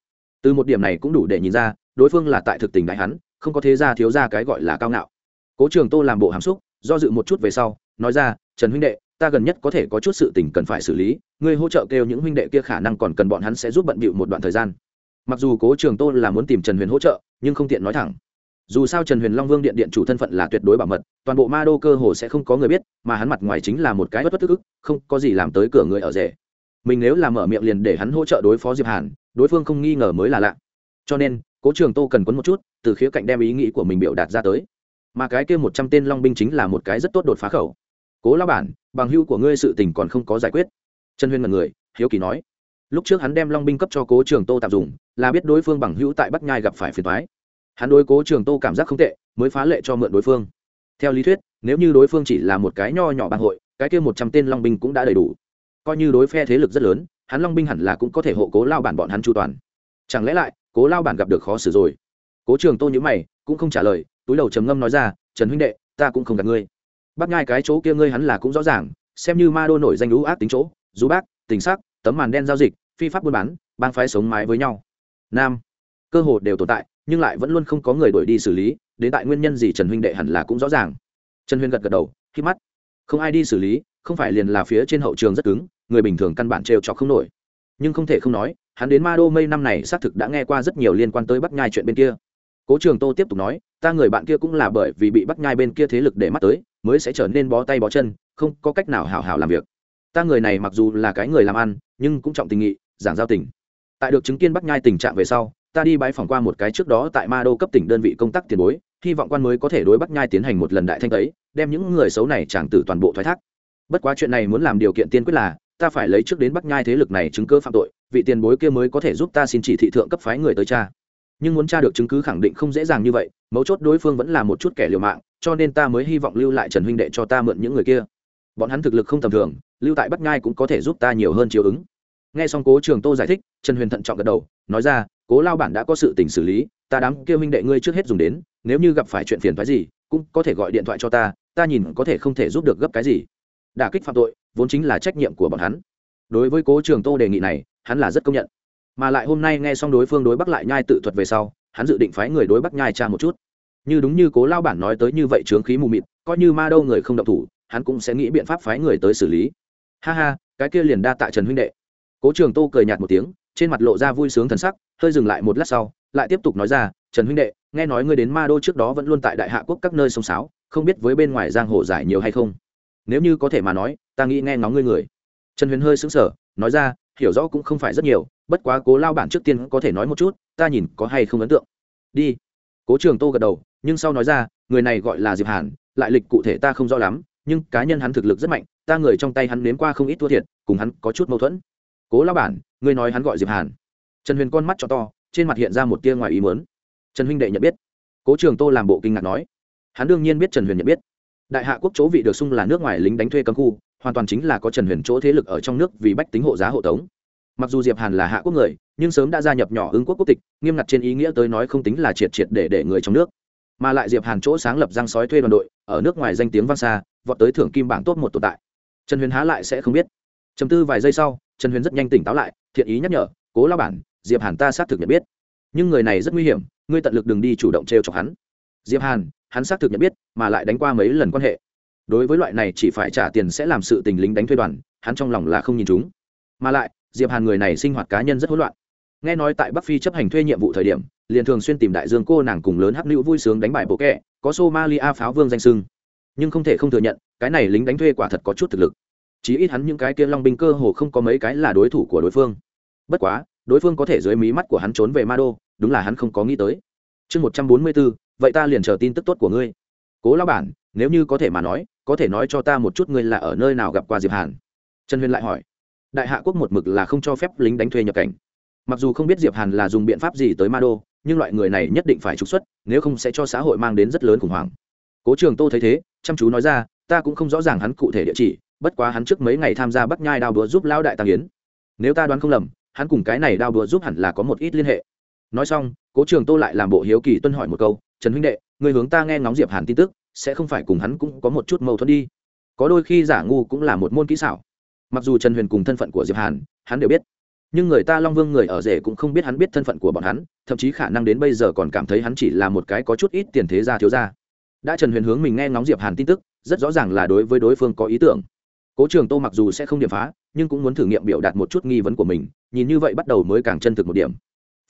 Từ một điểm này cũng đủ để nhìn ra, đối phương là tại thực tình đại hắn, không có thế ra thiếu ra cái gọi là cao ngạo. Cố trường tô làm bộ hàm xúc, do dự một chút về sau, nói ra, trần huynh đệ, ta gần nhất có thể có chút sự tình cần phải xử lý, ngươi hỗ trợ kêu những huynh đệ kia khả năng còn cần bọn hắn sẽ giúp bận bịu một đoạn thời gian. Mặc dù cố trường tô là muốn tìm trần huyền hỗ trợ, nhưng không tiện nói thẳng dù sao trần huyền long vương điện điện chủ thân phận là tuyệt đối bảo mật, toàn bộ ma đô cơ hồ sẽ không có người biết, mà hắn mặt ngoài chính là một cái bất bất tức ức, không có gì làm tới cửa người ở rể. Mình nếu làm mở miệng liền để hắn hỗ trợ đối phó diệp hàn, đối phương không nghi ngờ mới là lạ. Cho nên, cố trường tô cần quấn một chút, từ khía cạnh đem ý nghĩ của mình biểu đạt ra tới. Mà cái kia một trăm tên long binh chính là một cái rất tốt đột phá khẩu. Cố lao bản, bằng hưu của ngươi sự tình còn không có giải quyết. Trần Huyền mật người, hiếu kỳ nói. Lúc trước hắn đem long binh cấp cho cố trường tô tạm dùng, là biết đối phương bằng hữu tại bắc nhai gặp phải phiền thoái hắn đối cố trường tô cảm giác không tệ, mới phá lệ cho mượn đối phương. Theo lý thuyết, nếu như đối phương chỉ là một cái nho nhỏ bang hội, cái kia một trăm tên long binh cũng đã đầy đủ. Coi như đối phe thế lực rất lớn, hắn long binh hẳn là cũng có thể hộ cố lao bản bọn hắn chu toàn. Chẳng lẽ lại, cố lao bản gặp được khó xử rồi? Cố trường tô nhữ mày, cũng không trả lời, túi đầu trầm ngâm nói ra, trần huynh đệ, ta cũng không gặp ngươi. Bắt ngai cái chỗ kia ngươi hắn là cũng rõ ràng, xem như ma đô nổi danh lũ ác tính chỗ, dù bác, tình sắc, tấm màn đen giao dịch, phi pháp buôn bán, bang phái sống mái với nhau. Nam, cơ hội đều tồn tại nhưng lại vẫn luôn không có người đuổi đi xử lý, đến tại nguyên nhân gì trần huynh đệ hẳn là cũng rõ ràng. Trần huyên gật gật đầu, khi mắt. Không ai đi xử lý, không phải liền là phía trên hậu trường rất cứng, người bình thường căn bản trêu chọc không nổi. Nhưng không thể không nói, hắn đến ma đô mây năm này xác thực đã nghe qua rất nhiều liên quan tới bắc nhai chuyện bên kia. Cố trường tô tiếp tục nói, ta người bạn kia cũng là bởi vì bị bắc nhai bên kia thế lực để mắt tới, mới sẽ trở nên bó tay bó chân, không có cách nào hào hào làm việc. Ta người này mặc dù là cái người làm ăn, nhưng cũng trọng tình nghị, giảng giao tình. Tại được chứng kiến bắc nhai tình trạng về sau ta đi bãi phòng qua một cái trước đó tại ma đô cấp tỉnh đơn vị công tác tiền bối, hy vọng quan mới có thể đối bắc nhai tiến hành một lần đại thanh tấy, đem những người xấu này chẳng tử toàn bộ thoái thác. Bất quá chuyện này muốn làm điều kiện tiên quyết là, ta phải lấy trước đến bắc nhai thế lực này chứng cứ phạm tội, vị tiền bối kia mới có thể giúp ta xin chỉ thị thượng cấp phái người tới cha nhưng muốn tra được chứng cứ khẳng định không dễ dàng như vậy, mấu chốt đối phương vẫn là một chút kẻ liều mạng, cho nên ta mới hy vọng lưu lại trần huynh đệ cho ta mượn những người kia. Bọn hắn thực lực không tầm thường, lưu tại bắc nhai cũng có thể giúp ta nhiều hơn chiều ứng. Nghe xong cố trường tô giải thích, trần huyền thận trọng gật đầu, nói ra cố lao bản đã có sự tình xử lý, ta đám kêu huynh đệ ngươi trước hết dùng đến, nếu như gặp phải chuyện phiền phái gì, cũng có thể gọi điện thoại cho ta ta nhìn có thể không thể giúp được gấp cái gì. Đả kích phạm tội, vốn chính là trách nhiệm của bọn hắn. Đối với cố trường tô đề nghị này, hắn là rất công nhận. Mà lại hôm nay nghe xong đối phương đối bắc lại nhai tự thuật về sau, hắn dự định phái người đối bắc nhai cha một chút. Như đúng như cố lao bản nói tới như vậy trướng khí mù mịt, coi như ma đâu người không động thủ, hắn cũng sẽ nghĩ biện pháp phái người tới xử lý. Ha ha, cái kia liền đa tạ trần huynh đệ. Cố trường tô cười nhạt một tiếng trên mặt lộ ra vui sướng thần sắc, hơi dừng lại một lát sau, lại tiếp tục nói ra, trần huynh đệ, nghe nói ngươi đến ma đô trước đó vẫn luôn tại đại hạ quốc các nơi sông sáo, không biết với bên ngoài giang hồ giải nhiều hay không? Nếu như có thể mà nói, ta nghĩ nghe ngóng ngươi người. Trần huyền hơi sững sờ, nói ra, hiểu rõ cũng không phải rất nhiều, bất quá cố lao bản trước tiên có thể nói một chút, ta nhìn có hay không ấn tượng. Đi. Cố trường tô gật đầu, nhưng sau nói ra, người này gọi là diệp hàn, lại lịch cụ thể ta không rõ lắm, nhưng cá nhân hắn thực lực rất mạnh, ta người trong tay hắn nếm qua không ít thua thiệt, cùng hắn có chút mâu thuẫn cố lao bản, ngươi nói hắn gọi diệp hàn. Trần huyền con mắt cho to, trên mặt hiện ra một tia ngoài ý mớn trần huynh đệ nhận biết. Cố trường tô làm bộ kinh ngạc nói. Hắn đương nhiên biết trần huyền nhận biết. Đại hạ quốc chỗ vị được xung là nước ngoài lính đánh thuê cấm khu, hoàn toàn chính là có trần huyền chỗ thế lực ở trong nước vì bách tính hộ giá hộ tống. Mặc dù diệp hàn là hạ quốc người, nhưng sớm đã gia nhập nhỏ ứng quốc quốc tịch, nghiêm ngặt trên ý nghĩa tới nói không tính là triệt triệt để để người trong nước. Mà lại diệp hàn chỗ sáng lập răng sói thuê đoàn đội, ở nước ngoài danh tiếng vang xa, vọt tới thưởng kim bảng tốt một tồn tại. Trần huyền há lại sẽ không biết. Chầm tư vài giây sau trần huyền rất nhanh tỉnh táo lại, thiện ý nhắc nhở, cố lao bản, diệp hàn ta xác thực nhận biết. Nhưng người này rất nguy hiểm, ngươi tận lực đừng đi chủ động t chọc hắn. Diệp hàn, hắn xác thực nhận biết, mà lại đánh qua mấy lần quan hệ. Đối với loại này chỉ phải trả tiền sẽ làm sự tình lính đánh thuê đoàn, hắn trong lòng là không nhìn chúng. Mà lại, diệp hàn người này sinh hoạt cá nhân rất hỗn loạn. Nghe nói tại bắc phi chấp hành thuê nhiệm vụ thời điểm, liền thường xuyên tìm đại dương cô nàng cùng lớn hắc nữ vui sướng đánh bại bộ kẹ có somalia pháo vương danh sưng. Nhưng không thể không thừa nhận, cái này lính đánh thuê quả thật có chút thực lực chí ít hắn những cái kia long binh cơ hồ không có mấy cái là đối thủ của đối phương. Bất quá, đối phương có thể dưới mí mắt của hắn trốn về ma đô, đúng là hắn không có nghĩ tới. Chương một trăm bốn mươi bốn vậy ta liền chờ tin tức tốt của ngươi. Cố lão bản, nếu như có thể mà nói, có thể nói cho ta một chút ngươi là ở nơi nào gặp qua diệp hàn? Trần huyền lại hỏi. Đại hạ quốc một mực là không cho phép lính đánh thuê nhập cảnh. Mặc dù không biết diệp hàn là dùng biện pháp gì tới ma đô, nhưng loại người này nhất định phải trục xuất, nếu không sẽ cho xã hội mang đến rất lớn khủng hoảng. Cố trường tô thấy thế, chăm chú nói ra, ta cũng không rõ ràng hắn cụ thể địa chỉ bất quá hắn trước mấy ngày tham gia bắt nhai đao đùa giúp lao đại tăng yến. Nếu ta đoán không lầm, hắn cùng cái này đao đùa giúp hẳn là có một ít liên hệ. Nói xong, cố trường tô lại làm bộ hiếu kỳ tuân hỏi một câu, trần huynh đệ, người hướng ta nghe ngóng diệp hàn tin tức, sẽ không phải cùng hắn cũng có một chút mâu thuẫn đi? Có đôi khi giả ngu cũng là một môn kỹ xảo. Mặc dù trần huyền cùng thân phận của diệp hàn, hắn đều biết, nhưng người ta long vương người ở rể cũng không biết hắn biết thân phận của bọn hắn, thậm chí khả năng đến bây giờ còn cảm thấy hắn chỉ là một cái có chút ít tiền thế gia thiếu gia. Đã trần huyền hướng mình nghe ngóng diệp hàn tin tức, rất rõ ràng là đối với đối phương có ý tưởng cố trường tô mặc dù sẽ không điểm phá, nhưng cũng muốn thử nghiệm biểu đạt một chút nghi vấn của mình, nhìn như vậy bắt đầu mới càng chân thực một điểm.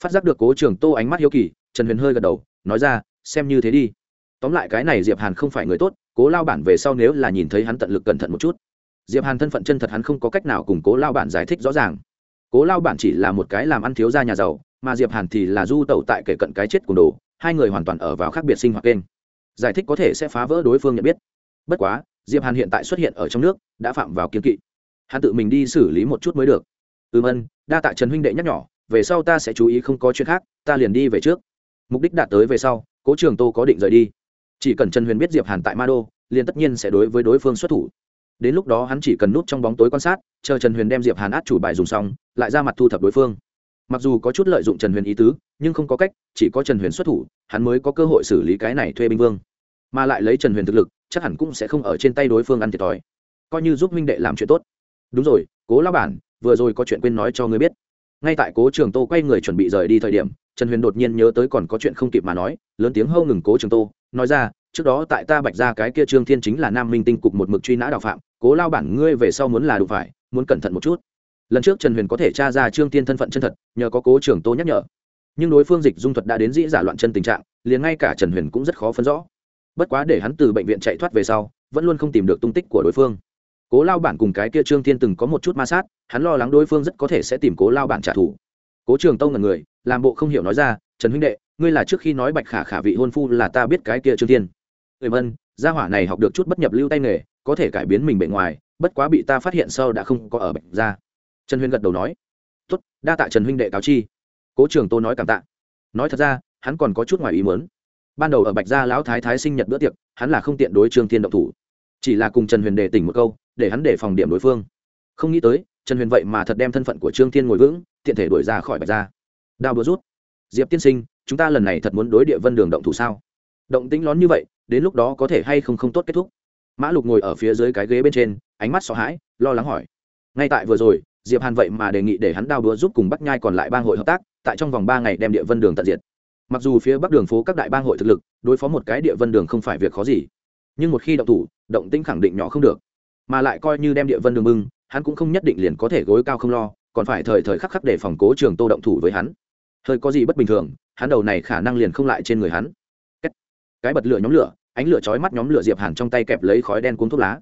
Phát giác được cố trường tô ánh mắt hiếu kỳ, trần huyền hơi gật đầu, nói ra, xem như thế đi. Tóm lại cái này diệp hàn không phải người tốt, cố lao bản về sau nếu là nhìn thấy hắn tận lực cẩn thận một chút. Diệp hàn thân phận chân thật hắn không có cách nào cùng cố lao bản giải thích rõ ràng. Cố lao bản chỉ là một cái làm ăn thiếu gia nhà giàu, mà diệp hàn thì là du tẩu tại kể cận cái chết cùng đồ, hai người hoàn toàn ở vào khác biệt sinh hoạt kênh. Giải thích có thể sẽ phá vỡ đối phương nhận biết. Bất quá diệp hàn hiện tại xuất hiện ở trong nước, đã phạm vào kiến kỵ. Hắn tự mình đi xử lý một chút mới được. Ừm ân đa tạ trần huynh đệ nhắc nhỏ, về sau ta sẽ chú ý không có chuyện khác, ta liền đi về trước. Mục đích đạt tới về sau, cố trường tô có định rời đi. Chỉ cần trần huyền biết diệp hàn tại ma đô, liền tất nhiên sẽ đối với đối phương xuất thủ. Đến lúc đó hắn chỉ cần núp trong bóng tối quan sát, chờ trần huyền đem diệp hàn át chủ bài dùng xong, lại ra mặt thu thập đối phương. Mặc dù có chút lợi dụng trần huyền ý tứ, nhưng không có cách, chỉ có trần huyền xuất thủ, hắn mới có cơ hội xử lý cái này thuê binh vương mà lại lấy trần huyền thực lực, chắc hẳn cũng sẽ không ở trên tay đối phương ăn thiệt thòi. Coi như giúp minh đệ làm chuyện tốt. Đúng rồi, cố lao bản, vừa rồi có chuyện quên nói cho ngươi biết. Ngay tại cố trường tô quay người chuẩn bị rời đi thời điểm, trần huyền đột nhiên nhớ tới còn có chuyện không kịp mà nói, lớn tiếng hâu ngừng cố trường tô, nói ra, trước đó tại ta bạch ra cái kia trương thiên chính là nam minh tinh cục một mực truy nã đạo phạm, cố lao bản ngươi về sau muốn là đủ phải, muốn cẩn thận một chút. Lần trước trần huyền có thể tra ra trương thiên thân phận chân thật, nhờ có cố trường tô nhắc nhở. Nhưng đối phương dịch dung thuật đã đến dĩ giả loạn chân tình trạng, liền ngay cả trần huyền cũng rất khó phân rõ bất quá để hắn từ bệnh viện chạy thoát về sau, vẫn luôn không tìm được tung tích của đối phương. Cố lao bản cùng cái kia trương thiên từng có một chút ma sát, hắn lo lắng đối phương rất có thể sẽ tìm cố lao bản trả thù. Cố trường tông là người, làm bộ không hiểu nói ra, trần huynh đệ, ngươi là trước khi nói bạch khả khả vị hôn phu là ta biết cái kia trương thiên. Ừm vân gia hỏa này học được chút bất nhập lưu tay nghề, có thể cải biến mình bề ngoài, bất quá bị ta phát hiện sau đã không có ở bệnh ra trần huyên gật đầu nói. Tốt, đa tạ trần huynh đệ cáo chi. Cố trường tô nói cảm tạ. Nói thật ra, hắn còn có chút ngoài ý muốn ban đầu ở bạch gia lão thái thái sinh nhật bữa tiệc, hắn là không tiện đối trương thiên động thủ. Chỉ là cùng trần huyền đề tỉnh một câu, để hắn để phòng điểm đối phương. Không nghĩ tới, trần huyền vậy mà thật đem thân phận của trương thiên ngồi vững, tiện thể đuổi ra khỏi bạch gia. Đao búa rút. Diệp tiên sinh, chúng ta lần này thật muốn đối địa vân đường động thủ sao? Động tĩnh lón như vậy, đến lúc đó có thể hay không không tốt kết thúc? Mã lục ngồi ở phía dưới cái ghế bên trên, ánh mắt sợ hãi, lo lắng hỏi. Ngay tại vừa rồi, diệp hàn vậy mà đề nghị để hắn đao đúa giúp cùng bắt nhai còn lại bang hội hợp tác, tại trong vòng ba ngày đem địa vân đường tận diệt mặc dù phía bắc đường phố các đại bang hội thực lực, đối phó một cái địa vân đường không phải việc khó gì. Nhưng một khi động thủ, động tĩnh khẳng định nhỏ không được. Mà lại coi như đem địa vân đường bưng, hắn cũng không nhất định liền có thể gối cao không lo, còn phải thời thời khắc khắc để phòng cố trường tô động thủ với hắn. Hơi có gì bất bình thường, hắn đầu này khả năng liền không lại trên người hắn. Cái bật lửa nhóm lửa, ánh lửa chói mắt nhóm lửa diệp hàn trong tay kẹp lấy khói đen cuốn thuốc lá.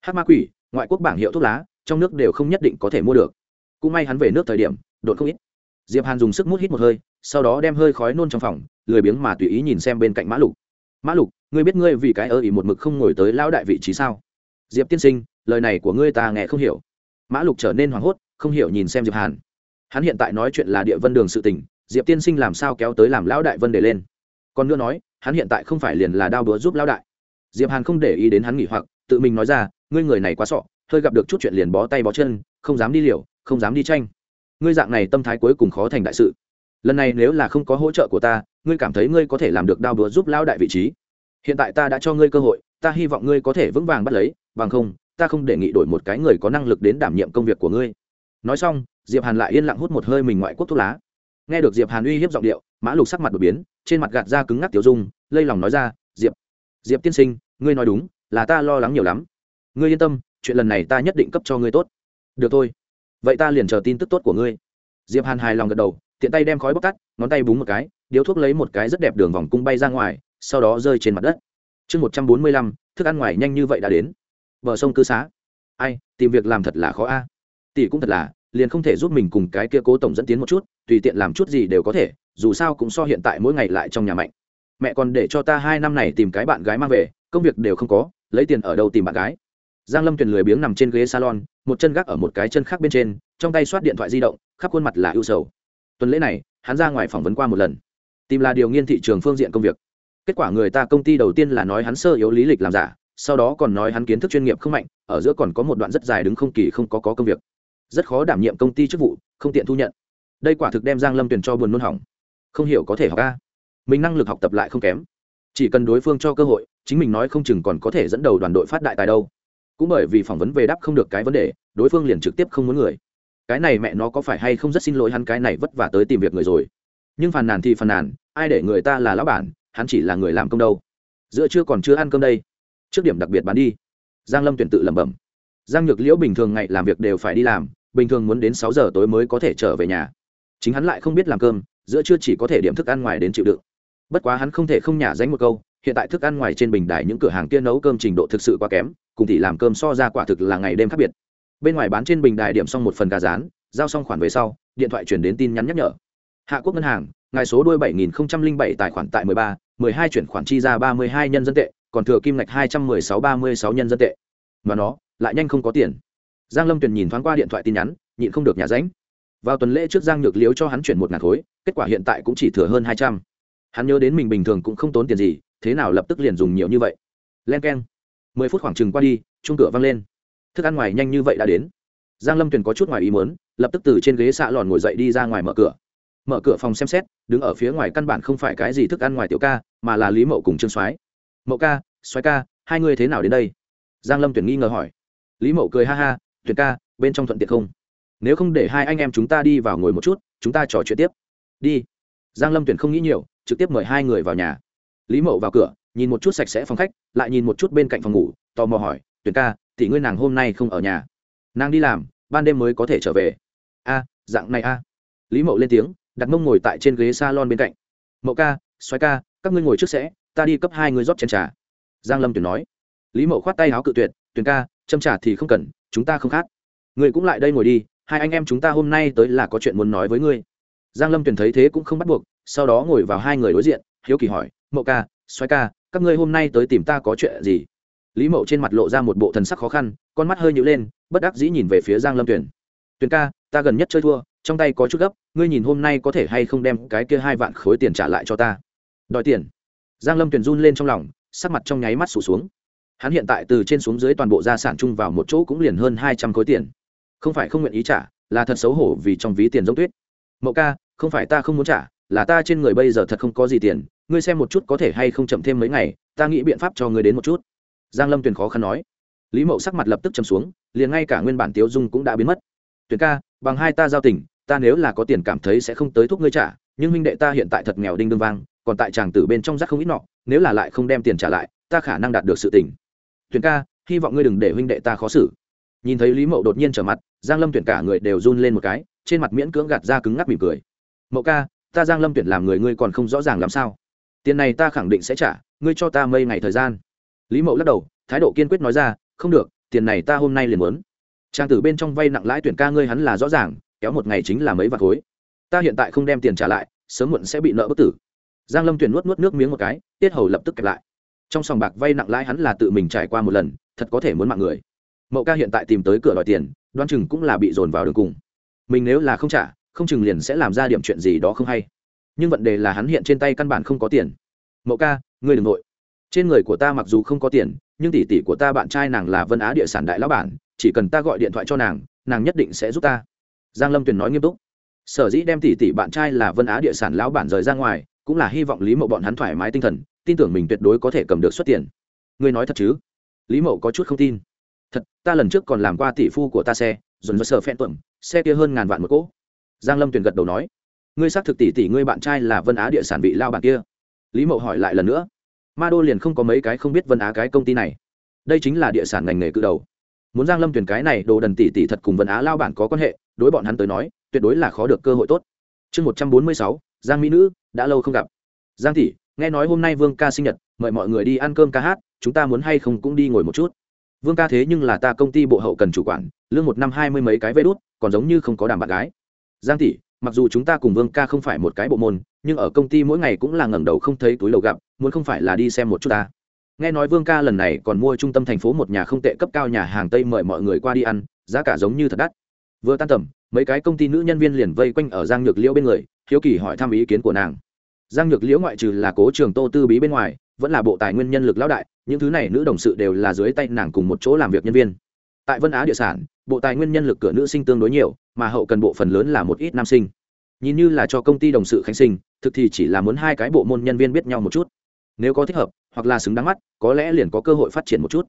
Hát ma quỷ, ngoại quốc bảng hiệu thuốc lá, trong nước đều không nhất định có thể mua được. Cũng may hắn về nước thời điểm đột không ít. Diệp hàn dùng sức mút hít một hơi sau đó đem hơi khói nôn trong phòng, lười biếng mà tùy ý nhìn xem bên cạnh mã lục. Mã lục, ngươi biết ngươi vì cái ơ ý một mực không ngồi tới lão đại vị trí sao? Diệp tiên sinh, lời này của ngươi ta nghe không hiểu. Mã lục trở nên hoảng hốt, không hiểu nhìn xem diệp hàn. Hắn hiện tại nói chuyện là địa vân đường sự tình, diệp tiên sinh làm sao kéo tới làm lão đại vân để lên? Còn nữa nói, hắn hiện tại không phải liền là đao đúa giúp lão đại. Diệp hàn không để ý đến hắn nghỉ hoặc, tự mình nói ra, ngươi người này quá sọ, hơi gặp được chút chuyện liền bó tay bó chân, không dám đi liều, không dám đi tranh. Ngươi dạng này tâm thái cuối cùng khó thành đại sự lần này nếu là không có hỗ trợ của ta, ngươi cảm thấy ngươi có thể làm được đao đùa giúp lão đại vị trí. Hiện tại ta đã cho ngươi cơ hội, ta hy vọng ngươi có thể vững vàng bắt lấy, bằng không, ta không đề nghị đổi một cái người có năng lực đến đảm nhiệm công việc của ngươi. Nói xong, diệp hàn lại yên lặng hút một hơi mình ngoại quốc thuốc lá. Nghe được diệp hàn uy hiếp giọng điệu, mã lục sắc mặt đột biến, trên mặt gạt ra cứng ngắc tiểu dung, lây lòng nói ra, diệp diệp tiên sinh, ngươi nói đúng, là ta lo lắng nhiều lắm. Ngươi yên tâm, chuyện lần này ta nhất định cấp cho ngươi tốt. Được thôi. Vậy ta liền chờ tin tức tốt của ngươi. Diệp hàn hài lòng gật đầu tiện tay đem khói bóc tắt, ngón tay búng một cái, điếu thuốc lấy một cái rất đẹp đường vòng cung bay ra ngoài, sau đó rơi trên mặt đất. Chương một trăm bốn mươi lăm, thức ăn ngoài nhanh như vậy đã đến. Bờ sông cư xá. Ai, tìm việc làm thật là khó a. Tỷ cũng thật là, liền không thể giúp mình cùng cái kia cố tổng dẫn tiến một chút, tùy tiện làm chút gì đều có thể, dù sao cũng so hiện tại mỗi ngày lại trong nhà mạnh. Mẹ còn để cho ta hai năm này tìm cái bạn gái mang về, công việc đều không có, lấy tiền ở đâu tìm bạn gái. Giang lâm tuyền lười biếng nằm trên ghế salon, một chân gác ở một cái chân khác bên trên, trong tay soát điện thoại di động, khắp khuôn mặt là ưu sầu tuần lễ này, hắn ra ngoài phỏng vấn qua một lần. Tìm là điều nghiên thị trường phương diện công việc. Kết quả người ta công ty đầu tiên là nói hắn sơ yếu lý lịch làm giả, sau đó còn nói hắn kiến thức chuyên nghiệp không mạnh, ở giữa còn có một đoạn rất dài đứng không kỳ không có có công việc. Rất khó đảm nhiệm công ty chức vụ, không tiện thu nhận. Đây quả thực đem giang lâm tuyển cho buồn nôn hỏng. Không hiểu có thể học ca mình năng lực học tập lại không kém. Chỉ cần đối phương cho cơ hội, chính mình nói không chừng còn có thể dẫn đầu đoàn đội phát đại tài đâu. Cũng bởi vì phỏng vấn về đáp không được cái vấn đề, đối phương liền trực tiếp không muốn người cái này mẹ nó có phải hay không rất xin lỗi hắn cái này vất vả tới tìm việc người rồi. Nhưng phàn nàn thì phàn nàn, ai để người ta là lão bản, hắn chỉ là người làm công đâu. Giữa trưa còn chưa ăn cơm đây. Trước điểm đặc biệt bán đi. Giang lâm tuyển tự lẩm bẩm. Giang nhược liễu bình thường ngày làm việc đều phải đi làm, bình thường muốn đến sáu giờ tối mới có thể trở về nhà. Chính hắn lại không biết làm cơm, giữa trưa chỉ có thể điểm thức ăn ngoài đến chịu đựng. Bất quá hắn không thể không nhả dánh một câu, hiện tại thức ăn ngoài trên bình đài những cửa hàng kia nấu cơm trình độ thực sự quá kém, cùng thì làm cơm so ra quả thực là ngày đêm khác biệt bên ngoài bán trên bình đài điểm xong một phần gà rán, giao xong khoản về sau, điện thoại chuyển đến tin nhắn nhắc nhở. Hạ quốc ngân hàng, ngài số đuôi bảy nghìn bảy tài khoản tại mười ba, mười hai chuyển khoản chi ra ba mươi hai nhân dân tệ, còn thừa kim ngạch hai trăm mười sáu ba mươi sáu nhân dân tệ. Mà nó, lại nhanh không có tiền. Giang lâm tuyền nhìn thoáng qua điện thoại tin nhắn, nhịn không được nhà ránh. Vào tuần lễ trước giang nhược liếu cho hắn chuyển một ngàn khối, kết quả hiện tại cũng chỉ thừa hơn hai trăm. Hắn nhớ đến mình bình thường cũng không tốn tiền gì, thế nào lập tức liền dùng nhiều như vậy. Len k e n mười phút khoảng chừng qua đi chung cửa văng lên thức ăn ngoài nhanh như vậy đã đến. Giang lâm tuyền có chút ngoài ý muốn, lập tức từ trên ghế xạ lòn ngồi dậy đi ra ngoài mở cửa. Mở cửa phòng xem xét, đứng ở phía ngoài căn bản không phải cái gì thức ăn ngoài tiểu ca, mà là lý mậu cùng trương soái. Mậu ca, soái ca, hai người thế nào đến đây? Giang lâm tuyển nghi ngờ hỏi. Lý mậu cười ha ha tuyển ca, bên trong thuận tiện không? Nếu không để hai anh em chúng ta đi vào ngồi một chút, chúng ta trò chuyện tiếp. Đi. Giang lâm tuyển không nghĩ nhiều, trực tiếp mời hai người vào nhà. Lý mậu vào cửa, nhìn một chút sạch sẽ phòng khách, lại nhìn một chút bên cạnh phòng ngủ, tò mò hỏi tuyển ca thì ngươi nàng hôm nay không ở nhà. Nàng đi làm, ban đêm mới có thể trở về. A, dạng này a. Lý mậu lên tiếng, đặt mông ngồi tại trên ghế s a lon bên cạnh. Mậu ca xoáy ca, các ngươi ngồi trước sẽ, ta đi cấp hai người rót chén trà. Giang lâm tuyển nói. Lý mậu khoát tay áo cự tuyệt, tuyển ca, châm trà thì không cần, chúng ta không khát người cũng lại đây ngồi đi, hai anh em chúng ta hôm nay tới là có chuyện muốn nói với ngươi. Giang lâm tuyển thấy thế cũng không bắt buộc, sau đó ngồi vào hai người đối diện, hiếu kỳ hỏi, mậu ca xoáy ca, các ngươi hôm nay tới tìm ta có chuyện gì? Lý mậu trên mặt lộ ra một bộ thần sắc khó khăn, con mắt hơi nhữ lên, bất đắc dĩ nhìn về phía giang lâm tuyển tuyển ca, ta gần nhất chơi thua, trong tay có chút gấp, ngươi nhìn hôm nay có thể hay không đem cái kia hai vạn khối tiền trả lại cho ta? Đòi tiền. Giang lâm tuyển run lên trong lòng, sắc mặt trong nháy mắt sụt xuống. Hắn hiện tại từ trên xuống dưới toàn bộ gia sản chung vào một chỗ cũng liền hơn hai trăm khối tiền. Không phải không nguyện ý trả, là thật xấu hổ vì trong ví tiền giống tuyết. Mậu ca, không phải ta không muốn trả, là ta trên người bây giờ thật không có gì tiền, ngươi xem một chút có thể hay không chậm thêm mấy ngày, ta nghĩ biện pháp cho ngươi đến một chút giang lâm tuyền khó khăn nói. Lý mậu sắc mặt lập tức chầm xuống, liền ngay cả nguyên bản tiếu dung cũng đã biến mất. Tuyền ca, bằng hai ta giao tình, ta nếu là có tiền cảm thấy sẽ không tới thúc ngươi trả, nhưng huynh đệ ta hiện tại thật nghèo đinh đương vang, còn tại chàng tử bên trong rác không ít nọ, nếu là lại không đem tiền trả lại, ta khả năng đạt được sự tình. tuyển ca, hy vọng ngươi đừng để huynh đệ ta khó xử. Nhìn thấy lý mậu đột nhiên trở mặt, giang lâm tuyển cả người đều run lên một cái, trên mặt miễn cưỡng gạt ra cứng ngắc mỉm cười. Mậu ca, ta giang lâm tuyển làm người ngươi còn không rõ ràng làm sao. Tiền này ta khẳng định sẽ trả, ngươi cho ta mây ngày thời gian lý mậu lắc đầu, thái độ kiên quyết nói ra, không được, tiền này ta hôm nay liền muốn. Trang tử bên trong vay nặng lãi tuyển ca ngươi hắn là rõ ràng, kéo một ngày chính là mấy vạt khối. Ta hiện tại không đem tiền trả lại, sớm muộn sẽ bị nợ bức tử. Giang lâm tuyển nuốt nuốt nước miếng một cái, tiết hầu lập tức kẹp lại. Trong sòng bạc vay nặng lãi hắn là tự mình trải qua một lần, thật có thể muốn mạng người. Mậu ca hiện tại tìm tới cửa đòi tiền, đoan chừng cũng là bị dồn vào đường cùng. Mình nếu là không trả, không chừng liền sẽ làm ra điểm chuyện gì đó không hay. Nhưng vấn đề là hắn hiện trên tay căn bản không có tiền. Mậu ca, ngươi đừng nội trên người của ta mặc dù không có tiền, nhưng tỷ tỷ của ta bạn trai nàng là vân á địa sản đại lão bản, chỉ cần ta gọi điện thoại cho nàng nàng nhất định sẽ giúp ta. Giang lâm tuyền nói nghiêm túc. Sở dĩ đem tỷ tỷ bạn trai là vân á địa sản lão bản rời ra ngoài, cũng là hy vọng lý mậu bọn hắn thoải mái tinh thần, tin tưởng mình tuyệt đối có thể cầm được xuất tiền. Ngươi nói thật chứ? Lý mậu có chút không tin. Thật, ta lần trước còn làm qua tỷ phu của ta xe, dồn dơ sờ phen tuẩm, xe kia hơn ngàn vạn một cỗ. Giang lâm tuyền gật đầu nói. Ngươi xác thực tỷ tỷ ngươi bạn trai là vân á địa sản vị lao bản kia. Lý mậu hỏi lại lần nữa ma đô liền không có mấy cái không biết vân á cái công ty này. Đây chính là địa sản ngành nghề cự đầu. Muốn giang lâm tuyển cái này, đồ đần tỷ tỷ thật cùng vân á lao bản có quan hệ, đối bọn hắn tới nói, tuyệt đối là khó được cơ hội tốt. Chương một trăm bốn mươi sáu, giang mỹ nữ, đã lâu không gặp. Giang tỷ, nghe nói hôm nay vương ca sinh nhật, mời mọi người đi ăn cơm ca hát, chúng ta muốn hay không cũng đi ngồi một chút. Vương ca thế nhưng là ta công ty bộ hậu cần chủ quản, lương một năm hai mươi mấy cái vê đốt còn giống như không có đàm bạn gái. Giang tỷ mặc dù chúng ta cùng vương ca không phải một cái bộ môn, nhưng ở công ty mỗi ngày cũng là ngẩng đầu không thấy túi lầu gặp, muốn không phải là đi xem một chút ta. Nghe nói vương ca lần này còn mua trung tâm thành phố một nhà không tệ cấp cao nhà hàng tây mời mọi người qua đi ăn, giá cả giống như thật đắt. Vừa tan tầm, mấy cái công ty nữ nhân viên liền vây quanh ở giang nhược liễu bên người, hiếu kỳ hỏi thăm ý kiến của nàng. Giang nhược liễu ngoại trừ là cố trường tô tư bí bên ngoài, vẫn là bộ tài nguyên nhân lực lão đại, những thứ này nữ đồng sự đều là dưới tay nàng cùng một chỗ làm việc nhân viên tại vân á địa sản, bộ tài nguyên nhân lực cửa nữ sinh tương đối nhiều, mà hậu cần bộ phần lớn là một ít nam sinh. Nhìn như là cho công ty đồng sự khánh sinh, thực thì chỉ là muốn hai cái bộ môn nhân viên biết nhau một chút. Nếu có thích hợp, hoặc là xứng đáng mắt, có lẽ liền có cơ hội phát triển một chút.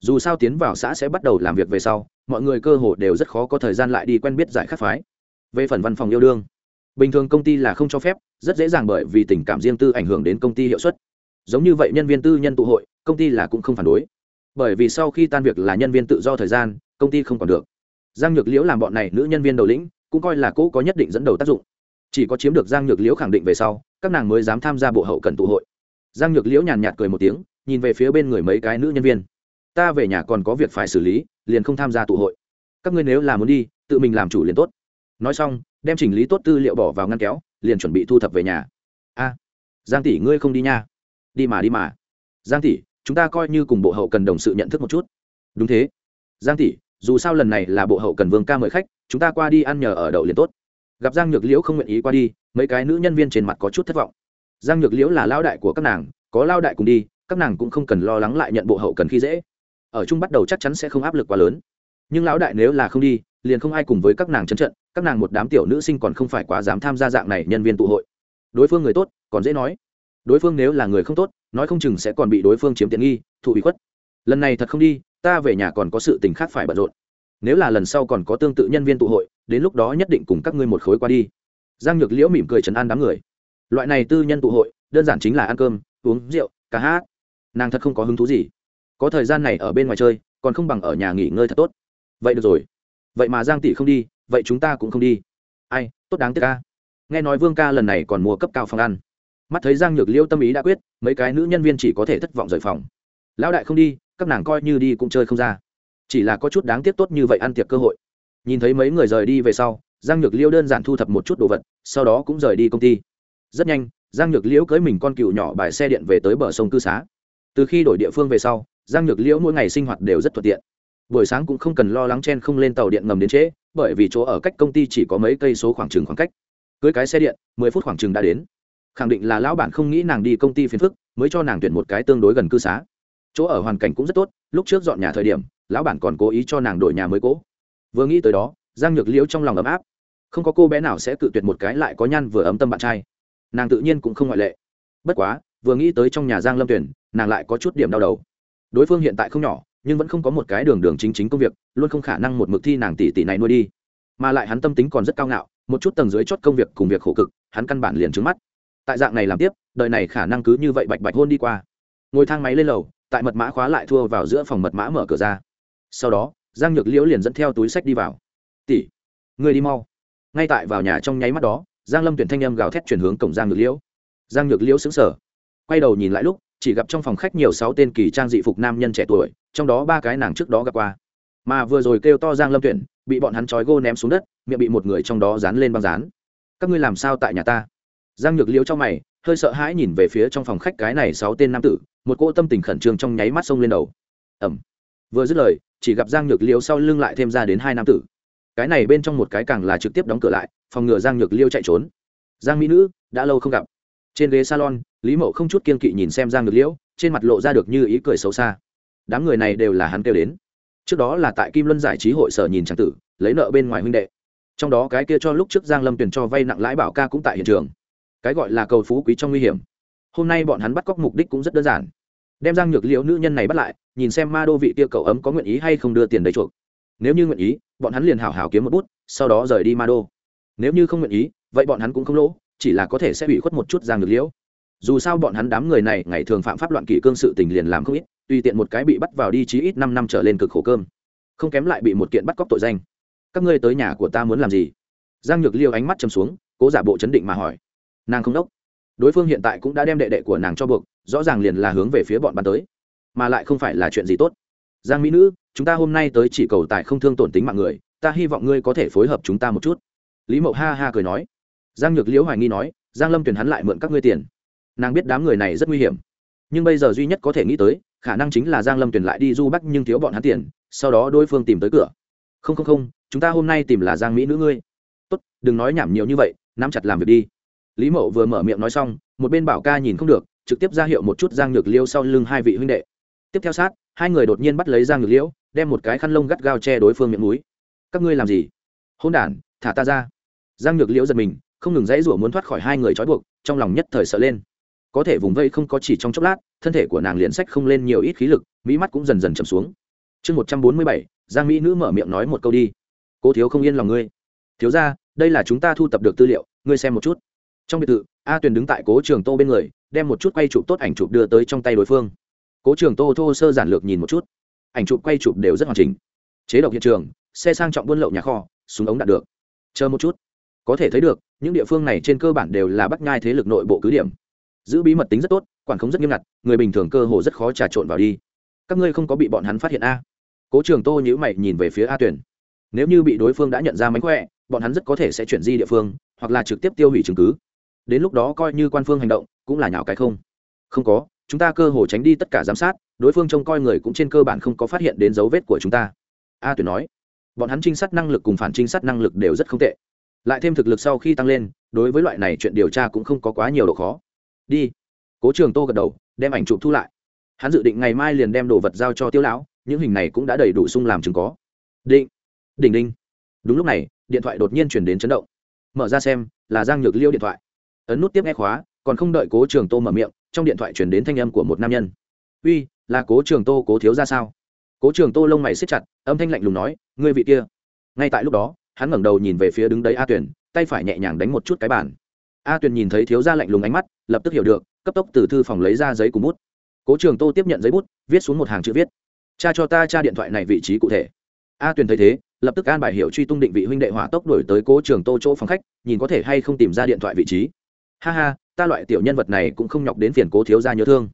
Dù sao tiến vào xã sẽ bắt đầu làm việc về sau, mọi người cơ hội đều rất khó có thời gian lại đi quen biết giải khắc phái. Về phần văn phòng yêu đương, bình thường công ty là không cho phép, rất dễ dàng bởi vì tình cảm riêng tư ảnh hưởng đến công ty hiệu suất. Giống như vậy nhân viên tư nhân tụ hội, công ty là cũng không phản đối bởi vì sau khi tan việc là nhân viên tự do thời gian, công ty không còn được. Giang nhược liễu làm bọn này nữ nhân viên đầu lĩnh, cũng coi là cũ có nhất định dẫn đầu tác dụng. Chỉ có chiếm được giang nhược liễu khẳng định về sau, các nàng mới dám tham gia bộ hậu cần tụ hội. Giang nhược liễu nhàn nhạt cười một tiếng, nhìn về phía bên người mấy cái nữ nhân viên. Ta về nhà còn có việc phải xử lý, liền không tham gia tụ hội. Các ngươi nếu là muốn đi, tự mình làm chủ liền tốt. Nói xong, đem chỉnh lý tốt tư liệu bỏ vào ngăn kéo, liền chuẩn bị thu thập về nhà. A, giang tỷ ngươi không đi nha. Đi mà đi mà. Giang tỷ chúng ta coi như cùng bộ hậu cần đồng sự nhận thức một chút. Đúng thế. Giang tỷ, dù sao lần này là bộ hậu cần vương ca mời khách, chúng ta qua đi ăn nhờ ở đậu liền tốt. Gặp giang nhược liễu không nguyện ý qua đi, mấy cái nữ nhân viên trên mặt có chút thất vọng. Giang nhược liễu là lao đại của các nàng, có lao đại cùng đi, các nàng cũng không cần lo lắng lại nhận bộ hậu cần khi dễ. Ở chung bắt đầu chắc chắn sẽ không áp lực quá lớn. Nhưng lão đại nếu là không đi, liền không ai cùng với các nàng chấn trận, các nàng một đám tiểu nữ sinh còn không phải quá dám tham gia dạng này nhân viên tụ hội. Đối phương người tốt, còn dễ nói đối phương nếu là người không tốt, nói không chừng sẽ còn bị đối phương chiếm tiện nghi, thụ bị khuất. Lần này thật không đi, ta về nhà còn có sự tình khác phải bận rộn. Nếu là lần sau còn có tương tự nhân viên tụ hội, đến lúc đó nhất định cùng các ngươi một khối qua đi. Giang nhược liễu mỉm cười trấn an đám người. Loại này tư nhân tụ hội, đơn giản chính là ăn cơm, uống rượu, ca hát. Nàng thật không có hứng thú gì. Có thời gian này ở bên ngoài chơi, còn không bằng ở nhà nghỉ ngơi thật tốt. Vậy được rồi. Vậy mà giang tỷ không đi, vậy chúng ta cũng không đi. Ai, tốt đáng tiếc ca nghe nói vương ca lần này còn mua cấp cao phòng ăn mắt thấy giang nhược liễu tâm ý đã quyết, mấy cái nữ nhân viên chỉ có thể thất vọng rời phòng. Lão đại không đi, các nàng coi như đi cũng chơi không ra. Chỉ là có chút đáng tiếc tốt như vậy ăn tiệc cơ hội. Nhìn thấy mấy người rời đi về sau, giang nhược liễu đơn giản thu thập một chút đồ vật, sau đó cũng rời đi công ty. Rất nhanh, giang nhược liễu cưới mình con cựu nhỏ bài xe điện về tới bờ sông cư xá. Từ khi đổi địa phương về sau, giang nhược liễu mỗi ngày sinh hoạt đều rất thuận tiện. Buổi sáng cũng không cần lo lắng chen không lên tàu điện ngầm đến trễ, bởi vì chỗ ở cách công ty chỉ có mấy cây số khoảng trừng khoảng cách. Cưới cái xe điện, mười phút khoảng trừng đã đến khẳng định là lão bản không nghĩ nàng đi công ty phiền phức, mới cho nàng tuyển một cái tương đối gần cư xá. Chỗ ở hoàn cảnh cũng rất tốt, lúc trước dọn nhà thời điểm, lão bản còn cố ý cho nàng đổi nhà mới cố. Vừa nghĩ tới đó, giang nhược liễu trong lòng ấm áp. Không có cô bé nào sẽ cự tuyệt một cái lại có nhăn vừa ấm tâm bạn trai. Nàng tự nhiên cũng không ngoại lệ. Bất quá, vừa nghĩ tới trong nhà giang lâm tuyển, nàng lại có chút điểm đau đầu. Đối phương hiện tại không nhỏ, nhưng vẫn không có một cái đường đường chính chính công việc, luôn không khả năng một mực thi nàng tỷ tỷ này nuôi đi. Mà lại hắn tâm tính còn rất cao ngạo, một chút tầng dưới chót công việc cùng việc khổ cực, hắn căn bản liền trứng mắt tại dạng này làm tiếp, đời này khả năng cứ như vậy bạch bạch hôn đi qua. Ngồi thang máy lên lầu, tại mật mã khóa lại thua vào giữa phòng mật mã mở cửa ra. Sau đó, giang nhược liễu liền dẫn theo túi sách đi vào. Tỷ người đi mau. Ngay tại vào nhà trong nháy mắt đó, giang lâm tuyển thanh âm gào thét chuyển hướng cổng giang nhược liễu. Giang nhược liễu xứng sở quay đầu nhìn lại lúc, chỉ gặp trong phòng khách nhiều sáu tên kỳ trang dị phục nam nhân trẻ tuổi, trong đó ba cái nàng trước đó gặp qua. Mà vừa rồi kêu to giang lâm tuyển, bị bọn hắn trói gô ném xuống đất, miệng bị một người trong đó dán lên băng dán. Các ngươi làm sao tại nhà ta? Giang nhược liễu cho mày, hơi sợ hãi nhìn về phía trong phòng khách cái này sáu tên nam tử, một cỗ tâm tình khẩn trương trong nháy mắt xông lên đầu. Ẩm vừa dứt lời, chỉ gặp giang nhược liễu sau lưng lại thêm ra đến hai nam tử. Cái này bên trong một cái càng là trực tiếp đóng cửa lại, phòng ngừa giang nhược liêu chạy trốn. Giang mỹ nữ, đã lâu không gặp. Trên ghế salon, lý mậu không chút kiên kỵ nhìn xem giang nhược liễu, trên mặt lộ ra được như ý cười xấu xa. Đám người này đều là hắn kêu đến. Trước đó là tại kim luân giải trí hội sở nhìn trang tử, lấy nợ bên ngoài huynh đệ. Trong đó cái kia cho lúc trước giang lâm tuyển cho vay nặng lãi bảo ca cũng tại hiện trường cái gọi là cầu phú quý trong nguy hiểm. Hôm nay bọn hắn bắt cóc mục đích cũng rất đơn giản. Đem giang nhược liễu nữ nhân này bắt lại, nhìn xem ma đô vị tia cậu ấm có nguyện ý hay không đưa tiền đầy chuộc. Nếu như nguyện ý, bọn hắn liền hảo hảo kiếm một bút, sau đó rời đi ma đô. Nếu như không nguyện ý, vậy bọn hắn cũng không lỗ, chỉ là có thể sẽ bị khuất một chút giang nhược liễu. Dù sao bọn hắn đám người này ngày thường phạm pháp loạn kỷ cương sự tình liền làm không ít, tùy tiện một cái bị bắt vào đi chí ít năm năm trở lên cực khổ cơm. Không kém lại bị một kiện bắt cóc tội danh. Các ngươi tới nhà của ta muốn làm gì? Giang nhược liêu ánh mắt chầm xuống, cố giả bộ chấn định mà hỏi nàng không đốc. Đối phương hiện tại cũng đã đem đệ đệ của nàng cho buộc, rõ ràng liền là hướng về phía bọn bắn tới. Mà lại không phải là chuyện gì tốt. Giang mỹ nữ, chúng ta hôm nay tới chỉ cầu tài không thương tổn tính mạng người, ta hy vọng ngươi có thể phối hợp chúng ta một chút. Lý mậu ha ha cười nói. Giang nhược liễu hoài nghi nói, giang lâm tuyển hắn lại mượn các ngươi tiền. Nàng biết đám người này rất nguy hiểm. Nhưng bây giờ duy nhất có thể nghĩ tới, khả năng chính là giang lâm tuyển lại đi du bắc nhưng thiếu bọn hắn tiền, sau đó đối phương tìm tới cửa. Không không không, chúng ta hôm nay tìm là giang mỹ nữ ngươi. Tốt, đừng nói nhảm nhiều như vậy, nắm chặt làm việc đi lý mậu vừa mở miệng nói xong, một bên bảo ca nhìn không được, trực tiếp ra hiệu một chút giang nhược liêu sau lưng hai vị huynh đệ. Tiếp theo sát, hai người đột nhiên bắt lấy giang nhược liễu đem một cái khăn lông gắt gao che đối phương miệng núi các ngươi làm gì? Hôn đản, thả ta ra. Giang nhược liễu giật mình, không ngừng dãy rủa muốn thoát khỏi hai người trói buộc, trong lòng nhất thời sợ lên. Có thể vùng vây không có chỉ trong chốc lát, thân thể của nàng liền sách không lên nhiều ít khí lực, mỹ mắt cũng dần dần chầm xuống. Chương một trăm bốn mươi bảy, giang mỹ nữ mở miệng nói một câu đi. Cô thiếu không yên lòng ngươi. Thiếu ra đây là chúng ta thu tập được tư liệu, ngươi xem một chút trong biệt thự, a tuyền đứng tại cố trường tô bên người, đem một chút quay chụp tốt ảnh chụp đưa tới trong tay đối phương. Cố trường tô thô sơ giản lược nhìn một chút. Ảnh chụp, quay chụp đều rất hoàn chỉnh. Chế độc hiện trường, xe sang trọng buôn lậu nhà kho, súng ống đạt được. Chờ một chút. Có thể thấy được, những địa phương này trên cơ bản đều là bắt nhai thế lực nội bộ cứ điểm. Giữ bí mật tính rất tốt, quản khống rất nghiêm ngặt, người bình thường cơ hồ rất khó trà trộn vào đi. Các ngươi không có bị bọn hắn phát hiện a. Cố trường tô nhữ mày nhìn về phía a tuyển nếu như bị đối phương đã nhận ra mánh khỏe, bọn hắn rất có thể sẽ chuyển di địa phương, hoặc là trực tiếp tiêu hủy chứng cứ đến lúc đó coi như quan phương hành động, cũng là nhào cái không. Không có, chúng ta cơ hồ tránh đi tất cả giám sát, đối phương trông coi người cũng trên cơ bản không có phát hiện đến dấu vết của chúng ta. A tuyển nói, bọn hắn trinh sát năng lực cùng phản trinh sát năng lực đều rất không tệ. Lại thêm thực lực sau khi tăng lên, đối với loại này chuyện điều tra cũng không có quá nhiều độ khó. Đi. Cố trường tô gật đầu, đem ảnh chụp thu lại. Hắn dự định ngày mai liền đem đồ vật giao cho tiêu lão, những hình này cũng đã đầy đủ sung làm chứng có. Định. Đỉnh đinh. Đúng lúc này, điện thoại đột nhiên chuyển đến chấn động. Mở ra xem, là giang nhược liêu điện thoại ấn nút tiếp nghe khóa, còn không đợi cố trường tô mở miệng, trong điện thoại chuyển đến thanh âm của một nam nhân. Uy, là cố trường tô, cố thiếu ra sao? Cố trường tô lông mày xếp chặt, âm thanh lạnh lùng nói, ngươi vị kia. Ngay tại lúc đó, hắn ngẩng đầu nhìn về phía đứng đấy a tuyển tay phải nhẹ nhàng đánh một chút cái bàn. A tuyển nhìn thấy thiếu gia lạnh lùng ánh mắt, lập tức hiểu được, cấp tốc từ thư phòng lấy ra giấy cùng bút. Cố trường tô tiếp nhận giấy bút, viết xuống một hàng chữ viết. Cha cho ta cha điện thoại này vị trí cụ thể. A tuyền thấy thế, lập tức an bài hiệu truy tung định vị huynh đệ hỏa tốc đổi tới cố trường tô chỗ phòng khách, nhìn có thể hay không tìm ra điện thoại vị trí ha ha, ta loại tiểu nhân vật này cũng không nhọc đến phiền cố thiếu gia nhớ thương.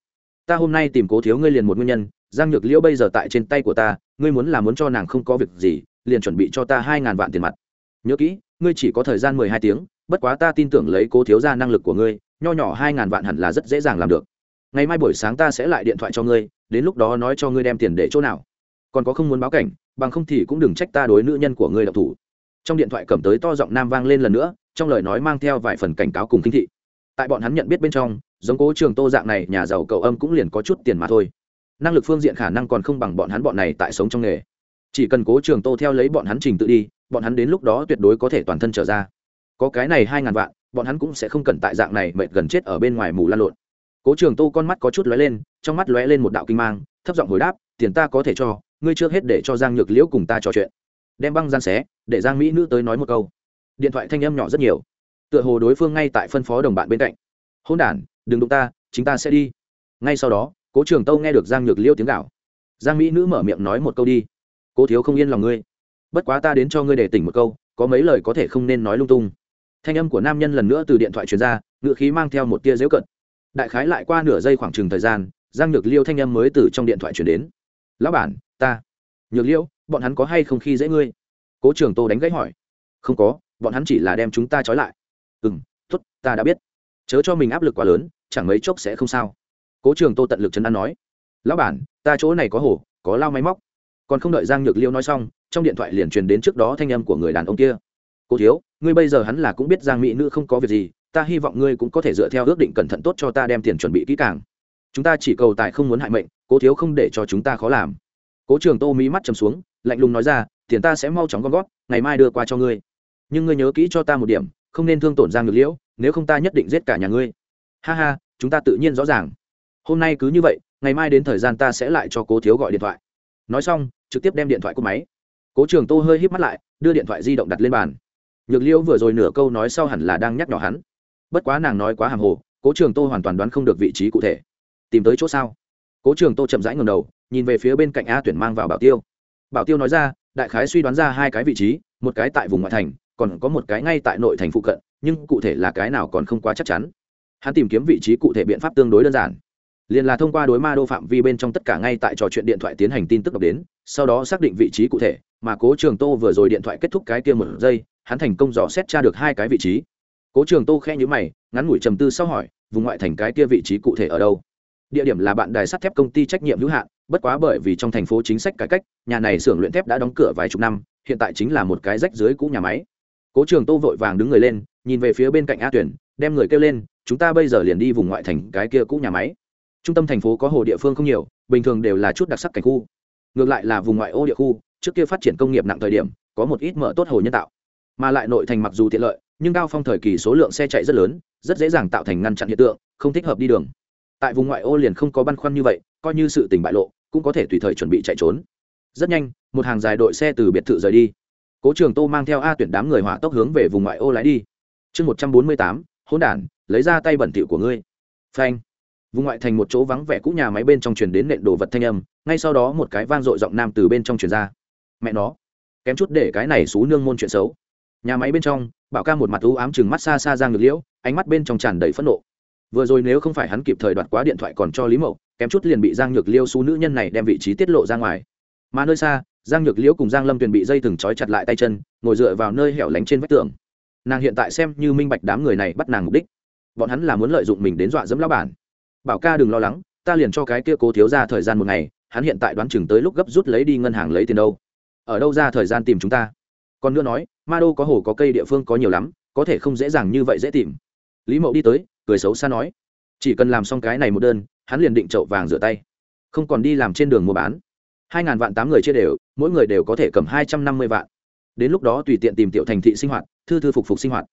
Ta hôm nay tìm cố thiếu ngươi liền một nguyên nhân, giang nhược liễu bây giờ tại trên tay của ta, ngươi muốn là muốn cho nàng không có việc gì, liền chuẩn bị cho ta hai ngàn vạn tiền mặt. Nhớ kỹ, ngươi chỉ có thời gian mười hai tiếng, bất quá ta tin tưởng lấy cố thiếu ra năng lực của ngươi, nho nhỏ hai ngàn vạn hẳn là rất dễ dàng làm được. Ngày mai buổi sáng ta sẽ lại điện thoại cho ngươi, đến lúc đó nói cho ngươi đem tiền để chỗ nào. Còn có không muốn báo cảnh, bằng không thì cũng đừng trách ta đối nữ nhân của ngươi độc thủ. Trong điện thoại cầm tới to giọng nam vang lên lần nữa trong lời nói mang theo vài phần cảnh cáo cùng kinh thị. Tại bọn hắn nhận biết bên trong, giống cố trường tô dạng này, nhà giàu cậu âm cũng liền có chút tiền mà thôi. Năng lực phương diện khả năng còn không bằng bọn hắn bọn này tại sống trong nghề. Chỉ cần cố trường tô theo lấy bọn hắn trình tự đi, bọn hắn đến lúc đó tuyệt đối có thể toàn thân trở ra. Có cái này hai ngàn vạn, bọn hắn cũng sẽ không cần tại dạng này mệt gần chết ở bên ngoài mù lan lộn. Cố trường tô con mắt có chút lóe lên, trong mắt lóe lên một đạo kinh mang, thấp giọng hồi đáp, tiền ta có thể cho, ngươi trước hết để cho giang nhược liễu cùng ta trò chuyện. Đem băng gian xé, để giang mỹ nữ tới nói một câu điện thoại thanh âm nhỏ rất nhiều. Tựa hồ đối phương ngay tại phân phó đồng bạn bên cạnh. Hôn đản đừng đụng ta, chính ta sẽ đi. Ngay sau đó, cố trường tâu nghe được giang nhược liêu tiếng gạo giang mỹ nữ mở miệng nói một câu đi. Cố thiếu không yên lòng ngươi. Bất quá ta đến cho ngươi để tỉnh một câu, có mấy lời có thể không nên nói lung tung. Thanh âm của nam nhân lần nữa từ điện thoại truyền ra ngự khí mang theo một tia dễu cận. Đại khái lại qua nửa giây khoảng chừng thời gian, giang nhược liêu thanh âm mới từ trong điện thoại truyền đến. Lão bản, ta. Nhược liêu, bọn hắn có hay không khi dễ ngươi? Cố trường tô đánh gãy hỏi. Không có bọn hắn chỉ là đem chúng ta trói lại. Ừ m t ố t ta đã biết. Chớ cho mình áp lực quá lớn chẳng mấy chốc sẽ không sao. Cố trường tô tận lực chấn an nói. Lão bản ta chỗ này có hồ có lao máy móc. Còn không đợi giang nhược liêu nói xong trong điện thoại liền truyền đến trước đó thanh âm của người đàn ông kia. Cô thiếu ngươi bây giờ hắn là cũng biết giang mỹ nữ không có việc gì ta hy vọng ngươi cũng có thể dựa theo ước định cẩn thận tốt cho ta đem tiền chuẩn bị kỹ càng. Chúng ta chỉ cầu tài không muốn hại mệnh cố thiếu không để cho chúng ta khó làm. Cố trường tô mỹ mắt chầm xuống lạnh lùng nói ra tiền ta sẽ mau chóng gom góp, ngày mai đưa qua cho ngươi nhưng ngươi nhớ kỹ cho ta một điểm, không nên thương tổn giang Nhược liễu, nếu không ta nhất định giết cả nhà ngươi. Ha ha, chúng ta tự nhiên rõ ràng. Hôm nay cứ như vậy, ngày mai đến thời gian ta sẽ lại cho cố thiếu gọi điện thoại. Nói xong, trực tiếp đem điện thoại cúp máy. Cố trường tô hơi híp mắt lại, đưa điện thoại di động đặt lên bàn. Nhược liễu vừa rồi nửa câu nói sau hẳn là đang nhắc nhỏ hắn. Bất quá nàng nói quá hàng hồ, cố trường tô hoàn toàn đoán không được vị trí cụ thể. Tìm tới chỗ sao? Cố trường tô chậm rãi ngầm đầu, nhìn về phía bên cạnh a tuyển mang vào bảo tiêu. Bảo tiêu nói ra, đại khái suy đoán ra hai cái vị trí, một cái tại vùng ngoại thành còn có một cái ngay tại nội thành phụ cận, nhưng cụ thể là cái nào còn không quá chắc chắn. Hắn tìm kiếm vị trí cụ thể biện pháp tương đối đơn giản. Liền là thông qua đối ma đô phạm vi bên trong tất cả ngay tại trò chuyện điện thoại tiến hành tin tức đọc đến, sau đó xác định vị trí cụ thể, mà cố trường tô vừa rồi điện thoại kết thúc cái kia một giây, hắn thành công dò xét tra được hai cái vị trí. Cố trường tô khe nhữ mày, ngắn ngủi trầm tư sau hỏi, vùng ngoại thành cái kia vị trí cụ thể ở đâu? Địa điểm là bạn đài sắt thép công ty trách nhiệm hữu hạn, bất quá bởi vì trong thành phố chính sách cải cách, nhà này xưởng luyện thép đã đóng cửa vài chục năm, hiện tại chính là một cái rách dưới cũ nhà máy cố trường tô vội vàng đứng người lên, nhìn về phía bên cạnh a tuyển, đem người kêu lên, chúng ta bây giờ liền đi vùng ngoại thành cái kia cũ nhà máy. Trung tâm thành phố có hồ địa phương không nhiều, bình thường đều là chút đặc sắc cảnh khu. Ngược lại là vùng ngoại ô địa khu, trước kia phát triển công nghiệp nặng thời điểm, có một ít mở tốt hồ nhân tạo. Mà lại nội thành mặc dù tiện lợi, nhưng cao phong thời kỳ số lượng xe chạy rất lớn, rất dễ dàng tạo thành ngăn chặn hiện tượng, không thích hợp đi đường. Tại vùng ngoại ô liền không có băn khoăn như vậy, coi như sự tình bại lộ, cũng có thể tùy thời chuẩn bị chạy trốn. Rất nhanh, một hàng dài đội xe từ biệt thự rời đi cố trường tô mang theo a tuyển đám người hỏa tốc hướng về vùng ngoại ô lái đi. Chương một trăm bốn mươi tám hôn đản, lấy ra tay bẩn thỉu của ngươi. Phanh. Vùng ngoại thành một chỗ vắng vẻ cũ nhà máy bên trong truyền đến nện đồ vật thanh âm, ngay sau đó một cái vang dội giọng nam từ bên trong truyền ra. Mẹ nó, kém chút để cái này xú nương môn chuyện xấu. Nhà máy bên trong, bảo ca một mặt u ám chừng mắt xa xa giang ngược liễu, ánh mắt bên trong tràn đầy phẫn nộ. Vừa rồi nếu không phải hắn kịp thời đoạt quá điện thoại còn cho lý mậu, kém chút liền bị giang nhược liêu xú nữ nhân này đem vị trí tiết lộ ra ngoài. Mà nơi xa giang nhược liễu cùng giang lâm tuyền bị dây thừng trói chặt lại tay chân, ngồi dựa vào nơi hẻo lánh trên vách tường. Nàng hiện tại xem như minh bạch đám người này bắt nàng mục đích. Bọn hắn là muốn lợi dụng mình đến dọa dẫm lao bản. Bảo ca đừng lo lắng, ta liền cho cái kia cố thiếu ra thời gian một ngày, hắn hiện tại đoán chừng tới lúc gấp rút lấy đi ngân hàng lấy tiền đâu. Ở đâu ra thời gian tìm chúng ta? Còn nữa nói, ma đô có hồ có cây địa phương có nhiều lắm, có thể không dễ dàng như vậy dễ tìm. Lý mậu đi tới, cười xấu xa nói, chỉ cần làm xong cái này một đơn, hắn liền định chậu vàng rửa tay. Không còn đi làm trên đường mua bán hai ngàn vạn tám người chia đều, mỗi người đều có thể cầm hai trăm năm mươi vạn. Đến lúc đó tùy tiện tìm tiểu thành thị sinh hoạt, thư thư phục phục sinh hoạt.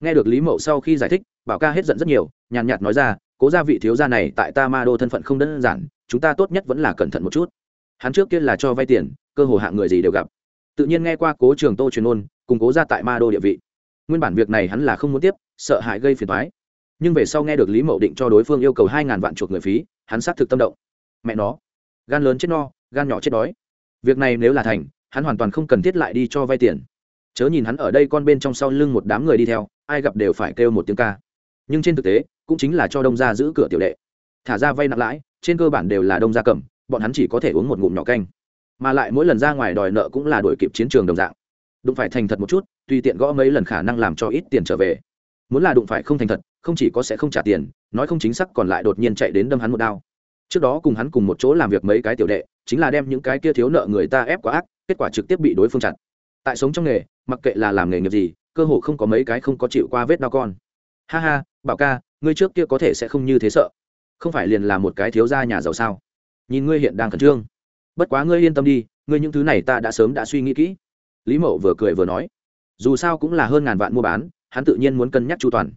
Nghe được lý mậu sau khi giải thích, bảo ca hết giận rất nhiều, nhàn nhạt nói ra, cố gia vị thiếu gia này tại ta ma đô thân phận không đơn giản, chúng ta tốt nhất vẫn là cẩn thận một chút. Hắn trước kia là cho vay tiền, cơ hồ hạng người gì đều gặp. Tự nhiên nghe qua cố trường tô truyền ôn cùng cố ra tại ma đô địa vị. Nguyên bản việc này hắn là không muốn tiếp, sợ hãi gây phiền thoái nhưng về sau nghe được lý mậu định cho đối phương yêu cầu hai ngàn vạn chuộc người phí, hắn xác thực tâm động. Mẹ nó, gan lớn chết no gan nhỏ chết đói. Việc này nếu là thành, hắn hoàn toàn không cần thiết lại đi cho vay tiền. Chớ nhìn hắn ở đây con bên trong sau lưng một đám người đi theo, ai gặp đều phải kêu một tiếng ca. Nhưng trên thực tế, cũng chính là cho đông gia giữ cửa tiểu đệ. Thả ra vay nặng lãi, trên cơ bản đều là đông gia cầm, bọn hắn chỉ có thể uống một ngụm nhỏ canh. Mà lại mỗi lần ra ngoài đòi nợ cũng là đổi kịp chiến trường đồng dạng. Đụng phải thành thật một chút, tùy tiện gõ mấy lần khả năng làm cho ít tiền trở về. Muốn là đụng phải không thành thật, không chỉ có sẽ không trả tiền, nói không chính xác còn lại đột nhiên chạy đến đâm hắn một đao. Trước đó cùng hắn cùng một chỗ làm việc mấy cái tiểu đệ chính là đem những cái kia thiếu nợ người ta ép quá ác, kết quả trực tiếp bị đối phương chặt. Tại sống trong nghề, mặc kệ là làm nghề nghiệp gì, cơ hồ không có mấy cái không có chịu qua vết đau con. Ha ha, bảo ca, ngươi trước kia có thể sẽ không như thế sợ. Không phải liền là một cái thiếu gia nhà giàu sao? Nhìn ngươi hiện đang khẩn trương. Bất quá ngươi yên tâm đi, ngươi những thứ này ta đã sớm đã suy nghĩ kỹ. Lý mậu vừa cười vừa nói. Dù sao cũng là hơn ngàn vạn mua bán, hắn tự nhiên muốn cân nhắc chu toàn.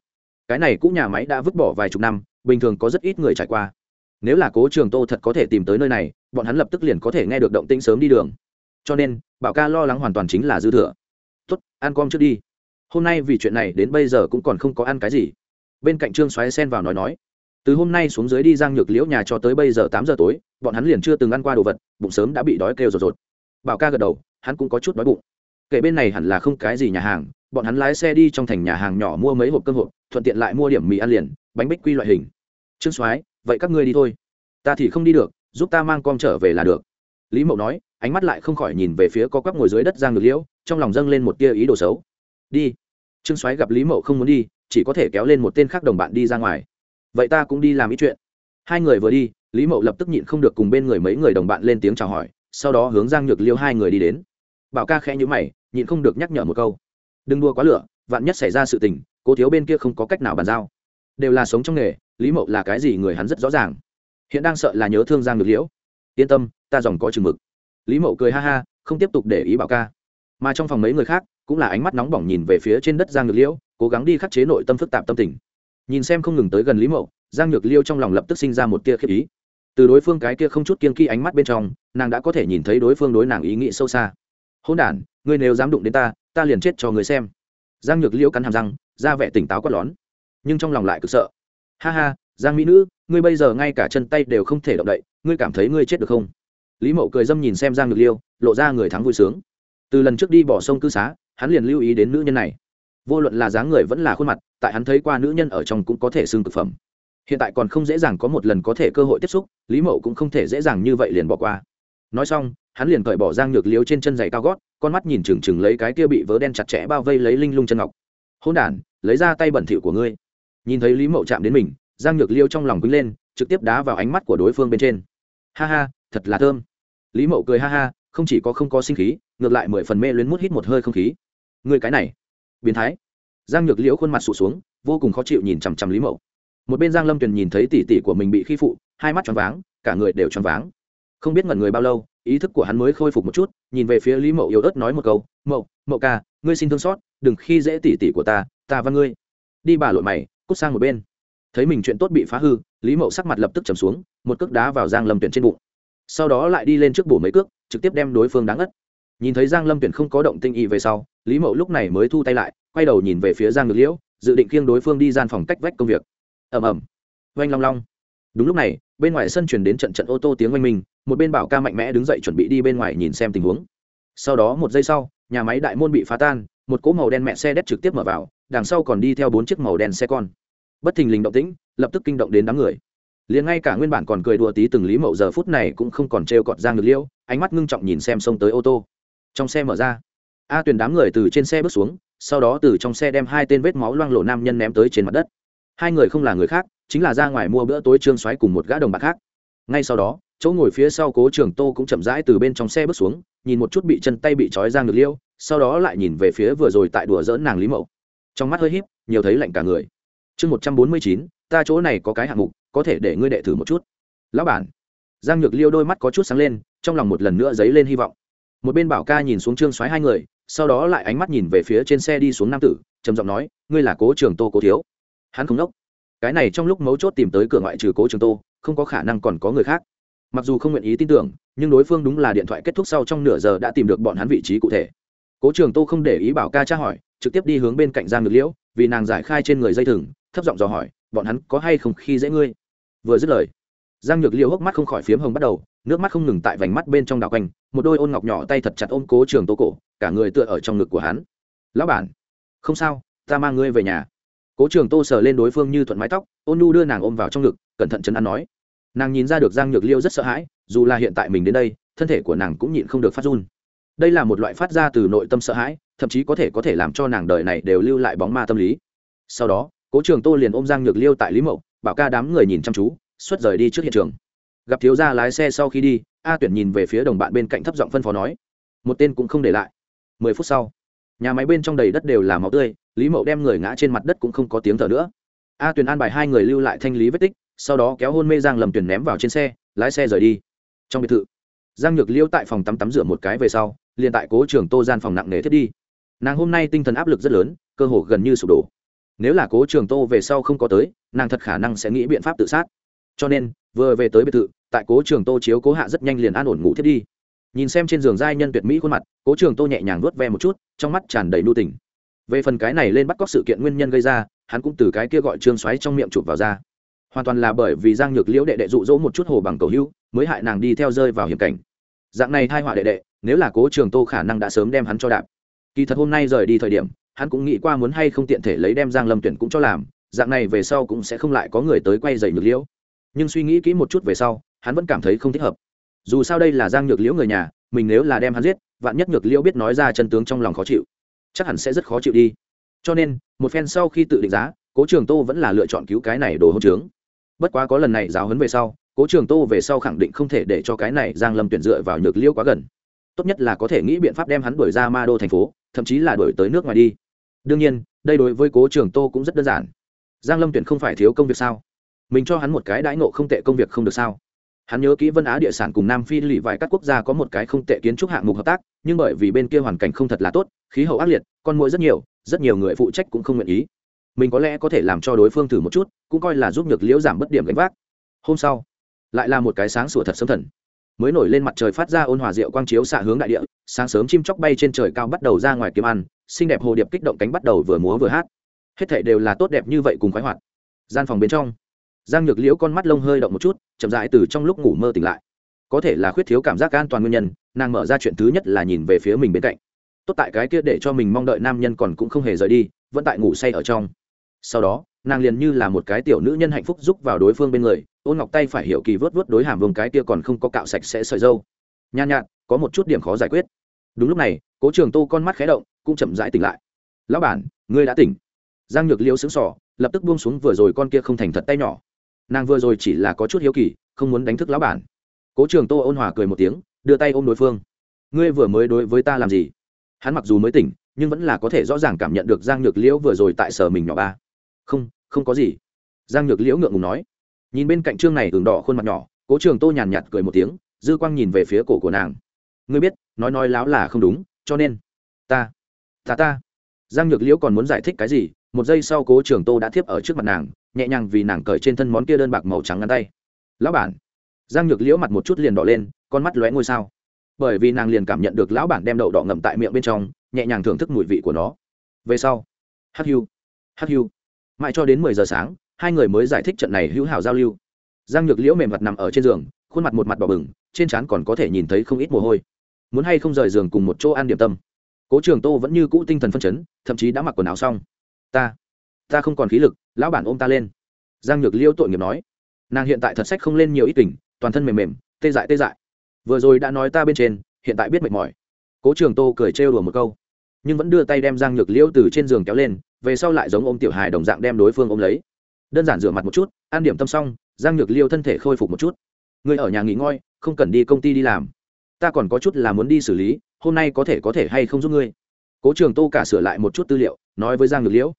Cái này cũng nhà máy đã vứt bỏ vài chục năm, bình thường có rất ít người trải qua. Nếu là cố trường tô thật có thể tìm tới nơi này bọn hắn lập tức liền có thể nghe được động tĩnh sớm đi đường. Cho nên, bảo ca lo lắng hoàn toàn chính là dư thừa. Tốt, ăn com trước đi. Hôm nay vì chuyện này đến bây giờ cũng còn không có ăn cái gì. Bên cạnh trương xoáy xen vào nói nói, từ hôm nay xuống dưới đi giang nhược liễu nhà cho tới bây giờ tám giờ tối, bọn hắn liền chưa từng ăn qua đồ vật, bụng sớm đã bị đói kêu rột rột. Bảo ca gật đầu, hắn cũng có chút đói bụng. Kể bên này hẳn là không cái gì nhà hàng, bọn hắn lái xe đi trong thành nhà hàng nhỏ mua mấy hộp cơm hộp, thuận tiện lại mua điểm mì ăn liền, bánh bích quy loại hình. Trương soái, vậy các ngươi đi thôi. Ta thì không đi được giúp ta mang con trở về là được. Lý mậu nói, ánh mắt lại không khỏi nhìn về phía có quắp ngồi dưới đất giang ngược liễu, trong lòng dâng lên một tia ý đồ xấu. Đi. Trương soái gặp lý mậu không muốn đi, chỉ có thể kéo lên một tên khác đồng bạn đi ra ngoài. Vậy ta cũng đi làm ít chuyện. Hai người vừa đi, lý mậu lập tức nhịn không được cùng bên người mấy người đồng bạn lên tiếng chào hỏi, sau đó hướng giang nhược liêu hai người đi đến. Bảo ca khẽ nhữ mày, nhịn không được nhắc nhở một câu. Đừng đua quá lửa, vạn nhất xảy ra sự tình, cố thiếu bên kia không có cách nào bàn giao. Đều là sống trong nghề, lý mậu là cái gì người hắn rất rõ ràng hiện đang sợ là nhớ thương giang nhược liễu yên tâm ta dòng có chừng mực lý mậu cười ha ha không tiếp tục để ý bảo ca mà trong phòng mấy người khác cũng là ánh mắt nóng bỏng nhìn về phía trên đất giang nhược liễu cố gắng đi khắc chế nội tâm phức tạp tâm tình nhìn xem không ngừng tới gần lý mậu giang nhược liêu trong lòng lập tức sinh ra một tia khiếp ý từ đối phương cái kia không chút kiên kỵ ánh mắt bên trong nàng đã có thể nhìn thấy đối phương đối nàng ý nghĩ sâu xa hôn đản ngươi nếu dám đụng đến ta ta liền chết cho người xem giang nhược Liễu cắn hàm răng ra vẻ tỉnh táo quát lón nhưng trong lòng lại cực sợ ha ha giang mỹ nữ, ngươi bây giờ ngay cả chân tay đều không thể động đậy, ngươi cảm thấy ngươi chết được không? Lý mậu cười dâm nhìn xem giang nhược liêu, lộ ra người thắng vui sướng. Từ lần trước đi bỏ sông cư xá, hắn liền lưu ý đến nữ nhân này. Vô luận là dáng người vẫn là khuôn mặt, tại hắn thấy qua nữ nhân ở trong cũng có thể xương thực phẩm. Hiện tại còn không dễ dàng có một lần có thể cơ hội tiếp xúc, lý mậu cũng không thể dễ dàng như vậy liền bỏ qua. Nói xong, hắn liền cởi bỏ giang nhược liếu trên chân giày cao gót, con mắt nhìn chừng chừng lấy cái kia bị vớ đen chặt chẽ bao vây lấy linh lung chân ngọc. Hôn đản, lấy ra tay bẩn thỉu của ngươi. Nhìn thấy lý mậu chạm đến mình giang nhược liêu trong lòng quýnh lên, trực tiếp đá vào ánh mắt của đối phương bên trên. Ha ha, thật là thơm. Lý mậu cười ha ha, không chỉ có không có sinh khí, ngược lại mười phần mê luyến mút hít một hơi không khí. Người cái này, biến thái. Giang nhược liễu khuôn mặt sụt xuống, vô cùng khó chịu nhìn chằm chằm lý mậu. Một bên giang lâm tuyền nhìn thấy tỷ tỷ của mình bị khi phụ, hai mắt choáng váng, cả người đều choáng váng. Không biết ngẩn người bao lâu, ý thức của hắn mới khôi phục một chút, nhìn về phía lý mậu yếu ớt nói một câu, mậu mậu ca, ngươi xin thương xót, đừng khi dễ tỷ tỷ của ta ta và ngươi. Đi bà lội mày, cút sang một bên thấy mình chuyện tốt bị phá hư, lý mậu sắc mặt lập tức trầm xuống, một cước đá vào giang lâm tuyển trên bụng. Sau đó lại đi lên trước bổ mấy cước, trực tiếp đem đối phương đáng ất nhìn thấy giang lâm tuyển không có động tinh y về sau, lý mậu lúc này mới thu tay lại, quay đầu nhìn về phía giang ngược liễu, dự định khiêng đối phương đi gian phòng cách vách công việc. Ầm ầm. Oanh long long. Đúng lúc này, bên ngoài sân chuyển đến trận trận ô tô tiếng oanh minh, một bên bảo ca mạnh mẽ đứng dậy chuẩn bị đi bên ngoài nhìn xem tình huống. Sau đó một giây sau, nhà máy đại môn bị phá tan, một cỗ màu đen mẹ xe đét trực tiếp mở vào, đằng sau còn đi theo bốn chiếc màu đen xe con bất thình lình động tĩnh, lập tức kinh động đến đám người. Liền ngay cả nguyên bản còn cười đùa tí từng lý mậu giờ phút này cũng không còn trêu cọt giang được liêu, ánh mắt ngưng trọng nhìn xem xông tới ô tô. Trong xe mở ra, a tuyền đám người từ trên xe bước xuống, sau đó từ trong xe đem hai tên vết máu loang lộ nam nhân ném tới trên mặt đất. Hai người không là người khác, chính là ra ngoài mua bữa tối trương xoáy cùng một gã đồng bạc khác. Ngay sau đó, chỗ ngồi phía sau cố trường tô cũng chậm rãi từ bên trong xe bước xuống, nhìn một chút bị chân tay bị trói giang được liêu, sau đó lại nhìn về phía vừa rồi tại đùa dỡn nàng lý mậu. Trong mắt hơi híp, nhiều thấy lạnh cả người chương một trăm bốn mươi chín, ta chỗ này có cái hạng mục, có thể để ngươi đệ thử một chút. Lão bản. Giang nhược liêu đôi mắt có chút sáng lên, trong lòng một lần nữa dấy lên hy vọng. Một bên bảo ca nhìn xuống trương xoáy hai người, sau đó lại ánh mắt nhìn về phía trên xe đi xuống nam tử, trầm giọng nói, ngươi là cố trường tô cố thiếu. Hắn không đốc. Cái này trong lúc mấu chốt tìm tới cửa ngoại trừ cố trường tô, không có khả năng còn có người khác. Mặc dù không nguyện ý tin tưởng, nhưng đối phương đúng là điện thoại kết thúc sau trong nửa giờ đã tìm được bọn hắn vị trí cụ thể. Cố trường tô không để ý bảo ca tra hỏi, trực tiếp đi hướng bên cạnh giang ngược liễu vì nàng giải khai trên người dây thừng, thấp giọng dò hỏi, bọn hắn có hay không khi dễ ngươi? Vừa dứt lời, giang nhược liêu hốc mắt không khỏi phiếm hồng bắt đầu, nước mắt không ngừng tại vành mắt bên trong đào quanh, một đôi ôn ngọc nhỏ tay thật chặt ôm cố trường tô cổ, cả người tựa ở trong ngực của hắn. Lão bản, không sao, ta mang ngươi về nhà. Cố trường tô sờ lên đối phương như thuận mái tóc, ôn nu đưa nàng ôm vào trong ngực, cẩn thận chấn an nói. Nàng nhìn ra được giang nhược liêu rất sợ hãi, dù là hiện tại mình đến đây, thân thể của nàng cũng nhịn không được phát run đây là một loại phát ra từ nội tâm sợ hãi, thậm chí có thể có thể làm cho nàng đời này đều lưu lại bóng ma tâm lý. Sau đó, cố trường tô liền ôm giang nhược liêu tại lý mậu, bảo ca đám người nhìn chăm chú, xuất rời đi trước hiện trường. Gặp thiếu gia lái xe sau khi đi, a tuyển nhìn về phía đồng bạn bên cạnh thấp giọng phân phó nói, một tên cũng không để lại. Mười phút sau, nhà máy bên trong đầy đất đều là máu tươi, lý mậu đem người ngã trên mặt đất cũng không có tiếng thở nữa. A tuyển an bài hai người lưu lại thanh lý vết tích, sau đó kéo hôn mê giang lầm tuyển ném vào trên xe, lái xe rời đi. Trong biệt thự giang nhược Liễu tại phòng tắm tắm rửa một cái về sau, liền tại cố trường tô gian phòng nặng nề thiết đi. Nàng hôm nay tinh thần áp lực rất lớn, cơ hồ gần như sụp đổ. Nếu là cố trường tô về sau không có tới, nàng thật khả năng sẽ nghĩ biện pháp tự sát. Cho nên, vừa về tới biệt thự, tại cố trường tô chiếu cố hạ rất nhanh liền an ổn ngủ thiết đi. Nhìn xem trên giường giai nhân tuyệt mỹ khuôn mặt, cố trường tô nhẹ nhàng nuốt ve một chút, trong mắt tràn đầy nu tình. Về phần cái này lên bắt cóc sự kiện nguyên nhân gây ra, hắn cũng từ cái kia gọi trương xoáy trong miệng chụp vào ra. Hoàn toàn là bởi vì giang nhược liễu đệ đệ dụ dỗ một chút hồ bằng cầu hưu mới hại nàng đi theo rơi vào hiểm cảnh. Dạng này thai họa đệ đệ, nếu là cố trường tô khả năng đã sớm đem hắn cho đạp. Kỳ thật hôm nay rời đi thời điểm, hắn cũng nghĩ qua muốn hay không tiện thể lấy đem giang lâm tuyển cũng cho làm, dạng này về sau cũng sẽ không lại có người tới quay dày nhược liễu. Nhưng suy nghĩ kỹ một chút về sau, hắn vẫn cảm thấy không thích hợp. Dù sao đây là giang nhược liễu người nhà, mình nếu là đem hắn giết, vạn nhất nhược liễu biết nói ra chân tướng trong lòng khó chịu, chắc hẳn sẽ rất khó chịu đi. Cho nên, một phen sau khi tự định giá, cố trường tô vẫn là lựa chọn cứu cái này đồ hỗn trướng. Bất quá có lần này giáo huấn về sau cố trường tô về sau khẳng định không thể để cho cái này giang lâm tuyển dựa vào nhược Liêu quá gần. Tốt nhất là có thể nghĩ biện pháp đem hắn đuổi ra ma đô thành phố, thậm chí là đuổi tới nước ngoài đi. Đương nhiên, đây đối với cố trường tô cũng rất đơn giản. Giang lâm tuyển không phải thiếu công việc sao? Mình cho hắn một cái đãi ngộ không tệ công việc không được sao? Hắn nhớ kỹ vân á địa sản cùng nam phi lì vài các quốc gia có một cái không tệ kiến trúc hạng mục hợp tác, nhưng bởi vì bên kia hoàn cảnh không thật là tốt, khí hậu ác liệt, con mũi rất nhiều rất nhiều người phụ trách cũng không nguyện ý. Mình có lẽ có thể làm cho đối phương thử một chút, cũng coi là giúp nhược liễu giảm bất điểm gánh vác. Hôm sau lại là một cái sáng sủa thật sớm thần. Mới nổi lên mặt trời phát ra ôn hòa rượu quang chiếu xạ hướng đại địa, sáng sớm chim chóc bay trên trời cao bắt đầu ra ngoài kiếm ăn, xinh đẹp hồ điệp kích động cánh bắt đầu vừa múa vừa hát. Hết thảy đều là tốt đẹp như vậy cùng khoái hoạt. Gian phòng bên trong, giang nhược liễu con mắt lông hơi động một chút, chậm rãi từ trong lúc ngủ mơ tỉnh lại. Có thể là khuyết thiếu cảm giác an toàn nguyên nhân, nàng mở ra chuyện thứ nhất là nhìn về phía mình bên cạnh. Tốt tại cái kia để cho mình mong đợi nam nhân còn cũng không hề rời đi, vẫn tại ngủ say ở trong. Sau đó nàng liền như là một cái tiểu nữ nhân hạnh phúc giúp vào đối phương bên người, ôn ngọc tay phải hiểu kỳ vớt vớt đối hàm vùng cái kia còn không có cạo sạch sẽ sợi dâu. Nhàn nhạt, có một chút điểm khó giải quyết. Đúng lúc này, cố trường tô con mắt khé động, cũng chậm rãi tỉnh lại. Lão bản, ngươi đã tỉnh. Giang nhược liêu xứng sỏ lập tức buông xuống vừa rồi con kia không thành thật tay nhỏ. Nàng vừa rồi chỉ là có chút hiếu kỳ, không muốn đánh thức lão bản. Cố trường tô ôn hòa cười một tiếng, đưa tay ôm đối phương. Ngươi vừa mới đối với ta làm gì? Hắn mặc dù mới tỉnh, nhưng vẫn là có thể rõ ràng cảm nhận được giang nhược liễu vừa rồi tại sở mình nhỏ ba không không có gì. Giang nhược liễu ngượng ngùng nói. Nhìn bên cạnh trương này ửng đỏ khuôn mặt nhỏ, cố trường tô nhàn nhạt cười một tiếng, dư quang nhìn về phía cổ của nàng. Ngươi biết, nói nói láo là không đúng, cho nên, ta ta ta. Giang nhược liễu còn muốn giải thích cái gì, một giây sau cố trường tô đã thiếp ở trước mặt nàng, nhẹ nhàng vì nàng cởi trên thân món kia đơn bạc màu trắng ngắn tay. Lão bản. Giang nhược liễu mặt một chút liền đỏ lên, con mắt lóe ngôi sao. Bởi vì nàng liền cảm nhận được lão bản đem đậu đỏ ngậm tại miệng bên trong, nhẹ nhàng thưởng thức mùi vị của nó. Về sau. Hắc hiu hắc hiu mãi cho đến mười giờ sáng hai người mới giải thích trận này hữu hảo giao lưu. Giang nhược liễu mềm mặt nằm ở trên giường khuôn mặt một mặt đỏ bừng trên trán còn có thể nhìn thấy không ít mồ hôi. Muốn hay không rời giường cùng một chỗ ăn điểm tâm. Cố trường tô vẫn như cũ tinh thần phân chấn thậm chí đã mặc quần áo xong. Ta ta không còn khí lực lão bản ôm ta lên. Giang nhược liễu tội nghiệp nói. Nàng hiện tại thật sách không lên nhiều ít tỉnh, toàn thân mềm mềm tê dại tê dại. Vừa rồi đã nói ta bên trên hiện tại biết mệt mỏi. Cố trường tô cười trêu đùa một câu nhưng vẫn đưa tay đem giang nhược liễu từ trên giường kéo lên về sau lại giống ôm tiểu hài đồng dạng đem đối phương ôm lấy. Đơn giản rửa mặt một chút an điểm tâm xong giang nhược liêu thân thể khôi phục một chút. Người ở nhà nghỉ ngơi không cần đi công ty đi làm. Ta còn có chút là muốn đi xử lý hôm nay có thể có thể hay không giúp ngươi? Cố trường tô cả sửa lại một chút tư liệu nói với giang nhược liễu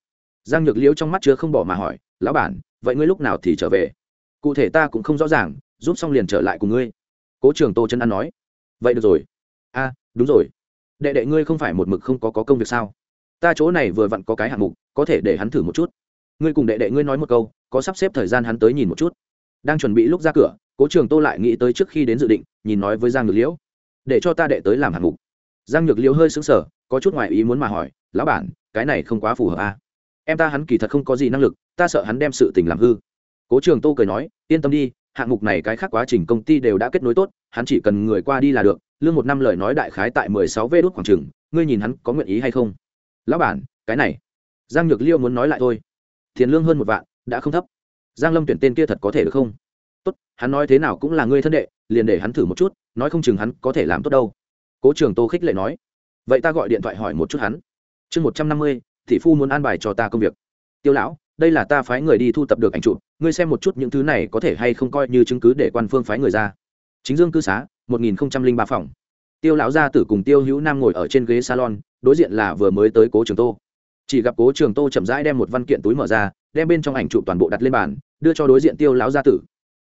giang nhược liễu trong mắt chứa không bỏ mà hỏi lão bản vậy ngươi lúc nào thì trở về? Cụ thể ta cũng không rõ ràng giúp xong liền trở lại cùng ngươi. Cố trường tô chân ăn nói. Vậy được rồi. A đúng rồi. Đệ đệ ngươi không phải một mực không có, có công việc sao? Ta chỗ này vừa vặn có cái hạng mục, có thể để hắn thử một chút. Ngươi cùng đệ đệ ngươi nói một câu, có sắp xếp thời gian hắn tới nhìn một chút. Đang chuẩn bị lúc ra cửa, cố trường tô lại nghĩ tới trước khi đến dự định, nhìn nói với giang nhược liễu. Để cho ta đệ tới làm hạng mục. Giang nhược liễu hơi xứng sở có chút ngoại ý muốn mà hỏi, lão bản, cái này không quá phù hợp à? em ta hắn kỳ thật không có gì năng lực, ta sợ hắn đem sự tình làm hư. Cố trường tô cười nói, yên tâm đi, hạng mục này cái khác quá trình công ty đều đã kết nối tốt, hắn chỉ cần người qua đi là được. Lương một năm lời nói đại khái tại mười sáu vê đốt khoảng trừng ngươi nhìn hắn có nguyện ý hay không? Lão bản, cái này. Giang nhược liêu muốn nói lại thôi. Tiền lương hơn một vạn, đã không thấp. Giang lâm tuyển tên kia thật có thể được không? Tốt, hắn nói thế nào cũng là ngươi thân đệ, liền để hắn thử một chút, nói không chừng hắn có thể làm tốt đâu. Cố trường tô khích lệ nói. Vậy ta gọi điện thoại hỏi một chút hắn. Chương một trăm năm mươi thị phu muốn an bài cho ta công việc. Tiêu lão, đây là ta phái người đi thu tập được ảnh chụp, ngươi xem một chút những thứ này có thể hay không coi như chứng cứ để quan phương phái người ra. Chính dương cư xá, một nghìn ba phòng. Tiêu lão gia tử cùng tiêu hữu nam ngồi ở trên ghế salon đối diện là vừa mới tới cố trường tô. Chỉ gặp cố trường tô chậm rãi đem một văn kiện túi mở ra, đem bên trong ảnh chụp toàn bộ đặt lên bàn, đưa cho đối diện tiêu lão gia tử.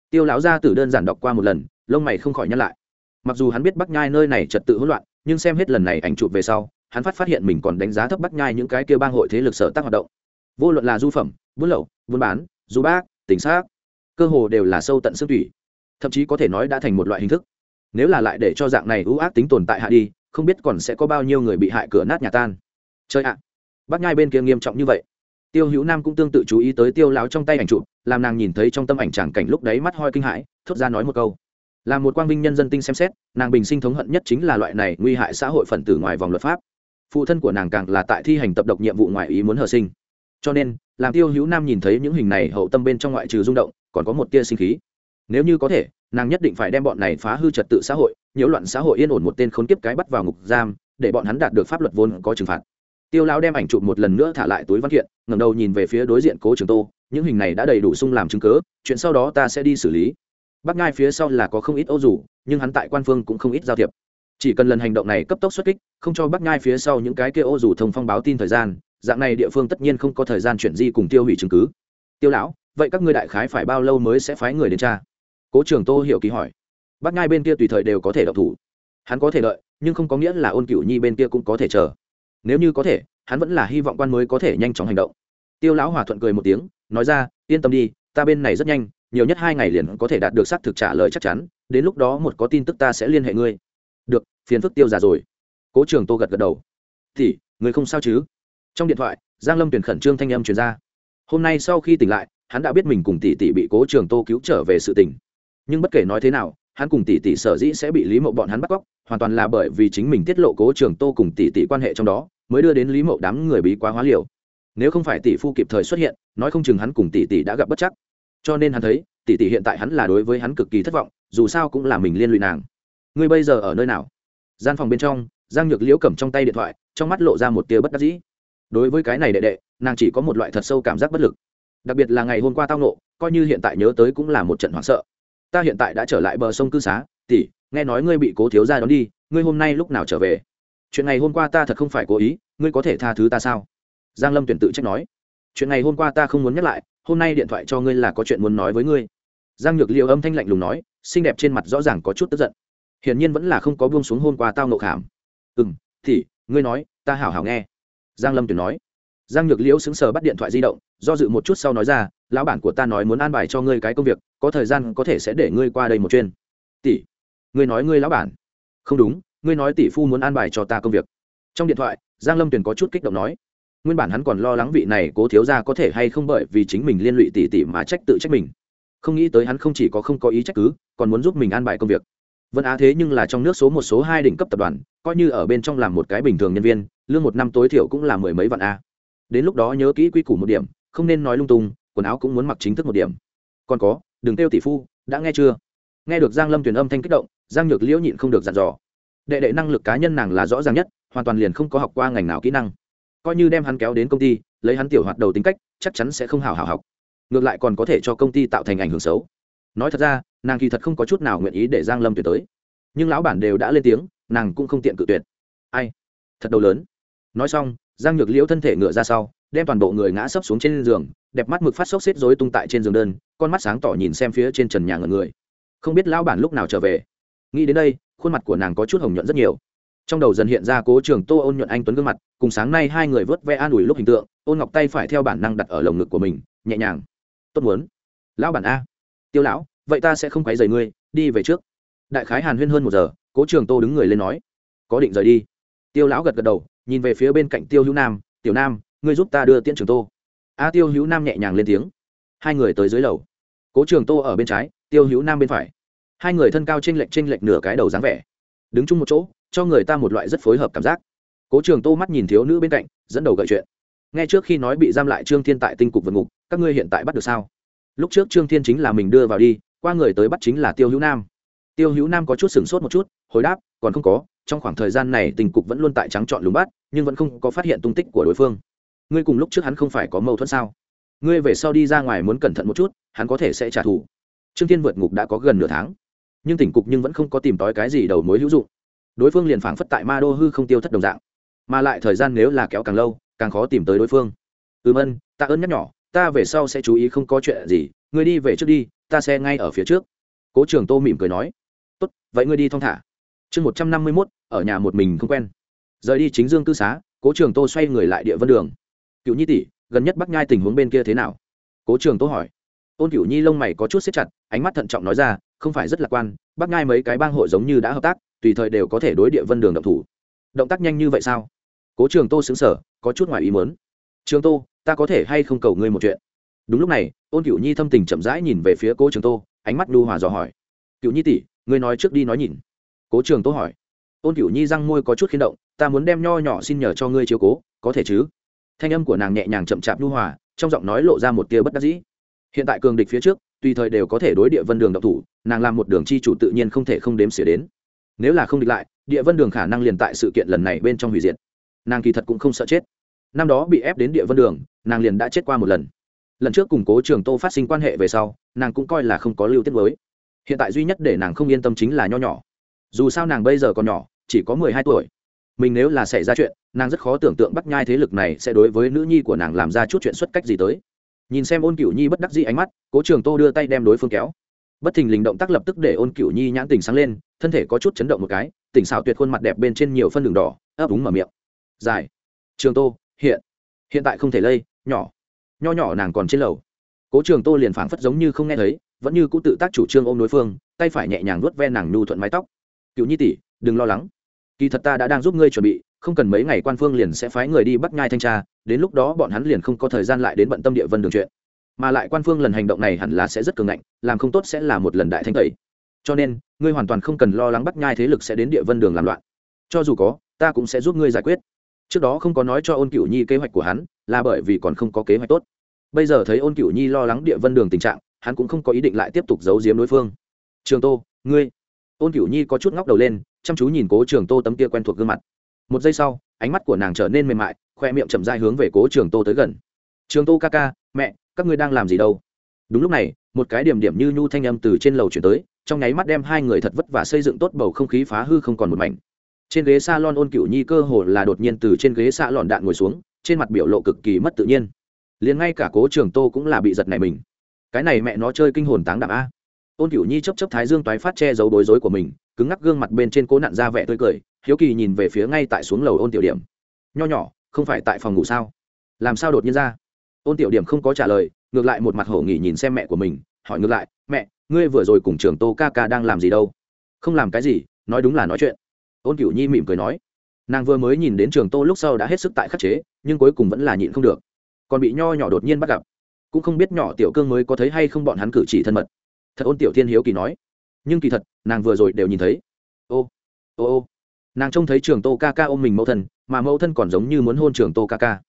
Tiêu lão gia tử đơn giản đọc qua một lần, lông mày không khỏi nhắc lại. Mặc dù hắn biết bắc nhai nơi này trật tự hỗn loạn, nhưng xem hết lần này ảnh chụp về sau, hắn phát phát hiện mình còn đánh giá thấp bắc nhai những cái kia bang hội thế lực sở tác hoạt động. Vô luận là du phẩm, buôn lậu, buôn bán, du bác, tỉnh xác, cơ hồ đều là sâu tận xương thủy thậm chí có thể nói đã thành một loại hình thức. Nếu là lại để cho dạng này ưu ác tính tồn tại hạ đi không biết còn sẽ có bao nhiêu người bị hại cửa nát nhà tan. Chơi ạ, bác nhai bên kia nghiêm trọng như vậy. Tiêu hữu nam cũng tương tự chú ý tới tiêu láo trong tay ảnh chụp, làm nàng nhìn thấy trong tâm ảnh tràng cảnh lúc đấy mắt hoi kinh hãi, thốt ra nói một câu. Là một quang vinh nhân dân tinh xem xét, nàng bình sinh thống hận nhất chính là loại này nguy hại xã hội phần tử ngoài vòng luật pháp. Phụ thân của nàng càng là tại thi hành tập độc nhiệm vụ ngoại ý muốn hờ sinh. Cho nên, làm tiêu hữu nam nhìn thấy những hình này hậu tâm bên trong ngoại trừ rung động, còn có một tia sinh khí. Nếu như có thể nàng nhất định phải đem bọn này phá hư trật tự xã hội, nhiễu loạn xã hội yên ổn một tên khốn kiếp cái bắt vào ngục giam, để bọn hắn đạt được pháp luật vốn có trừng phạt. Tiêu lão đem ảnh chụp một lần nữa thả lại túi văn kiện, ngẩng đầu nhìn về phía đối diện cố trường tô, những hình này đã đầy đủ sung làm chứng cớ chuyện sau đó ta sẽ đi xử lý. Bắc ngai phía sau là có không ít ô dù, nhưng hắn tại quan phương cũng không ít giao thiệp. Chỉ cần lần hành động này cấp tốc xuất kích, không cho bắc ngai phía sau những cái kia ô dù thông phong báo tin thời gian, dạng này địa phương tất nhiên không có thời gian chuyển di cùng tiêu hủy chứng cứ. Tiêu lão, vậy các ngươi đại khái phải bao lâu mới sẽ phái người đến tra? Cố trường tô hiểu kỳ hỏi. Bắt ngai bên kia tùy thời đều có thể đọc thủ. Hắn có thể đợi, nhưng không có nghĩa là ôn cửu nhi bên kia cũng có thể chờ. Nếu như có thể, hắn vẫn là hy vọng quan mới có thể nhanh chóng hành động. Tiêu lão hòa thuận cười một tiếng, nói ra, yên tâm đi, ta bên này rất nhanh, nhiều nhất hai ngày liền có thể đạt được xác thực trả lời chắc chắn, đến lúc đó một có tin tức ta sẽ liên hệ ngươi. Được, phiền phức tiêu già rồi. Cố trường tô gật gật đầu. Thì người không sao chứ? Trong điện thoại, giang lâm tuyển khẩn trương thanh âm truyền ra. Hôm nay sau khi tỉnh lại, hắn đã biết mình cùng tỷ tỷ bị cố trường tô cứu trở về sự tỉnh nhưng bất kể nói thế nào, hắn cùng tỷ tỷ sở dĩ sẽ bị lý mộ bọn hắn bắt cóc, hoàn toàn là bởi vì chính mình tiết lộ cố trường tô cùng tỷ tỷ quan hệ trong đó, mới đưa đến lý mộ đám người bí quá hóa liều. Nếu không phải tỷ phu kịp thời xuất hiện, nói không chừng hắn cùng tỷ tỷ đã gặp bất chắc. Cho nên hắn thấy, tỷ tỷ hiện tại hắn là đối với hắn cực kỳ thất vọng, dù sao cũng là mình liên lụy nàng. Ngươi bây giờ ở nơi nào? Gian phòng bên trong, giang nhược liễu cầm trong tay điện thoại, trong mắt lộ ra một tia bất đắc dĩ. Đối với cái này đệ đệ, nàng chỉ có một loại thật sâu cảm giác bất lực. Đặc biệt là ngày hôm qua tao nộ, coi như hiện tại nhớ tới cũng là một trận hoảng sợ ta hiện tại đã trở lại bờ sông cư xá, tỷ, nghe nói ngươi bị cố thiếu ra đón đi, ngươi hôm nay lúc nào trở về? Chuyện ngày hôm qua ta thật không phải cố ý, ngươi có thể tha thứ ta sao? Giang lâm tuyển tự trách nói. Chuyện ngày hôm qua ta không muốn nhắc lại, hôm nay điện thoại cho ngươi là có chuyện muốn nói với ngươi. Giang nhược liệu âm thanh lạnh lùng nói, xinh đẹp trên mặt rõ ràng có chút tức giận. Hiển nhiên vẫn là không có buông xuống hôm qua tao nộ khảm. Ừ m thì ngươi nói, ta hảo hảo nghe. Giang lâm tuyển nói giang nhược liễu xứng sờ bắt điện thoại di động, do dự một chút sau nói ra, lão bản của ta nói muốn an bài cho ngươi cái công việc, có thời gian có thể sẽ để ngươi qua đây một chuyên tỷ, ngươi nói ngươi lão bản. Không đúng, ngươi nói tỷ phu muốn an bài cho ta công việc. Trong điện thoại, giang lâm tuyền có chút kích động nói, nguyên bản hắn còn lo lắng vị này cố thiếu ra có thể hay không bởi vì chính mình liên lụy tỷ tỷ mà trách tự trách mình. Không nghĩ tới hắn không chỉ có không có ý trách cứ, còn muốn giúp mình an bài công việc. Vân á thế nhưng là trong nước số một số hai đỉnh cấp tập đoàn, coi như ở bên trong làm một cái bình thường nhân viên, lương một năm tối thiểu cũng là mười mấy vạn a đến lúc đó nhớ kỹ quy củ một điểm, không nên nói lung tung, quần áo cũng muốn mặc chính thức một điểm. Còn có, đừng kêu tỷ phu, đã nghe chưa? Nghe được giang lâm truyền âm thanh kích động, giang nhược liễu nhịn không được dặn dò. Đệ đệ năng lực cá nhân nàng là rõ ràng nhất, hoàn toàn liền không có học qua ngành nào kỹ năng. Coi như đem hắn kéo đến công ty, lấy hắn tiểu hoạt đầu tính cách, chắc chắn sẽ không hào hào học. Ngược lại còn có thể cho công ty tạo thành ảnh hưởng xấu. Nói thật ra, nàng kỳ thật không có chút nào nguyện ý để giang lâm tuyển tới. Nhưng lão bản đều đã lên tiếng, nàng cũng không tiện cự tuyệt. Ai? Thật đầu lớn nói xong, giang nhược liễu thân thể ngựa ra sau, đem toàn bộ người ngã sấp xuống trên giường, đẹp mắt mực phát sốc xếp rối tung tại trên giường đơn, con mắt sáng tỏ nhìn xem phía trên trần nhà ngần người. Không biết lão bản lúc nào trở về. Nghĩ đến đây, khuôn mặt của nàng có chút hồng nhuận rất nhiều. Trong đầu dần hiện ra cố trường tô ôn nhuận anh tuấn gương mặt, cùng sáng nay hai người vớt ve an ủi lúc hình tượng, ôn ngọc tay phải theo bản năng đặt ở lồng ngực của mình, nhẹ nhàng. Tốt muốn. Lão bản a. Tiêu lão, vậy ta sẽ không quấy rầy ngươi, đi về trước. Đại khái hàn huyên hơn một giờ, cố trường tô đứng người lên nói. Có định rời đi. Tiêu lão gật gật đầu nhìn về phía bên cạnh tiêu hữu nam, tiểu nam, ngươi giúp ta đưa tiễn trường tô. A tiêu hữu nam nhẹ nhàng lên tiếng. Hai người tới dưới lầu. Cố trường tô ở bên trái, tiêu hữu nam bên phải. Hai người thân cao t r ê n lệch t r ê n lệch nửa cái đầu dáng vẻ. Đứng chung một chỗ, cho người ta một loại rất phối hợp cảm giác. Cố trường tô mắt nhìn thiếu nữ bên cạnh, dẫn đầu gợi chuyện. Ngay trước khi nói bị giam lại trương thiên tại tinh cục vượt ngục, các ngươi hiện tại bắt được sao? Lúc trước trương thiên chính là mình đưa vào đi, qua người tới bắt chính là tiêu hữu nam. Tiêu hữu nam có chút sửng sốt một chút hồi đáp, còn không có, trong khoảng thời gian này tình cục vẫn luôn tại trắng trọn lùng bắt nhưng vẫn không có phát hiện tung tích của đối phương. Ngươi cùng lúc trước hắn không phải có mâu thuẫn sao? Ngươi về sau đi ra ngoài muốn cẩn thận một chút, hắn có thể sẽ trả thù. Trương thiên vượt ngục đã có gần nửa tháng, nhưng tỉnh cục nhưng vẫn không có tìm tói cái gì đầu mối hữu dụng. Đối phương liền phảng phất tại ma đô hư không tiêu thất đồng dạng, mà lại thời gian nếu là kéo càng lâu, càng khó tìm tới đối phương. Ừm ân ta ơn nhắc nhỏ ta về sau sẽ chú ý không có chuyện gì, ngươi đi về trước đi, ta sẽ ngay ở phía trước. Cố trường tô mỉm cười nói, tốt, vậy ngươi đi thong thả chương một trăm năm mươi mốt, ở nhà một mình không quen. Rời đi chính dương cư xá, cố trường tô xoay người lại địa vân đường. Cựu nhi tỷ, gần nhất bắc nhai tình huống bên kia thế nào? Cố trường tô hỏi. Ôn cựu nhi lông mày có chút xếp chặt, ánh mắt thận trọng nói ra, không phải rất lạc quan, bắc nhai mấy cái bang hội giống như đã hợp tác, tùy thời đều có thể đối địa vân đường động thủ. Động tác nhanh như vậy sao? Cố trường tô xứng sở có chút ngoài ý mớn trường tô, ta có thể hay không cầu ngươi một chuyện? Đúng lúc này, ôn cựu nhi thâm tình chậm rãi nhìn về phía cố trường tô, ánh mắt lưu hòa dò hỏi. Cựu nhi tỷ, ngươi nói trước đi nói nhìn cố trường tô hỏi. Ôn cửu nhi răng môi có chút khiến động, ta muốn đem nho nhỏ xin nhờ cho ngươi chiếu cố, có thể chứ? Thanh âm của nàng nhẹ nhàng chậm chạp nhu hòa, trong giọng nói lộ ra một tia bất đắc dĩ. Hiện tại cường địch phía trước, tùy thời đều có thể đối địa vân đường độc thủ, nàng làm một đường chi chủ tự nhiên không thể không đếm xỉa đến. Nếu là không địch lại, địa vân đường khả năng liền tại sự kiện lần này bên trong hủy diệt. Nàng kỳ thật cũng không sợ chết. Năm đó bị ép đến địa vân đường, nàng liền đã chết qua một lần. Lần trước củng cố trường tô phát sinh quan hệ về sau, nàng cũng coi là không có lưu tiết mới. Hiện tại duy nhất để nàng không yên tâm chính là nho nhỏ dù sao nàng bây giờ còn nhỏ, chỉ có mười hai tuổi. Mình nếu là xảy ra chuyện, nàng rất khó tưởng tượng bắt nhai thế lực này sẽ đối với nữ nhi của nàng làm ra chút chuyện xuất cách gì tới. Nhìn xem ôn cửu nhi bất đắc dĩ ánh mắt, cố trường tô đưa tay đem đối phương kéo. Bất thình lình động tác lập tức để ôn cửu nhi nhãn tình sáng lên, thân thể có chút chấn động một cái, tỉnh xảo tuyệt khuôn mặt đẹp bên trên nhiều phân đường đỏ, ấp úng mở miệng. Dài trường tô, hiện hiện tại không thể lây, nhỏ, nho nhỏ nàng còn trên lầu. Cố trường tô liền phảng phất giống như không nghe thấy, vẫn như cũ tự tác chủ trương ôm đối phương, tay phải nhẹ nhàng nuốt ve nàng nhu thuận mái tóc cựu nhi tỷ, đừng lo lắng. Kỳ thật ta đã đang giúp ngươi chuẩn bị, không cần mấy ngày quan phương liền sẽ phái người đi bắt nhai thanh tra, đến lúc đó bọn hắn liền không có thời gian lại đến bận tâm địa vân đường chuyện. Mà lại quan phương lần hành động này hẳn là sẽ rất cường ngạnh, làm không tốt sẽ là một lần đại thanh tẩy. Cho nên, ngươi hoàn toàn không cần lo lắng bắt nhai thế lực sẽ đến địa vân đường làm loạn. Cho dù có, ta cũng sẽ giúp ngươi giải quyết. Trước đó không có nói cho ôn cửu nhi kế hoạch của hắn, là bởi vì còn không có kế hoạch tốt. Bây giờ thấy ôn cửu nhi lo lắng địa vân đường tình trạng, hắn cũng không có ý định lại tiếp tục giấu giếm đối phương. Trường tô, ngươi ôn cửu nhi có chút ngóc đầu lên, chăm chú nhìn cố trường tô tấm kia quen thuộc gương mặt. Một giây sau, ánh mắt của nàng trở nên mềm mại, khoe miệng chậm dai hướng về cố trường tô tới gần. Trường tô ca ca, mẹ, các ngươi đang làm gì đâu? Đúng lúc này, một cái điểm điểm như nhu thanh âm từ trên lầu chuyển tới, trong nháy mắt đem hai người thật vất và xây dựng tốt bầu không khí phá hư không còn một mảnh. Trên ghế s a lon ôn cửu nhi cơ hồ là đột nhiên từ trên ghế xạ lọn đạn ngồi xuống, trên mặt biểu lộ cực kỳ mất tự nhiên. Liền ngay cả cố trường tô cũng là bị giật này mình. Cái này mẹ nó chơi kinh hồn táng đạm a ôn cửu nhi chấp chấp thái dương toái phát che giấu bối rối của mình, cứng ngắc gương mặt bên trên cố nặn ra vẻ tươi cười, hiếu kỳ nhìn về phía ngay tại xuống lầu ôn tiểu điểm. Nho nhỏ, không phải tại phòng ngủ sao? Làm sao đột nhiên ra? Ôn tiểu điểm không có trả lời, ngược lại một mặt hổ nghỉ nhìn xem mẹ của mình, hỏi ngược lại, mẹ, ngươi vừa rồi cùng trường tô ca ca đang làm gì đâu? Không làm cái gì, nói đúng là nói chuyện. Ôn cửu nhi mỉm cười nói. Nàng vừa mới nhìn đến trường tô lúc sau đã hết sức tại khắc chế, nhưng cuối cùng vẫn là nhịn không được. Còn bị nho nhỏ đột nhiên bắt gặp. Cũng không biết nhỏ tiểu cương mới có thấy hay không bọn hắn cử chỉ thân mật thật ôn tiểu thiên hiếu kỳ nói. Nhưng kỳ thật, nàng vừa rồi đều nhìn thấy. Ô ô ô. Nàng trông thấy trường tô ca ca ôm mình mẫu thân, mà mẫu thân còn giống như muốn hôn trường tô ca ca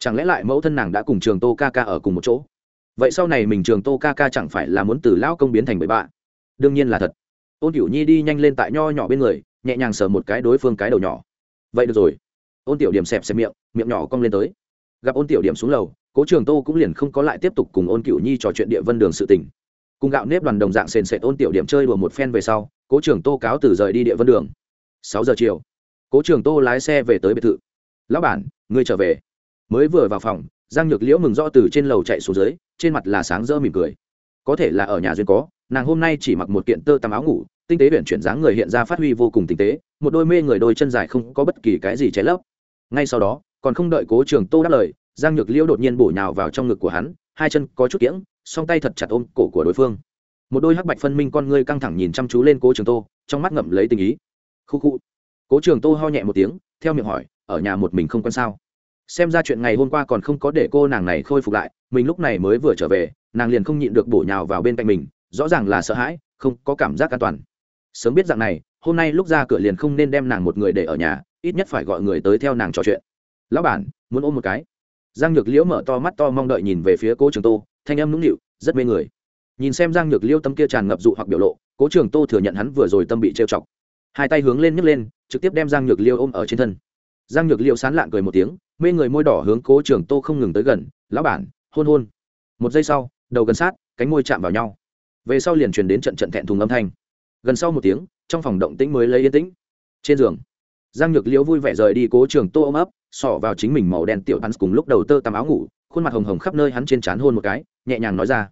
chẳng lẽ lại mẫu thân nàng đã cùng trường tô ca ca ở cùng một chỗ? Vậy sau này mình trường tô ca ca chẳng phải là muốn từ lão công biến thành bậy bạ? Đương nhiên là thật. Ôn tiểu nhi đi nhanh lên tại nho nhỏ bên người, nhẹ nhàng sờ một cái đối phương cái đầu nhỏ. Vậy được rồi. Ôn tiểu điểm xẹp xẹp miệng miệng nhỏ cong lên tới. Gặp ôn tiểu điểm xuống lầu, cố trường tô cũng liền không có lại tiếp tục cùng ôn cửu nhi trò chuyện địa vân đường sự tình cùng gạo nếp đoàn đồng dạng sền sệt ôn tiểu điểm chơi đùa một phen về sau, cố trưởng tô cáo từ rời đi địa vân đường. Sáu giờ chiều, cố trưởng tô lái xe về tới biệt thự. Lão bản, ngươi trở về. Mới vừa vào phòng, giang nhược liễu mừng rõ từ trên lầu chạy xuống dưới, trên mặt là sáng rỡ mỉm cười. Có thể là ở nhà duyên có, nàng hôm nay chỉ mặc một kiện tơ tằm áo ngủ, tinh tế huyện chuyển dáng người hiện ra phát huy vô cùng tinh tế, một đôi mê người đôi chân dài không có bất kỳ cái gì cháy lấp. Ngay sau đó, còn không đợi cố trường tô đáp lời, giang nhược liễu đột nhiên bổ nhào vào trong ngực của hắn, hai chân có chút kiễng song tay thật chặt ôm cổ của đối phương. Một đôi hắc bạch phân minh con ngươi căng thẳng nhìn chăm chú lên cố trường tô, trong mắt ngậm lấy tình ý. Khu khu. Cố trường tô ho nhẹ một tiếng, theo miệng hỏi, ở nhà một mình không quan sao? Xem ra chuyện ngày hôm qua còn không có để cô nàng này khôi phục lại, mình lúc này mới vừa trở về, nàng liền không nhịn được bổ nhào vào bên cạnh mình, rõ ràng là sợ hãi, không có cảm giác an toàn. Sớm biết dạng này, hôm nay lúc ra cửa liền không nên đem nàng một người để ở nhà, ít nhất phải gọi người tới theo nàng trò chuyện. Lão bản, muốn ôm một cái. Giang nhược liễu mở to mắt to mong đợi nhìn về phía cố trường tô thanh âm nũng nịu, rất mê người. Nhìn xem giang nhược Liêu tâm kia tràn ngập dụ hoặc biểu lộ, cố trường tô thừa nhận hắn vừa rồi tâm bị trêu chọc. Hai tay hướng lên nhấc lên, trực tiếp đem giang nhược Liêu ôm ở trên thân. Giang nhược Liêu sán lạng cười một tiếng, mê người môi đỏ hướng cố trường tô không ngừng tới gần, lão bản, hôn hôn. Một giây sau, đầu gần sát, cánh môi chạm vào nhau. Về sau liền truyền đến trận trận thẹn thùng âm thanh. Gần sau một tiếng, trong phòng động tĩnh mới lấy yên tĩnh. Trên giường, giang nhược liễu vui vẻ rời đi cố trường tô ôm ấp, xỏ vào chính mình màu đen tiểu hắn cùng lúc đầu tơ tằm áo ngủ, khuôn mặt hồng hồng khắp nơi hắn trên trán hôn một cái nhẹ nhàng nói ra.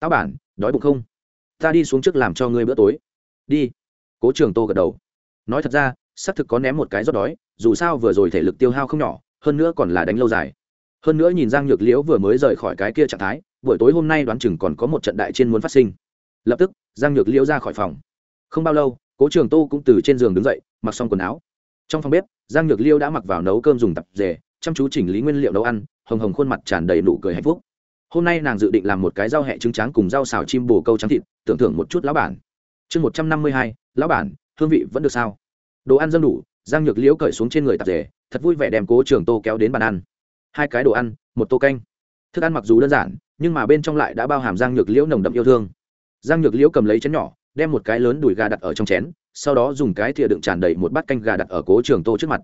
Táo bản, đói bụng không? Ta đi xuống trước làm cho ngươi bữa tối. Đi. Cố trường tô gật đầu. Nói thật ra, xác thực có ném một cái rót đói, dù sao vừa rồi thể lực tiêu hao không nhỏ, hơn nữa còn là đánh lâu dài. Hơn nữa nhìn giang nhược liễu vừa mới rời khỏi cái kia trạng thái, buổi tối hôm nay đoán chừng còn có một trận đại chiến muốn phát sinh. Lập tức, giang nhược liễu ra khỏi phòng. Không bao lâu, cố trường tô cũng từ trên giường đứng dậy, mặc xong quần áo. Trong phòng bếp, giang nhược Liễu đã mặc vào nấu cơm dùng tập rể chăm chú chỉnh lý nguyên liệu nấu ăn, hồng hồng khuôn mặt tràn đầy nụ cười hạnh phúc hôm nay nàng dự định làm một cái rau hẹ trứng trắng cùng rau xào chim bồ câu trắng thịt tưởng thưởng một chút lão bản. Chương một trăm năm mươi hai lão bản hương vị vẫn được sao? Đồ ăn dân đủ giang nhược liễu cởi xuống trên người tạp rể thật vui vẻ đem cố trường tô kéo đến bàn ăn. Hai cái đồ ăn một tô canh. Thức ăn mặc dù đơn giản nhưng mà bên trong lại đã bao hàm giang nhược liễu nồng đậm yêu thương. Giang nhược liễu cầm lấy chén nhỏ đem một cái lớn đùi gà đặt ở trong chén sau đó dùng cái thìa đựng tràn đầy một bát canh gà đặt ở cố trường tô trước mặt.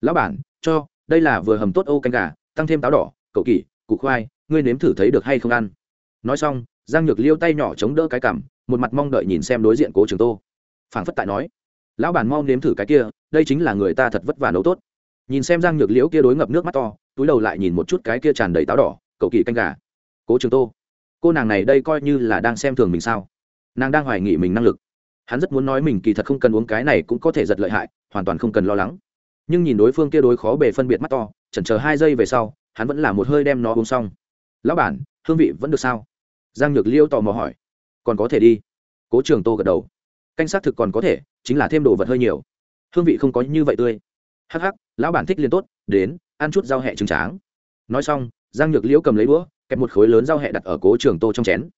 Lão bản cho đây là vừa hầm tốt ô canh gà tăng thêm táo đỏ cậu kỷ, củ khoai ngươi nếm thử thấy được hay không ăn. Nói xong, giang nhược liêu tay nhỏ chống đỡ cái cằm, một mặt mong đợi nhìn xem đối diện cố trường tô. Phảng phất tại nói, lão bản mau nếm thử cái kia, đây chính là người ta thật vất vả nấu tốt. Nhìn xem giang nhược liễu kia đối ngập nước mắt to, túi đầu lại nhìn một chút cái kia tràn đầy táo đỏ, cậu kỳ canh gà. Cố trường tô, cô nàng này đây coi như là đang xem thường mình sao? Nàng đang hoài nghị mình năng lực. Hắn rất muốn nói mình kỳ thật không cần uống cái này cũng có thể giật lợi hại, hoàn toàn không cần lo lắng. Nhưng nhìn đối phương kia đối khó bề phân biệt mắt to, chần chờ hai giây về sau, hắn vẫn là một hơi đem nó uống xong lão bản, hương vị vẫn được sao? Giang nhược liêu tò mò hỏi. Còn có thể đi. Cố trường tô gật đầu. Canh xác thực còn có thể, chính là thêm đồ vật hơi nhiều. Hương vị không có như vậy tươi. Hắc hắc, lão bản thích liền tốt, đến, ăn chút rau hẹ trứng tráng. Nói xong, giang nhược liễu cầm lấy đũa, kẹp một khối lớn rau hẹ đặt ở cố trường tô trong chén.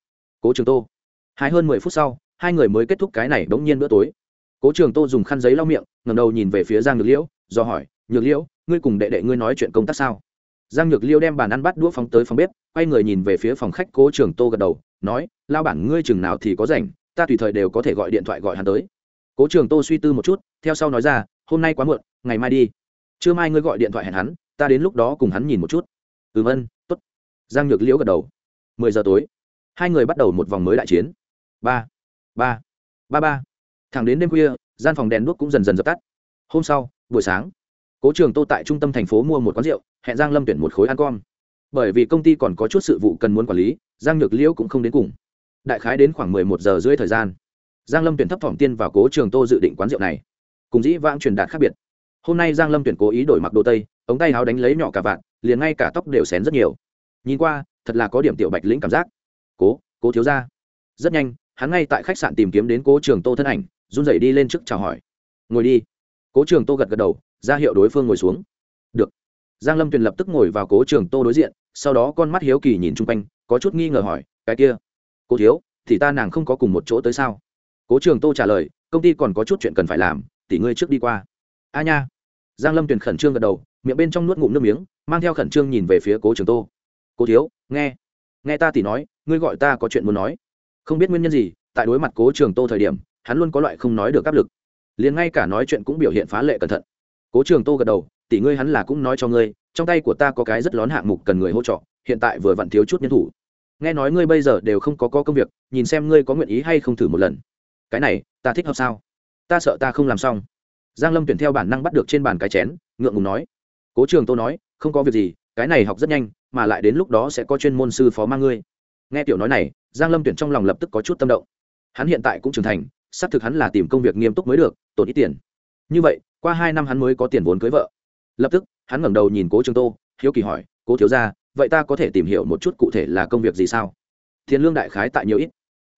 Cố trường tô, hai hơn mười phút sau, hai người mới kết thúc cái này bỗng nhiên bữa tối. Cố trường tô dùng khăn giấy lau miệng ngầm đầu nhìn về phía giang nhược liễu do hỏi, nhược liễu ngươi cùng đệ đệ ngươi nói chuyện công tác sao? Giang nhược liễu đem bàn ăn bắt đũa phóng tới phòng bếp, quay người nhìn về phía phòng khách cố trường tô gật đầu, nói, lao bản, ngươi chừng nào thì có rảnh, ta tùy thời đều có thể gọi điện thoại gọi hắn tới. Cố trường tô suy tư một chút, theo sau nói ra, hôm nay quá muộn, ngày mai đi. Trưa mai ngươi gọi điện thoại hẹn hắn, ta đến lúc đó cùng hắn nhìn một chút. Ừ vân t ố t giang nhược liễu gật đầu. Mười giờ tối, hai người bắt đầu một vòng mới đại chiến. Ba ba ba ba. Thẳng đến đêm khuya, gian phòng đèn đuốc cũng dần dần dập tắt. Hôm sau, buổi sáng cố trường tô tại trung tâm thành phố mua một quán rượu, hẹn giang lâm tuyển một khối ăn con bởi vì công ty còn có chút sự vụ cần muốn quản lý, giang nhược liễu cũng không đến cùng. Đại khái đến khoảng mười một giờ rưỡi thời gian, giang lâm tuyển thấp thỏm tiên vào cố trường tô dự định quán rượu này. Cùng dĩ vãng truyền đạt khác biệt. Hôm nay giang lâm tuyển cố ý đổi mặc đồ tây, ống tay áo đánh lấy nhỏ cả vạn liền ngay cả tóc đều xén rất nhiều. Nhìn qua, thật là có điểm tiểu bạch lĩnh cảm giác. Cố cố thiếu ra rất nhanh, hắn ngay tại khách sạn tìm kiếm đến cố trường tô thân ảnh, run rẩy đi lên trước chào hỏi. Ngồi đi. Cố trường tô gật gật đầu ra hiệu đối phương ngồi xuống. Được. Giang lâm tuyền lập tức ngồi vào cố trường tô đối diện, sau đó con mắt hiếu kỳ nhìn chung quanh, có chút nghi ngờ hỏi, cái kia, cô thiếu, thì ta nàng không có cùng một chỗ tới sao? Cố trường tô trả lời, công ty còn có chút chuyện cần phải làm tỷ ngươi trước đi qua. A nha. Giang lâm tuyền khẩn trương gật đầu, miệng bên trong nuốt ngụm nước miếng, mang theo khẩn trương nhìn về phía cố trường tô. Cố thiếu, nghe nghe ta tỷ nói, ngươi gọi ta có chuyện muốn nói. Không biết nguyên nhân gì, tại đối mặt cố trường tô thời điểm, hắn luôn có loại không nói được áp lực. Liền ngay cả nói chuyện cũng biểu hiện phá lệ cẩn thận cố trường tô gật đầu tỷ ngươi hắn là cũng nói cho ngươi trong tay của ta có cái rất lón hạng mục cần người hỗ trợ hiện tại vừa vặn thiếu chút nhân thủ. Nghe nói ngươi bây giờ đều không có, có công việc nhìn xem ngươi có nguyện ý hay không thử một lần. Cái này ta thích hợp sao? Ta sợ ta không làm xong. Giang lâm tuyển theo bản năng bắt được trên bàn cái chén ngượng ngùng nói. Cố trường tô nói không có việc gì cái này học rất nhanh mà lại đến lúc đó sẽ có chuyên môn sư phó mang ngươi. Nghe tiểu nói này giang lâm tuyển trong lòng lập tức có chút tâm động. Hắn hiện tại cũng trưởng thành xác thực hắn là tìm công việc nghiêm túc mới được tổn ít tiền. Như vậy qua hai năm hắn mới có tiền vốn cưới vợ. Lập tức, hắn ngẩng đầu nhìn cố trường tô, hiếu kỳ hỏi, cố thiếu ra vậy ta có thể tìm hiểu một chút cụ thể là công việc gì sao? Tiền lương đại khái tại nhiều ít.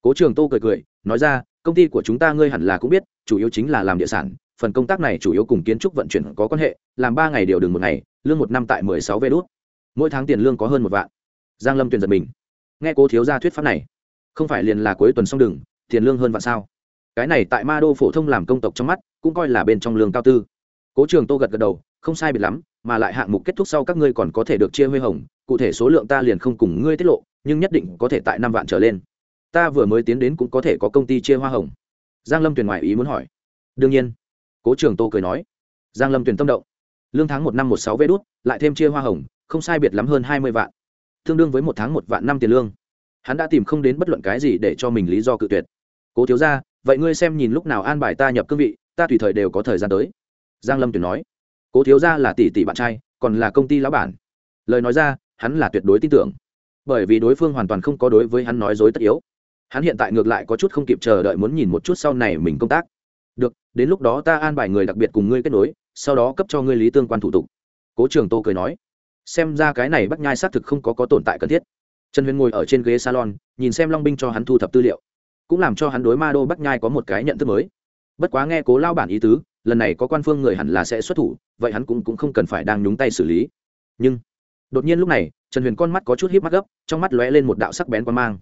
Cố trường tô cười cười, nói ra, công ty của chúng ta ngươi hẳn là cũng biết, chủ yếu chính là làm địa sản, phần công tác này chủ yếu cùng kiến trúc vận chuyển có quan hệ, làm ba ngày đều đường một ngày, lương một năm tại mười sáu vé đốt mỗi tháng tiền lương có hơn một vạn. Giang lâm tuyền giật mình. Nghe cố thiếu gia thuyết pháp này, không phải liền là cuối tuần xong đường, tiền lương hơn vạn sao? Cái này tại ma đô phổ thông làm công tộc trong mắt, cũng coi là bên trong lương cao tư. Cố trường tô gật gật đầu, không sai biệt lắm, mà lại hạng mục kết thúc sau các ngươi còn có thể được chia huy hồng, cụ thể số lượng ta liền không cùng ngươi tiết lộ, nhưng nhất định có thể tại năm vạn trở lên. Ta vừa mới tiến đến cũng có thể có công ty chia hoa hồng. Giang lâm tuyền ngoại ý muốn hỏi. Đương nhiên, cố trường tô cười nói. Giang lâm tuyền tâm động. Lương tháng một năm một sáu vé đút, lại thêm chia hoa hồng, không sai biệt lắm hơn hai mươi vạn. Tương đương với một tháng một vạn năm tiền lương. Hắn đã tìm không đến bất luận cái gì để cho mình lý do cự tuyệt. Cố thiếu ra vậy ngươi xem nhìn lúc nào an bài ta nhập cương vị, ta tùy thời đều có thời gian tới. Giang lâm tuyển nói. Cố thiếu gia là tỷ tỷ bạn trai, còn là công ty lão bản. Lời nói ra, hắn là tuyệt đối tin tưởng. Bởi vì đối phương hoàn toàn không có đối với hắn nói dối tất yếu. Hắn hiện tại ngược lại có chút không kịp chờ đợi muốn nhìn một chút sau này mình công tác. Được, đến lúc đó ta an bài người đặc biệt cùng ngươi kết nối, sau đó cấp cho ngươi lý tương quan thủ tục. Cố trường tô cười nói. Xem ra cái này bắt nhai xác thực không có có tồn tại cần thiết. Trần huyền ngồi ở trên ghế salon, nhìn xem long binh cho hắn thu thập tư liệu cũng làm cho hắn đối ma đô bắc nhai có một cái nhận thức mới. Bất quá nghe cố lao bản ý tứ lần này có quan phương người hẳn là sẽ xuất thủ vậy hắn cũng, cũng không cần phải đang nhúng tay xử lý. Nhưng đột nhiên lúc này trần huyền con mắt có chút híp mắt gấp trong mắt lóe lên một đạo sắc bén quan mang.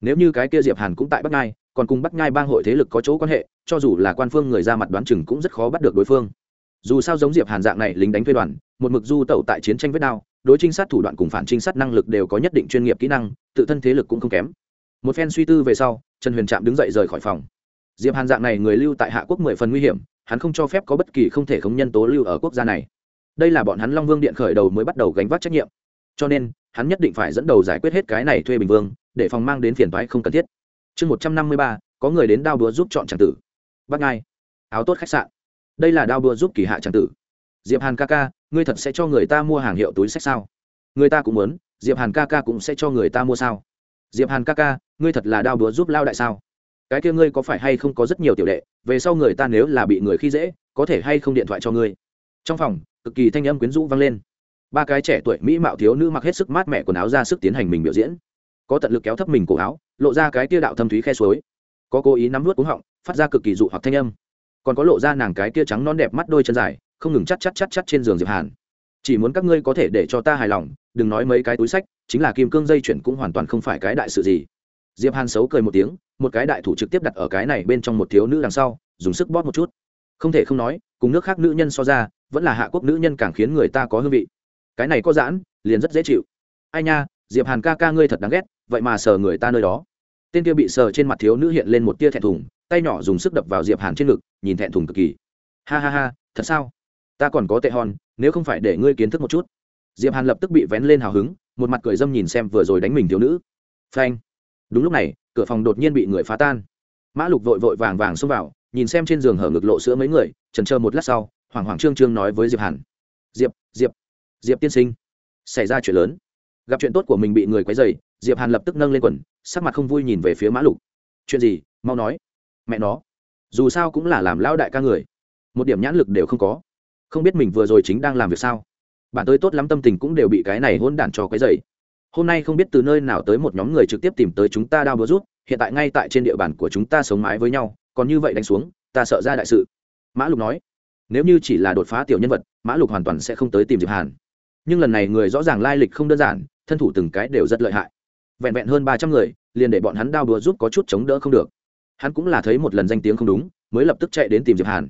Nếu như cái kia diệp hàn cũng tại bắc nhai còn cùng bắc nhai bang hội thế lực có chỗ quan hệ cho dù là quan phương người ra mặt đoán chừng cũng rất khó bắt được đối phương. Dù sao giống diệp hàn dạng này lính đánh thuê đoàn một mực du tẩu tại chiến tranh vết đao đối trinh sát thủ đoạn cùng phản trinh sát năng lực đều có nhất định chuyên nghiệp kỹ năng tự thân thế lực cũng không kém. Một phen suy tư về sau trần huyền trạm đứng dậy rời khỏi phòng. Diệp hàn dạng này người lưu tại hạ quốc mười phần nguy hiểm, hắn không cho phép có bất kỳ không thể không nhân tố lưu ở quốc gia này. Đây là bọn hắn long vương điện khởi đầu mới bắt đầu gánh vác trách nhiệm. Cho nên, hắn nhất định phải dẫn đầu giải quyết hết cái này thuê bình vương, để phòng mang đến phiền toái không cần thiết. Chương một trăm năm mươi ba, có người đến đao đúa giúp chọn tràng tử. Bắt ngai, áo tốt khách sạn. Đây là đao đúa giúp kỳ hạ tràng tử. Diệp hàn ca ca, ngươi thật sẽ cho người ta mua hàng hiệu túi sách sao? Người ta cũng muốn, diệp hàn ca ca cũng sẽ cho người ta mua sao? Diệp hàn ca ca, ngươi thật là đao đúa giúp lao đại sao? Cái kia ngươi có phải hay không có rất nhiều tiểu đệ, về sau người ta nếu là bị người khi dễ, có thể hay không điện thoại cho ngươi? Trong phòng, cực kỳ thanh âm quyến rũ vang lên. Ba cái trẻ tuổi mỹ mạo thiếu nữ mặc hết sức mát mẻ quần áo ra sức tiến hành mình biểu diễn. Có tận lực kéo thấp mình cổ áo, lộ ra cái tia đạo thâm thúy khe suối. Có cố ý nắm nuốt cuống họng, phát ra cực kỳ dụ hoặc thanh âm. Còn có lộ ra nàng cái tia trắng non đẹp mắt đôi chân dài, không ngừng chắt chắt chắt chắt trên giường diệp hàn. Chỉ muốn các ngươi có thể để cho ta hài lòng, đừng nói mấy cái túi sách chính là kim cương dây chuyển cũng hoàn toàn không phải cái đại sự gì. Diệp hàn xấu cười một tiếng, một cái đại thủ trực tiếp đặt ở cái này bên trong một thiếu nữ đằng sau, dùng sức bóp một chút. Không thể không nói, cùng nước khác nữ nhân so ra, vẫn là hạ quốc nữ nhân càng khiến người ta có hương vị. Cái này có giãn, liền rất dễ chịu. Ai nha, diệp hàn ca ca ngươi thật đáng ghét, vậy mà sờ người ta nơi đó. Tên kia bị sờ trên mặt thiếu nữ hiện lên một tia thẹn thùng, tay nhỏ dùng sức đập vào diệp hàn trên ngực, nhìn thẹn thùng cực kỳ. Ha ha ha, thật sao? Ta còn có tệ hòn, nếu không phải để ngươi kiến thức một chút. Diệp hàn lập tức bị vén lên hào hứng một mặt cười dâm nhìn xem vừa rồi đánh mình thiếu nữ. Phanh. Đúng lúc này, cửa phòng đột nhiên bị người phá tan. Mã lục vội vội vàng vàng xông vào, nhìn xem trên giường hở ngực lộ sữa mấy người trần chờ một lát sau, hoảng hoảng trương trương nói với diệp hàn. Diệp diệp diệp tiên sinh, xảy ra chuyện lớn. Gặp chuyện tốt của mình bị người quấy dày diệp hàn lập tức nâng lên quần, sắc mặt không vui nhìn về phía mã lục. Chuyện gì? Mau nói. Mẹ nó, dù sao cũng là làm lão đại ca người, một điểm nhãn lực đều không có. Không biết mình vừa rồi chính đang làm việc sao? Bản tôi tốt lắm tâm tình cũng đều bị cái này hôn đản cho quấy dày hôm nay không biết từ nơi nào tới một nhóm người trực tiếp tìm tới chúng ta đao búa rút, hiện tại ngay tại trên địa bàn của chúng ta sống mái với nhau, còn như vậy đánh xuống, ta sợ ra đại sự. Mã lục nói. Nếu như chỉ là đột phá tiểu nhân vật, mã lục hoàn toàn sẽ không tới tìm diệp hàn. Nhưng lần này người rõ ràng lai lịch không đơn giản, thân thủ từng cái đều rất lợi hại. Vẹn vẹn hơn ba trăm người, liền để bọn hắn đao đùa giúp có chút chống đỡ không được. Hắn cũng là thấy một lần danh tiếng không đúng, mới lập tức chạy đến tìm diệp hàn.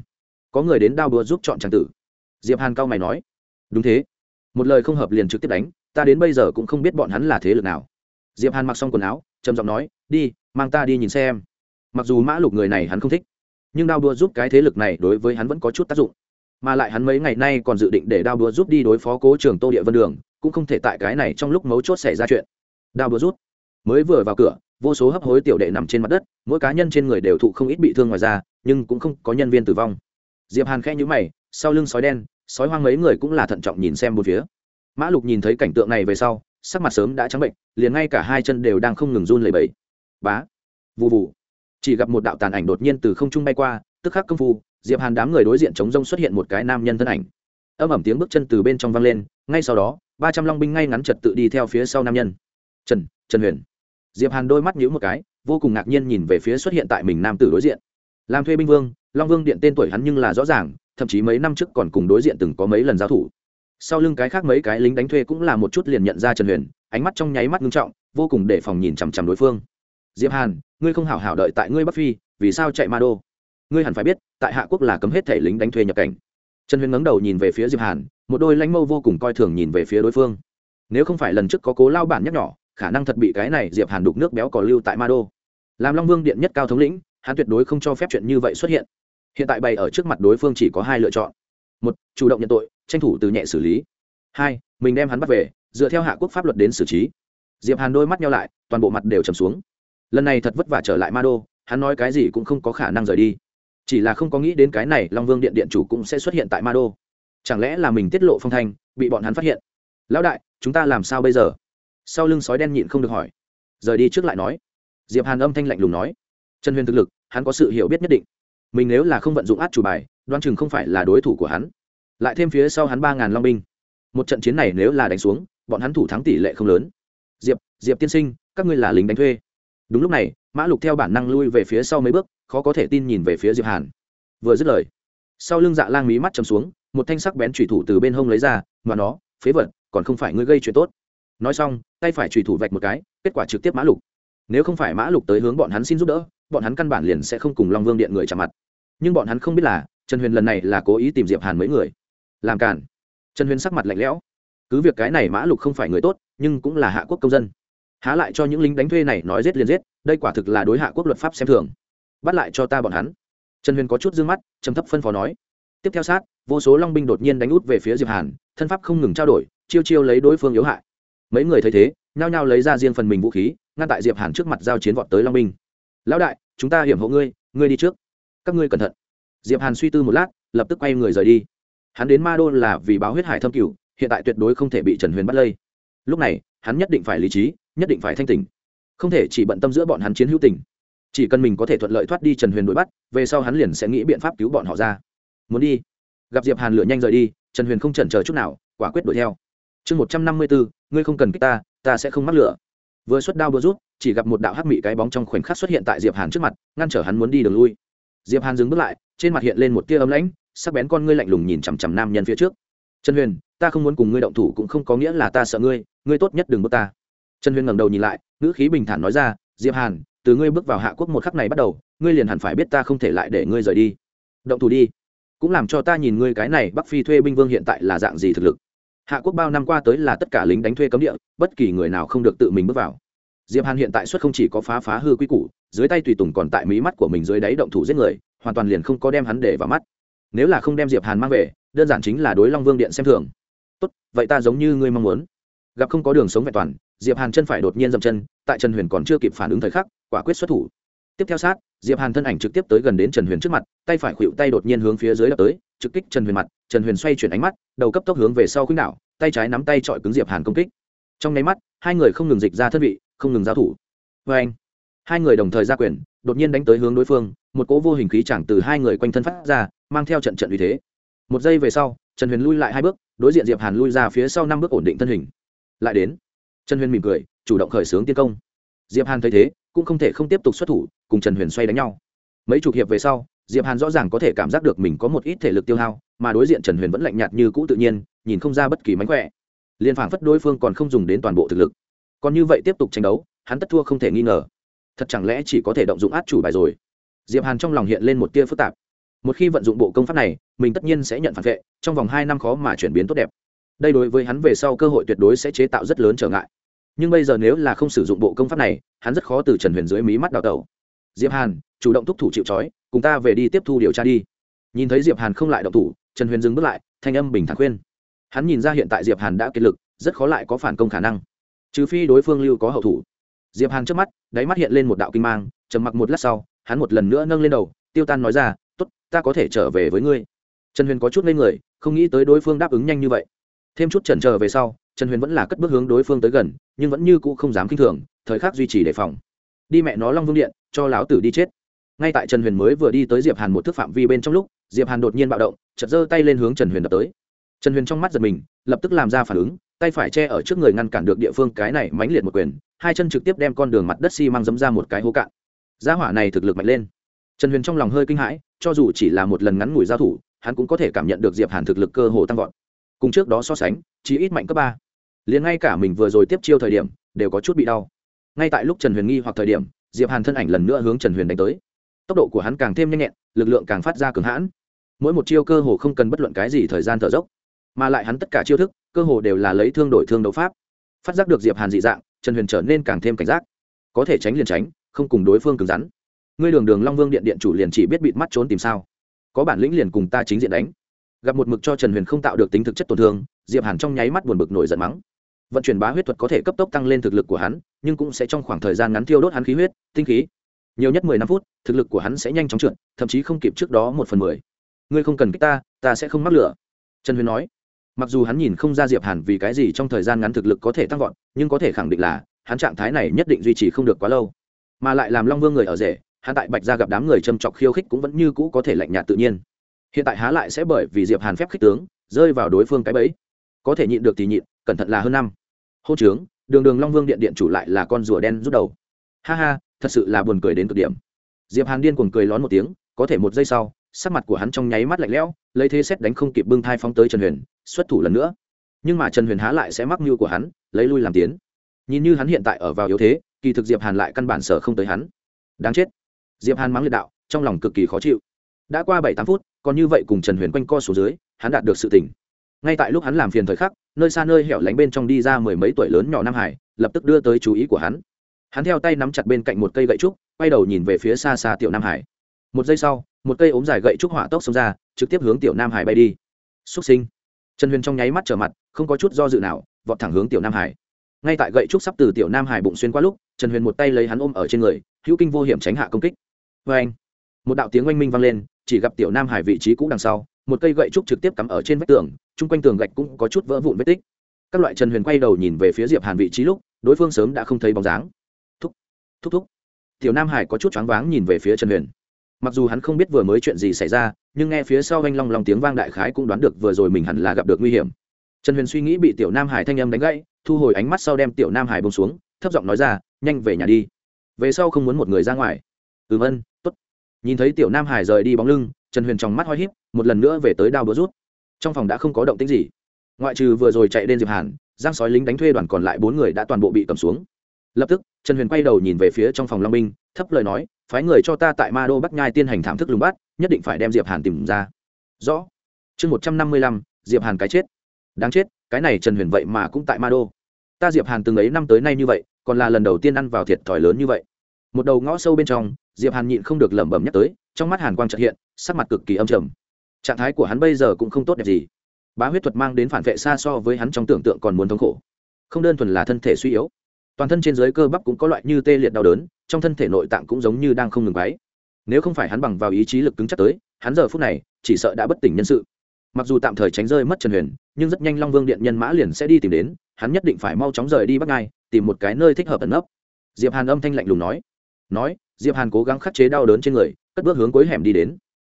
Có người đến đao đùa giúp chọn tràng tử. Diệp hàn cao mày nói đúng thế. Một lời không hợp liền trực tiếp đánh, ta đến bây giờ cũng không biết bọn hắn là thế lực nào. Diệp hàn mặc xong quần áo, trầm giọng nói, đi, mang ta đi nhìn xem. Mặc dù mã lục người này hắn không thích, nhưng đao đua giúp cái thế lực này đối với hắn vẫn có chút tác dụng. Mà lại hắn mấy ngày nay còn dự định để đao đua giúp đi đối phó cố trường tô địa vân đường, cũng không thể tại cái này trong lúc mấu chốt xảy ra chuyện. Đao đua rút mới vừa vào cửa, vô số hấp hối tiểu đệ nằm trên mặt đất, mỗi cá nhân trên người đều thụ không ít bị thương ngoài ra nhưng cũng không có nhân viên tử vong. Diệp hàn khẽ nhíu mày, sau lưng sói đen sói hoang mấy người cũng là thận trọng nhìn xem một phía. Mã lục nhìn thấy cảnh tượng này về sau, sắc mặt sớm đã trắng bệnh, liền ngay cả hai chân đều đang không ngừng run lẩy bẩy. Bá vụ vụ chỉ gặp một đạo tàn ảnh đột nhiên từ không trung bay qua, tức khắc công phu, diệp hàn đám người đối diện chống rông xuất hiện một cái nam nhân thân ảnh. Âm ẩm tiếng bước chân từ bên trong vang lên, ngay sau đó, ba trăm long binh ngay ngắn trật tự đi theo phía sau nam nhân. Trần trần huyền. Diệp hàn đôi mắt nhíu một cái, vô cùng ngạc nhiên nhìn về phía xuất hiện tại mình nam tử đối diện. Làm thuê binh vương, long vương điện tên tuổi hắn nhưng là rõ ràng thậm chí mấy năm trước còn cùng đối diện từng có mấy lần giao thủ. Sau lưng cái khác mấy cái lính đánh thuê cũng là một chút liền nhận ra trần huyền, ánh mắt trong nháy mắt ngưng trọng, vô cùng để phòng nhìn chằm chằm đối phương. Diệp hàn, ngươi không hảo hảo đợi tại ngươi bắc phi, vì sao chạy ma đô? Ngươi hẳn phải biết, tại hạ quốc là cấm hết thể lính đánh thuê nhập cảnh. Trần huyền ngẩng đầu nhìn về phía diệp hàn, một đôi lãnh mâu vô cùng coi thường nhìn về phía đối phương. Nếu không phải lần trước có cố lao bản nhắc nhỏ khả năng thật bị cái này diệp hàn đục nước béo cò lưu tại ma đô. Làm long vương điện nhất cao thống lĩnh, hắn tuyệt đối không cho phép chuyện như vậy xuất hiện hiện tại bày ở trước mặt đối phương chỉ có hai lựa chọn. Một, chủ động nhận tội, tranh thủ từ nhẹ xử lý. Hai, mình đem hắn bắt về, dựa theo hạ quốc pháp luật đến xử trí. Diệp hàn đôi mắt nhau lại, toàn bộ mặt đều trầm xuống. Lần này thật vất vả trở lại ma đô, hắn nói cái gì cũng không có khả năng rời đi. Chỉ là không có nghĩ đến cái này long vương điện điện chủ cũng sẽ xuất hiện tại ma đô. Chẳng lẽ là mình tiết lộ phong thanh, bị bọn hắn phát hiện? Lão đại, chúng ta làm sao bây giờ? Sau lưng sói đen nhịn không được hỏi. Rời đi trước lại nói. Diệp hàn âm thanh lạnh lùng nói. Trần huyền thực lực, hắn có sự hiểu biết nhất định mình nếu là không vận dụng át chủ bài đoan chừng không phải là đối thủ của hắn. Lại thêm phía sau hắn ba ngàn long binh. Một trận chiến này nếu là đánh xuống, bọn hắn thủ thắng tỷ lệ không lớn. Diệp diệp tiên sinh, các ngươi là lính đánh thuê. Đúng lúc này, mã lục theo bản năng lui về phía sau mấy bước, khó có thể tin nhìn về phía diệp hàn. Vừa dứt lời, sau lưng dạ lang mí mắt chầm xuống, một thanh sắc bén trùy thủ từ bên hông lấy ra, mà nó, phế vật, còn không phải ngươi gây chuyện tốt. Nói xong, tay phải trùy thủ vạch một cái, kết quả trực tiếp mã lục. Nếu không phải mã lục tới hướng bọn hắn xin giúp đỡ bọn hắn căn bản liền sẽ không cùng long vương điện người chạm mặt. Nhưng bọn hắn không biết là, trần huyền lần này là cố ý tìm diệp hàn mấy người. Làm cản trần huyền sắc mặt lạnh lẽo. Cứ việc cái này mã lục không phải người tốt, nhưng cũng là hạ quốc công dân. Há lại cho những lính đánh thuê này nói giết liền giết, đây quả thực là đối hạ quốc luật pháp xem thường. Bắt lại cho ta bọn hắn. Trần huyền có chút d ư ơ n g mắt, trầm thấp phân phó nói. Tiếp theo sát, vô số long binh đột nhiên đánh út về phía diệp hàn, thân pháp không ngừng trao đổi, chiêu chiêu lấy đối phương yếu hại. Mấy người thấy thế, nhao nhao lấy ra riêng phần mình vũ khí, ngăn tại diệp hàn trước mặt giao chiến vọt tới long binh lão đại, chúng ta hiểm hộ ngươi ngươi đi trước. Các ngươi cẩn thận. Diệp hàn suy tư một lát, lập tức quay người rời đi. Hắn đến ma đô là vì báo huyết hải thâm cửu, hiện tại tuyệt đối không thể bị trần huyền bắt lây. Lúc này, hắn nhất định phải lý trí, nhất định phải thanh tỉnh. Không thể chỉ bận tâm giữa bọn hắn chiến hữu tình. Chỉ cần mình có thể thuận lợi thoát đi trần huyền đuổi bắt, về sau hắn liền sẽ nghĩ biện pháp cứu bọn họ ra. Muốn đi. Gặp diệp hàn lửa nhanh rời đi, trần huyền không chần chờ chút nào, quả quyết đuổi theo. Chương một trăm năm mươi bốn ngươi không cần kích ta ta sẽ không mắc lửa vừa xuất đao vừa rút, chỉ gặp một đạo hắc mị cái bóng trong khoảnh khắc xuất hiện tại diệp hàn trước mặt, ngăn trở hắn muốn đi đường lui. Diệp hàn dừng bước lại, trên mặt hiện lên một tia ấm lãnh, sắc bén con ngươi lạnh lùng nhìn chằm chằm nam nhân phía trước. Trần huyền, ta không muốn cùng ngươi động thủ cũng không có nghĩa là ta sợ ngươi ngươi tốt nhất đừng bước ta. Trần huyền ngẩng đầu nhìn lại, ngữ khí bình thản nói ra, diệp hàn, từ ngươi bước vào hạ quốc một khắc này bắt đầu, ngươi liền hẳn phải biết ta không thể lại để ngươi rời đi. Động thủ đi. Cũng làm cho ta nhìn ngươi cái này bắc phi thuê binh vương hiện tại là dạng gì thực lực hạ quốc bao năm qua tới là tất cả lính đánh thuê cấm địa, bất kỳ người nào không được tự mình bước vào. Diệp hàn hiện tại xuất không chỉ có phá phá hư quy củ, dưới tay tùy tùng còn tại mí mắt của mình dưới đáy động thủ giết người, hoàn toàn liền không có đem hắn để vào mắt. Nếu là không đem diệp hàn mang về, đơn giản chính là đối long vương điện xem thường. Tốt, vậy ta giống như ngươi mong muốn. Gặp không có đường sống vẹn toàn, diệp hàn chân phải đột nhiên dậm chân, tại trần huyền còn chưa kịp phản ứng thời khắc, quả quyết xuất thủ tiếp theo sát, diệp hàn thân ảnh trực tiếp tới gần đến trần huyền trước mặt, tay phải khuỵu tay đột nhiên hướng phía dưới đập tới, trực kích trần huyền mặt, trần huyền xoay chuyển ánh mắt, đầu cấp tốc hướng về sau khuynh đảo, tay trái nắm tay trọi cứng diệp hàn công kích. Trong nháy mắt, hai người không ngừng dịch ra thân vị, không ngừng giao thủ. Vê anh, hai người đồng thời ra quyền, đột nhiên đánh tới hướng đối phương, một cỗ vô hình khí chẳng từ hai người quanh thân phát ra, mang theo trận trận uy thế. Một giây về sau, trần huyền lui lại hai bước, đối diện diệp hàn lui ra phía sau năm bước ổn định thân hình. Lại đến, trần huyền mỉm cười, chủ động khởi xướng tiến công. Diệp hàn thấy thế cũng không thể không tiếp tục xuất thủ, cùng trần huyền xoay đánh nhau. Mấy chục hiệp về sau, diệp hàn rõ ràng có thể cảm giác được mình có một ít thể lực tiêu hao, mà đối diện trần huyền vẫn lạnh nhạt như cũ tự nhiên, nhìn không ra bất kỳ mánh khỏe. Liên phảng phất đối phương còn không dùng đến toàn bộ thực lực. Còn như vậy tiếp tục tranh đấu, hắn tất thua không thể nghi ngờ. Thật chẳng lẽ chỉ có thể động dụng át chủ bài rồi? Diệp hàn trong lòng hiện lên một tia phức tạp. Một khi vận dụng bộ công pháp này, mình tất nhiên sẽ nhận phản vệ, trong vòng hai năm khó mà chuyển biến tốt đẹp. Đây đối với hắn về sau cơ hội tuyệt đối sẽ chế tạo rất lớn trở ngại nhưng bây giờ nếu là không sử dụng bộ công pháp này, hắn rất khó từ trần huyền dưới mí mắt đào tẩu. Diệp hàn, chủ động thúc thủ chịu trói, cùng ta về đi tiếp thu điều tra đi. Nhìn thấy diệp hàn không lại động thủ, trần huyền dừng bước lại, thanh âm bình thản khuyên. Hắn nhìn ra hiện tại diệp hàn đã kiệt lực, rất khó lại có phản công khả năng. Trừ phi đối phương lưu có hậu thủ. Diệp hàn trước mắt, đáy mắt hiện lên một đạo kinh mang, trầm mặc một lát sau, hắn một lần nữa nâng lên đầu, tiêu tan nói ra, tốt, ta có thể trở về với ngươi. Trần huyền có chút lên người, không nghĩ tới đối phương đáp ứng nhanh như vậy thêm chút chần chờ về sau, trần huyền vẫn là cất bước hướng đối phương tới gần, nhưng vẫn như cũ không dám kinh thường, thời khắc duy trì đề phòng. Đi mẹ nó long vương điện, cho láo tử đi chết. Ngay tại trần huyền mới vừa đi tới diệp hàn một thước phạm vi bên trong lúc, diệp hàn đột nhiên bạo động chật giơ tay lên hướng trần huyền đập tới. Trần huyền trong mắt giật mình, lập tức làm ra phản ứng, tay phải che ở trước người ngăn cản được địa phương cái này mãnh liệt một quyền, hai chân trực tiếp đem con đường mặt đất xi、si、măng dấm ra một cái hố cạn. Gia hỏa này thực lực mạnh lên. Trần huyền trong lòng hơi kinh hãi, cho dù chỉ là một lần ngắn ngủi giao thủ, hắn cũng có thể cảm nhận được diệp hàn thực lực cơ hồ tăng vọt cùng trước đó so sánh chỉ ít mạnh cấp ba. Liền ngay cả mình vừa rồi tiếp chiêu thời điểm, đều có chút bị đau. Ngay tại lúc trần huyền nghi hoặc thời điểm, diệp hàn thân ảnh lần nữa hướng trần huyền đánh tới. Tốc độ của hắn càng thêm nhanh nhẹn, lực lượng càng phát ra cường hãn. Mỗi một chiêu cơ hồ không cần bất luận cái gì thời gian thở dốc, mà lại hắn tất cả chiêu thức, cơ hồ đều là lấy thương đổi thương đấu pháp. Phát giác được diệp hàn dị dạng, trần huyền trở nên càng thêm cảnh giác. Có thể tránh liền tránh, không cùng đối phương cứng rắn. Ngươi đường đường long vương điện điện chủ liền chỉ biết bịt mắt trốn tìm sao. Có bản lĩnh liền cùng ta chính diện đánh gặp một mực cho trần huyền không tạo được tính thực chất tổn thương, diệp hàn trong nháy mắt buồn bực nổi giận mắng. Vận chuyển bá huyết thuật có thể cấp tốc tăng lên thực lực của hắn, nhưng cũng sẽ trong khoảng thời gian ngắn thiêu đốt hắn khí huyết, tinh khí. Nhiều nhất mười năm phút, thực lực của hắn sẽ nhanh chóng trượt, thậm chí không kịp trước đó một phần mười. Ngươi không cần kích ta ta sẽ không mắc lửa. Trần huyền nói. Mặc dù hắn nhìn không ra diệp hàn vì cái gì trong thời gian ngắn thực lực có thể tăng vọt, nhưng có thể khẳng định là, hắn trạng thái này nhất định duy trì không được quá lâu. Mà lại làm long vương người ở rể, hắn tại bạch gia gặp đám người châm chọc khiêu khích cũng vẫn như cũ có thể lạnh nhạt tự nhiên hiện tại há lại sẽ bởi vì diệp hàn phép khích tướng rơi vào đối phương cái bẫy. Có thể nhịn được thì nhịn, cẩn thận là hơn năm. Hôn trướng, đường đường long vương điện điện chủ lại là con rùa đen rút đầu. Ha ha, thật sự là buồn cười đến cực điểm. Diệp hàn điên cuồng cười lón một tiếng, có thể một giây sau, sắc mặt của hắn trong nháy mắt lạnh lẽo, lấy thế xét đánh không kịp bưng thai phóng tới trần huyền, xuất thủ lần nữa. Nhưng mà trần huyền há lại sẽ mắc mưu của hắn, lấy lui làm tiến. Nhìn như hắn hiện tại ở vào yếu thế, kỳ thực diệp hàn lại căn bản sở không tới hắn. Đáng chết. Diệp hàn mắng liệt đạo, trong lòng cực kỳ khó chịu. Đã qua bảy tám phút còn như vậy cùng trần huyền quanh co số dưới, hắn đạt được sự tỉnh. Ngay tại lúc hắn làm phiền thời khắc, nơi xa nơi hẻo lánh bên trong đi ra mười mấy tuổi lớn nhỏ nam hải, lập tức đưa tới chú ý của hắn. Hắn theo tay nắm chặt bên cạnh một cây gậy trúc, quay đầu nhìn về phía xa xa tiểu nam hải. Một giây sau, một cây ốm dài gậy trúc hỏa tốc xông ra, trực tiếp hướng tiểu nam hải bay đi. Xuất sinh. Trần huyền trong nháy mắt trở mặt, không có chút do dự nào, vọt thẳng hướng tiểu nam hải. Ngay tại gậy trúc sắp từ tiểu nam hải bụng xuyên qua lúc, trần huyền một tay lấy hắn ôm ở trên người, hữu kinh vô hiểm tránh hạ công kích. Vê anh một đạo tiếng oanh minh vang lên chỉ gặp tiểu nam hải vị trí cũ đằng sau, một cây gậy trúc trực tiếp cắm ở trên vách tường, chung quanh tường gạch cũng có chút vỡ vụn vết tích. Các loại trần huyền quay đầu nhìn về phía diệp hàn vị trí lúc, đối phương sớm đã không thấy bóng dáng. Thúc thúc thúc. Tiểu nam hải có chút choáng váng nhìn về phía trần huyền. Mặc dù hắn không biết vừa mới chuyện gì xảy ra, nhưng nghe phía sau anh long long tiếng vang đại khái cũng đoán được vừa rồi mình hẳn là gặp được nguy hiểm. Trần huyền suy nghĩ bị tiểu nam hải thanh âm đánh gãy, thu hồi ánh mắt sau đem tiểu nam hải bông xuống, thấp giọng nói ra, nhanh về nhà đi. Về sau không muốn một người ra ngoài. Ừm ân t ố t nhìn thấy tiểu nam hải rời đi bóng lưng trần huyền trong mắt hoi híp một lần nữa về tới đao búa rút. Trong phòng đã không có động tĩnh gì. Ngoại trừ vừa rồi chạy đến diệp hàn giang sói lính đánh thuê đoàn còn lại bốn người đã toàn bộ bị cầm xuống. Lập tức trần huyền quay đầu nhìn về phía trong phòng long minh, thấp lời nói phái người cho ta tại ma đô bắc nhai tiên hành thảm thức lùng bắt nhất định phải đem diệp hàn tìm ra. Rõ. Chương một trăm năm mươi lăm diệp hàn cái chết. Đáng chết cái này trần huyền vậy mà cũng tại ma đô. Ta diệp hàn từng ấy năm tới nay như vậy còn là lần đầu tiên ăn vào thiệt thòi lớn như vậy. Một đầu ngõ sâu bên trong diệp hàn nhịn không được lẩm bẩm nhắc tới, trong mắt hàn quang trợ hiện, sắc mặt cực kỳ âm trầm. Trạng thái của hắn bây giờ cũng không tốt đẹp gì. Bá huyết thuật mang đến phản vệ xa so với hắn trong tưởng tượng còn muốn thống khổ. Không đơn thuần là thân thể suy yếu. Toàn thân trên dưới cơ bắp cũng có loại như tê liệt đau đớn, trong thân thể nội tạng cũng giống như đang không ngừng váy nếu không phải hắn bằng vào ý chí lực cứng chắc tới, hắn giờ phút này chỉ sợ đã bất tỉnh nhân sự. Mặc dù tạm thời tránh rơi mất trần huyền, nhưng rất nhanh long vương điện nhân mã liền sẽ đi tìm đến, hắn nhất định phải mau chóng rời đi bắc ngai, tìm một cái nơi thích hợp ẩn nấp. Diệp hàn âm thanh lạnh lùng nói. Nói diệp hàn cố gắng khắc chế đau đớn trên người, cất bước hướng cuối hẻm đi đến.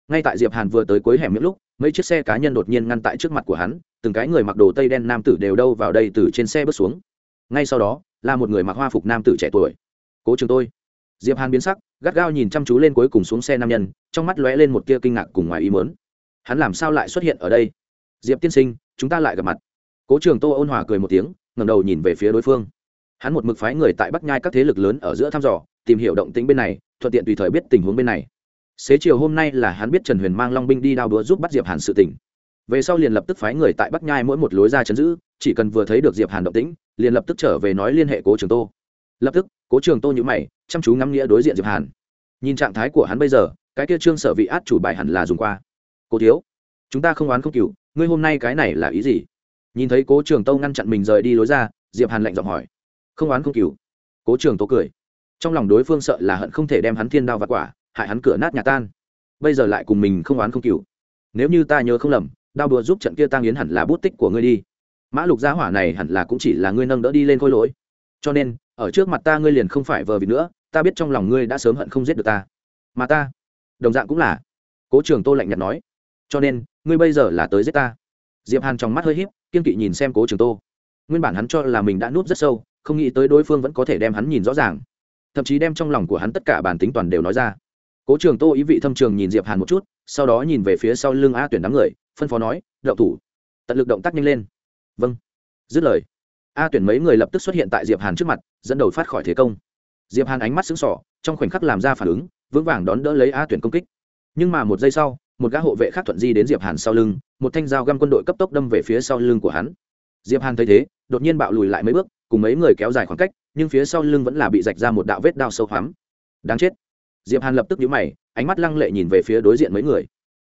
Ngay tại diệp hàn vừa tới cuối hẻm những lúc, mấy chiếc xe cá nhân đột nhiên ngăn tại trước mặt của hắn, từng cái người mặc đồ tây đen nam tử đều đâu vào đây từ trên xe bước xuống. Ngay sau đó, là một người mặc hoa phục nam tử trẻ tuổi. Cố trường tôi. Diệp hàn biến sắc, gắt gao nhìn chăm chú lên cuối cùng xuống xe nam nhân, trong mắt lóe lên một tia kinh ngạc cùng ngoài ý mớn hắn làm sao lại xuất hiện ở đây? Diệp tiên sinh, chúng ta lại gặp mặt. Cố trường tô ôn hòa cười một tiếng, ngẩng đầu nhìn về phía đối phương. Hắn một mực phái người tại bắc nhai các thế lực lớn ở giữa thăm dò tìm hiểu động tĩnh bên này thuận tiện tùy thời biết tình huống bên này. Xế chiều hôm nay là hắn biết trần huyền mang long binh đi đao đúa giúp bắt diệp hàn sự tỉnh về sau liền lập tức phái người tại bắc nhai mỗi một lối ra chấn giữ chỉ cần vừa thấy được diệp hàn động tĩnh liền lập tức trở về nói liên hệ cố trường tô. Lập tức cố trường tô nhữ mày chăm chú ngắm nghĩa đối diện diệp hàn. Nhìn trạng thái của hắn bây giờ cái kia trương sở vị át chủ bài hẳn là dùng qua. Cố thiếu chúng ta không oán không cựu, ngươi hôm nay cái này là ý gì? Nhìn thấy cố trường tô ngăn chặn mình rời đi lối ra diệp hàn lạnh giọng hỏi. Không oán không cựu. cố trường tô cười trong lòng đối phương sợ là hận không thể đem hắn thiên đao vặt quả, hại hắn cửa nát nhà tan. Bây giờ lại cùng mình không oán không cừu. Nếu như ta nhớ không lầm, đao đùa giúp trận kia tăng yến hẳn là bút tích của ngươi đi. Mã lục gia hỏa này hẳn là cũng chỉ là ngươi nâng đỡ đi lên khôi lỗi. Cho nên, ở trước mặt ta ngươi liền không phải vờ vịt nữa, ta biết trong lòng ngươi đã sớm hận không giết được ta. Mà ta, đồng dạng cũng là. Cố trường tô lạnh nhạt nói. Cho nên, ngươi bây giờ là tới giết ta. Diệp hàn trong mắt hơi híp, kiên kỵ nhìn xem cố trường tô. Nguyên bản hắn cho là mình đã núp rất sâu, không nghĩ tới đối phương vẫn có thể đem hắn nhìn rõ ràng thậm chí đem trong lòng của hắn tất cả bản tính toàn đều nói ra. Cố trường tô ý vị thâm trường nhìn diệp hàn một chút, sau đó nhìn về phía sau lưng a tuyển đám người, phân phó nói, đậu thủ. Tận lực động tác nhanh lên. Vâng. Dứt lời, a tuyển mấy người lập tức xuất hiện tại diệp hàn trước mặt, dẫn đầu phát khỏi thế công. Diệp hàn ánh mắt sững sỏ trong khoảnh khắc làm ra phản ứng, vững vàng đón đỡ lấy a tuyển công kích. Nhưng mà một giây sau, một gã hộ vệ khác thuận di đến diệp hàn sau lưng, một thanh dao găm quân đội cấp tốc đâm về phía sau lưng của hắn. Diệp hàn thấy thế, đột nhiên bạo lùi lại mấy bước cùng mấy người kéo dài khoảng cách, nhưng phía sau lưng vẫn là bị rạch ra một đạo vết đao sâu hoắm. Đáng chết. Diệp hàn lập tức nhíu mày, ánh mắt lăng lệ nhìn về phía đối diện mấy người.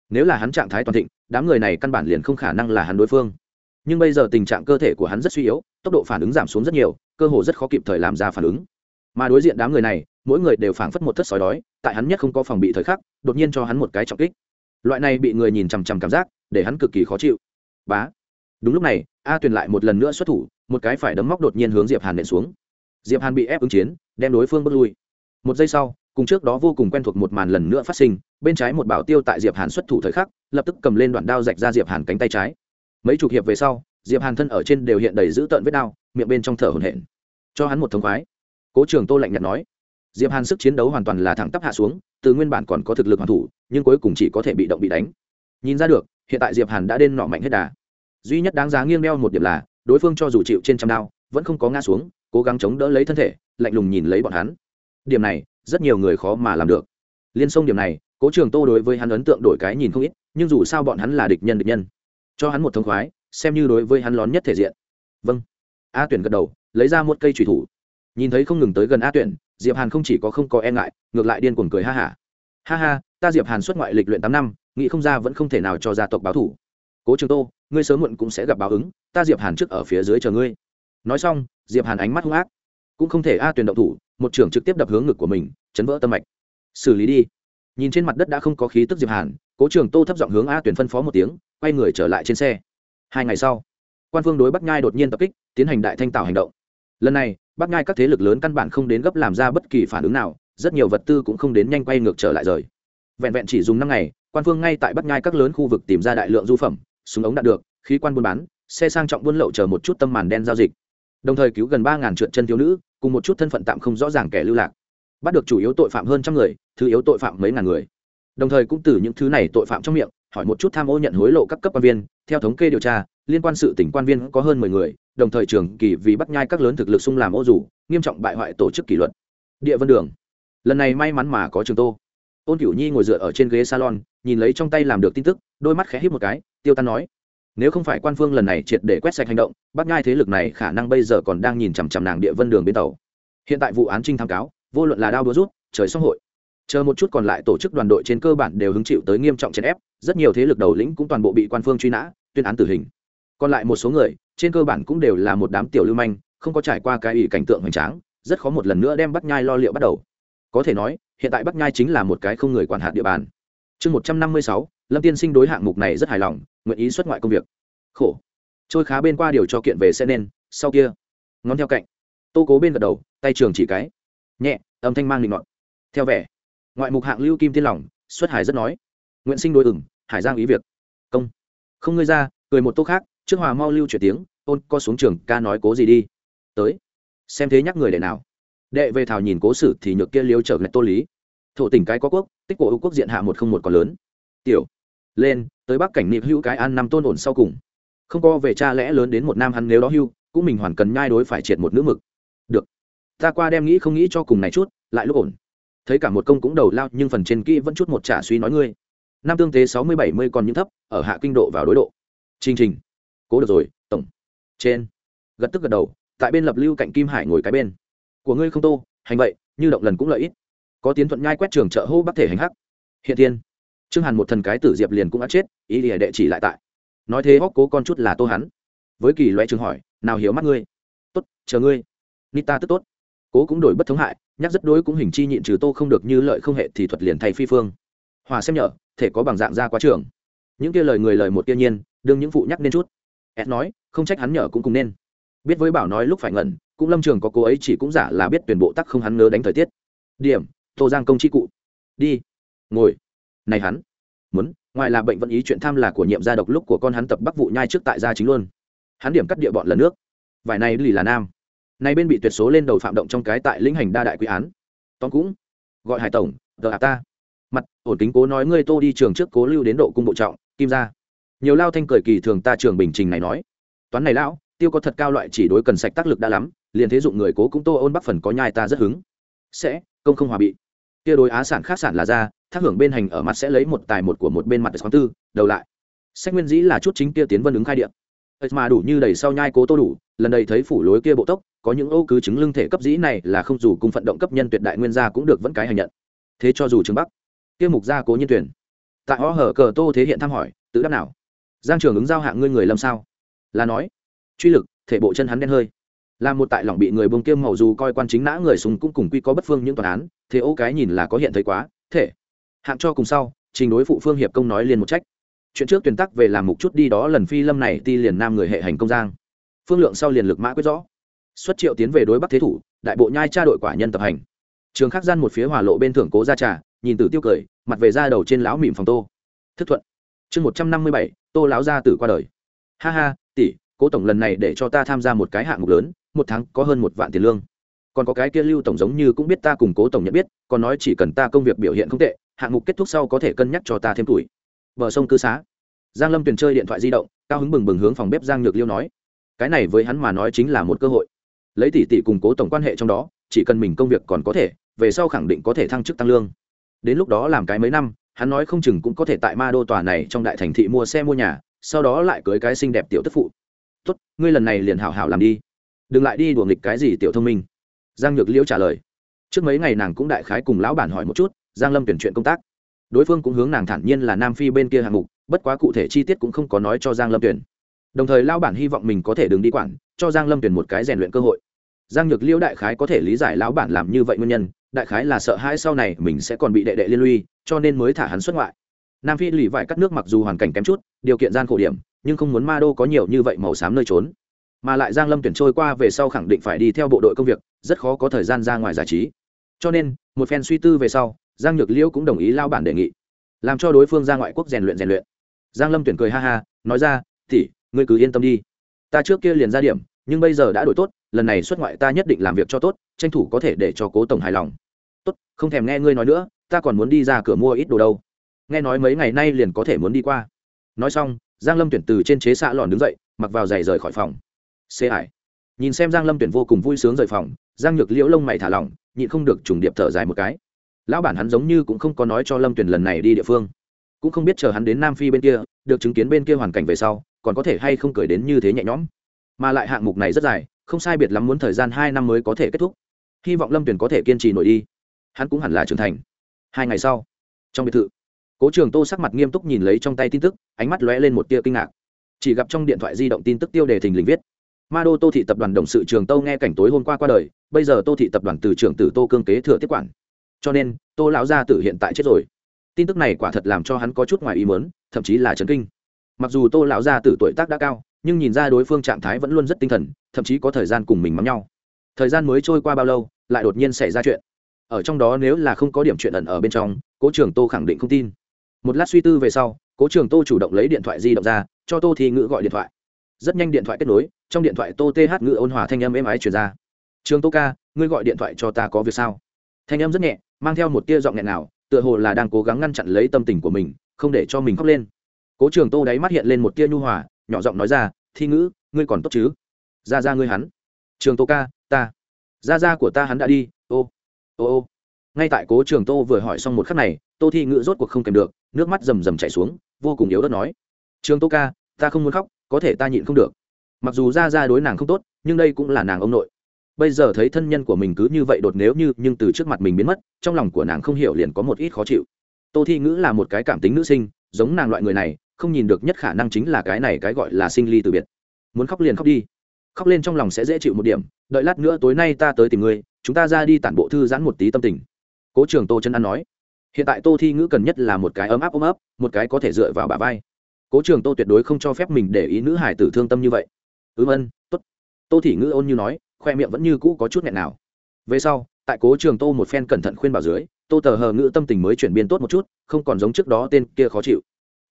Nếu là hắn trạng thái toàn thịnh, đám người này căn bản liền không khả năng là hắn đối phương. Nhưng bây giờ tình trạng cơ thể của hắn rất suy yếu, tốc độ phản ứng giảm xuống rất nhiều, cơ hồ rất khó kịp thời làm ra phản ứng. Mà đối diện đám người này, mỗi người đều phảng phất một thất sói đói, tại hắn nhất không có phòng bị thời khắc, đột nhiên cho hắn một cái trọng kích. Loại này bị người nhìn chằm chằm cảm giác, để hắn cực kỳ khó chịu. Bá. Đúng lúc này, a tuyền lại một lần nữa xuất thủ một cái phải đấm móc đột nhiên hướng diệp hàn nện xuống. Diệp hàn bị ép ứng chiến, đem đối phương bước lui. Một giây sau, cùng trước đó vô cùng quen thuộc một màn lần nữa phát sinh, bên trái một bảo tiêu tại diệp hàn xuất thủ thời khắc, lập tức cầm lên đoạn đao rạch ra diệp hàn cánh tay trái. Mấy chục hiệp về sau, diệp hàn thân ở trên đều hiện đầy dữ tợn vết đao, miệng bên trong thở hổn hển. Cho hắn một thống khoái. Cố trường tô lạnh nhạt nói. Diệp hàn sức chiến đấu hoàn toàn là thẳng tắp hạ xuống, từ nguyên bản còn có thực lực hoàn thủ, nhưng cuối cùng chỉ có thể bị động bị đánh. Nhìn ra được, hiện tại diệp hàn đã đen nọ mạnh hết đà. Duy nhất đáng giá nghiêng đeo một điểm là đối phương cho dù chịu trên trăm đao, vẫn không có ngã xuống, cố gắng chống đỡ lấy thân thể, lạnh lùng nhìn lấy bọn hắn. Điểm này, rất nhiều người khó mà làm được. Liên sông điểm này, cố trường tô đối với hắn ấn tượng đổi cái nhìn không ít, nhưng dù sao bọn hắn là địch nhân địch nhân. Cho hắn một thông khoái, xem như đối với hắn lón nhất thể diện. Vâng. A tuyển gật đầu, lấy ra một cây trùy thủ. Nhìn thấy không ngừng tới gần a tuyển, diệp hàn không chỉ có không có e ngại, ngược lại điên cuồng cười ha hả. Ha. ha ha, ta diệp hàn xuất ngoại lịch luyện tám năm, nghĩ không ra vẫn không thể nào cho gia tộc báo thủ. Cố trường tô ngươi sớm muộn cũng sẽ gặp báo ứng, ta diệp hàn trước ở phía dưới chờ ngươi. Nói xong, diệp hàn ánh mắt hung ác. Cũng không thể a tuyển động thủ, một trưởng trực tiếp đập hướng ngực của mình, chấn vỡ tâm mạch. Xử lý đi. Nhìn trên mặt đất đã không có khí tức diệp hàn, cố trường tô thấp giọng hướng a tuyển phân phó một tiếng, quay người trở lại trên xe. Hai ngày sau, quan phương đối bắc nhai đột nhiên tập kích, tiến hành đại thanh tạo hành động. Lần này, bắc nhai các thế lực lớn căn bản không đến gấp làm ra bất kỳ phản ứng nào, rất nhiều vật tư cũng không đến nhanh quay ngược trở lại rời. Vẹn vẹn chỉ dùng năm ngày, quan phương ngay tại bắc nhai các lớn khu vực tìm ra đại lượng du phẩm súng ống đạt được, khí quan buôn bán, xe sang trọng buôn lậu chờ một chút tâm màn đen giao dịch. Đồng thời cứu gần ba ngàn trượt chân thiếu nữ, cùng một chút thân phận tạm không rõ ràng kẻ lưu lạc. Bắt được chủ yếu tội phạm hơn trăm người, thứ yếu tội phạm mấy ngàn người. Đồng thời cũng từ những thứ này tội phạm trong miệng, hỏi một chút tham ô nhận hối lộ các cấp quan viên, theo thống kê điều tra, liên quan sự tỉnh quan viên có hơn mười người, đồng thời trường kỳ vì bắt nhai các lớn thực lực xung làm ô dù, nghiêm trọng bại hoại tổ chức kỷ luật. Địa vân đường. Lần này may mắn mà có trường tô ôn cửu nhi ngồi dựa ở trên ghế salon, nhìn lấy trong tay làm được tin tức, đôi mắt khẽ hít một cái, tiêu tan nói, nếu không phải quan phương lần này triệt để quét sạch hành động bắt nhai thế lực này khả năng bây giờ còn đang nhìn chằm chằm nàng địa vân đường bến tàu. Hiện tại vụ án trinh tham cáo, vô luận là đao đúa rút, trời xong hội. Chờ một chút còn lại tổ chức đoàn đội trên cơ bản đều hứng chịu tới nghiêm trọng chèn ép, rất nhiều thế lực đầu lĩnh cũng toàn bộ bị quan phương truy nã, tuyên án tử hình. Còn lại một số người, trên cơ bản cũng đều là một đám tiểu lưu manh, không có trải qua cái ủy cảnh tượng hoành tráng, rất khó một lần nữa đem bắt nhai lo liệu bắt đầu. Có thể nói hiện tại bắc nhai chính là một cái không người quản hạt địa bàn. Chương một trăm năm mươi sáu, lâm tiên sinh đối hạng mục này rất hài lòng, nguyện ý xuất ngoại công việc. Khổ. Trôi khá bên qua điều cho kiện về sẽ nên, sau kia. Ngón theo cạnh. Tô cố bên gật đầu, tay trường chỉ cái. Nhẹ, âm thanh mang định ngọn theo vẻ. Ngoại mục hạng lưu kim tiên lòng, xuất hải rất nói. Nguyện sinh đối ửng, hải giang ý việc. Công. Không ngươi ra, cười một tô khác, trước hòa mau lưu chuyển tiếng, ôn, co xuống trường, ca nói cố gì đi. Tới. Xem thế nhắc người để nào đệ về thảo nhìn cố sử thì nhược kia liêu trở ngạch tô lý. Thổ tỉnh cái có quốc, tích của ưu quốc diện hạ một không một còn lớn. Tiểu, lên, tới bắc cảnh niệm hữu cái an năm tôn ổn sau cùng. Không có về cha lẽ lớn đến một nam hắn nếu đó hưu, cũng mình hoàn cần nhai đối phải triệt một nữ mực. Được, ta qua đem nghĩ không nghĩ cho cùng này chút, lại lúc ổn. Thấy cả một công cũng đầu lao, nhưng phần trên kỹ vẫn chút một trả suy nói ngươi. Năm tương tế sáu mươi bảy mươi còn những thấp, ở hạ kinh độ vào đối độ. Trình trình. Cố được rồi, tổng. Trên. Gật tức gật đầu, tại bên lập lưu cạnh kim hải ngồi cái bên của ngươi không tô, hành vậy, như động lần cũng lợi ít. Có tiến thuận nhai quét trường trợ hô bắc thể hành hắc. Hiện thiên trương hàn một thần cái tử diệp liền cũng đã chết, ý lìa đệ chỉ lại tại. Nói thế hóc cố con chút là tô hắn. Với kỳ loại trường hỏi, nào hiểu mắt ngươi? Tốt, chờ ngươi. Nita tức tốt. Cố cũng đổi bất thống hại, nhắc rất đối cũng hình chi nhịn trừ tô không được như lợi không hệ thì thuật liền thay phi phương. Hòa xem nhở, thể có bằng dạng ra quá trường. Những kia lời người lời một tiên nhiên, đương những phụ nhắc nên chút. Ed nói, không trách hắn nhở cũng cùng nên. Biết với bảo nói lúc phải ngẩn cũng lâm trường có cô ấy chỉ cũng giả là biết tuyển bộ tắc không hắn ngớ đánh thời tiết. Điểm, tô giang công chi cụ. Đi. Ngồi. Này hắn. Muốn, ngoài là bệnh vận ý chuyện tham là của nhiệm gia độc lúc của con hắn tập bắc vụ nhai trước tại gia chính luôn. Hắn điểm cắt địa bọn lần nước. Vải này lì là nam. Này bên bị tuyệt số lên đầu phạm động trong cái tại lĩnh hành đa đại quý án. Tóm cũng. Gọi hải tổng, tờ hạ ta. Mặt, ổn kính cố nói ngươi tô đi trường trước cố lưu đến độ cung bộ trọng, kim gia. Nhiều lao thanh cười kỳ thường ta trường bình trình này nói. Toán này lão, tiêu có thật cao loại chỉ đối cần sạch tác lực đã lắm liền thế dụng người cố cũng tô ôn bắc phần có nhai ta rất hứng. Sẽ, công không hòa bị. Kia đối á sản khác sản là ra, thác hưởng bên hành ở mặt sẽ lấy một tài một của một bên mặt khoáng tư, đầu lại. Sách nguyên dĩ là chút chính kia tiến vân ứng khai điện mà đủ như đầy sau nhai cố tô đủ, lần đây thấy phủ lối kia bộ tốc, có những ô cứ chứng lưng thể cấp dĩ này là không dù cùng phận động cấp nhân tuyệt đại nguyên gia cũng được vẫn cái hành nhận. Thế cho dù trường bắc, kia mục gia cố nhiên tuyển. Tại ho hở cờ tô thế hiện thăm hỏi, tự đáp nào? Giang trường ứng giao hạng ngươi người lâm sao? Là nói, truy lực, thể bộ chân hắn đen hơi là một tại lòng bị người bông kiêm màu dù coi quan chính nã người súng cũng cùng quy có bất phương những toàn án, thế ô cái nhìn là có hiện thấy quá, thể. Hạng cho cùng sau, trình đối phụ phương hiệp công nói liền một trách. Chuyện trước tuyển tắc về làm mục chút đi đó lần phi lâm này ti liền nam người hệ hành công giang. Phương lượng sau liền lực mã quyết rõ. Xuất triệu tiến về đối bắc thế thủ, đại bộ nhai tra đội quả nhân tập hành. Trường khắc gian một phía hỏa lộ bên thưởng cố ra trà, nhìn tử tiêu cười, mặt về ra đầu trên lão mỉm phòng tô. Thức thuận. Chương một trăm năm mươi bảy, tô lão gia tử qua đời. Ha ha, tỷ cố tổng lần này để cho ta tham gia một cái hạng mục lớn, một tháng có hơn một vạn tiền lương. Còn có cái kia lưu tổng giống như cũng biết ta cùng cố tổng nhận biết, còn nói chỉ cần ta công việc biểu hiện không tệ, hạng mục kết thúc sau có thể cân nhắc cho ta thêm tuổi. Bờ sông cư xá. Giang lâm tuyển chơi điện thoại di động, cao hứng bừng bừng hướng phòng bếp giang nhược liêu nói. Cái này với hắn mà nói chính là một cơ hội. Lấy tỷ tỷ cùng cố tổng quan hệ trong đó, chỉ cần mình công việc còn có thể, về sau khẳng định có thể thăng chức tăng lương. Đến lúc đó làm cái mấy năm, hắn nói không chừng cũng có thể tại ma đô tòa này trong đại thành thị mua xe mua nhà, sau đó lại cưới cái xinh đẹp tiểu tức phụ tốt, ngươi lần này liền hảo hảo làm đi. Đừng lại đi đùa nghịch cái gì tiểu thông minh. Giang nhược liễu trả lời. Trước mấy ngày nàng cũng đại khái cùng lão bản hỏi một chút, giang lâm tuyển chuyện công tác. Đối phương cũng hướng nàng thản nhiên là nam phi bên kia hạng mục, bất quá cụ thể chi tiết cũng không có nói cho giang lâm tuyển. Đồng thời lão bản hy vọng mình có thể đừng đi quản, cho giang lâm tuyển một cái rèn luyện cơ hội. Giang nhược liễu đại khái có thể lý giải lão bản làm như vậy nguyên nhân, đại khái là sợ hãi sau này mình sẽ còn bị đệ đệ liên lụy, cho nên mới thả hắn xuất ngoại. Nam phi lì vải cắt nước mặc dù hoàn cảnh kém chút, điều kiện gian khổ điểm nhưng không muốn ma đô có nhiều như vậy màu xám nơi trốn. Mà lại giang lâm tuyển trôi qua về sau khẳng định phải đi theo bộ đội công việc, rất khó có thời gian ra ngoài giải trí. Cho nên, một phen suy tư về sau, giang nhược liễu cũng đồng ý lao bản đề nghị, làm cho đối phương ra ngoại quốc rèn luyện rèn luyện. Giang lâm tuyển cười ha ha, nói ra thì ngươi cứ yên tâm đi. Ta trước kia liền ra điểm, nhưng bây giờ đã đổi tốt, lần này xuất ngoại ta nhất định làm việc cho tốt, tranh thủ có thể để cho cố tổng hài lòng. Tốt, không thèm nghe ngươi nói nữa, ta còn muốn đi ra cửa mua ít đồ đâu. Nghe nói mấy ngày nay liền có thể muốn đi qua. Nói xong giang lâm tuyển từ trên chế xạ lòn đứng dậy, mặc vào giày rời khỏi phòng. Xê ải nhìn xem giang lâm tuyển vô cùng vui sướng rời phòng, giang nhược liễu lông mày thả lỏng, nhịn không được trùng điệp thở dài một cái. Lão bản hắn giống như cũng không có nói cho lâm tuyển lần này đi địa phương. Cũng không biết chờ hắn đến nam phi bên kia, được chứng kiến bên kia hoàn cảnh về sau, còn có thể hay không cười đến như thế nhẹ nhõm. Mà lại hạng mục này rất dài, không sai biệt lắm muốn thời gian hai năm mới có thể kết thúc. Hy vọng lâm tuyển có thể kiên trì nổi đi. Hắn cũng hẳn là trưởng thành. Hai ngày sau, trong biệt thự cố trường tô sắc mặt nghiêm túc nhìn lấy trong tay tin tức, ánh mắt lóe lên một tia kinh ngạc. Chỉ gặp trong điện thoại di động tin tức tiêu đề thình lình viết, ma đô tô thị tập đoàn đồng sự trường tâu nghe cảnh tối hôm qua qua đời, bây giờ tô thị tập đoàn từ trưởng tử tô cương kế thừa tiếp quản. Cho nên, tô lão gia tử hiện tại chết rồi. Tin tức này quả thật làm cho hắn có chút ngoài ý mớn thậm chí là chấn kinh. Mặc dù tô lão gia tử tuổi tác đã cao, nhưng nhìn ra đối phương trạng thái vẫn luôn rất tinh thần, thậm chí có thời gian cùng mình mắm nhau. Thời gian mới trôi qua bao lâu, lại đột nhiên xảy ra chuyện. Ở trong đó nếu là không có điểm chuyện ẩn ở bên trong, cố trường tô khẳng định không tin một lát suy tư về sau, cố trường tô chủ động lấy điện thoại di động ra, cho tô thi ngữ gọi điện thoại. Rất nhanh điện thoại kết nối, trong điện thoại tô th ngữ ôn hòa thanh âm êm ái chuyển ra. Trường tô ca, ngươi gọi điện thoại cho ta có việc sao? Thanh âm rất nhẹ, mang theo một tia giọng nghẹn nào, tựa hồ là đang cố gắng ngăn chặn lấy tâm tình của mình, không để cho mình khóc lên. Cố trường tô đáy mắt hiện lên một tia nhu hòa, nhỏ giọng nói ra, thi ngữ, ngươi còn tốt chứ? Ra ra ngươi hắn. Trường tô ca, ta. Ra ra của ta hắn đã đi, ô ô ô. Ngay tại cố trường tô vừa hỏi xong một khắc này, tô thi ngữ rốt cuộc không kèm được nước mắt rầm rầm chảy xuống, vô cùng yếu ớt nói, trường tô ca, ta không muốn khóc, có thể ta nhịn không được. Mặc dù ra ra đối nàng không tốt, nhưng đây cũng là nàng ông nội. Bây giờ thấy thân nhân của mình cứ như vậy đột nếu như, nhưng từ trước mặt mình biến mất, trong lòng của nàng không hiểu liền có một ít khó chịu. Tô thi ngữ là một cái cảm tính nữ sinh, giống nàng loại người này, không nhìn được nhất khả năng chính là cái này cái gọi là sinh ly từ biệt. Muốn khóc liền khóc đi. Khóc lên trong lòng sẽ dễ chịu một điểm, đợi lát nữa tối nay ta tới tìm ngươi, chúng ta ra đi tản bộ thư giãn một tí tâm tình. Cố trường tô chân ăn nói hiện tại tô thi ngữ cần nhất là một cái ấm áp ôm ấp, một cái có thể dựa vào bà vai. Cố trường tô tuyệt đối không cho phép mình để ý nữ hải tử thương tâm như vậy. Ừm, ân t ố t tô thị ngữ ôn như nói, khoe miệng vẫn như cũ có chút nghẹn nào. Về sau, tại cố trường tô một phen cẩn thận khuyên bảo dưới, tô tờ hờ ngữ tâm tình mới chuyển biến tốt một chút, không còn giống trước đó tên kia khó chịu.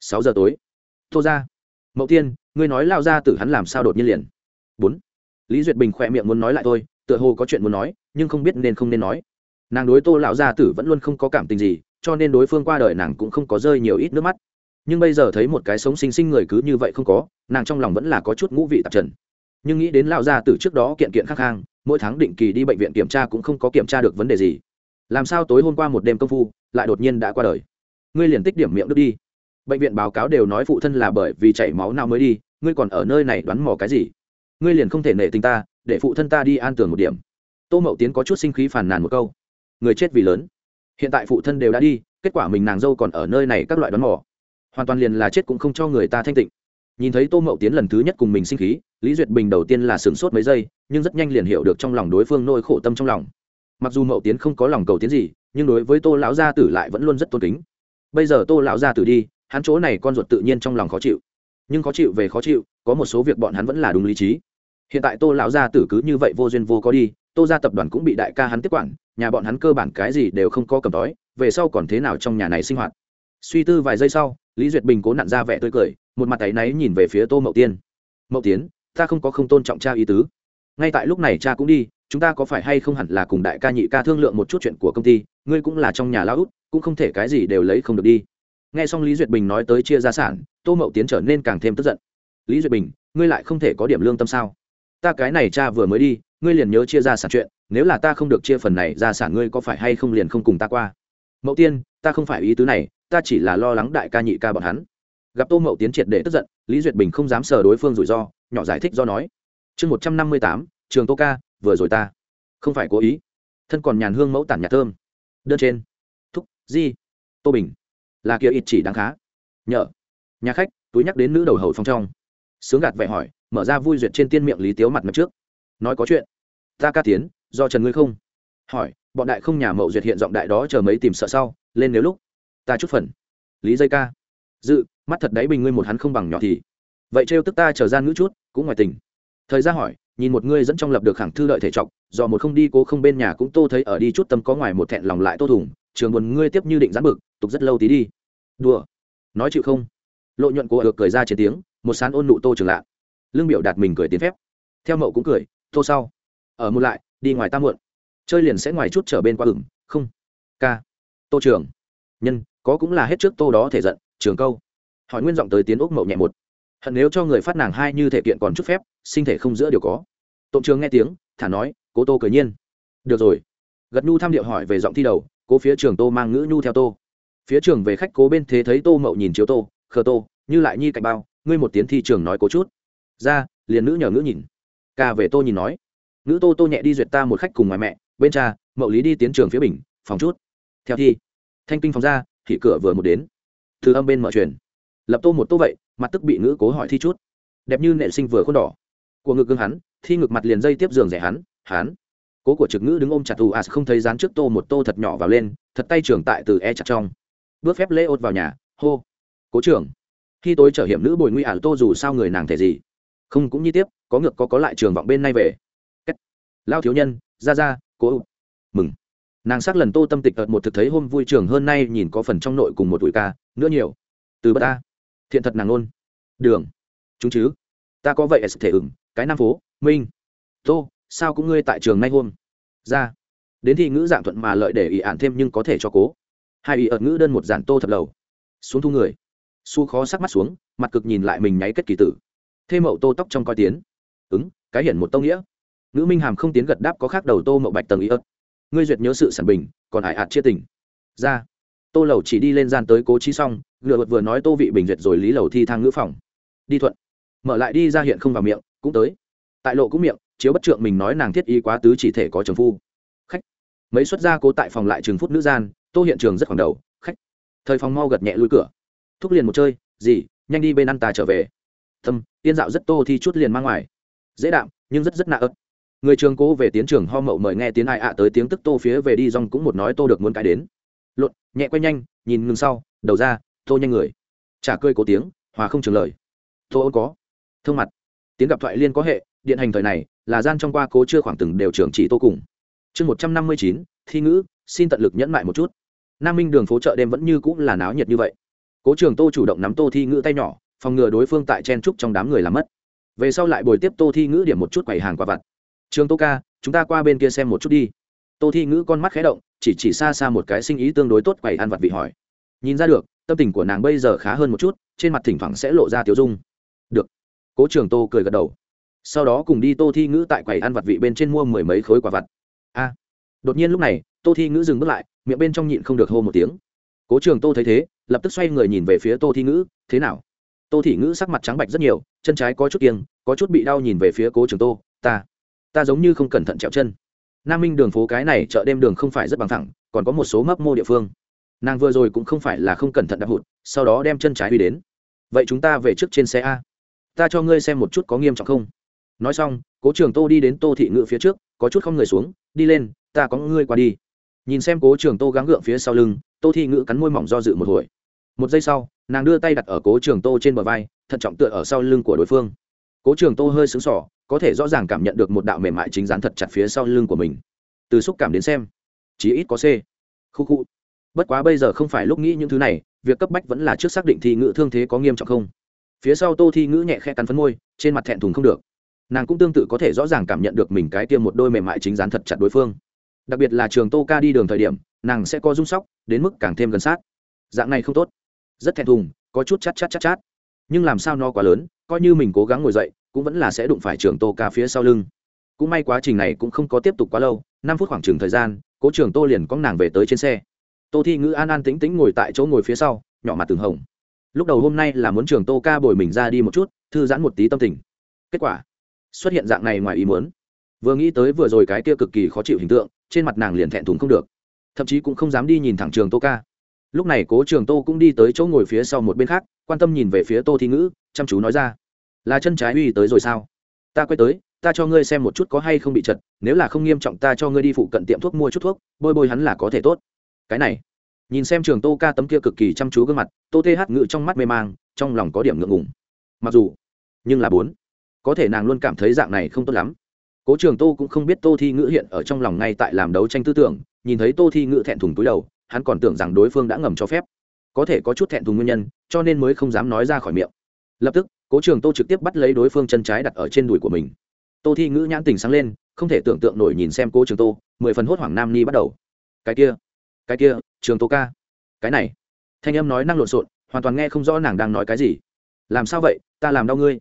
Sáu giờ tối. Tô ra. Mậu tiên, ngươi nói lao ra tử hắn làm sao đột nhiên liền? Bốn. Lý duyệt bình khoe miệng muốn nói lại thôi, tựa hồ có chuyện muốn nói, nhưng không biết nên không nên nói. Nàng đối tô lão gia tử vẫn luôn không có cảm tình gì cho nên đối phương qua đời nàng cũng không có rơi nhiều ít nước mắt. Nhưng bây giờ thấy một cái sống sinh sinh người cứ như vậy không có, nàng trong lòng vẫn là có chút ngũ vị tạp trần. Nhưng nghĩ đến lão gia tử trước đó kiện kiện khắc khang, mỗi tháng định kỳ đi bệnh viện kiểm tra cũng không có kiểm tra được vấn đề gì. Làm sao tối hôm qua một đêm công phu, lại đột nhiên đã qua đời? Ngươi liền tích điểm miệng đứt đi. Bệnh viện báo cáo đều nói phụ thân là bởi vì chảy máu nào mới đi, ngươi còn ở nơi này đoán mò cái gì? Ngươi liền không thể nể tình ta, để phụ thân ta đi an tường một điểm. Tô mậu tiến có chút sinh khí phản nàn một câu. Người chết vì lớn hiện tại phụ thân đều đã đi, kết quả mình nàng dâu còn ở nơi này các loại đoán mò. Hoàn toàn liền là chết cũng không cho người ta thanh tịnh. Nhìn thấy tô mậu tiến lần thứ nhất cùng mình sinh khí, lý duyệt bình đầu tiên là sửng sốt mấy giây, nhưng rất nhanh liền hiểu được trong lòng đối phương nỗi khổ tâm trong lòng. Mặc dù mậu tiến không có lòng cầu tiến gì, nhưng đối với tô lão gia tử lại vẫn luôn rất tôn kính. Bây giờ tô lão gia tử đi, hắn chỗ này con ruột tự nhiên trong lòng khó chịu. Nhưng khó chịu về khó chịu, có một số việc bọn hắn vẫn là đúng lý trí. Hiện tại tô lão gia tử cứ như vậy vô duyên vô có đi, tô gia tập đoàn cũng bị đại ca hắn tiếp quản nhà bọn hắn cơ bản cái gì đều không có cầm đói về sau còn thế nào trong nhà này sinh hoạt? Suy tư vài giây sau, lý duyệt bình cố nặn ra vẻ tươi cười, một mặt tay náy nhìn về phía tô mậu tiên. Mậu tiến, ta không có không tôn trọng cha ý tứ. Ngay tại lúc này cha cũng đi, chúng ta có phải hay không hẳn là cùng đại ca nhị ca thương lượng một chút chuyện của công ty, ngươi cũng là trong nhà lão út, cũng không thể cái gì đều lấy không được đi. Nghe xong lý duyệt bình nói tới chia gia sản, tô mậu tiến trở nên càng thêm tức giận. Lý duyệt bình, ngươi lại không thể có điểm lương tâm sao? Ta cái này cha vừa mới đi, ngươi liền nhớ chia ra sản chuyện, nếu là ta không được chia phần này ra sản ngươi có phải hay không liền không cùng ta qua? Mậu tiên, ta không phải ý tứ này, ta chỉ là lo lắng đại ca nhị ca bọn hắn. Gặp tô mậu tiến triệt để tức giận, lý duyệt bình không dám sờ đối phương rủi ro, nhỏ giải thích do nói. Chương một trăm năm mươi tám, trường tô ca, vừa rồi ta. Không phải cố ý. Thân còn nhàn hương mẫu tản nhạt thơm. Đơn trên. Thúc, di. Tô bình. Là kia ít chỉ đáng khá. Nhờ. Nhà khách, túi nhắc đến nữ đầu hầu phong trong. Sướng gạt vẻ hỏi mở ra vui duyệt trên tiên miệng lý tiếu mặt mặt trước. Nói có chuyện. Ta ca tiến, do trần ngươi không? Hỏi, bọn đại không nhà mậu duyệt hiện giọng đại đó chờ mấy tìm sợ sau, lên nếu lúc. Ta chút phần. Lý dây ca. Dự, mắt thật đáy bình ngươi một hắn không bằng nhỏ thì. Vậy trêu tức ta chờ gian ngữ chút, cũng ngoài tình. Thời gian hỏi, nhìn một ngươi dẫn trong lập được khẳng thư lợi thể trọng do một không đi cố không bên nhà cũng tô thấy ở đi chút tâm có ngoài một thẹn lòng lại tô thủng, trường buồn ngươi tiếp như định giãn bực, tục rất lâu tí đi. Đùa. Nói chịu không? Lộ nhuận của được cười ra trên tiếng, một sán ôn nụ tô trường lạ lương biểu đạt mình cười tiến phép. Theo mậu cũng cười thô sau, ở một lại, đi ngoài ta muộn. Chơi liền sẽ ngoài chút trở bên qua ửng, không, ca, tô trường, nhân, có cũng là hết trước tô đó thể giận, trường câu. Hỏi nguyên giọng tới tiến úc mậu nhẹ một. Hận nếu cho người phát nàng hai như thể kiện còn chút phép, sinh thể không giữa điều có. Tộm trường nghe tiếng, thả nói, cố tô cười nhiên. Được rồi. Gật nhu tham điệu hỏi về giọng thi đầu, cố phía trường tô mang ngữ nhu theo tô. Phía trường về khách cố bên thế thấy tô mậu nhìn chiếu tô, khờ tô, như lại nhi cạnh bao, ngươi một tiếng thi trường nói cố chút ra, liền nữ nhờ ngữ nhìn. Ca về tô nhìn nói. Nữ tô tô nhẹ đi duyệt ta một khách cùng ngoài mẹ, bên cha, mậu lý đi tiến trường phía bình, phòng chút. Theo thi. Thanh kinh phòng ra, thì cửa vừa một đến. Thư âm bên mở truyền. Lập tô một tô vậy, mặt tức bị ngữ cố hỏi thi chút. Đẹp như nệ sinh vừa khuôn đỏ. Của ngực gương hắn, thi ngực mặt liền dây tiếp giường rẻ hắn hắn. Cố của trực ngữ đứng ôm chặt tù as không thấy dán trước tô một tô thật nhỏ vào lên, thật tay trưởng tại từ e chặt trong. Bước phép lễ ốt vào nhà, hô. Cố trưởng. Khi tối trở hiểm nữ bồi nguy ả, tô dù sao người nàng thể gì? Không cũng như tiếp, có ngược có có lại trường vọng bên nay về. Kết. lao thiếu nhân, ra ra, cố mừng. Nàng sắc lần tô tâm tịch ợt một thực thấy hôm vui trường hơn nay nhìn có phần trong nội cùng một tuổi ca, nữa nhiều. Từ bất ta thiện thật nàng nôn đường. Chúng chứ. Ta có vậy thể ửng, cái nam phố, minh. Tô, sao cũng ngươi tại trường nay hôm? Ra. Đến thì ngữ dạng thuận mà lợi để ý ạn thêm nhưng có thể cho cố. Hai ý ợt ngữ đơn một giản tô thập lầu. Xuống thu người. Su khó sắc mắt xuống, mặt cực nhìn lại mình nháy kết kỳ tử thê mậu tô tóc trong coi tiến. Ứng, cái hiển một tông nghĩa. Nữ minh hàm không tiến gật đáp có khác đầu tô mậu bạch tầng ý ớt. Ngươi duyệt nhớ sự sản bình, còn hải hạt chia tình. Ra. Tô lầu chỉ đi lên gian tới cố trí xong, lừa vật vừa nói tô vị bình duyệt rồi lý lầu thi thang ngữ phòng. Đi thuận. Mở lại đi ra hiện không vào miệng, cũng tới. Tại lộ cũng miệng, chiếu bất trượng mình nói nàng thiết y quá tứ chỉ thể có chồng phu. Khách. Mấy xuất gia cố tại phòng lại trường phút nữ gian, tô hiện trường rất khoảng đầu, khách. Thời phòng mau gật nhẹ lui cửa. Thúc liền một chơi gì nhanh đi bên ăn ta trở về thâm, tiên dạo rất tô thi chút liền mang ngoài. Dễ đạm, nhưng rất rất nạ ớt. Người trường cố về tiến trường ho mậu mời nghe tiếng ai ạ tới tiếng tức tô phía về đi rong cũng một nói tô được muốn cái đến. Lộn nhẹ quay nhanh, nhìn ngừng sau, đầu ra, tô nhanh người. Trả cơi cố tiếng, hòa không trường lời. Tô ôn có. Thương mặt. Tiếng gặp thoại liên có hệ, điện hành thời này, là gian trong qua cố chưa khoảng từng đều trưởng chỉ tô cùng. Chương một trăm năm mươi chín, thi ngữ, xin tận lực nhẫn mại một chút. Nam minh đường phố chợ đêm vẫn như cũng là náo nhiệt như vậy. Cố trường tô chủ động nắm tô thi ngữ tay nhỏ phòng ngừa đối phương tại chen trúc trong đám người làm mất. Về sau lại bồi tiếp tô thi ngữ điểm một chút quầy hàng quả vặt. Trường tô ca, chúng ta qua bên kia xem một chút đi. Tô thi ngữ con mắt khé động, chỉ chỉ xa xa một cái sinh ý tương đối tốt quầy ăn vặt vị hỏi. Nhìn ra được, tâm tình của nàng bây giờ khá hơn một chút, trên mặt thỉnh thoảng sẽ lộ ra tiêu dung. Được. Cố trường tô cười gật đầu. Sau đó cùng đi tô thi ngữ tại quầy ăn vặt vị bên trên mua mười mấy khối quả vặt. A. Đột nhiên lúc này, tô thi ngữ dừng bước lại, miệng bên trong nhịn không được hô một tiếng. Cố trường tô thấy thế, lập tức xoay người nhìn về phía tô thi ngữ, thế nào? Tô thị ngữ sắc mặt trắng bạch rất nhiều, chân trái có chút kiêng, có chút bị đau nhìn về phía cố trường tô, ta ta giống như không cẩn thận trẹo chân. Nam minh đường phố cái này chợ đêm đường không phải rất bằng thẳng, còn có một số mấp mô địa phương. Nàng vừa rồi cũng không phải là không cẩn thận đạp hụt, sau đó đem chân trái đi đến. Vậy chúng ta về trước trên xe a. Ta cho ngươi xem một chút có nghiêm trọng không. Nói xong, cố trường tô đi đến tô thị ngự phía trước, có chút không người xuống, đi lên, ta có ngươi qua đi. Nhìn xem cố trường tô gắng gượng phía sau lưng, tô thị ngự cắn môi mỏng do dự một hồi một giây sau, nàng đưa tay đặt ở cố trường tô trên bờ vai, thận trọng tựa ở sau lưng của đối phương. Cố trường tô hơi xứng sỏ có thể rõ ràng cảm nhận được một đạo mềm mại chính dán thật chặt phía sau lưng của mình. Từ xúc cảm đến xem chỉ ít có c. Khu khu. Bất quá bây giờ không phải lúc nghĩ những thứ này, việc cấp bách vẫn là trước xác định thi ngữ thương thế có nghiêm trọng không. Phía sau tô thi ngữ nhẹ khe cắn phấn môi, trên mặt thẹn thùng không được. Nàng cũng tương tự có thể rõ ràng cảm nhận được mình cái tiêm một đôi mềm mại chính dán thật chặt đối phương. Đặc biệt là trường tô ca đi đường thời điểm, nàng sẽ có rung sóc, đến mức càng thêm gần sát. Dạng này không tốt rất thẹn thùng, có chút chát chát chát chát. Nhưng làm sao nó quá lớn, coi như mình cố gắng ngồi dậy, cũng vẫn là sẽ đụng phải trường tô ca phía sau lưng. Cũng may quá trình này cũng không có tiếp tục quá lâu, năm phút khoảng chừng thời gian, cố trường tô liền có nàng về tới trên xe. Tô thi ngữ an an tĩnh tĩnh ngồi tại chỗ ngồi phía sau, nhỏ mặt từng hồng. Lúc đầu hôm nay là muốn trường tô ca bồi mình ra đi một chút, thư giãn một tí tâm tình. Kết quả, xuất hiện dạng này ngoài ý muốn. Vừa nghĩ tới vừa rồi cái kia cực kỳ khó chịu hình tượng, trên mặt nàng liền thẹn thùng không được. Thậm chí cũng không dám đi nhìn thẳng trường tô ca lúc này cố trường tô cũng đi tới chỗ ngồi phía sau một bên khác, quan tâm nhìn về phía tô thi ngữ, chăm chú nói ra, là chân trái uy tới rồi sao? Ta quay tới, ta cho ngươi xem một chút có hay không bị chật, nếu là không nghiêm trọng ta cho ngươi đi phụ cận tiệm thuốc mua chút thuốc, bôi bôi hắn là có thể tốt. Cái này, nhìn xem trường tô ca tấm kia cực kỳ chăm chú gương mặt, tô tê hát ngự trong mắt mê mang, trong lòng có điểm ngượng ngùng. Mặc dù, nhưng là bốn, có thể nàng luôn cảm thấy dạng này không tốt lắm. Cố trường tô cũng không biết tô thi ngữ hiện ở trong lòng ngay tại làm đấu tranh tư tưởng, nhìn thấy tô thi ngữ thẹn thùng túi đầu hắn còn tưởng rằng đối phương đã ngầm cho phép. Có thể có chút thẹn thùng nguyên nhân, cho nên mới không dám nói ra khỏi miệng. Lập tức, cố trường tô trực tiếp bắt lấy đối phương chân trái đặt ở trên đùi của mình. Tô thi ngữ nhãn tình sáng lên, không thể tưởng tượng nổi nhìn xem cố trường tô, mười phần hốt hoảng nam ni bắt đầu. Cái kia cái kia, trường tô ca. Cái này. Thanh âm nói năng lộn xộn, hoàn toàn nghe không rõ nàng đang nói cái gì. Làm sao vậy, ta làm đau ngươi.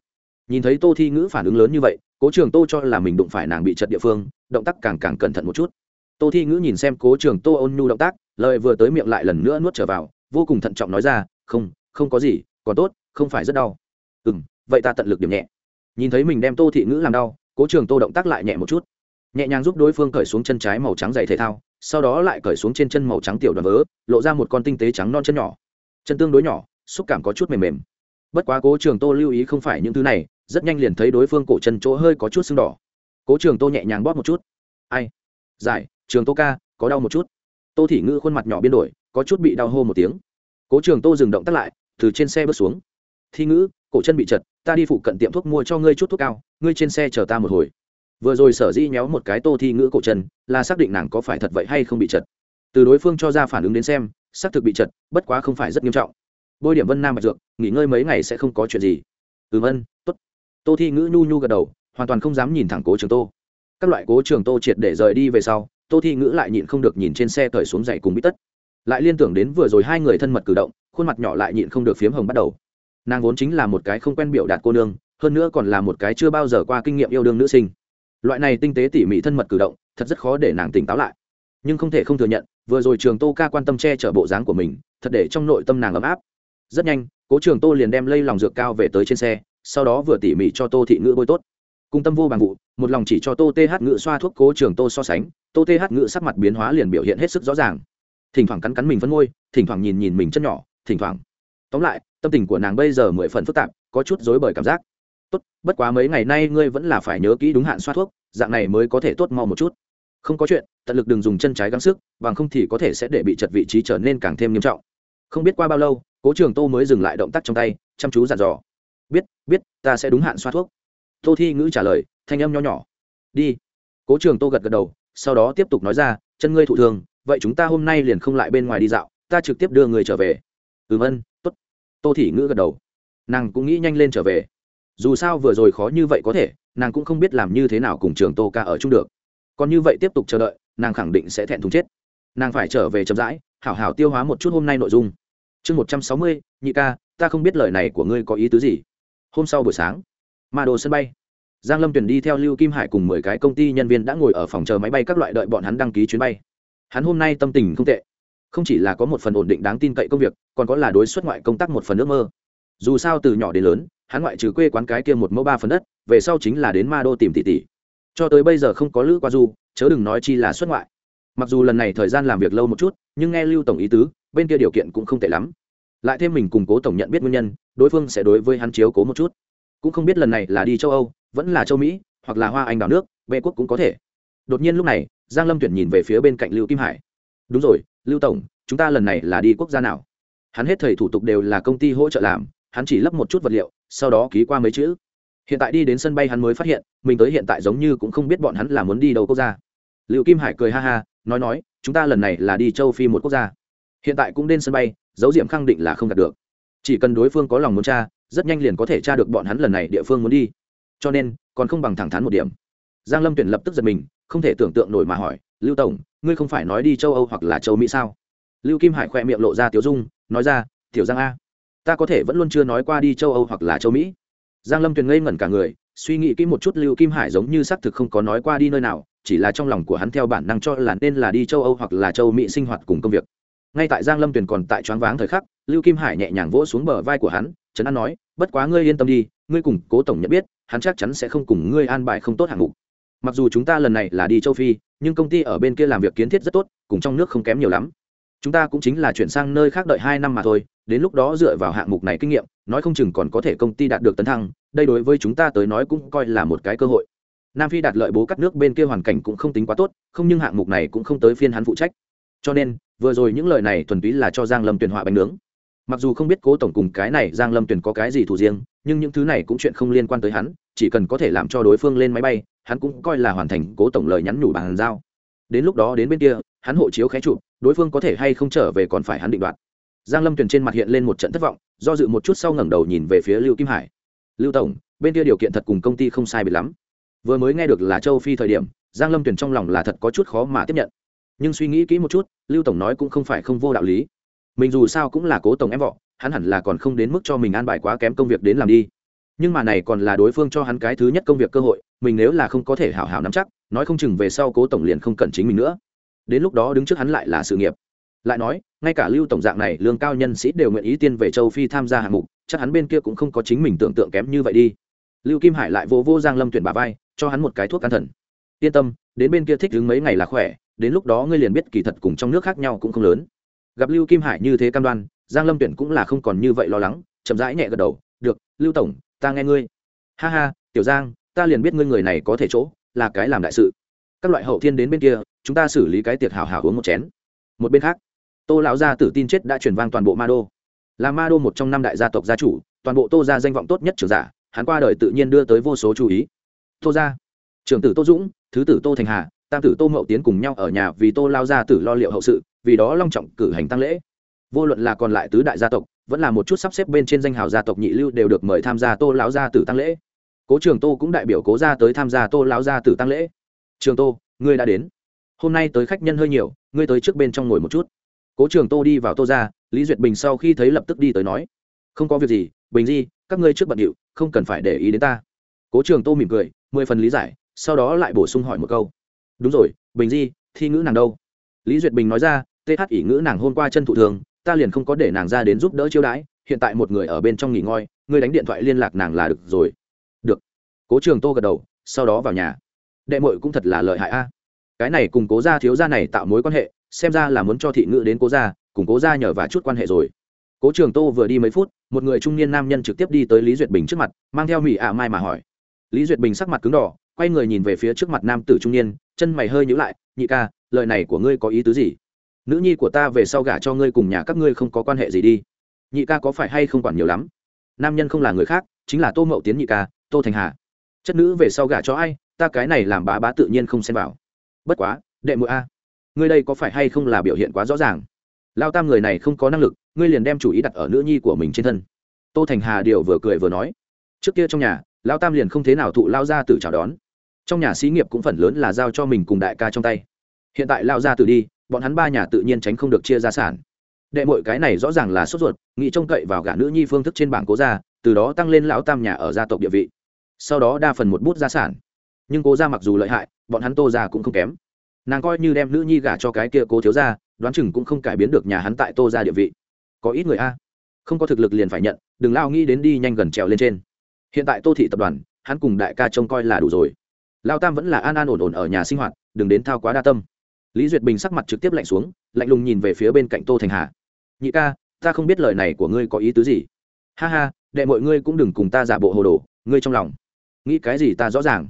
Nhìn thấy tô thi ngữ phản ứng lớn như vậy, cố trường tô cho là mình đụng phải nàng bị chật địa phương, động tác càng càng cẩn thận một chút. Tô thi ngữ nhìn xem cố trường tô ôn nhu động tác lời vừa tới miệng lại lần nữa nuốt trở vào, vô cùng thận trọng nói ra, không không có gì, còn tốt, không phải rất đau. Ừ m vậy ta tận lực điểm nhẹ. Nhìn thấy mình đem tô thị ngữ làm đau, cố trường tô động tác lại nhẹ một chút. Nhẹ nhàng giúp đối phương cởi xuống chân trái màu trắng dày thể thao, sau đó lại cởi xuống trên chân màu trắng tiểu đoàn vớ, lộ ra một con tinh tế trắng non chân nhỏ. Chân tương đối nhỏ, xúc cảm có chút mềm mềm. Bất quá cố trường tô lưu ý không phải những thứ này, rất nhanh liền thấy đối phương cổ chân chỗ hơi có chút sưng đỏ. Cố trường tô nhẹ nhàng bóp một chút. Ai? Giải, trường tô ca, có đau một chút tô thị ngữ khuôn mặt nhỏ biến đổi, có chút bị đau hô một tiếng. Cố trường tô dừng động tắt lại, từ trên xe bước xuống. Thi ngữ cổ chân bị chật, ta đi phụ cận tiệm thuốc mua cho ngươi chút thuốc cao, ngươi trên xe chờ ta một hồi. Vừa rồi sở dĩ nhéo một cái tô thi ngữ cổ chân, là xác định nàng có phải thật vậy hay không bị chật. Từ đối phương cho ra phản ứng đến xem, xác thực bị chật, bất quá không phải rất nghiêm trọng. Bôi điểm vân nam bạch dược, nghỉ ngơi mấy ngày sẽ không có chuyện gì. Ừ vân t ố t tô thi ngữ nhu nhu gật đầu, hoàn toàn không dám nhìn thẳng cố trường tô. Các loại cố trường tô triệt để rời đi về sau tô thi ngữ lại nhịn không được nhìn trên xe cởi xuống dậy cùng bít tất. Lại liên tưởng đến vừa rồi hai người thân mật cử động, khuôn mặt nhỏ lại nhịn không được phiếm hồng bắt đầu. Nàng vốn chính là một cái không quen biểu đạt cô nương, hơn nữa còn là một cái chưa bao giờ qua kinh nghiệm yêu đương nữ sinh. Loại này tinh tế tỉ mỉ thân mật cử động, thật rất khó để nàng tỉnh táo lại. Nhưng không thể không thừa nhận, vừa rồi trường tô ca quan tâm che chở bộ dáng của mình, thật để trong nội tâm nàng ấm áp. Rất nhanh, cố trường tô liền đem lây lòng dược cao về tới trên xe, sau đó vừa tỉ mỉ cho tô thị ngữ bôi tốt. Cung tâm vô bằng vụ, một lòng chỉ cho tô th ngữ xoa thuốc cố trường tô so sánh tô th ngự sắc mặt biến hóa liền biểu hiện hết sức rõ ràng. Thỉnh thoảng cắn cắn mình phân ngôi thỉnh thoảng nhìn nhìn mình chân nhỏ, thỉnh thoảng. Tóm lại, tâm tình của nàng bây giờ mười phần phức tạp, có chút dối bởi cảm giác. Tốt, bất quá mấy ngày nay ngươi vẫn là phải nhớ kỹ đúng hạn xoa thuốc, dạng này mới có thể tốt mau một chút. Không có chuyện, tận lực đừng dùng chân trái gắng sức, bằng không thì có thể sẽ để bị chật vị trí trở nên càng thêm nghiêm trọng. Không biết qua bao lâu, cố trường tô mới dừng lại động tác trong tay, chăm chú dặn dò. Biết biết, ta sẽ đúng hạn xoa thuốc. Tô thi ngữ trả lời, thanh âm nho nhỏ. Đi. Cố trường tô gật gật đầu sau đó tiếp tục nói ra, chân ngươi thụ thường vậy chúng ta hôm nay liền không lại bên ngoài đi dạo, ta trực tiếp đưa người trở về. Ừm vâng, ân t ố t tô thị ngữ gật đầu. Nàng cũng nghĩ nhanh lên trở về. Dù sao vừa rồi khó như vậy có thể, nàng cũng không biết làm như thế nào cùng trường tô ca ở chung được. Còn như vậy tiếp tục chờ đợi, nàng khẳng định sẽ thẹn thùng chết. Nàng phải trở về chậm rãi, hảo hảo tiêu hóa một chút hôm nay nội dung. Chương một trăm sáu mươi, nhị ca, ta không biết lời này của ngươi có ý tứ gì. Hôm sau buổi sáng, ma đồ sân bay giang lâm tuyển đi theo lưu kim hải cùng mười cái công ty nhân viên đã ngồi ở phòng chờ máy bay các loại đợi bọn hắn đăng ký chuyến bay. Hắn hôm nay tâm tình không tệ. Không chỉ là có một phần ổn định đáng tin cậy công việc, còn có là đối xuất ngoại công tác một phần ước mơ. Dù sao từ nhỏ đến lớn, hắn ngoại trừ quê quán cái kia một mẫu ba phần đất, về sau chính là đến ma đô tìm tỷ tỷ. Cho tới bây giờ không có lữ qua du, chớ đừng nói chi là xuất ngoại. Mặc dù lần này thời gian làm việc lâu một chút, nhưng nghe lưu tổng ý tứ, bên kia điều kiện cũng không tệ lắm. Lại thêm mình cùng cố tổng nhận biết nguyên nhân, đối phương sẽ đối với hắn chiếu cố một chút. Cũng không biết lần này là đi châu âu vẫn là châu mỹ, hoặc là hoa anh đào nước, bệ quốc cũng có thể. Đột nhiên lúc này, giang lâm tuyển nhìn về phía bên cạnh lưu kim hải. Đúng rồi, lưu tổng, chúng ta lần này là đi quốc gia nào? Hắn hết thầy thủ tục đều là công ty hỗ trợ làm, hắn chỉ lấp một chút vật liệu, sau đó ký qua mấy chữ. Hiện tại đi đến sân bay hắn mới phát hiện, mình tới hiện tại giống như cũng không biết bọn hắn là muốn đi đâu quốc gia. Liệu kim hải cười ha ha, nói nói, chúng ta lần này là đi châu phi một quốc gia. Hiện tại cũng đến sân bay, dấu diệm khẳng định là không đạt được. Chỉ cần đối phương có lòng muốn tra, rất nhanh liền có thể tra được bọn hắn lần này địa phương muốn đi cho nên, còn không bằng thẳng thắn một điểm. Giang lâm tuyển lập tức giật mình, không thể tưởng tượng nổi mà hỏi, lưu tổng, ngươi không phải nói đi châu âu hoặc là châu mỹ sao? Lưu kim hải khoe miệng lộ ra tiểu dung, nói ra, tiểu giang a, ta có thể vẫn luôn chưa nói qua đi châu âu hoặc là châu mỹ. Giang lâm tuyền ngây ngẩn cả người, suy nghĩ kỹ một chút lưu kim hải giống như xác thực không có nói qua đi nơi nào, chỉ là trong lòng của hắn theo bản năng cho là nên là đi châu âu hoặc là châu mỹ sinh hoạt cùng công việc. Ngay tại giang lâm tuyền còn tại choáng váng thời khắc, lưu kim hải nhẹ nhàng vỗ xuống bờ vai của hắn, trấn an nói, bất quá ngươi yên tâm đi, ngươi cùng cố tổng nhận biết hắn chắc chắn sẽ không cùng ngươi an bài không tốt hạng mục. Mặc dù chúng ta lần này là đi châu phi, nhưng công ty ở bên kia làm việc kiến thiết rất tốt, cùng trong nước không kém nhiều lắm. Chúng ta cũng chính là chuyển sang nơi khác đợi hai năm mà thôi, đến lúc đó dựa vào hạng mục này kinh nghiệm, nói không chừng còn có thể công ty đạt được tấn thăng, đây đối với chúng ta tới nói cũng coi là một cái cơ hội. Nam phi đạt lợi bố cắt nước bên kia hoàn cảnh cũng không tính quá tốt, không nhưng hạng mục này cũng không tới phiên hắn phụ trách. Cho nên, vừa rồi những lời này thuần túy là cho giang lâm tuyển họa bánh nướng mặc dù không biết cố tổng cùng cái này giang lâm tuyển có cái gì thủ riêng, nhưng những thứ này cũng chuyện không liên quan tới hắn, chỉ cần có thể làm cho đối phương lên máy bay, hắn cũng coi là hoàn thành cố tổng lời nhắn nhủ bàn giao. Đến lúc đó đến bên kia, hắn hộ chiếu khé chụp, đối phương có thể hay không trở về còn phải hắn định đoạt. Giang lâm tuyển trên mặt hiện lên một trận thất vọng, do dự một chút sau ngẩng đầu nhìn về phía lưu kim hải. Lưu tổng, bên kia điều kiện thật cùng công ty không sai biệt lắm. Vừa mới nghe được là châu phi thời điểm, giang lâm tuyển trong lòng là thật có chút khó mà tiếp nhận. Nhưng suy nghĩ kỹ một chút, lưu tổng nói cũng không phải không vô đạo lý mình dù sao cũng là cố tổng em vọ hắn hẳn là còn không đến mức cho mình an bài quá kém công việc đến làm đi. Nhưng mà này còn là đối phương cho hắn cái thứ nhất công việc cơ hội, mình nếu là không có thể hảo hảo nắm chắc, nói không chừng về sau cố tổng liền không cần chính mình nữa. Đến lúc đó đứng trước hắn lại là sự nghiệp. Lại nói, ngay cả lưu tổng dạng này, lương cao nhân sĩ đều nguyện ý tiên về châu phi tham gia hạng mục, chắc hắn bên kia cũng không có chính mình tưởng tượng kém như vậy đi. Lưu kim hải lại vô vô giang lâm tuyển bà vai, cho hắn một cái thuốc can thần. Yên tâm, đến bên kia thích đứng mấy ngày là khỏe, đến lúc đó ngươi liền biết kỳ thật cùng trong nước khác nhau cũng không lớn gặp lưu kim hải như thế cam đoan, giang lâm tuyển cũng là không còn như vậy lo lắng, chậm rãi nhẹ gật đầu, được, lưu tổng, ta nghe ngươi. Ha ha, tiểu giang, ta liền biết ngươi người này có thể chỗ, là cái làm đại sự. Các loại hậu thiên đến bên kia, chúng ta xử lý cái tiệc hào hào uống một chén. Một bên khác, tô lão gia tử tin chết đã truyền vang toàn bộ ma đô. Là ma đô một trong năm đại gia tộc gia chủ, toàn bộ tô gia danh vọng tốt nhất trưởng giả, hắn qua đời tự nhiên đưa tới vô số chú ý. Tô gia, trưởng tử tô dũng, thứ tử tô thành hà tam tử tô mậu tiến cùng nhau ở nhà vì tô lao gia tử lo liệu hậu sự, vì đó long trọng cử hành tăng lễ. Vô luận là còn lại tứ đại gia tộc, vẫn là một chút sắp xếp bên trên danh hào gia tộc nhị lưu đều được mời tham gia tô lão gia tử tăng lễ. Cố trường tô cũng đại biểu cố gia tới tham gia tô lão gia tử tăng lễ. Trường tô, ngươi đã đến. Hôm nay tới khách nhân hơi nhiều, ngươi tới trước bên trong ngồi một chút. Cố trường tô đi vào tô ra lý duyệt bình sau khi thấy lập tức đi tới nói, không có việc gì, bình di, các ngươi trước bận điệu, không cần phải để ý đến ta. Cố trường tô mỉm cười, mười phần lý giải, sau đó lại bổ sung hỏi một câu đúng rồi, bình di, thi ngữ nàng đâu? Lý duyệt bình nói ra th ỷ ngữ nàng hôm qua chân thụ thường, ta liền không có để nàng ra đến giúp đỡ chiêu đãi, hiện tại một người ở bên trong nghỉ ngơi, ngươi đánh điện thoại liên lạc nàng là được rồi. Được. Cố trường tô gật đầu, sau đó vào nhà. Đệ mội cũng thật là lợi hại a. À. Cái này cùng cố gia thiếu gia này tạo mối quan hệ, xem ra là muốn cho thị ngữ đến cố gia, cùng cố gia nhờ và chút quan hệ rồi. Cố trường tô vừa đi mấy phút, một người trung niên nam nhân trực tiếp đi tới lý duyệt bình trước mặt, mang theo mỹ ạ mai mà hỏi. Lý duyệt bình sắc mặt cứng đỏ quay người nhìn về phía trước mặt nam tử trung niên, chân mày hơi nhữ lại, nhị ca, lời này của ngươi có ý tứ gì? Nữ nhi của ta về sau gả cho ngươi cùng nhà các ngươi không có quan hệ gì đi. Nhị ca có phải hay không quản nhiều lắm? Nam nhân không là người khác, chính là tô mậu tiến nhị ca, tô thành hà. Chất nữ về sau gả cho ai, ta cái này làm bá bá tự nhiên không xem vào. Bất quá, đệ mũi a, ngươi đây có phải hay không là biểu hiện quá rõ ràng? Lao tam người này không có năng lực, ngươi liền đem chủ ý đặt ở nữ nhi của mình trên thân. Tô thành hà điều vừa cười vừa nói. Trước kia trong nhà, lao tam liền không thế nào thụ lao ra từ chào đón trong nhà xí nghiệp cũng phần lớn là giao cho mình cùng đại ca trong tay. Hiện tại lao ra từ đi, bọn hắn ba nhà tự nhiên tránh không được chia gia sản. Đệ mội cái này rõ ràng là sốt ruột, nghĩ trông cậy vào gả nữ nhi phương thức trên bảng cố gia, từ đó tăng lên lão tam nhà ở gia tộc địa vị. Sau đó đa phần một bút gia sản. Nhưng cố gia mặc dù lợi hại, bọn hắn tô gia cũng không kém. Nàng coi như đem nữ nhi gả cho cái kia cố thiếu gia, đoán chừng cũng không cải biến được nhà hắn tại tô gia địa vị. Có ít người a. Không có thực lực liền phải nhận, đừng lao nghĩ đến đi nhanh gần trèo lên trên. Hiện tại tô thị tập đoàn, hắn cùng đại ca trông coi là đủ rồi lao tam vẫn là an an ổn ổn ở nhà sinh hoạt, đừng đến thao quá đa tâm. Lý duyệt bình sắc mặt trực tiếp lạnh xuống, lạnh lùng nhìn về phía bên cạnh tô thành hà. Nhị ca, ta không biết lời này của ngươi có ý tứ gì. Ha ha, đệ mọi ngươi cũng đừng cùng ta giả bộ hồ đồ, ngươi trong lòng. Nghĩ cái gì ta rõ ràng.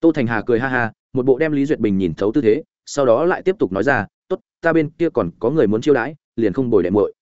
Tô thành hà cười ha ha, một bộ đem lý duyệt bình nhìn thấu tư thế, sau đó lại tiếp tục nói ra, tốt, ta bên kia còn có người muốn chiêu đãi, liền không bồi đệ muội.